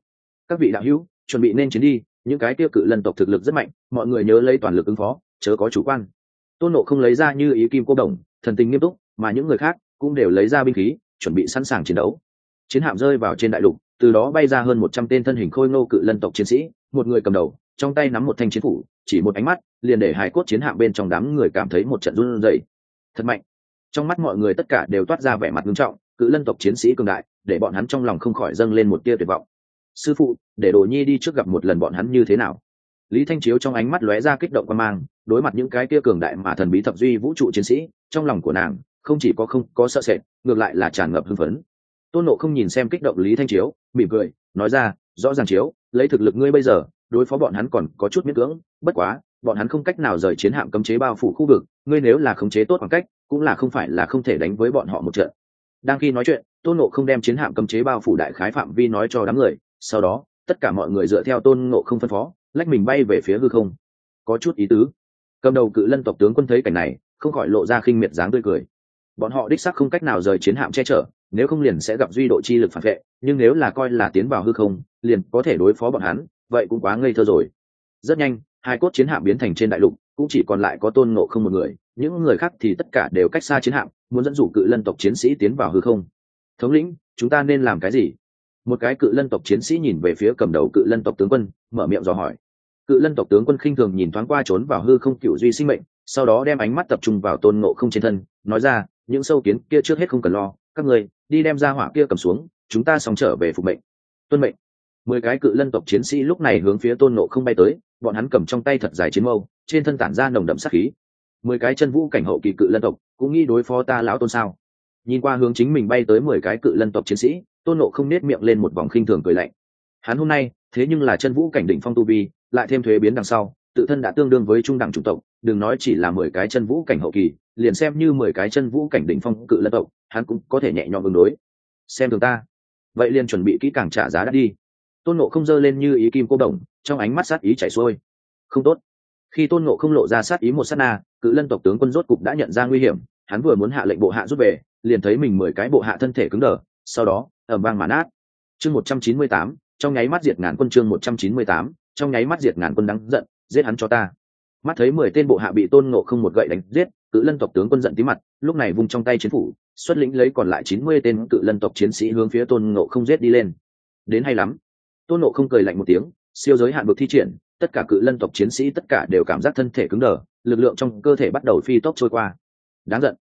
Các vị đạo hữu, chuẩn bị nên chiến đi, những cái tiêu cự lân tộc thực lực rất mạnh, mọi người nhớ lấy toàn lực ứng phó, chớ có chủ quan. Tôn nộ không lấy ra như ý kim cô đồng, thần tình nghiêm túc, mà những người khác cũng đều lấy ra binh khí, chuẩn bị sẵn sàng chiến đấu. Chiến hạm rơi vào trên đại lục, từ đó bay ra hơn một trăm tên thân hình khôi ngô cự lân tộc chiến sĩ, một người cầm đầu trong tay nắm một thanh chiến phủ, chỉ một ánh mắt, liền để hải cốt chiến hạm bên trong đám người cảm thấy một trận run rẩy. Thật mạnh. Trong mắt mọi người tất cả đều toát ra vẻ mặt nghiêm trọng, cự lân tộc chiến sĩ cường đại, để bọn hắn trong lòng không khỏi dâng lên một tia tuyệt vọng. Sư phụ, để đồ nhi đi trước gặp một lần bọn hắn như thế nào? Lý thanh chiếu trong ánh mắt lóe ra kích động quan mang, đối mặt những cái tia cường đại mà thần bí thập duy vũ trụ chiến sĩ, trong lòng của nàng, không chỉ có không có sợ sệt, ngược lại là tràn ngập hưng phấn. Tôn nộ không nhìn xem kích động lý thanh chiếu, mỉm cười, nói ra, rõ ràng chiếu, lấy thực lực ngươi bây giờ đối phó bọn hắn còn có chút miễn cưỡng, bất quá, bọn hắn không cách nào rời chiến hạm cấm chế bao phủ khu vực, ngươi nếu là khống chế tốt khoảng cách, cũng là không phải là không thể đánh với bọn họ một trận. Đang khi nói chuyện, tôn nộ không đem chiến hạm cấm chế bao phủ đại khái phạm vi nói cho đám người, sau đó, tất cả mọi người dựa theo tôn nộ không phân phó, lách mình bay về phía hư không. Có chút ý tứ. Cầm đầu cự lân tộc tướng quân thấy cảnh này, không khỏi lộ ra khinh miệt dáng tươi cười. Bọn họ đích sắc không cách nào rời chiến hạm che chở, nếu không liền sẽ gặp duy độ chi lực phản vệ, nhưng nếu là coi là tiến vào hư không, liền có thể đối phó bọn hắn vậy cũng quá ngây thơ rồi. Rất nhanh, hai cốt chiến hạm biến thành trên đại lục, cũng chỉ còn lại có tôn ngộ không một người, những người khác thì tất cả đều cách xa chiến hạm, muốn dẫn dụ cự lân tộc chiến sĩ tiến vào hư không. Thống lĩnh, chúng ta nên làm cái gì? Một cái cự lân tộc chiến sĩ nhìn về phía cầm đầu cự lân tộc tướng quân, mở miệng dò hỏi. Cự lân tộc tướng quân khinh thường nhìn thoáng qua trốn vào hư không cựu duy sinh mệnh, sau đó đem ánh mắt tập trung vào tôn ngộ không trên thân, nói ra, những sâu kiến kia trước hết không cần lo, các người đi đem ra hỏa kia cầm xuống, chúng ta xong trở về phục mệnh. Tuân mệnh mười cái cự lân tộc chiến sĩ lúc này hướng phía tôn nộ không bay tới, bọn hắn cầm trong tay thật dài chiến mâu, trên thân tản ra nồng đậm sắc khí. Mười cái chân vũ cảnh hậu kỳ cự lân tộc, cũng nghĩ đối phó ta lão tôn sao? Nhìn qua hướng chính mình bay tới mười cái cự lân tộc chiến sĩ, tôn nộ không nết miệng lên một vòng khinh thường cười lạnh. Hắn hôm nay, thế nhưng là chân vũ cảnh đỉnh phong tu vi, lại thêm thuế biến đằng sau, tự thân đã tương đương với trung đẳng chủng tộc, đừng nói chỉ là mười cái chân vũ cảnh hậu kỳ, liền xem như mười cái chân vũ cảnh đỉnh phong cự lân tộc, hắn cũng có thể nhẹ nhõm ứng đối. Xem thường ta. Vậy liền chuẩn bị kỹ càng trả giá đã đi tôn nộ không dơ lên như ý kim cô đồng, trong ánh mắt sát ý chảy xuôi. Không tốt. Khi tôn nộ không lộ ra sát ý một sát na, cự lân tộc tướng quân rốt cục đã nhận ra nguy hiểm, hắn vừa muốn hạ lệnh bộ hạ rút về, liền thấy mình mười cái bộ hạ thân thể cứng đờ, sau đó ẩm vang mã nát. Chương một trăm chín mươi tám, trong nháy mắt diệt ngàn quân chương một trăm chín mươi tám, trong nháy mắt diệt ngàn quân đắng giận, giết hắn cho ta. Mắt thấy mười tên bộ hạ bị tôn ngộ không một gậy đánh giết, cự lân tộc tướng quân giận tí mặt, lúc này vung trong tay chiến phủ, xuất lĩnh lấy còn lại chín mươi tên cự lân tộc chiến sĩ hướng phía tôn ngộ không giết đi lên. Đến hay lắm tôn ngộ không cười lạnh một tiếng, siêu giới hạn vực thi triển, tất cả cự lân tộc chiến sĩ tất cả đều cảm giác thân thể cứng đờ, lực lượng trong cơ thể bắt đầu phi tốc trôi qua. Đáng giận.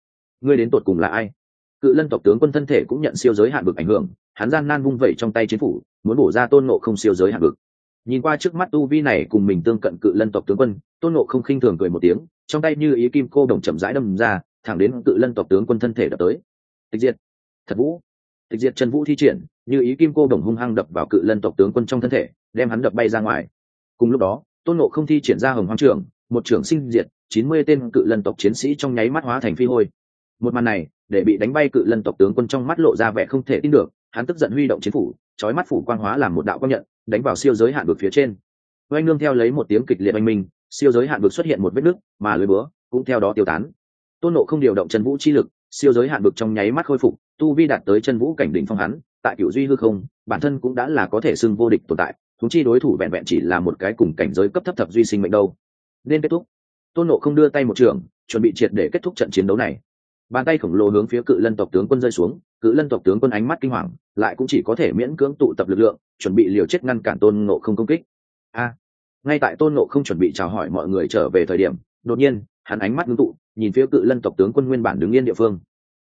Ngươi đến tột cùng là ai? Cự lân tộc tướng quân thân thể cũng nhận siêu giới hạn vực ảnh hưởng, hắn gian nan vung vẩy trong tay chiến phủ, muốn bổ ra tôn nộ không siêu giới hạn vực. Nhìn qua trước mắt tu vi này cùng mình tương cận cự lân tộc tướng quân, tôn nộ không khinh thường cười một tiếng, trong tay như ý kim cô đồng chậm rãi đâm ra, thẳng đến cự lân tộc tướng quân thân thể đập tới. Tịch diệt. Thật vũ. Tịch diệt trần vũ thi triển như ý kim cô đồng hung hăng đập vào cự lân tộc tướng quân trong thân thể, đem hắn đập bay ra ngoài. Cùng lúc đó, tôn nộ không thi triển ra hồng hoang trưởng, một trưởng sinh diệt, chín mươi tên cự lân tộc chiến sĩ trong nháy mắt hóa thành phi hôi. Một màn này, để bị đánh bay cự lân tộc tướng quân trong mắt lộ ra vẻ không thể tin được, hắn tức giận huy động chiến phủ trói mắt phủ quang hóa làm một đạo quang nhận, đánh vào siêu giới hạn vực phía trên. Oanh nương theo lấy một tiếng kịch liệt oanh minh, siêu giới hạn vực xuất hiện một vết nứt, mà lưới búa cũng theo đó tiêu tán. Tôn nộ không điều động chân vũ chi lực, siêu giới hạn vực trong nháy mắt khôi phục, tu vi đạt tới chân vũ cảnh đỉnh phong hắn tại cựu duy hư không, bản thân cũng đã là có thể xưng vô địch tồn tại thúng chi đối thủ vẹn vẹn chỉ là một cái cùng cảnh giới cấp thấp thập duy sinh mệnh đâu. Nên kết thúc. Tôn nộ không đưa tay một trường, chuẩn bị triệt để kết thúc trận chiến đấu này. Bàn tay khổng lồ hướng phía cự lân tộc tướng quân rơi xuống, cự lân tộc tướng quân ánh mắt kinh hoàng, lại cũng chỉ có thể miễn cưỡng tụ tập lực lượng, chuẩn bị liều chết ngăn cản tôn nộ không công kích. A! Ngay tại tôn nộ không chuẩn bị chào hỏi mọi người trở về thời điểm, đột nhiên, hắn ánh mắt ngưng tụ, nhìn phía cự lân tộc tướng quân nguyên bản đứng yên địa phương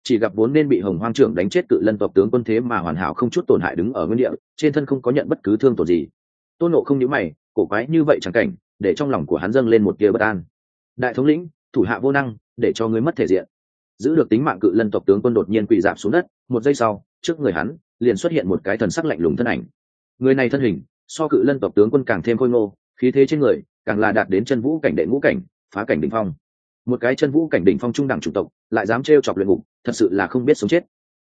chỉ gặp vốn nên bị hồng hoang trưởng đánh chết cự lân tộc tướng quân thế mà hoàn hảo không chút tổn hại đứng ở nguyên địa, trên thân không có nhận bất cứ thương tổn gì. Tôn nộ không nhữ mày, cổ quái như vậy chẳng cảnh, để trong lòng của hắn dâng lên một kia bất an. Đại thống lĩnh, thủ hạ vô năng, để cho ngươi mất thể diện. Giữ được tính mạng cự lân tộc tướng quân đột nhiên quỳ dạp xuống đất, một giây sau, trước người hắn, liền xuất hiện một cái thần sắc lạnh lùng thân ảnh. Người này thân hình, so cự lân tộc tướng quân càng thêm khôi ngô, khí thế trên người, càng là đạt đến chân vũ cảnh đệ ngũ cảnh, phá cảnh đỉnh phong. Một cái chân vũ cảnh đỉnh phong trung đẳng chủng tộc, lại dám trêu chọc luyện ngục thật sự là không biết sống chết.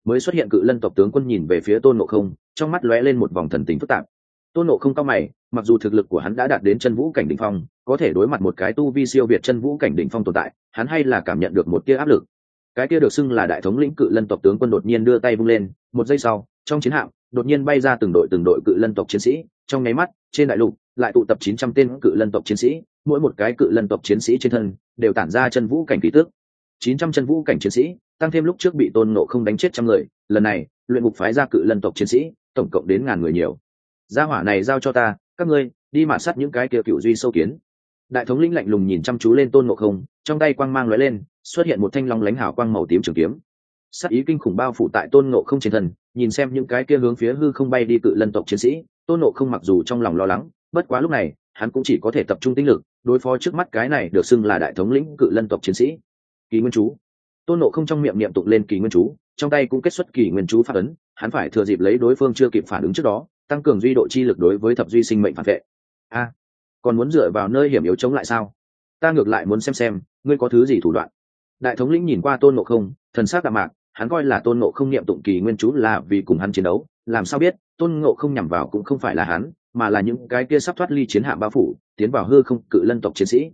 Mới xuất hiện cự lân tộc tướng quân nhìn về phía tôn ngộ không, trong mắt lóe lên một vòng thần tính phức tạp. Tôn ngộ không cao mày, mặc dù thực lực của hắn đã đạt đến chân vũ cảnh đỉnh phong, có thể đối mặt một cái tu vi siêu việt chân vũ cảnh đỉnh phong tồn tại, hắn hay là cảm nhận được một tia áp lực. Cái kia được xưng là đại thống lĩnh cự lân tộc tướng quân đột nhiên đưa tay vung lên, một giây sau, trong chiến hạm, đột nhiên bay ra từng đội từng đội cự lân tộc chiến sĩ, trong nháy mắt, trên đại lục, lại tụ tập chín trăm tên cự lân tộc chiến sĩ, mỗi một cái cự lân tộc chiến sĩ trên thân, đều tản ra chân vũ cảnh ký tước chín trăm chân vũ cảnh chiến sĩ tăng thêm lúc trước bị tôn nộ không đánh chết trăm người, lần này, luyện ngục phái ra cự lân tộc chiến sĩ, tổng cộng đến ngàn người nhiều. Gia hỏa này giao cho ta, các ngươi, đi mạt sát những cái kia cựu duy sâu kiến. Đại thống lĩnh lạnh lùng nhìn chăm chú lên tôn nộ không, trong tay quang mang lóe lên, xuất hiện một thanh long lánh hảo quang màu tím trường kiếm. Sắc ý kinh khủng bao phủ tại tôn nộ không trên thần nhìn xem những cái kia hướng phía hư không bay đi cự lân tộc chiến sĩ, tôn nộ không mặc dù trong lòng lo lắng, bất quá lúc này, hắn cũng chỉ có thể tập trung tinh lực, đối phó trước mắt cái này được xưng là đại thống lĩnh cự lân tộc chiến sĩ. Kỳ nguyên chú tôn nộ không trong miệng niệm tụng lên kỳ nguyên chú, trong tay cũng kết xuất kỳ nguyên chú phát ấn, hắn phải thừa dịp lấy đối phương chưa kịp phản ứng trước đó, tăng cường duy độ chi lực đối với thập duy sinh mệnh phản vệ. A, còn muốn dựa vào nơi hiểm yếu chống lại sao? Ta ngược lại muốn xem xem, ngươi có thứ gì thủ đoạn? Đại thống lĩnh nhìn qua tôn ngộ không, thần sắc đạm mạc, hắn coi là tôn ngộ không niệm tụng kỳ nguyên chú là vì cùng hắn chiến đấu, làm sao biết, tôn ngộ không nhằm vào cũng không phải là hắn, mà là những cái kia sắp thoát ly chiến hạm bao phủ, tiến vào hư không cự lân tộc chiến sĩ.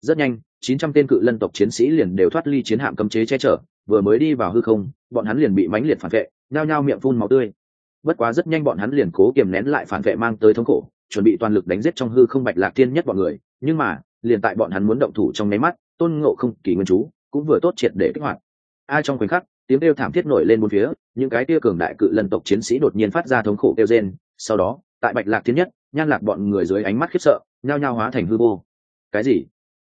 Rất nhanh chín trăm tên cự lân tộc chiến sĩ liền đều thoát ly chiến hạm cấm chế che chở, vừa mới đi vào hư không, bọn hắn liền bị mãnh liệt phản vệ, nhao nhao miệng phun máu tươi. Bất quá rất nhanh bọn hắn liền cố kiềm nén lại phản vệ mang tới thống khổ, chuẩn bị toàn lực đánh giết trong hư không bạch lạc tiên nhất bọn người, nhưng mà, liền tại bọn hắn muốn động thủ trong nháy mắt, tôn ngộ không, kỳ nguyên chú, cũng vừa tốt triệt để kích hoạt. Ai trong khoảnh khắc, tiếng kêu thảm thiết nổi lên bốn phía, những cái tia cường đại cự lân tộc chiến sĩ đột nhiên phát ra thống khổ kêu rên, sau đó, tại bạch lạc thiên nhất, nhan lạc bọn người dưới ánh mắt khiếp sợ, nhao nhao hóa thành hư vô. Cái gì?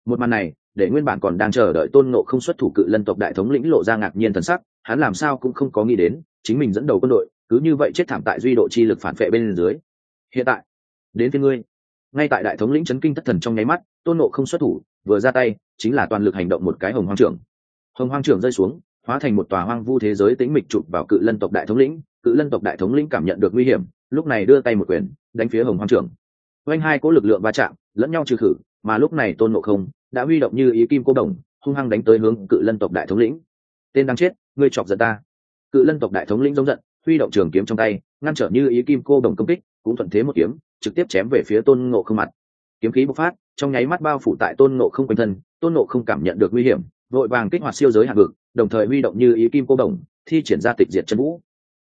Một màn này để nguyên bản còn đang chờ đợi tôn nộ không xuất thủ cự lân tộc đại thống lĩnh lộ ra ngạc nhiên thần sắc, hắn làm sao cũng không có nghĩ đến, chính mình dẫn đầu quân đội, cứ như vậy chết thảm tại duy độ chi lực phản vệ bên dưới. Hiện tại, đến phía ngươi. Ngay tại đại thống lĩnh chấn kinh thất thần trong nháy mắt, tôn nộ không xuất thủ, vừa ra tay, chính là toàn lực hành động một cái hồng hoang trưởng. Hồng hoang trưởng rơi xuống, hóa thành một tòa hoang vu thế giới tĩnh mịch chụp vào cự lân tộc đại thống lĩnh, cự lân tộc đại thống lĩnh cảm nhận được nguy hiểm, lúc này đưa tay một quyền, đánh phía hồng hoang trưởng. Oanh hai cỗ lực lượng va chạm, lẫn nhau trừ khử, mà lúc này tôn ngộ không đã huy động như ý kim cô đồng, hung hăng đánh tới hướng cự lân tộc đại thống lĩnh. Tên đang chết, ngươi chọc giận ta. Cự lân tộc đại thống lĩnh giống giận, huy động trường kiếm trong tay, ngăn trở như ý kim cô đồng công kích, cũng thuận thế một kiếm, trực tiếp chém về phía tôn ngộ không mặt. Kiếm khí bộc phát, trong nháy mắt bao phủ tại tôn ngộ không quanh thân, tôn ngộ không cảm nhận được nguy hiểm, vội vàng kích hoạt siêu giới hạng ngực đồng thời huy động như ý kim cô đồng, thi triển ra tịch diệt chân vũ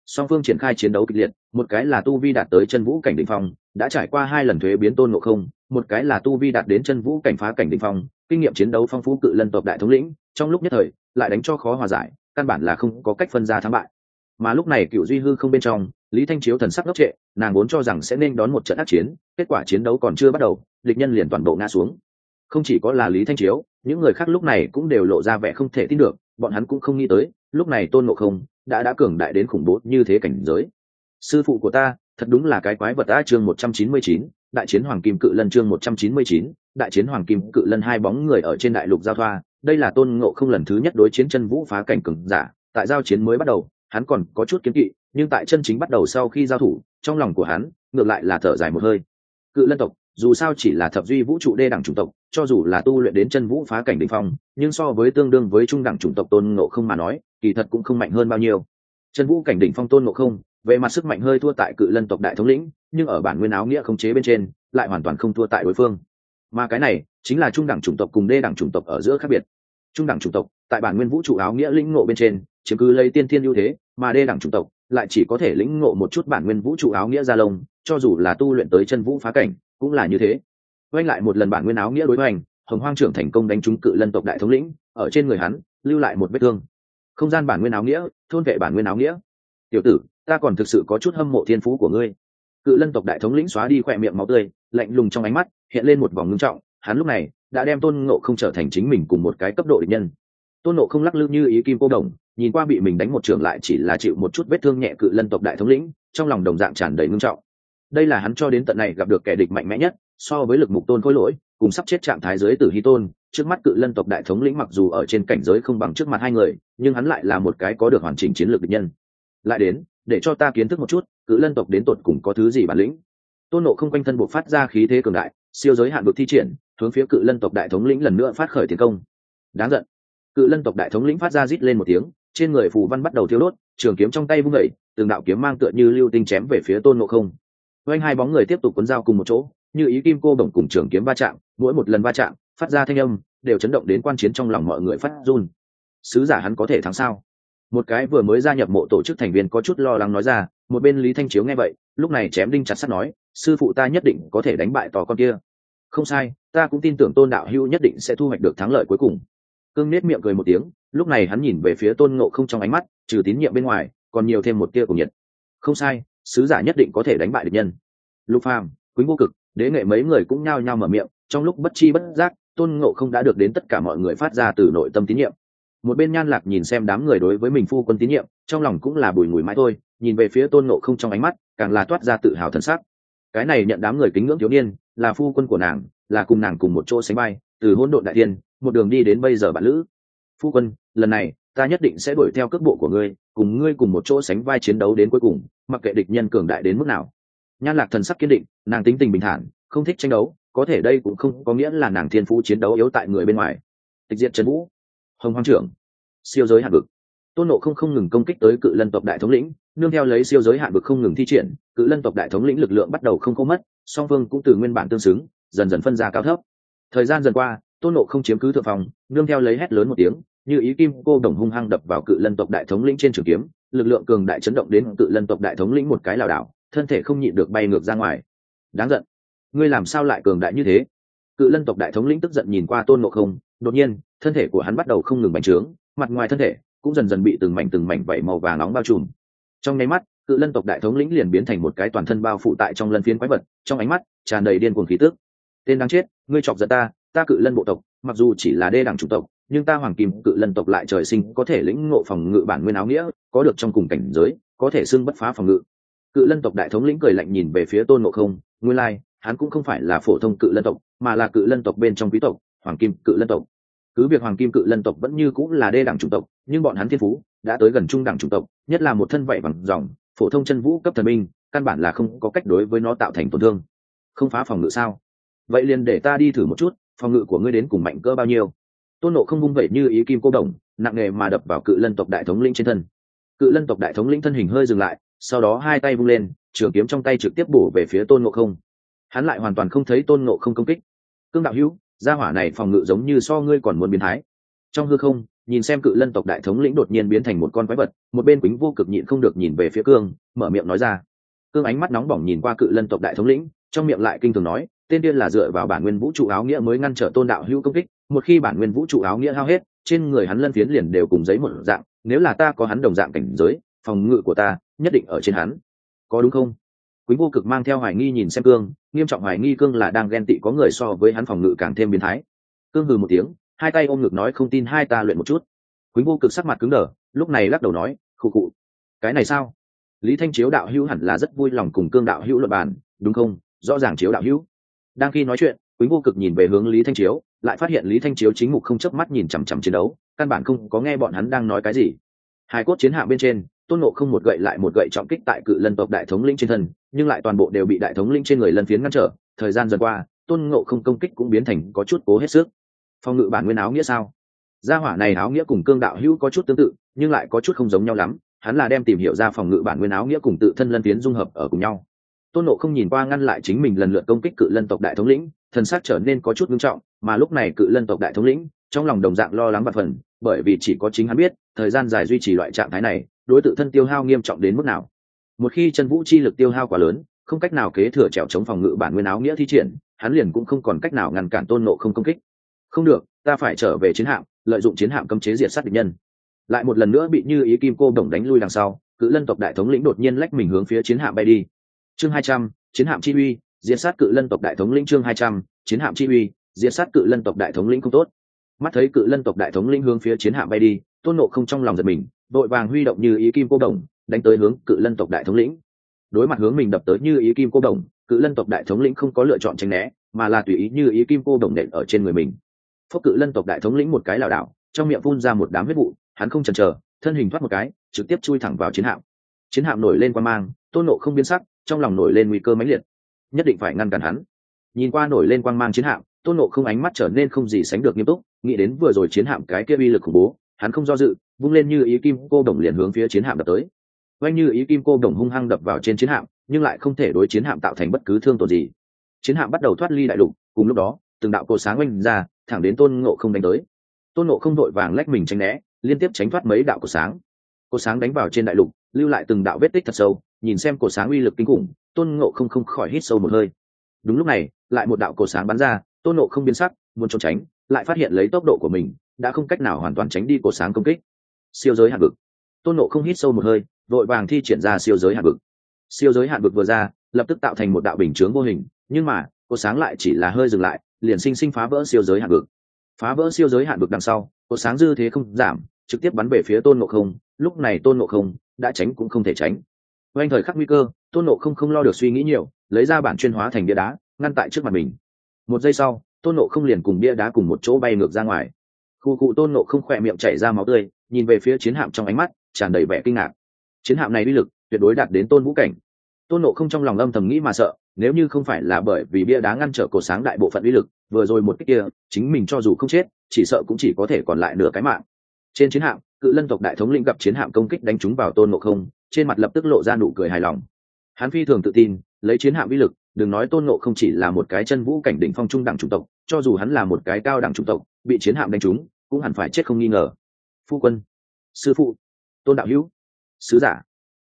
song phương triển khai chiến đấu kịch liệt, một cái là tu vi đạt tới chân vũ cảnh định phong, đã trải qua hai lần thuế biến tôn ngộ không, một cái là tu vi đạt đến chân vũ cảnh phá cảnh định phong, kinh nghiệm chiến đấu phong phú cự lân tộc đại thống lĩnh, trong lúc nhất thời, lại đánh cho khó hòa giải, căn bản là không có cách phân ra thắng bại. Mà lúc này cựu duy hư không bên trong, lý thanh chiếu thần sắc ngốc trệ, nàng vốn cho rằng sẽ nên đón một trận ác chiến, kết quả chiến đấu còn chưa bắt đầu, địch nhân liền toàn bộ ngã xuống. Không chỉ có là lý thanh chiếu, những người khác lúc này cũng đều lộ ra vẻ không thể tin được, bọn hắn cũng không nghĩ tới, lúc này tôn ngộ không đã đã cường đại đến khủng bố như thế cảnh giới. Sư phụ của ta, thật đúng là cái quái vật a chương một trăm chín mươi chín, đại chiến hoàng kim cự lân chương một trăm chín mươi chín, đại chiến hoàng kim cự lân hai bóng người ở trên đại lục giao thoa. Đây là tôn ngộ không lần thứ nhất đối chiến chân vũ phá cảnh cường giả. Tại giao chiến mới bắt đầu, hắn còn có chút kiếm kỵ, nhưng tại chân chính bắt đầu sau khi giao thủ, trong lòng của hắn, ngược lại là thở dài một hơi. Cự lân tộc, dù sao chỉ là thập duy vũ trụ đê đẳng chủng tộc cho dù là tu luyện đến chân vũ phá cảnh đỉnh phong, nhưng so với tương đương với trung đẳng chủng tộc tôn ngộ không mà nói, kỳ thật cũng không mạnh hơn bao nhiêu. Chân vũ cảnh đỉnh phong tôn ngộ không, về mặt sức mạnh hơi thua tại cự lân tộc đại thống lĩnh, nhưng ở bản nguyên áo nghĩa không chế bên trên, lại hoàn toàn không thua tại đối phương. Mà cái này chính là trung đẳng chủng tộc cùng đê đẳng chủng tộc ở giữa khác biệt. Trung đẳng chủng tộc, tại bản nguyên vũ trụ áo nghĩa lĩnh ngộ bên trên, chiếm cứ lấy tiên thiên ưu thế, mà đê đẳng chủng tộc lại chỉ có thể lĩnh ngộ một chút bản nguyên vũ trụ áo nghĩa ra lông, cho dù là tu luyện tới chân vũ phá cảnh, cũng là như thế oanh lại một lần bản nguyên áo nghĩa đối hoành, hồng hoang trưởng thành công đánh trúng cự lân tộc đại thống lĩnh, ở trên người hắn, lưu lại một vết thương. Không gian bản nguyên áo nghĩa, thôn vệ bản nguyên áo nghĩa. Tiểu tử, ta còn thực sự có chút hâm mộ thiên phú của ngươi. Cự lân tộc đại thống lĩnh xóa đi khỏe miệng máu tươi, lạnh lùng trong ánh mắt, hiện lên một vòng ngưng trọng, hắn lúc này đã đem tôn ngộ không trở thành chính mình cùng một cái cấp độ địch nhân. Tôn ngộ không lắc lư như ý kim cô đồng, nhìn qua bị mình đánh một trường lại chỉ là chịu một chút vết thương nhẹ cự lân tộc đại thống lĩnh, trong lòng đồng dạng tràn đầy ngưng trọng. Đây là hắn cho đến tận này gặp được kẻ địch mạnh mẽ nhất so với lực mục tôn khối lỗi, cùng sắp chết trạng thái giới tử hy tôn, trước mắt cự lân tộc đại thống lĩnh mặc dù ở trên cảnh giới không bằng trước mặt hai người, nhưng hắn lại là một cái có được hoàn chỉnh chiến lược địch nhân. Lại đến, để cho ta kiến thức một chút, cự lân tộc đến tột cùng có thứ gì bản lĩnh? Tôn nộ không quanh thân buộc phát ra khí thế cường đại, siêu giới hạn vực thi triển, hướng phía cự lân tộc đại thống lĩnh lần nữa phát khởi tiến công. Đáng giận. Cự lân tộc đại thống lĩnh phát ra rít lên một tiếng, trên người phù văn bắt đầu thiếu đốt, trường kiếm trong tay vung vẩy từng đạo kiếm mang tựa như lưu tinh chém về phía tôn nộ không. Oanh hai bóng người tiếp tục cuốn dao cùng một chỗ như ý kim cô bổng cùng trường kiếm va chạm, mỗi một lần va chạm, phát ra thanh âm, đều chấn động đến quan chiến trong lòng mọi người phát run. Sứ giả hắn có thể thắng sao? Một cái vừa mới gia nhập mộ tổ chức thành viên có chút lo lắng nói ra, một bên lý thanh chiếu nghe vậy, lúc này chém đinh chặt sắt nói, sư phụ ta nhất định có thể đánh bại tò con kia. Không sai, ta cũng tin tưởng tôn đạo hữu nhất định sẽ thu hoạch được thắng lợi cuối cùng. Cương nết miệng cười một tiếng, lúc này hắn nhìn về phía tôn ngộ không trong ánh mắt, trừ tín nhiệm bên ngoài, còn nhiều thêm một tia cổ nhiệt. Không sai, sứ giả nhất định có thể đánh bại địch nhân. Lục phàm quýnh vô cực đế nghệ mấy người cũng nhao nhao mở miệng, trong lúc bất chi bất giác, tôn ngộ không đã được đến tất cả mọi người phát ra từ nội tâm tín nhiệm. Một bên nhan lạc nhìn xem đám người đối với mình phu quân tín nhiệm, trong lòng cũng là bùi ngùi mãi thôi, nhìn về phía tôn ngộ không trong ánh mắt, càng là toát ra tự hào thân xác cái này nhận đám người kính ngưỡng thiếu niên, là phu quân của nàng, là cùng nàng cùng một chỗ sánh bay từ hôn độn đại tiên một đường đi đến bây giờ bạn lữ. Phu quân, lần này, ta nhất định sẽ đuổi theo cước bộ của ngươi, cùng ngươi cùng một chỗ sánh vai chiến đấu đến cuối cùng, mặc kệ địch nhân cường đại đến mức nào nhan lạc thần sắc kiên định, nàng tính tình bình thản, không thích tranh đấu, có thể đây cũng không có nghĩa là nàng thiên phú chiến đấu yếu tại người bên ngoài. Tịch diện trần vũ, hồng hoàng trưởng, siêu giới hạn vực. Tôn nộ không không ngừng công kích tới cự lân tộc đại thống lĩnh, nương theo lấy siêu giới hạn vực không ngừng thi triển, cự lân tộc đại thống lĩnh lực lượng bắt đầu không có mất, song phương cũng từ nguyên bản tương xứng, dần dần phân ra cao thấp. Thời gian dần qua, tôn nộ không chiếm cứ thượng phòng, nương theo lấy hét lớn một tiếng, như ý kim cô đồng hung hăng đập vào cự lân tộc đại thống lĩnh trên trường kiếm, lực lượng cường đại chấn động đến cự lân tộc đại thống lĩnh một cái lảo đảo thân thể không nhịn được bay ngược ra ngoài. Đáng giận. Ngươi làm sao lại cường đại như thế? Cự lân tộc đại thống lĩnh tức giận nhìn qua tôn nộ không, đột nhiên, thân thể của hắn bắt đầu không ngừng bành trướng, mặt ngoài thân thể cũng dần dần bị từng mảnh từng mảnh vẩy màu vàng nóng bao trùm. Trong nháy mắt, cự lân tộc đại thống lĩnh liền biến thành một cái toàn thân bao phụ tại trong lân phiến quái vật, trong ánh mắt tràn đầy điên cuồng khí tước tên đáng chết, ngươi chọc giận ta ta cự lân bộ tộc, mặc dù chỉ là đê đẳng chủng tộc, nhưng ta hoàng kim cự lân tộc lại trời sinh có thể lĩnh ngộ phòng ngự bản nguyên áo nghĩa, có được trong cùng cảnh giới, có thể xưng bất phá phòng ngự cự lân tộc đại thống lĩnh cười lạnh nhìn về phía tôn ngộ không, nguyên lai, hắn cũng không phải là phổ thông cự lân tộc, mà là cự lân tộc bên trong quý tộc, hoàng kim cự lân tộc. Cứ việc hoàng kim cự lân tộc vẫn như cũng là đê đẳng chủng tộc, nhưng bọn hắn thiên phú đã tới gần trung đẳng chủng tộc, nhất là một thân vậy bằng dòng, phổ thông chân vũ cấp thần minh, căn bản là không có cách đối với nó tạo thành tổn thương. Không phá phòng ngự sao? Vậy liền để ta đi thử một chút, phòng ngự của ngươi đến cùng mạnh cỡ bao nhiêu? Tôn nộ không vung vẩy như ý kim cô đồng, nặng nề mà đập vào cự lân tộc đại thống lĩnh trên thân. Cự lân tộc đại thống lĩnh thân hình hơi dừng lại sau đó hai tay vung lên, trường kiếm trong tay trực tiếp bổ về phía tôn ngộ không. Hắn lại hoàn toàn không thấy tôn ngộ không công kích. Cương đạo hữu, gia hỏa này phòng ngự giống như so ngươi còn muốn biến thái. Trong hư không, nhìn xem cự lân tộc đại thống lĩnh đột nhiên biến thành một con quái vật, một bên quýnh vô cực nhịn không được nhìn về phía cương, mở miệng nói ra. Cương ánh mắt nóng bỏng nhìn qua cự lân tộc đại thống lĩnh, trong miệng lại kinh thường nói, tên điên là dựa vào bản nguyên vũ trụ áo nghĩa mới ngăn trở tôn đạo hữu công kích, một khi bản nguyên vũ trụ áo nghĩa hao hết, trên người hắn lân phiến liền đều cùng giấy một dạng, nếu là ta có hắn đồng dạng cảnh giới, phòng ngự của ta nhất định ở trên hắn. Có đúng không? Quý vô cực mang theo hoài nghi nhìn xem cương, nghiêm trọng hoài nghi cương là đang ghen tị có người so với hắn phòng ngự càng thêm biến thái. Cương hừ một tiếng, hai tay ôm ngực nói không tin hai ta luyện một chút. Quý vô cực sắc mặt cứng đờ, lúc này lắc đầu nói, khụ khụ. Cái này sao? Lý thanh chiếu đạo hữu hẳn là rất vui lòng cùng cương đạo hữu luật bàn, đúng không? Rõ ràng chiếu đạo hữu. Đang khi nói chuyện, quý vô cực nhìn về hướng lý thanh chiếu, lại phát hiện lý thanh chiếu chính mục không chớp mắt nhìn chằm chằm chiến đấu, căn bản không có nghe bọn hắn đang nói cái gì. Hai cốt chiến hạm bên trên tôn nộ không một gậy lại một gậy trọng kích tại cự lân tộc đại thống lĩnh trên thân, nhưng lại toàn bộ đều bị đại thống lĩnh trên người lân phiến ngăn trở. Thời gian dần qua, tôn ngộ không công kích cũng biến thành có chút cố hết sức. Phòng ngự bản nguyên áo nghĩa sao? Gia hỏa này áo nghĩa cùng cương đạo hữu có chút tương tự, nhưng lại có chút không giống nhau lắm. Hắn là đem tìm hiểu ra phòng ngự bản nguyên áo nghĩa cùng tự thân lân phiến dung hợp ở cùng nhau. Tôn nộ không nhìn qua ngăn lại chính mình lần lượt công kích cự lân tộc đại thống lĩnh, thần sắc trở nên có chút nghiêm trọng, mà lúc này cự lân tộc đại thống lĩnh, trong lòng đồng dạng lo lắng và phần bởi vì chỉ có chính hắn biết, thời gian dài duy trì loại trạng thái này đối tự thân tiêu hao nghiêm trọng đến mức nào. Một khi chân vũ chi lực tiêu hao quá lớn, không cách nào kế thừa trèo chống phòng ngự bản nguyên áo nghĩa thi triển, hắn liền cũng không còn cách nào ngăn cản tôn nộ không công kích. Không được, ta phải trở về chiến hạm, lợi dụng chiến hạm cấm chế diệt sát địch nhân. Lại một lần nữa bị như ý kim cô đồng đánh lui đằng sau, cự lân tộc đại thống lĩnh đột nhiên lách mình hướng phía chiến hạm bay đi. Chương hai trăm, chiến hạm chi uy, diệt sát cự lân tộc đại thống lĩnh chương hai trăm, chiến hạm chi uy, diệt sát cự lân tộc đại thống lĩnh không tốt. Mắt thấy cự lân tộc đại thống lĩnh hướng phía chiến hạm bay đi, tôn nộ không trong lòng giật mình đội vàng huy động như ý kim cô đồng, đánh tới hướng cự lân tộc đại thống lĩnh. Đối mặt hướng mình đập tới như ý kim cô đồng, cự lân tộc đại thống lĩnh không có lựa chọn tránh né, mà là tùy ý như ý kim cô đồng nện ở trên người mình. Phúc cự lân tộc đại thống lĩnh một cái lảo đảo, trong miệng phun ra một đám huyết vụ, hắn không chần chờ, thân hình thoát một cái, trực tiếp chui thẳng vào chiến hạm. Chiến hạm nổi lên qua mang, tôn nộ không biến sắc, trong lòng nổi lên nguy cơ mãnh liệt. Nhất định phải ngăn cản hắn. Nhìn qua nổi lên quang mang chiến hạm, tôn nộ không ánh mắt trở nên không gì sánh được nghiêm túc, nghĩ đến vừa rồi chiến hạm cái kia uy lực khủng bố, hắn không do dự vung lên như ý kim cô đồng liền hướng phía chiến hạm đập tới. Oanh như ý kim cô đồng hung hăng đập vào trên chiến hạm, nhưng lại không thể đối chiến hạm tạo thành bất cứ thương tổn gì. Chiến hạm bắt đầu thoát ly đại lục, cùng lúc đó, từng đạo cột sáng oanh ra, thẳng đến tôn ngộ không đánh tới. Tôn ngộ không đội vàng lách mình tranh né, liên tiếp tránh thoát mấy đạo cột sáng. Cột sáng đánh vào trên đại lục, lưu lại từng đạo vết tích thật sâu, nhìn xem cột sáng uy lực kinh khủng, tôn ngộ không không khỏi hít sâu một hơi. Đúng lúc này, lại một đạo cột sáng bắn ra, tôn ngộ không biến sắc, muốn trốn tránh, lại phát hiện lấy tốc độ của mình, đã không cách nào hoàn toàn tránh đi cột sáng công kích siêu giới hạn vực. Tôn nộ không hít sâu một hơi, vội vàng thi triển ra siêu giới hạn vực. Siêu giới hạn vực vừa ra, lập tức tạo thành một đạo bình chướng vô hình, nhưng mà, cô sáng lại chỉ là hơi dừng lại, liền sinh sinh phá vỡ siêu giới hạn vực. Phá vỡ siêu giới hạn vực đằng sau, cô sáng dư thế không giảm, trực tiếp bắn về phía tôn nộ không, lúc này tôn nộ không đã tránh cũng không thể tránh. Quanh thời khắc nguy cơ, tôn nộ không không lo được suy nghĩ nhiều, lấy ra bản chuyên hóa thành bia đá, ngăn tại trước mặt mình. Một giây sau, tôn nộ không liền cùng bia đá cùng một chỗ bay ngược ra ngoài. Khu cụ tôn nộ không khỏe miệng chảy ra máu tươi nhìn về phía chiến hạm trong ánh mắt, tràn đầy vẻ kinh ngạc. Chiến hạm này uy lực tuyệt đối đạt đến tôn vũ cảnh. Tôn nộ không trong lòng âm thầm nghĩ mà sợ, nếu như không phải là bởi vì bia đá ngăn trở cổ sáng đại bộ phận uy lực, vừa rồi một cách kia, chính mình cho dù không chết, chỉ sợ cũng chỉ có thể còn lại nửa cái mạng. Trên chiến hạm, cự lân tộc đại thống lĩnh gặp chiến hạm công kích đánh trúng vào tôn nộ không, trên mặt lập tức lộ ra nụ cười hài lòng. Hắn phi thường tự tin, lấy chiến hạm uy lực, đừng nói tôn nộ không chỉ là một cái chân vũ cảnh đỉnh phong trung đẳng chủng tộc, cho dù hắn là một cái cao đẳng chủng tộc, bị chiến hạm đánh trúng, cũng hẳn phải chết không nghi ngờ phu quân, sư phụ, tôn đạo hữu, sứ giả.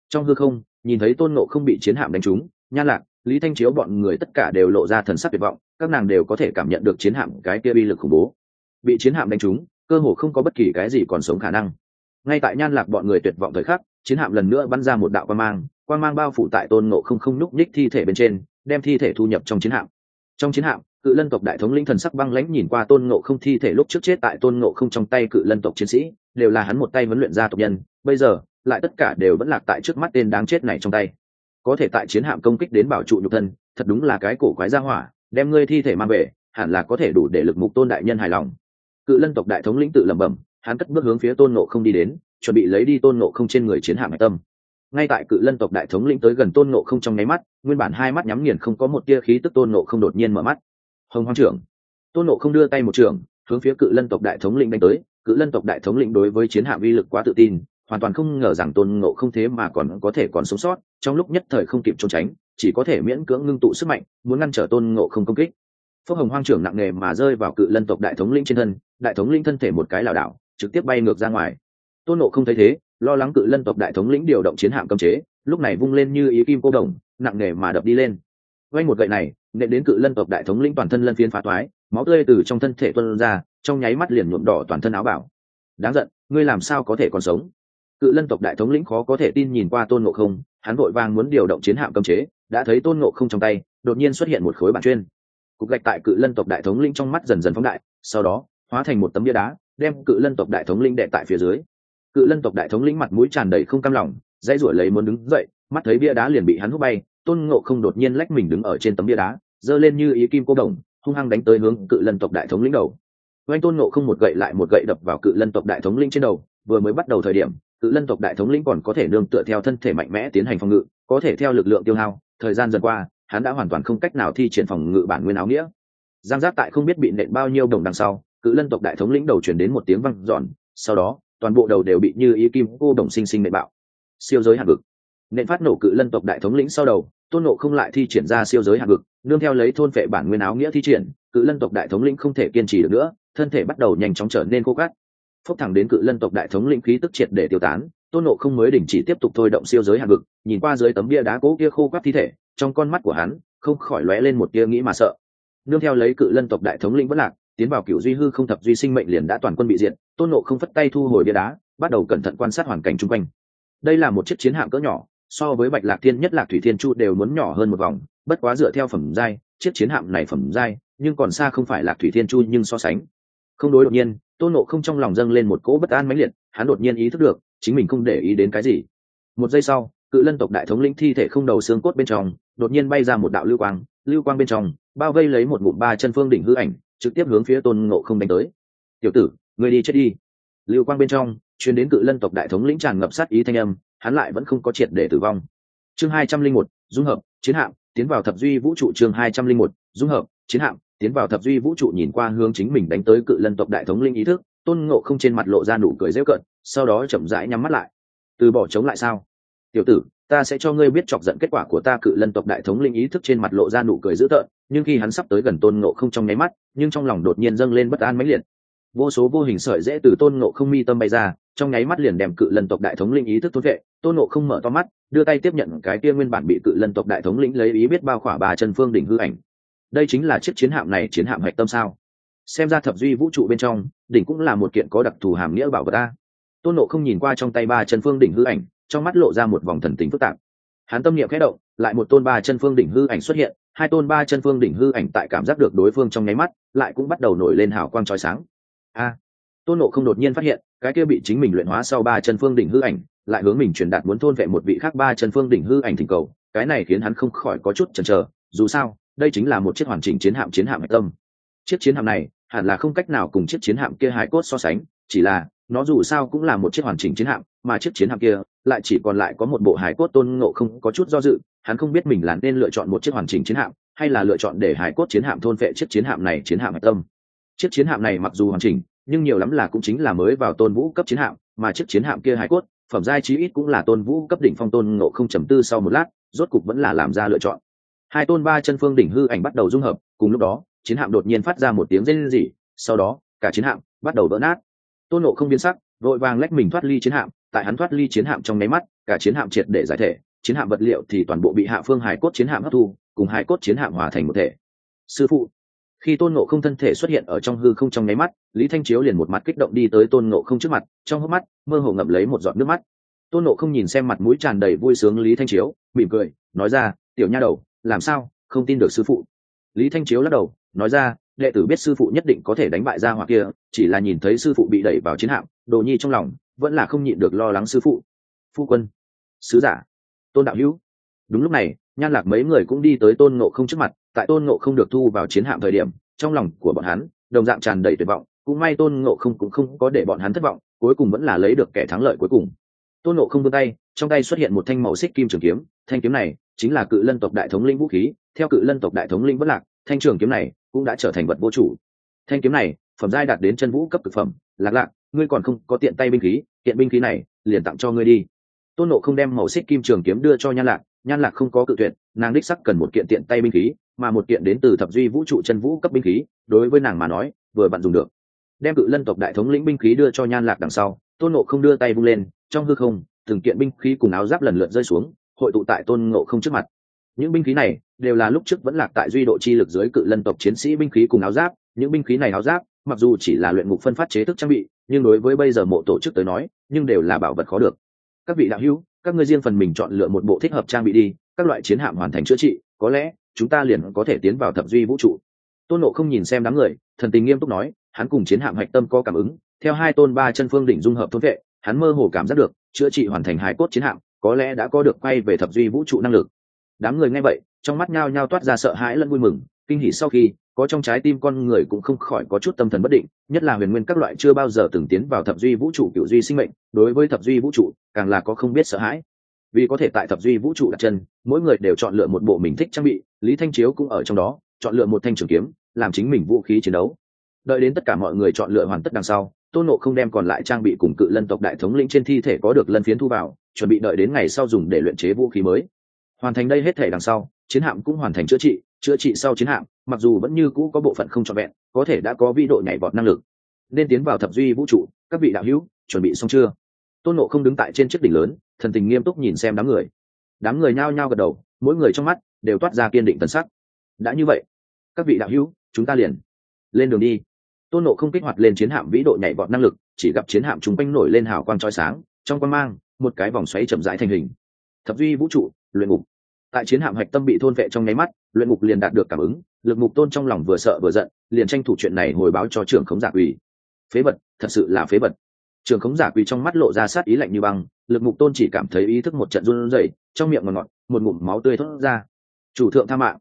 Trong hư không, nhìn thấy tôn ngộ không bị chiến hạm đánh trúng, nhan lạc, lý thanh chiếu bọn người tất cả đều lộ ra thần sắc tuyệt vọng, các nàng đều có thể cảm nhận được chiến hạm cái kia bi lực khủng bố. Bị chiến hạm đánh trúng, cơ hồ không có bất kỳ cái gì còn sống khả năng. Ngay tại nhan lạc bọn người tuyệt vọng thời khắc, chiến hạm lần nữa bắn ra một đạo quan mang quan mang bao phủ tại tôn ngộ không không nhúc nhích thi thể bên trên, đem thi thể thu nhập trong chiến hạm. Trong chiến hạm, cự lân tộc đại thống linh thần sắc băng lãnh nhìn qua tôn ngộ không thi thể lúc trước chết tại tôn ngộ không trong tay cự lân tộc chiến sĩ đều là hắn một tay huấn luyện ra tộc nhân, bây giờ, lại tất cả đều vẫn lạc tại trước mắt tên đáng chết này trong tay. Có thể tại chiến hạm công kích đến bảo trụ nhục thân, thật đúng là cái cổ quái ra hỏa, đem ngươi thi thể mang về, hẳn là có thể đủ để lực mục tôn đại nhân hài lòng. Cự lân tộc đại thống lĩnh tự lẩm bẩm, hắn cất bước hướng phía tôn nộ không đi đến, chuẩn bị lấy đi tôn nộ không trên người chiến hạm hạch tâm. Ngay tại cự lân tộc đại thống lĩnh tới gần tôn nộ không trong nháy mắt, nguyên bản hai mắt nhắm nghiền không có một tia khí tức tôn nộ không đột nhiên mở mắt. Hồng hoang trưởng. Tôn nộ không đưa tay một trưởng hướng phía cự lân tộc đại thống lĩnh đánh tới cự lân tộc đại thống lĩnh đối với chiến hạm uy lực quá tự tin, hoàn toàn không ngờ rằng tôn ngộ không thế mà còn có thể còn sống sót, trong lúc nhất thời không kịp trốn tránh, chỉ có thể miễn cưỡng ngưng tụ sức mạnh, muốn ngăn trở tôn ngộ không công kích. Phước hồng hoang trưởng nặng nề mà rơi vào cự lân tộc đại thống lĩnh trên thân, đại thống lĩnh thân thể một cái lảo đảo, trực tiếp bay ngược ra ngoài. Tôn ngộ không thấy thế, lo lắng cự lân tộc đại thống lĩnh điều động chiến hạm cấm chế, lúc này vung lên như ý kim cô đồng, nặng nề mà đập đi lên. Quanh một gậy này, nện đến cự lân tộc đại thống lĩnh toàn thân lân phiến phá toái, máu tươi từ trong thân thể tuân ra trong nháy mắt liền nhuộm đỏ toàn thân áo bảo. Đáng giận, ngươi làm sao có thể còn sống? Cự lân tộc đại thống lĩnh khó có thể tin nhìn qua tôn ngộ không, hắn vội vàng muốn điều động chiến hạm cấm chế, đã thấy tôn ngộ không trong tay, đột nhiên xuất hiện một khối bản chuyên. Cục gạch tại cự lân tộc đại thống lĩnh trong mắt dần dần phóng đại, sau đó, hóa thành một tấm bia đá, đem cự lân tộc đại thống lĩnh đệ tại phía dưới. Cự lân tộc đại thống lĩnh mặt mũi tràn đầy không cam lòng, dãy ruổi lấy muốn đứng dậy, mắt thấy bia đá liền bị hắn hút bay, tôn ngộ không đột nhiên lách mình đứng ở trên tấm bia đá, giơ lên như ý kim cô đồng, hung hăng đánh tới hướng cự lân tộc đại thống lĩnh đầu oanh tôn nộ không một gậy lại một gậy đập vào cự lân tộc đại thống lĩnh trên đầu, vừa mới bắt đầu thời điểm, cự lân tộc đại thống lĩnh còn có thể nương tựa theo thân thể mạnh mẽ tiến hành phòng ngự, có thể theo lực lượng tiêu hao, thời gian dần qua, hắn đã hoàn toàn không cách nào thi triển phòng ngự bản nguyên áo nghĩa. Giang giác tại không biết bị nện bao nhiêu đồng đằng sau, cự lân tộc đại thống lĩnh đầu chuyển đến một tiếng văng giòn sau đó, toàn bộ đầu đều bị như ý kim cô đồng sinh sinh nện bạo. Siêu giới hạt vực. Nện phát nổ cự lân tộc đại thống lĩnh sau đầu, tôn nộ không lại thi triển ra siêu giới hạt vực, nương theo lấy thôn phệ bản nguyên áo nghĩa thi triển, cự lân tộc đại thống lĩnh không thể kiên trì được nữa thân thể bắt đầu nhanh chóng trở nên khô cát phốc thẳng đến cự lân tộc đại thống lĩnh khí tức triệt để tiêu tán, tôn nộ không mới đình chỉ tiếp tục thôi động siêu giới hạng vực, nhìn qua dưới tấm bia đá cố kia khô gắt thi thể, trong con mắt của hắn, không khỏi lóe lên một tia nghĩ mà sợ. Nương theo lấy cự lân tộc đại thống lĩnh vất lạc, tiến vào cựu duy hư không thập duy sinh mệnh liền đã toàn quân bị diệt, tôn nộ không phất tay thu hồi bia đá, bắt đầu cẩn thận quan sát hoàn cảnh chung quanh. Đây là một chiếc chiến hạm cỡ nhỏ, so với bạch lạc thiên, nhất lạc thủy thiên chu đều muốn nhỏ hơn một vòng, bất quá dựa theo phẩm giai, chiếc chiến hạm này phẩm giai, nhưng còn xa không phải lạc thủy thiên chu nhưng so sánh không đối đột nhiên, tôn nộ không trong lòng dâng lên một cỗ bất an mãnh liệt, hắn đột nhiên ý thức được, chính mình không để ý đến cái gì. Một giây sau, cự lân tộc đại thống lĩnh thi thể không đầu xương cốt bên trong, đột nhiên bay ra một đạo lưu quang lưu quang bên trong, bao vây lấy một ngụm ba chân phương đỉnh hư ảnh, trực tiếp hướng phía tôn ngộ không đánh tới. Tiểu tử, người đi chết đi. Lưu quang bên trong chuyến đến cự lân tộc đại thống lĩnh tràn ngập sát ý thanh âm, hắn lại vẫn không có triệt để tử vong. Chương hai trăm linh một, dung hợp, chiến hạm, tiến vào thập duy vũ trụ chương hai trăm linh một, dung hợp, chiến hạm tiến vào thập duy vũ trụ nhìn qua hướng chính mình đánh tới cự lân tộc đại thống linh ý thức, tôn ngộ không trên mặt lộ ra nụ cười rêu cận sau đó chậm rãi nhắm mắt lại. Từ bỏ chống lại sao? Tiểu tử, ta sẽ cho ngươi biết chọc giận kết quả của ta cự lân tộc đại thống linh ý thức trên mặt lộ ra nụ cười dữ tợn, nhưng khi hắn sắp tới gần tôn ngộ không trong nháy mắt, nhưng trong lòng đột nhiên dâng lên bất an mãnh liệt. Vô số vô hình sợi dễ từ tôn ngộ không mi tâm bay ra, trong nháy mắt liền đem cự lân tộc đại thống linh ý thức thốt vệ. Tôn ngộ không mở to mắt, đưa tay tiếp nhận cái kia nguyên bản bị cự lân tộc đại thống lĩnh lấy ý biết bao khỏa bà chân phương đỉnh hư ảnh đây chính là chiếc chiến hạm này chiến hạm hạch tâm sao? Xem ra thập duy vũ trụ bên trong, đỉnh cũng là một kiện có đặc thù hàm nghĩa bảo vật ta tôn nộ không nhìn qua trong tay ba chân phương đỉnh hư ảnh, trong mắt lộ ra một vòng thần tính phức tạp. Hắn tâm niệm khẽ động, lại một tôn ba chân phương đỉnh hư ảnh xuất hiện, hai tôn ba chân phương đỉnh hư ảnh tại cảm giác được đối phương trong nháy mắt, lại cũng bắt đầu nổi lên hào quang trói sáng. A! Tôn nộ không đột nhiên phát hiện, cái kia bị chính mình luyện hóa sau ba chân phương đỉnh hư ảnh, lại hướng mình truyền đạt muốn thôn vệ một vị khác ba chân phương đỉnh hư ảnh thỉnh cầu, cái này khiến hắn không khỏi có chút chần chờ, dù sao đây chính là một chiếc hoàn chỉnh chiến hạm chiến hạm hạch tâm chiếc chiến hạm này hẳn là không cách nào cùng chiếc chiến hạm kia hải cốt so sánh chỉ là nó dù sao cũng là một chiếc hoàn chỉnh chiến hạm mà chiếc chiến hạm kia lại chỉ còn lại có một bộ hải cốt tôn ngộ không có chút do dự hắn không biết mình là nên lựa chọn một chiếc hoàn chỉnh chiến hạm hay là lựa chọn để hải cốt chiến hạm thôn vệ chiếc chiến hạm này chiến hạm hạch tâm chiếc chiến hạm này mặc dù hoàn chỉnh nhưng nhiều lắm là cũng chính là mới vào tôn vũ cấp chiến hạm mà chiếc chiến hạm kia hải cốt phẩm giai chí ít cũng là tôn vũ cấp đỉnh phong tôn ngộ không trầm tư sau một lát rốt cục vẫn là làm ra lựa chọn hai tôn ba chân phương đỉnh hư ảnh bắt đầu dung hợp, cùng lúc đó, chiến hạm đột nhiên phát ra một tiếng rên rỉ, sau đó, cả chiến hạm bắt đầu vỡ nát. Tôn ngộ không biến sắc, vội vàng lách mình thoát ly chiến hạm, tại hắn thoát ly chiến hạm trong nháy mắt, cả chiến hạm triệt để giải thể, chiến hạm vật liệu thì toàn bộ bị hạ phương hải cốt chiến hạm hấp thu, cùng hải cốt chiến hạm hòa thành một thể. Sư phụ, khi tôn ngộ không thân thể xuất hiện ở trong hư không trong nháy mắt, lý thanh chiếu liền một mặt kích động đi tới tôn ngộ không trước mặt, trong hốc mắt, mơ hồ ngậm lấy một giọt nước mắt. Tôn ngộ không nhìn xem mặt mũi tràn đầy vui sướng lý thanh chiếu, mỉm cười, nói ra, tiểu nha đầu làm sao? Không tin được sư phụ. Lý thanh chiếu lắc đầu, nói ra, đệ tử biết sư phụ nhất định có thể đánh bại ra hoặc kia, chỉ là nhìn thấy sư phụ bị đẩy vào chiến hạm, đồ nhi trong lòng vẫn là không nhịn được lo lắng sư phụ. Phu quân. Sứ giả. Tôn đạo hữu. Đúng lúc này, nhan lạc mấy người cũng đi tới tôn ngộ không trước mặt, tại tôn ngộ không được thu vào chiến hạm thời điểm, trong lòng của bọn hắn đồng dạng tràn đầy tuyệt vọng, cũng may tôn ngộ không cũng không có để bọn hắn thất vọng, cuối cùng vẫn là lấy được kẻ thắng lợi cuối cùng. Tôn ngộ không vươn tay, trong tay xuất hiện một thanh màu xích kim trường kiếm, thanh kiếm này chính là cự lân tộc đại thống linh vũ khí, theo cự lân tộc đại thống linh bất lạc, thanh trường kiếm này cũng đã trở thành vật vô chủ. Thanh kiếm này, phẩm giai đạt đến chân vũ cấp thực phẩm, lạc lạc, ngươi còn không có tiện tay binh khí hiện binh khí này, liền tặng cho ngươi đi. Tôn nộ không đem màu xích kim trường kiếm đưa cho nhan lạc nhan lạc không có cự tuyệt, nàng đích sắc cần một kiện tiện tay binh khí, mà một kiện đến từ thập duy vũ trụ chân vũ cấp binh khí, đối với nàng mà nói, vừa bạn dùng được. Đem cự lân tộc đại thống lĩnh binh khí đưa cho nhan lạc đằng sau, tôn nộ không đưa tay vung lên, trong hư không, từng kiện binh khí cùng áo giáp lần lượt rơi xuống hội tụ tại tôn ngộ không trước mặt. Những binh khí này đều là lúc trước vẫn lạc tại duy độ chi lực dưới cự lân tộc chiến sĩ binh khí cùng áo giáp. Những binh khí này áo giáp, mặc dù chỉ là luyện ngục phân phát chế thức trang bị, nhưng đối với bây giờ mộ tổ chức tới nói, nhưng đều là bảo vật khó được. Các vị đạo hữu, các ngươi riêng phần mình chọn lựa một bộ thích hợp trang bị đi, các loại chiến hạm hoàn thành chữa trị, có lẽ chúng ta liền có thể tiến vào thập duy vũ trụ. Tôn nộ không nhìn xem đám người, thần tình nghiêm túc nói, hắn cùng chiến hạm hạch tâm có cảm ứng, theo hai tôn ba chân phương đỉnh dung hợp thôn vệ, hắn mơ hồ cảm giác được, chữa trị hoàn thành hai cốt chiến hạm có lẽ đã có được quay về thập duy vũ trụ năng lực. Đám người nghe vậy, trong mắt nhao nhao toát ra sợ hãi lẫn vui mừng, kinh hỉ sau khi, có trong trái tim con người cũng không khỏi có chút tâm thần bất định, nhất là huyền nguyên các loại chưa bao giờ từng tiến vào thập duy vũ trụ cựu duy sinh mệnh, đối với thập duy vũ trụ, càng là có không biết sợ hãi. Vì có thể tại thập duy vũ trụ đặt chân, mỗi người đều chọn lựa một bộ mình thích trang bị, lý thanh chiếu cũng ở trong đó, chọn lựa một thanh trường kiếm, làm chính mình vũ khí chiến đấu. Đợi đến tất cả mọi người chọn lựa hoàn tất đằng sau, tôn nộ không đem còn lại trang bị cùng cự lân tộc đại thống lĩnh trên thi thể có được lân phiến thu vào chuẩn bị đợi đến ngày sau dùng để luyện chế vũ khí mới. Hoàn thành đây hết thể đằng sau, chiến hạm cũng hoàn thành chữa trị chữa trị sau chiến hạm, mặc dù vẫn như cũ có bộ phận không trọn vẹn, có thể đã có vĩ độ nhảy vọt năng lực. Nên tiến vào thập duy vũ trụ, các vị đạo hữu, chuẩn bị xong chưa? Tôn nộ không đứng tại trên chiếc đỉnh lớn, thần tình nghiêm túc nhìn xem đám người. Đám người nhao nhao gật đầu, mỗi người trong mắt đều toát ra kiên định tần sắc. Đã như vậy, các vị đạo hữu, chúng ta liền lên đường đi. Tôn nộ không kích hoạt lên chiến hạm vĩ độ nhảy vọt năng lực, chỉ gặp chiến hạm trung quanh nổi lên hào quang trói sáng, trong quang mang một cái vòng xoáy chậm rãi thành hình. Thập duy vũ trụ, luyện ngục. Tại chiến hạm hạch tâm bị thôn vệ trong nháy mắt, luyện ngục liền đạt được cảm ứng, lực mục tôn trong lòng vừa sợ vừa giận, liền tranh thủ chuyện này hồi báo cho trưởng khống giả quỷ. Phế vật, thật sự là phế vật. Trưởng khống giả quỷ trong mắt lộ ra sát ý lạnh như băng, lực mục tôn chỉ cảm thấy ý thức một trận run rẩy, trong miệng ngọt ngọt, một ngụm máu tươi thốt ra. Chủ thượng tha mạng.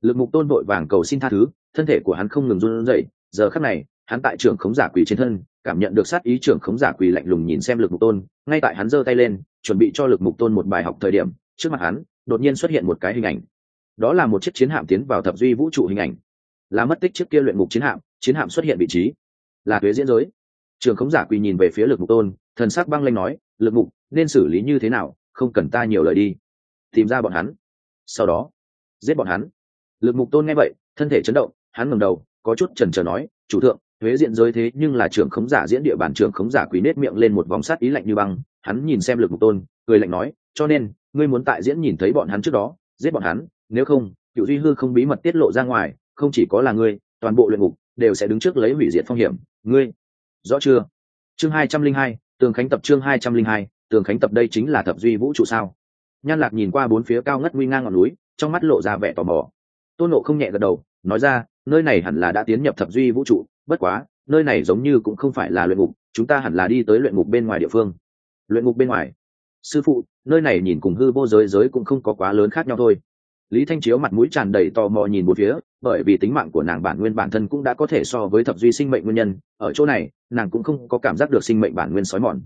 Lực mục tôn vội vàng cầu xin tha thứ, thân thể của hắn không ngừng run rẩy, giờ khắc này hắn tại trưởng khống giả quỷ trên thân, cảm nhận được sát ý trưởng khống giả quỷ lạnh lùng nhìn xem lực mục tôn, ngay tại hắn giơ tay lên, chuẩn bị cho lực mục tôn một bài học thời điểm, trước mặt hắn, đột nhiên xuất hiện một cái hình ảnh. Đó là một chiếc chiến hạm tiến vào thập duy vũ trụ hình ảnh. Là mất tích trước kia luyện ngục chiến hạm chiến hạm xuất hiện vị trí. Là thuế diễn giới. Trường khống giả quỳ nhìn về phía lực mục tôn, thần sắc băng lanh nói, lực mục, nên xử lý như thế nào? Không cần ta nhiều lời đi. Tìm ra bọn hắn. Sau đó, giết bọn hắn. Lực mục tôn nghe vậy, thân thể chấn động, hắn ngẩng đầu, có chút chần trờ nói, chủ thượng thuế diện giới thế nhưng là trưởng khống giả diễn địa bàn trưởng khống giả quý nết miệng lên một vòng sắt ý lạnh như băng, hắn nhìn xem lực mục tôn, cười lạnh nói, cho nên, ngươi muốn tại diễn nhìn thấy bọn hắn trước đó, giết bọn hắn, nếu không cựu duy hư không bí mật tiết lộ ra ngoài, không chỉ có là ngươi, toàn bộ luyện ngục đều sẽ đứng trước lấy hủy diệt phong hiểm. Ngươi, rõ chưa? Chương hai trăm linh hai, tường khánh tập chương hai trăm linh hai, tường khánh tập đây chính là thập duy vũ trụ sao? Nhan lạc nhìn qua bốn phía cao ngất nguy ngang ngọn núi, trong mắt lộ ra vẻ tò mò. Tôn nộ không nhẹ gật đầu, nói ra, nơi này hẳn là đã tiến nhập thập duy vũ trụ bất quá, nơi này giống như cũng không phải là luyện ngục, chúng ta hẳn là đi tới luyện ngục bên ngoài địa phương. Luyện ngục bên ngoài? Sư phụ, nơi này nhìn cùng hư vô giới giới cũng không có quá lớn khác nhau thôi. Lý thanh chiếu mặt mũi tràn đầy tò mò nhìn một phía, bởi vì tính mạng của nàng bản nguyên bản thân cũng đã có thể so với thập duy sinh mệnh nguyên nhân, ở chỗ này, nàng cũng không có cảm giác được sinh mệnh bản nguyên sói mòn.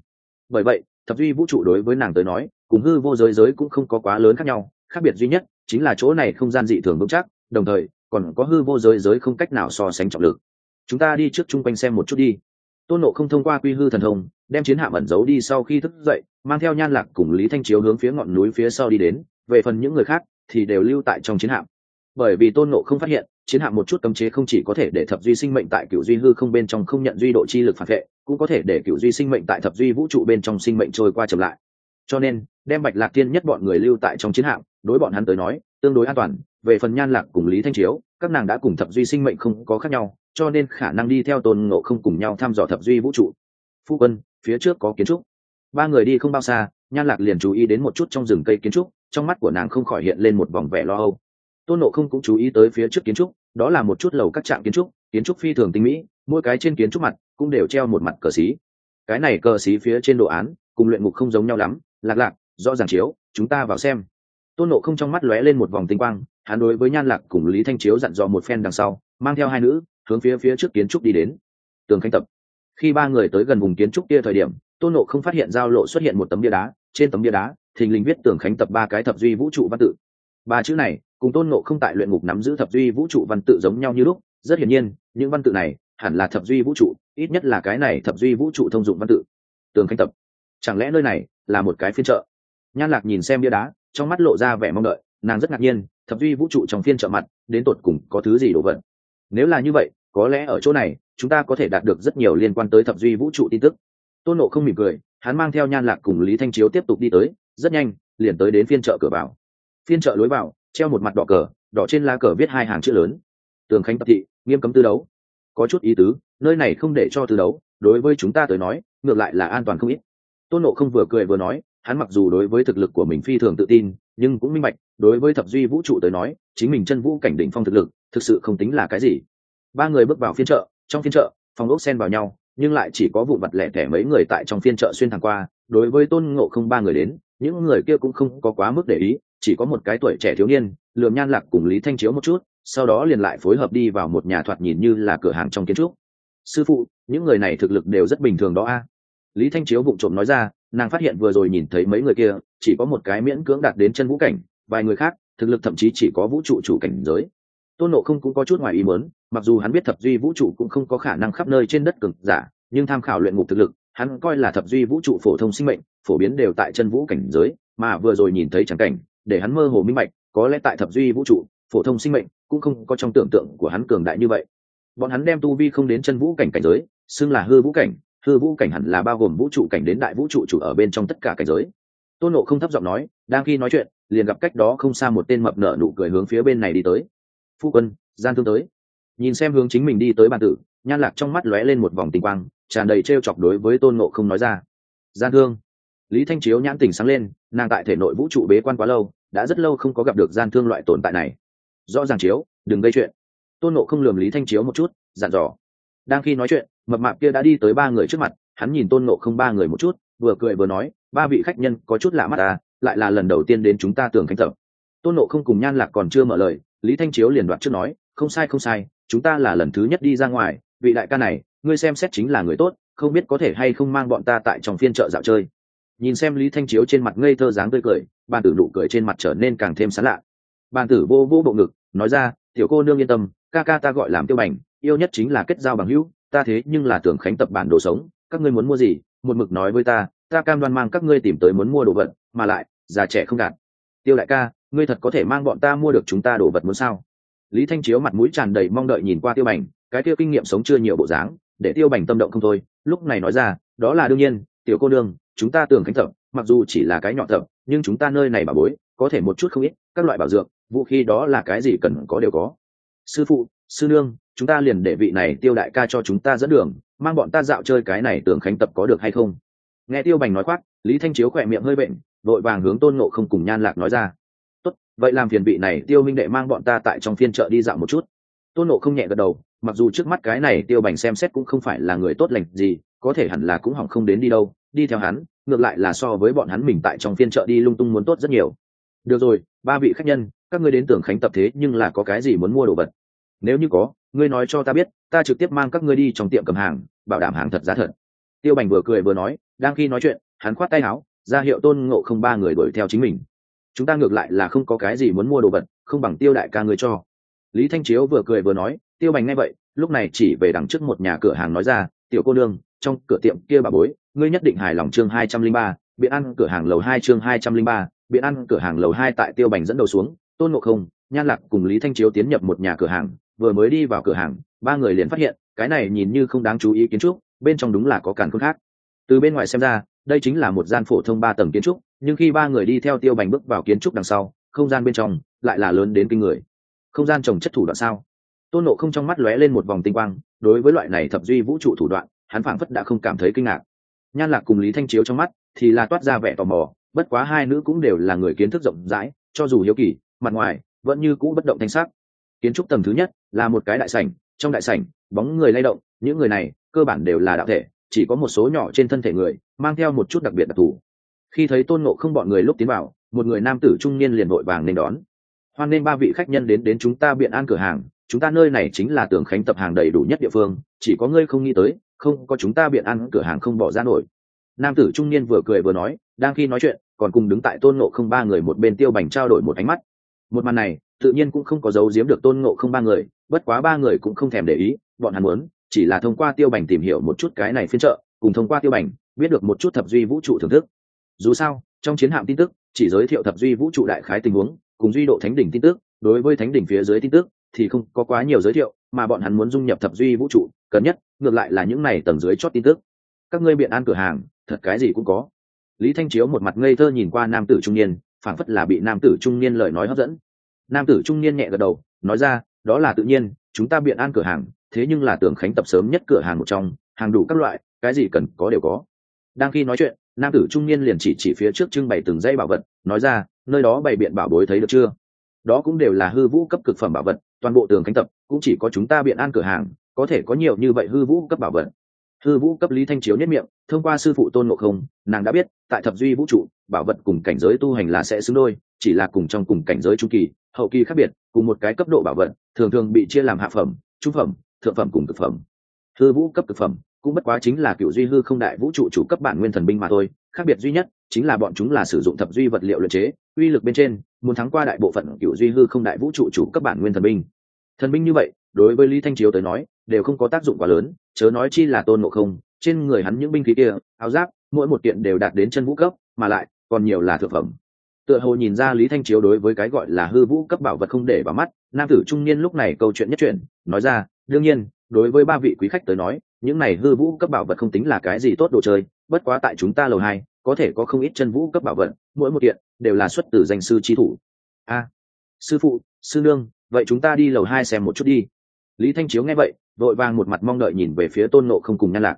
Bởi vậy, thập duy vũ trụ đối với nàng tới nói, cùng hư vô giới giới cũng không có quá lớn khác nhau, khác biệt duy nhất chính là chỗ này không gian dị thường vững chắc, đồng thời, còn có hư vô giới giới không cách nào so sánh trọng lực chúng ta đi trước chung quanh xem một chút đi. Tôn nộ không thông qua quy hư thần thông, đem chiến hạm ẩn giấu đi sau khi thức dậy, mang theo nhan lạc cùng lý thanh chiếu hướng phía ngọn núi phía sau đi đến, về phần những người khác thì đều lưu tại trong chiến hạm. Bởi vì tôn nộ không phát hiện, chiến hạm một chút cấm chế không chỉ có thể để thập duy sinh mệnh tại cựu duy hư không bên trong không nhận duy độ chi lực phản vệ, cũng có thể để cựu duy sinh mệnh tại thập duy vũ trụ bên trong sinh mệnh trôi qua chậm lại. Cho nên, đem bạch lạc tiên nhất bọn người lưu tại trong chiến hạm, đối bọn hắn tới nói, tương đối an toàn. Về phần nhan lạc cùng lý thanh chiếu, các nàng đã cùng thập duy sinh mệnh không có khác nhau cho nên khả năng đi theo tôn ngộ không cùng nhau thăm dò thập duy vũ trụ. Phu quân, phía trước có kiến trúc. Ba người đi không bao xa, nhan lạc liền chú ý đến một chút trong rừng cây kiến trúc, trong mắt của nàng không khỏi hiện lên một vòng vẻ lo âu. Tôn nộ không cũng chú ý tới phía trước kiến trúc, đó là một chút lầu các trạm kiến trúc kiến trúc phi thường tinh mỹ, mỗi cái trên kiến trúc mặt cũng đều treo một mặt cờ xí. Cái này cờ xí phía trên đồ án, cùng luyện ngục không giống nhau lắm, lạc lạc, rõ ràng chiếu, chúng ta vào xem. Tôn nộ không trong mắt lóe lên một vòng tinh quang, hắn đối với nhan lạc cùng lý thanh chiếu dặn dò một phen đằng sau, mang theo hai nữ hướng phía phía trước kiến trúc đi đến. Tường khánh tập. Khi ba người tới gần vùng kiến trúc kia thời điểm, tôn nộ không phát hiện giao lộ xuất hiện một tấm bia đá, trên tấm bia đá, thình lình viết tường khánh tập ba cái thập duy vũ trụ văn tự. Ba chữ này, cùng tôn nộ không tại luyện ngục nắm giữ thập duy vũ trụ văn tự giống nhau như lúc, rất hiển nhiên, những văn tự này hẳn là thập duy vũ trụ, ít nhất là cái này thập duy vũ trụ thông dụng văn tự. Tường khánh tập. Chẳng lẽ nơi này là một cái phiên chợ? Nhan lạc nhìn xem bia đá, trong mắt lộ ra vẻ mong đợi, nàng rất ngạc nhiên, thập duy vũ trụ trong phiên chợ mặt, đến tột cùng có thứ gì đồ vật? Nếu là như vậy có lẽ ở chỗ này, chúng ta có thể đạt được rất nhiều liên quan tới thập duy vũ trụ tin tức. Tôn nộ không mỉm cười, hắn mang theo nhan lạc cùng lý thanh chiếu tiếp tục đi tới, rất nhanh, liền tới đến phiên chợ cửa vào. Phiên chợ lối vào, treo một mặt đỏ cờ, đỏ trên lá cờ viết hai hàng chữ lớn. Tường khánh tập thị, nghiêm cấm tư đấu. Có chút ý tứ, nơi này không để cho tư đấu, đối với chúng ta tới nói, ngược lại là an toàn không ít. Tôn nộ không vừa cười vừa nói, hắn mặc dù đối với thực lực của mình phi thường tự tin, nhưng cũng minh bạch, đối với thập duy vũ trụ tới nói, chính mình chân vũ cảnh đỉnh phong thực lực, thực sự không tính là cái gì ba người bước vào phiên chợ, trong phiên chợ, phòng ốc xen vào nhau, nhưng lại chỉ có vụ vặt lẻ thẻ mấy người tại trong phiên chợ xuyên thẳng qua. Đối với tôn ngộ không ba người đến, những người kia cũng không có quá mức để ý, chỉ có một cái tuổi trẻ thiếu niên, lườm nhan lạc cùng lý thanh chiếu một chút, sau đó liền lại phối hợp đi vào một nhà thoạt nhìn như là cửa hàng trong kiến trúc. Sư phụ, những người này thực lực đều rất bình thường đó a. Lý thanh chiếu vụng trộm nói ra, nàng phát hiện vừa rồi nhìn thấy mấy người kia, chỉ có một cái miễn cưỡng đạt đến chân vũ cảnh, vài người khác, thực lực thậm chí chỉ có vũ trụ chủ cảnh giới tôn nộ không cũng có chút ngoài ý muốn, mặc dù hắn biết thập duy vũ trụ cũng không có khả năng khắp nơi trên đất cực giả, nhưng tham khảo luyện ngục thực lực, hắn coi là thập duy vũ trụ phổ thông sinh mệnh, phổ biến đều tại chân vũ cảnh giới, mà vừa rồi nhìn thấy trắng cảnh, để hắn mơ hồ minh mạch có lẽ tại thập duy vũ trụ, phổ thông sinh mệnh cũng không có trong tưởng tượng của hắn cường đại như vậy. Bọn hắn đem tu vi không đến chân vũ cảnh cảnh giới, xưng là hư vũ cảnh, hư vũ cảnh hẳn là bao gồm vũ trụ cảnh đến đại vũ trụ chủ ở bên trong tất cả cảnh giới. Tôn nộ không thấp giọng nói, đang khi nói chuyện, liền gặp cách đó không xa một tên mập nở nụ cười hướng phía bên này đi tới phu quân, gian thương tới. Nhìn xem hướng chính mình đi tới bàn tử, nhan lạc trong mắt lóe lên một vòng tình quang, tràn đầy t r e o chọc đối với tôn nộ không nói ra. Gian thương. Lý thanh chiếu nhãn tình sáng lên, nàng tại thể nội vũ trụ bế quan quá lâu, đã rất lâu không có gặp được gian thương loại tồn tại này. Rõ ràng chiếu, đừng gây chuyện. Tôn nộ không lườm lý thanh chiếu một chút, dặn dò. Đang khi nói chuyện, mập mạp kia đã đi tới ba người trước mặt, hắn nhìn tôn nộ không ba người một chút, vừa cười vừa nói, ba vị khách nhân có chút lạ mắt ta lại là lần đầu tiên đến chúng ta tưởng khánh tập. Tôn nộ không cùng nhan lạc còn chưa mở lời lý thanh chiếu liền đoạt trước nói, không sai không sai, chúng ta là lần thứ nhất đi ra ngoài, vị đại ca này, ngươi xem xét chính là người tốt, không biết có thể hay không mang bọn ta tại trong phiên chợ dạo chơi. Nhìn xem lý thanh chiếu trên mặt ngây thơ dáng tươi cười, bàn tử nụ cười trên mặt trở nên càng thêm sán lạ. Bàn tử vô vô bộ ngực, nói ra, tiểu cô nương yên tâm, ca ca ta gọi làm tiêu bành, yêu nhất chính là kết giao bằng hữu, ta thế nhưng là tưởng khánh tập bản đồ sống, các ngươi muốn mua gì, một mực nói với ta ta cam đoan mang các ngươi tìm tới muốn mua đồ vật, mà lại, già trẻ không đạt. Tiêu đại ca ngươi thật có thể mang bọn ta mua được chúng ta đồ vật muốn sao? Lý thanh chiếu mặt mũi tràn đầy mong đợi nhìn qua tiêu bành cái tiêu kinh nghiệm sống chưa nhiều bộ dáng để tiêu bành tâm động không thôi lúc này nói ra đó là đương nhiên tiểu cô nương chúng ta tưởng khánh thập, mặc dù chỉ là cái nhỏ thập, nhưng chúng ta nơi này bà bối có thể một chút không ít các loại bảo dược vũ khí đó là cái gì cần có đều có. Sư phụ sư nương chúng ta liền để vị này tiêu đại ca cho chúng ta dẫn đường mang bọn ta dạo chơi cái này tưởng khánh tập có được hay không? Nghe tiêu bành nói khoác lý thanh chiếu khỏe miệng hơi bệnh vội vàng hướng tôn nộ không cùng nhan lạc nói ra vậy làm phiền vị này tiêu minh đệ mang bọn ta tại trong phiên chợ đi dạo một chút. Tôn nộ không nhẹ gật đầu, mặc dù trước mắt cái này tiêu bành xem xét cũng không phải là người tốt lành gì, có thể hẳn là cũng hỏng không đến đi đâu, đi theo hắn, ngược lại là so với bọn hắn mình tại trong phiên chợ đi lung tung muốn tốt rất nhiều. Được rồi, ba vị khách nhân, các ngươi đến tưởng khánh tập thế nhưng là có cái gì muốn mua đồ vật? Nếu như có, ngươi nói cho ta biết, ta trực tiếp mang các ngươi đi trong tiệm cầm hàng, bảo đảm hàng thật giá thật. Tiêu bành vừa cười vừa nói, đang khi nói chuyện, hắn khoát tay áo, ra hiệu tôn ngộ không ba người đuổi theo chính mình chúng ta ngược lại là không có cái gì muốn mua đồ vật, không bằng tiêu đại ca người cho. Lý thanh chiếu vừa cười vừa nói, tiêu bành ngay vậy, lúc này chỉ về đằng trước một nhà cửa hàng nói ra, tiểu cô đương trong cửa tiệm kia bà bối, ngươi nhất định hài lòng chương hai trăm linh ba biện ăn cửa hàng lầu hai chương hai trăm linh ba biện ăn cửa hàng lầu hai tại tiêu bành dẫn đầu xuống, tôn ngộ không, nhan lạc cùng lý thanh chiếu tiến nhập một nhà cửa hàng, vừa mới đi vào cửa hàng, ba người liền phát hiện, cái này nhìn như không đáng chú ý kiến trúc, bên trong đúng là có càn khôn khác. Từ bên ngoài xem ra, đây chính là một gian phổ thông ba tầng kiến trúc nhưng khi ba người đi theo tiêu bành bước vào kiến trúc đằng sau, không gian bên trong lại là lớn đến kinh người. Không gian trồng chất thủ đoạn sao? Tôn nộ không trong mắt lóe lên một vòng tinh quang, đối với loại này thập duy vũ trụ thủ đoạn, hắn phảng phất đã không cảm thấy kinh ngạc. Nhan lạc cùng lý thanh chiếu trong mắt thì là toát ra vẻ tò mò, bất quá hai nữ cũng đều là người kiến thức rộng rãi, cho dù hiếu kỳ, mặt ngoài vẫn như cũ bất động thanh sắc. Kiến trúc tầng thứ nhất là một cái đại sảnh, trong đại sảnh, bóng người lay động, những người này cơ bản đều là đạo thể, chỉ có một số nhỏ trên thân thể người, mang theo một chút đặc biệt đặc thù khi thấy tôn ngộ không bọn người lúc tiến vào, một người nam tử trung niên liền vội vàng nên đón. Hoan nên ba vị khách nhân đến đến chúng ta biện an cửa hàng, chúng ta nơi này chính là tường khánh tập hàng đầy đủ nhất địa phương, chỉ có ngươi không nghĩ tới, không, có chúng ta biện ăn cửa hàng không bỏ ra nổi. Nam tử trung niên vừa cười vừa nói, đang khi nói chuyện, còn cùng đứng tại tôn ngộ không ba người một bên tiêu bành trao đổi một ánh mắt. Một màn này, tự nhiên cũng không có giấu giếm được tôn ngộ không ba người, bất quá ba người cũng không thèm để ý, bọn hắn muốn, chỉ là thông qua tiêu bành tìm hiểu một chút cái này phiên trợ cùng thông qua tiêu bành, biết được một chút thập duy vũ trụ thưởng thức dù sao, trong chiến hạm tin tức, chỉ giới thiệu thập duy vũ trụ đại khái tình huống, cùng duy độ thánh đỉnh tin tức, đối với thánh đỉnh phía dưới tin tức, thì không có quá nhiều giới thiệu, mà bọn hắn muốn dung nhập thập duy vũ trụ, cần nhất, ngược lại là những này tầng dưới chót tin tức. Các ngươi biện an cửa hàng, thật cái gì cũng có. Lý thanh chiếu một mặt ngây thơ nhìn qua nam tử trung niên, phảng phất là bị nam tử trung niên lời nói hấp dẫn. Nam tử trung niên nhẹ gật đầu, nói ra, đó là tự nhiên, chúng ta biện an cửa hàng, thế nhưng là tưởng khánh tập sớm nhất cửa hàng một trong, hàng đủ các loại, cái gì cần có đều có. Đang khi nói chuyện nam tử trung niên liền chỉ chỉ phía trước trưng bày từng dây bảo vật, nói ra, nơi đó bày biện bảo bối thấy được chưa? Đó cũng đều là hư vũ cấp cực phẩm bảo vật, toàn bộ tường cánh tập, cũng chỉ có chúng ta biện an cửa hàng, có thể có nhiều như vậy hư vũ cấp bảo vật. Hư vũ cấp lý thanh chiếu nhất miệng, thông qua sư phụ tôn ngộ không, nàng đã biết, tại thập duy vũ trụ, bảo vật cùng cảnh giới tu hành là sẽ xứng đôi, chỉ là cùng trong cùng cảnh giới trung kỳ, hậu kỳ khác biệt, cùng một cái cấp độ bảo vật, thường thường bị chia làm hạ phẩm, trung phẩm, thượng phẩm cùng cực phẩm. Hư vũ cấp cực phẩm cũng bất quá chính là cựu duy hư không đại vũ trụ chủ cấp bản nguyên thần binh mà thôi, khác biệt duy nhất chính là bọn chúng là sử dụng thập duy vật liệu luyện chế, uy lực bên trên, muốn thắng qua đại bộ phận cựu duy hư không đại vũ trụ chủ cấp bản nguyên thần binh. Thần binh như vậy, đối với lý thanh chiếu tới nói, đều không có tác dụng quá lớn, chớ nói chi là tôn ngộ không, trên người hắn những binh khí kia, áo giáp, mỗi một kiện đều đạt đến chân vũ cấp, mà lại, còn nhiều là thực phẩm. Tựa hồ nhìn ra lý thanh chiếu đối với cái gọi là hư vũ cấp bảo vật không để vào mắt, nam tử trung niên lúc này câu chuyện nhất chuyện nói ra, đương nhiên, đối với ba vị quý khách tới nói những này hư vũ cấp bảo vật không tính là cái gì tốt đồ chơi, bất quá tại chúng ta lầu hai, có thể có không ít chân vũ cấp bảo vật, mỗi một kiện đều là xuất từ danh sư trí thủ. A, sư phụ, sư nương, vậy chúng ta đi lầu hai xem một chút đi. Lý thanh chiếu nghe vậy, vội vàng một mặt mong đợi nhìn về phía tôn nộ không cùng nhan lạc.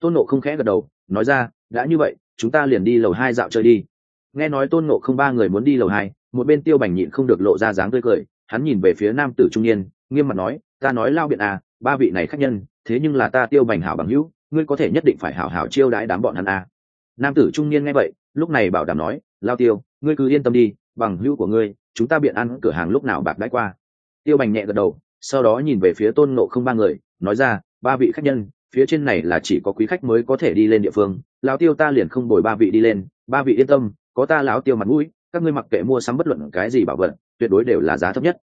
Tôn nộ không khẽ gật đầu, nói ra, đã như vậy, chúng ta liền đi lầu hai dạo chơi đi. Nghe nói tôn nộ không ba người muốn đi lầu hai, một bên tiêu bành nhịn không được lộ ra dáng tươi cười, hắn nhìn về phía nam tử trung niên, nghiêm mặt nói, ta nói lao biện à ba vị này khác nhân thế nhưng là ta tiêu bành hảo bằng hữu, ngươi có thể nhất định phải hảo hảo chiêu đãi đám bọn hắn à. nam tử trung niên nghe vậy, lúc này bảo đảm nói, lao tiêu, ngươi cứ yên tâm đi, bằng hữu của ngươi, chúng ta biện ăn cửa hàng lúc nào bạc đãi qua tiêu bành nhẹ gật đầu, sau đó nhìn về phía tôn nộ không ba người, nói ra, ba vị khách nhân, phía trên này là chỉ có quý khách mới có thể đi lên địa phương, lão tiêu ta liền không bồi ba vị đi lên, ba vị yên tâm, có ta lão tiêu mặt mũi, các ngươi mặc kệ mua sắm bất luận cái gì bảo vật, tuyệt đối đều là giá thấp nhất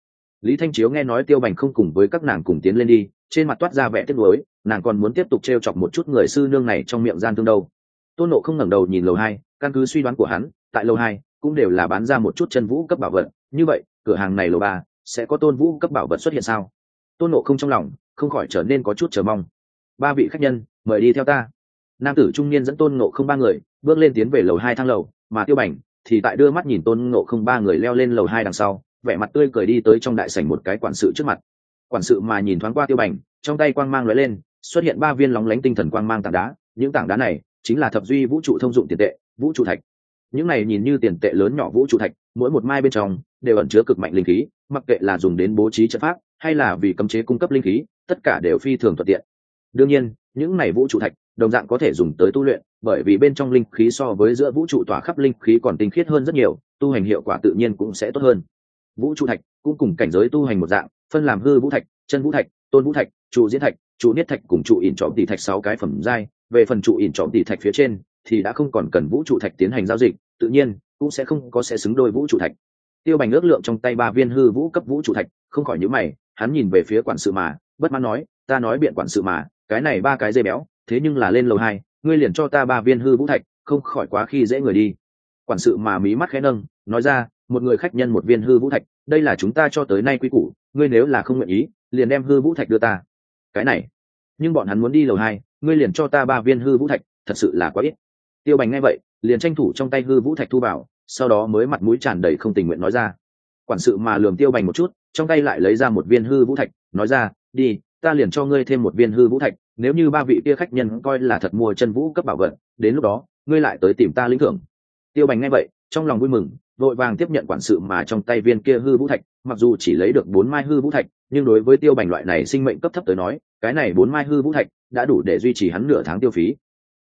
lý thanh chiếu nghe nói tiêu bành không cùng với các nàng cùng tiến lên đi, trên mặt toát ra vẻ tiếc nuối, nàng còn muốn tiếp tục t r e o chọc một chút người sư nương này trong miệng gian thương đâu. Tôn nộ không ngẩng đầu nhìn lầu hai, căn cứ suy đoán của hắn, tại lầu hai cũng đều là bán ra một chút chân vũ cấp bảo vật. Như vậy, cửa hàng này lầu ba sẽ có tôn vũ cấp bảo vật xuất hiện sao? Tôn nộ không trong lòng không khỏi trở nên có chút chờ mong. Ba vị khách nhân, mời đi theo ta. Nam tử trung niên dẫn tôn nộ không ba người, bước lên tiến về lầu hai thang lầu, mà tiêu bành thì tại đưa mắt nhìn tôn nộ không ba người leo lên lầu hai đằng sau vẻ mặt tươi cười đi tới trong đại sảnh một cái quản sự trước mặt. Quản sự mà nhìn thoáng qua tiêu bảnh trong tay quang mang lóe lên, xuất hiện ba viên lóng lánh tinh thần quang mang tảng đá, những tảng đá này chính là thập duy vũ trụ thông dụng tiền tệ, vũ trụ thạch. Những này nhìn như tiền tệ lớn nhỏ vũ trụ thạch, mỗi một mai bên trong đều ẩn chứa cực mạnh linh khí, mặc kệ là dùng đến bố trí trận pháp hay là vì cấm chế cung cấp linh khí, tất cả đều phi thường thuận tiện. Đương nhiên, những này vũ trụ thạch đồng dạng có thể dùng tới tu luyện, bởi vì bên trong linh khí so với giữa vũ trụ tỏa khắp linh khí còn tinh khiết hơn rất nhiều, tu hành hiệu quả tự nhiên cũng sẽ tốt hơn vũ trụ thạch, cũng cùng cảnh giới tu hành một dạng, phân làm hư vũ thạch, chân vũ thạch, tôn vũ thạch, trụ diễn thạch, trụ niết thạch cùng trụ ỉn trọm tỷ thạch sáu cái phẩm giai. Về phần trụ ỉn trọm tỷ thạch phía trên, thì đã không còn cần vũ trụ thạch tiến hành giao dịch, tự nhiên, cũng sẽ không có sẽ xứng đôi vũ trụ thạch. Tiêu bành ước lượng trong tay ba viên hư vũ cấp vũ trụ thạch, không khỏi nhữ mày, hắn nhìn về phía quản sự mà, bất mãn nói, ta nói biện quản sự mà, cái này ba cái dây béo, thế nhưng là lên lầu hai, ngươi liền cho ta ba viên hư vũ thạch, không khỏi quá khi dễ người đi. Quản sự mà mí mắt khẽ nâng, nói ra một người khách nhân một viên hư vũ thạch, đây là chúng ta cho tới nay quy củ, ngươi nếu là không nguyện ý, liền đem hư vũ thạch đưa ta. Cái này, nhưng bọn hắn muốn đi lầu hai, ngươi liền cho ta ba viên hư vũ thạch, thật sự là quá ít. Tiêu bành nghe vậy, liền tranh thủ trong tay hư vũ thạch thu vào, sau đó mới mặt mũi tràn đầy không tình nguyện nói ra. Quản sự mà lườm tiêu bành một chút, trong tay lại lấy ra một viên hư vũ thạch, nói ra, đi, ta liền cho ngươi thêm một viên hư vũ thạch, nếu như ba vị kia khách nhân coi là thật mua chân vũ cấp bảo vật, đến lúc đó, ngươi lại tới tìm ta lĩnh thưởng. Tiêu bành nghe vậy, trong lòng vui mừng vội vàng tiếp nhận quản sự mà trong tay viên kia hư vũ thạch, mặc dù chỉ lấy được bốn mai hư vũ thạch, nhưng đối với tiêu bành loại này sinh mệnh cấp thấp tới nói, cái này bốn mai hư vũ thạch đã đủ để duy trì hắn nửa tháng tiêu phí.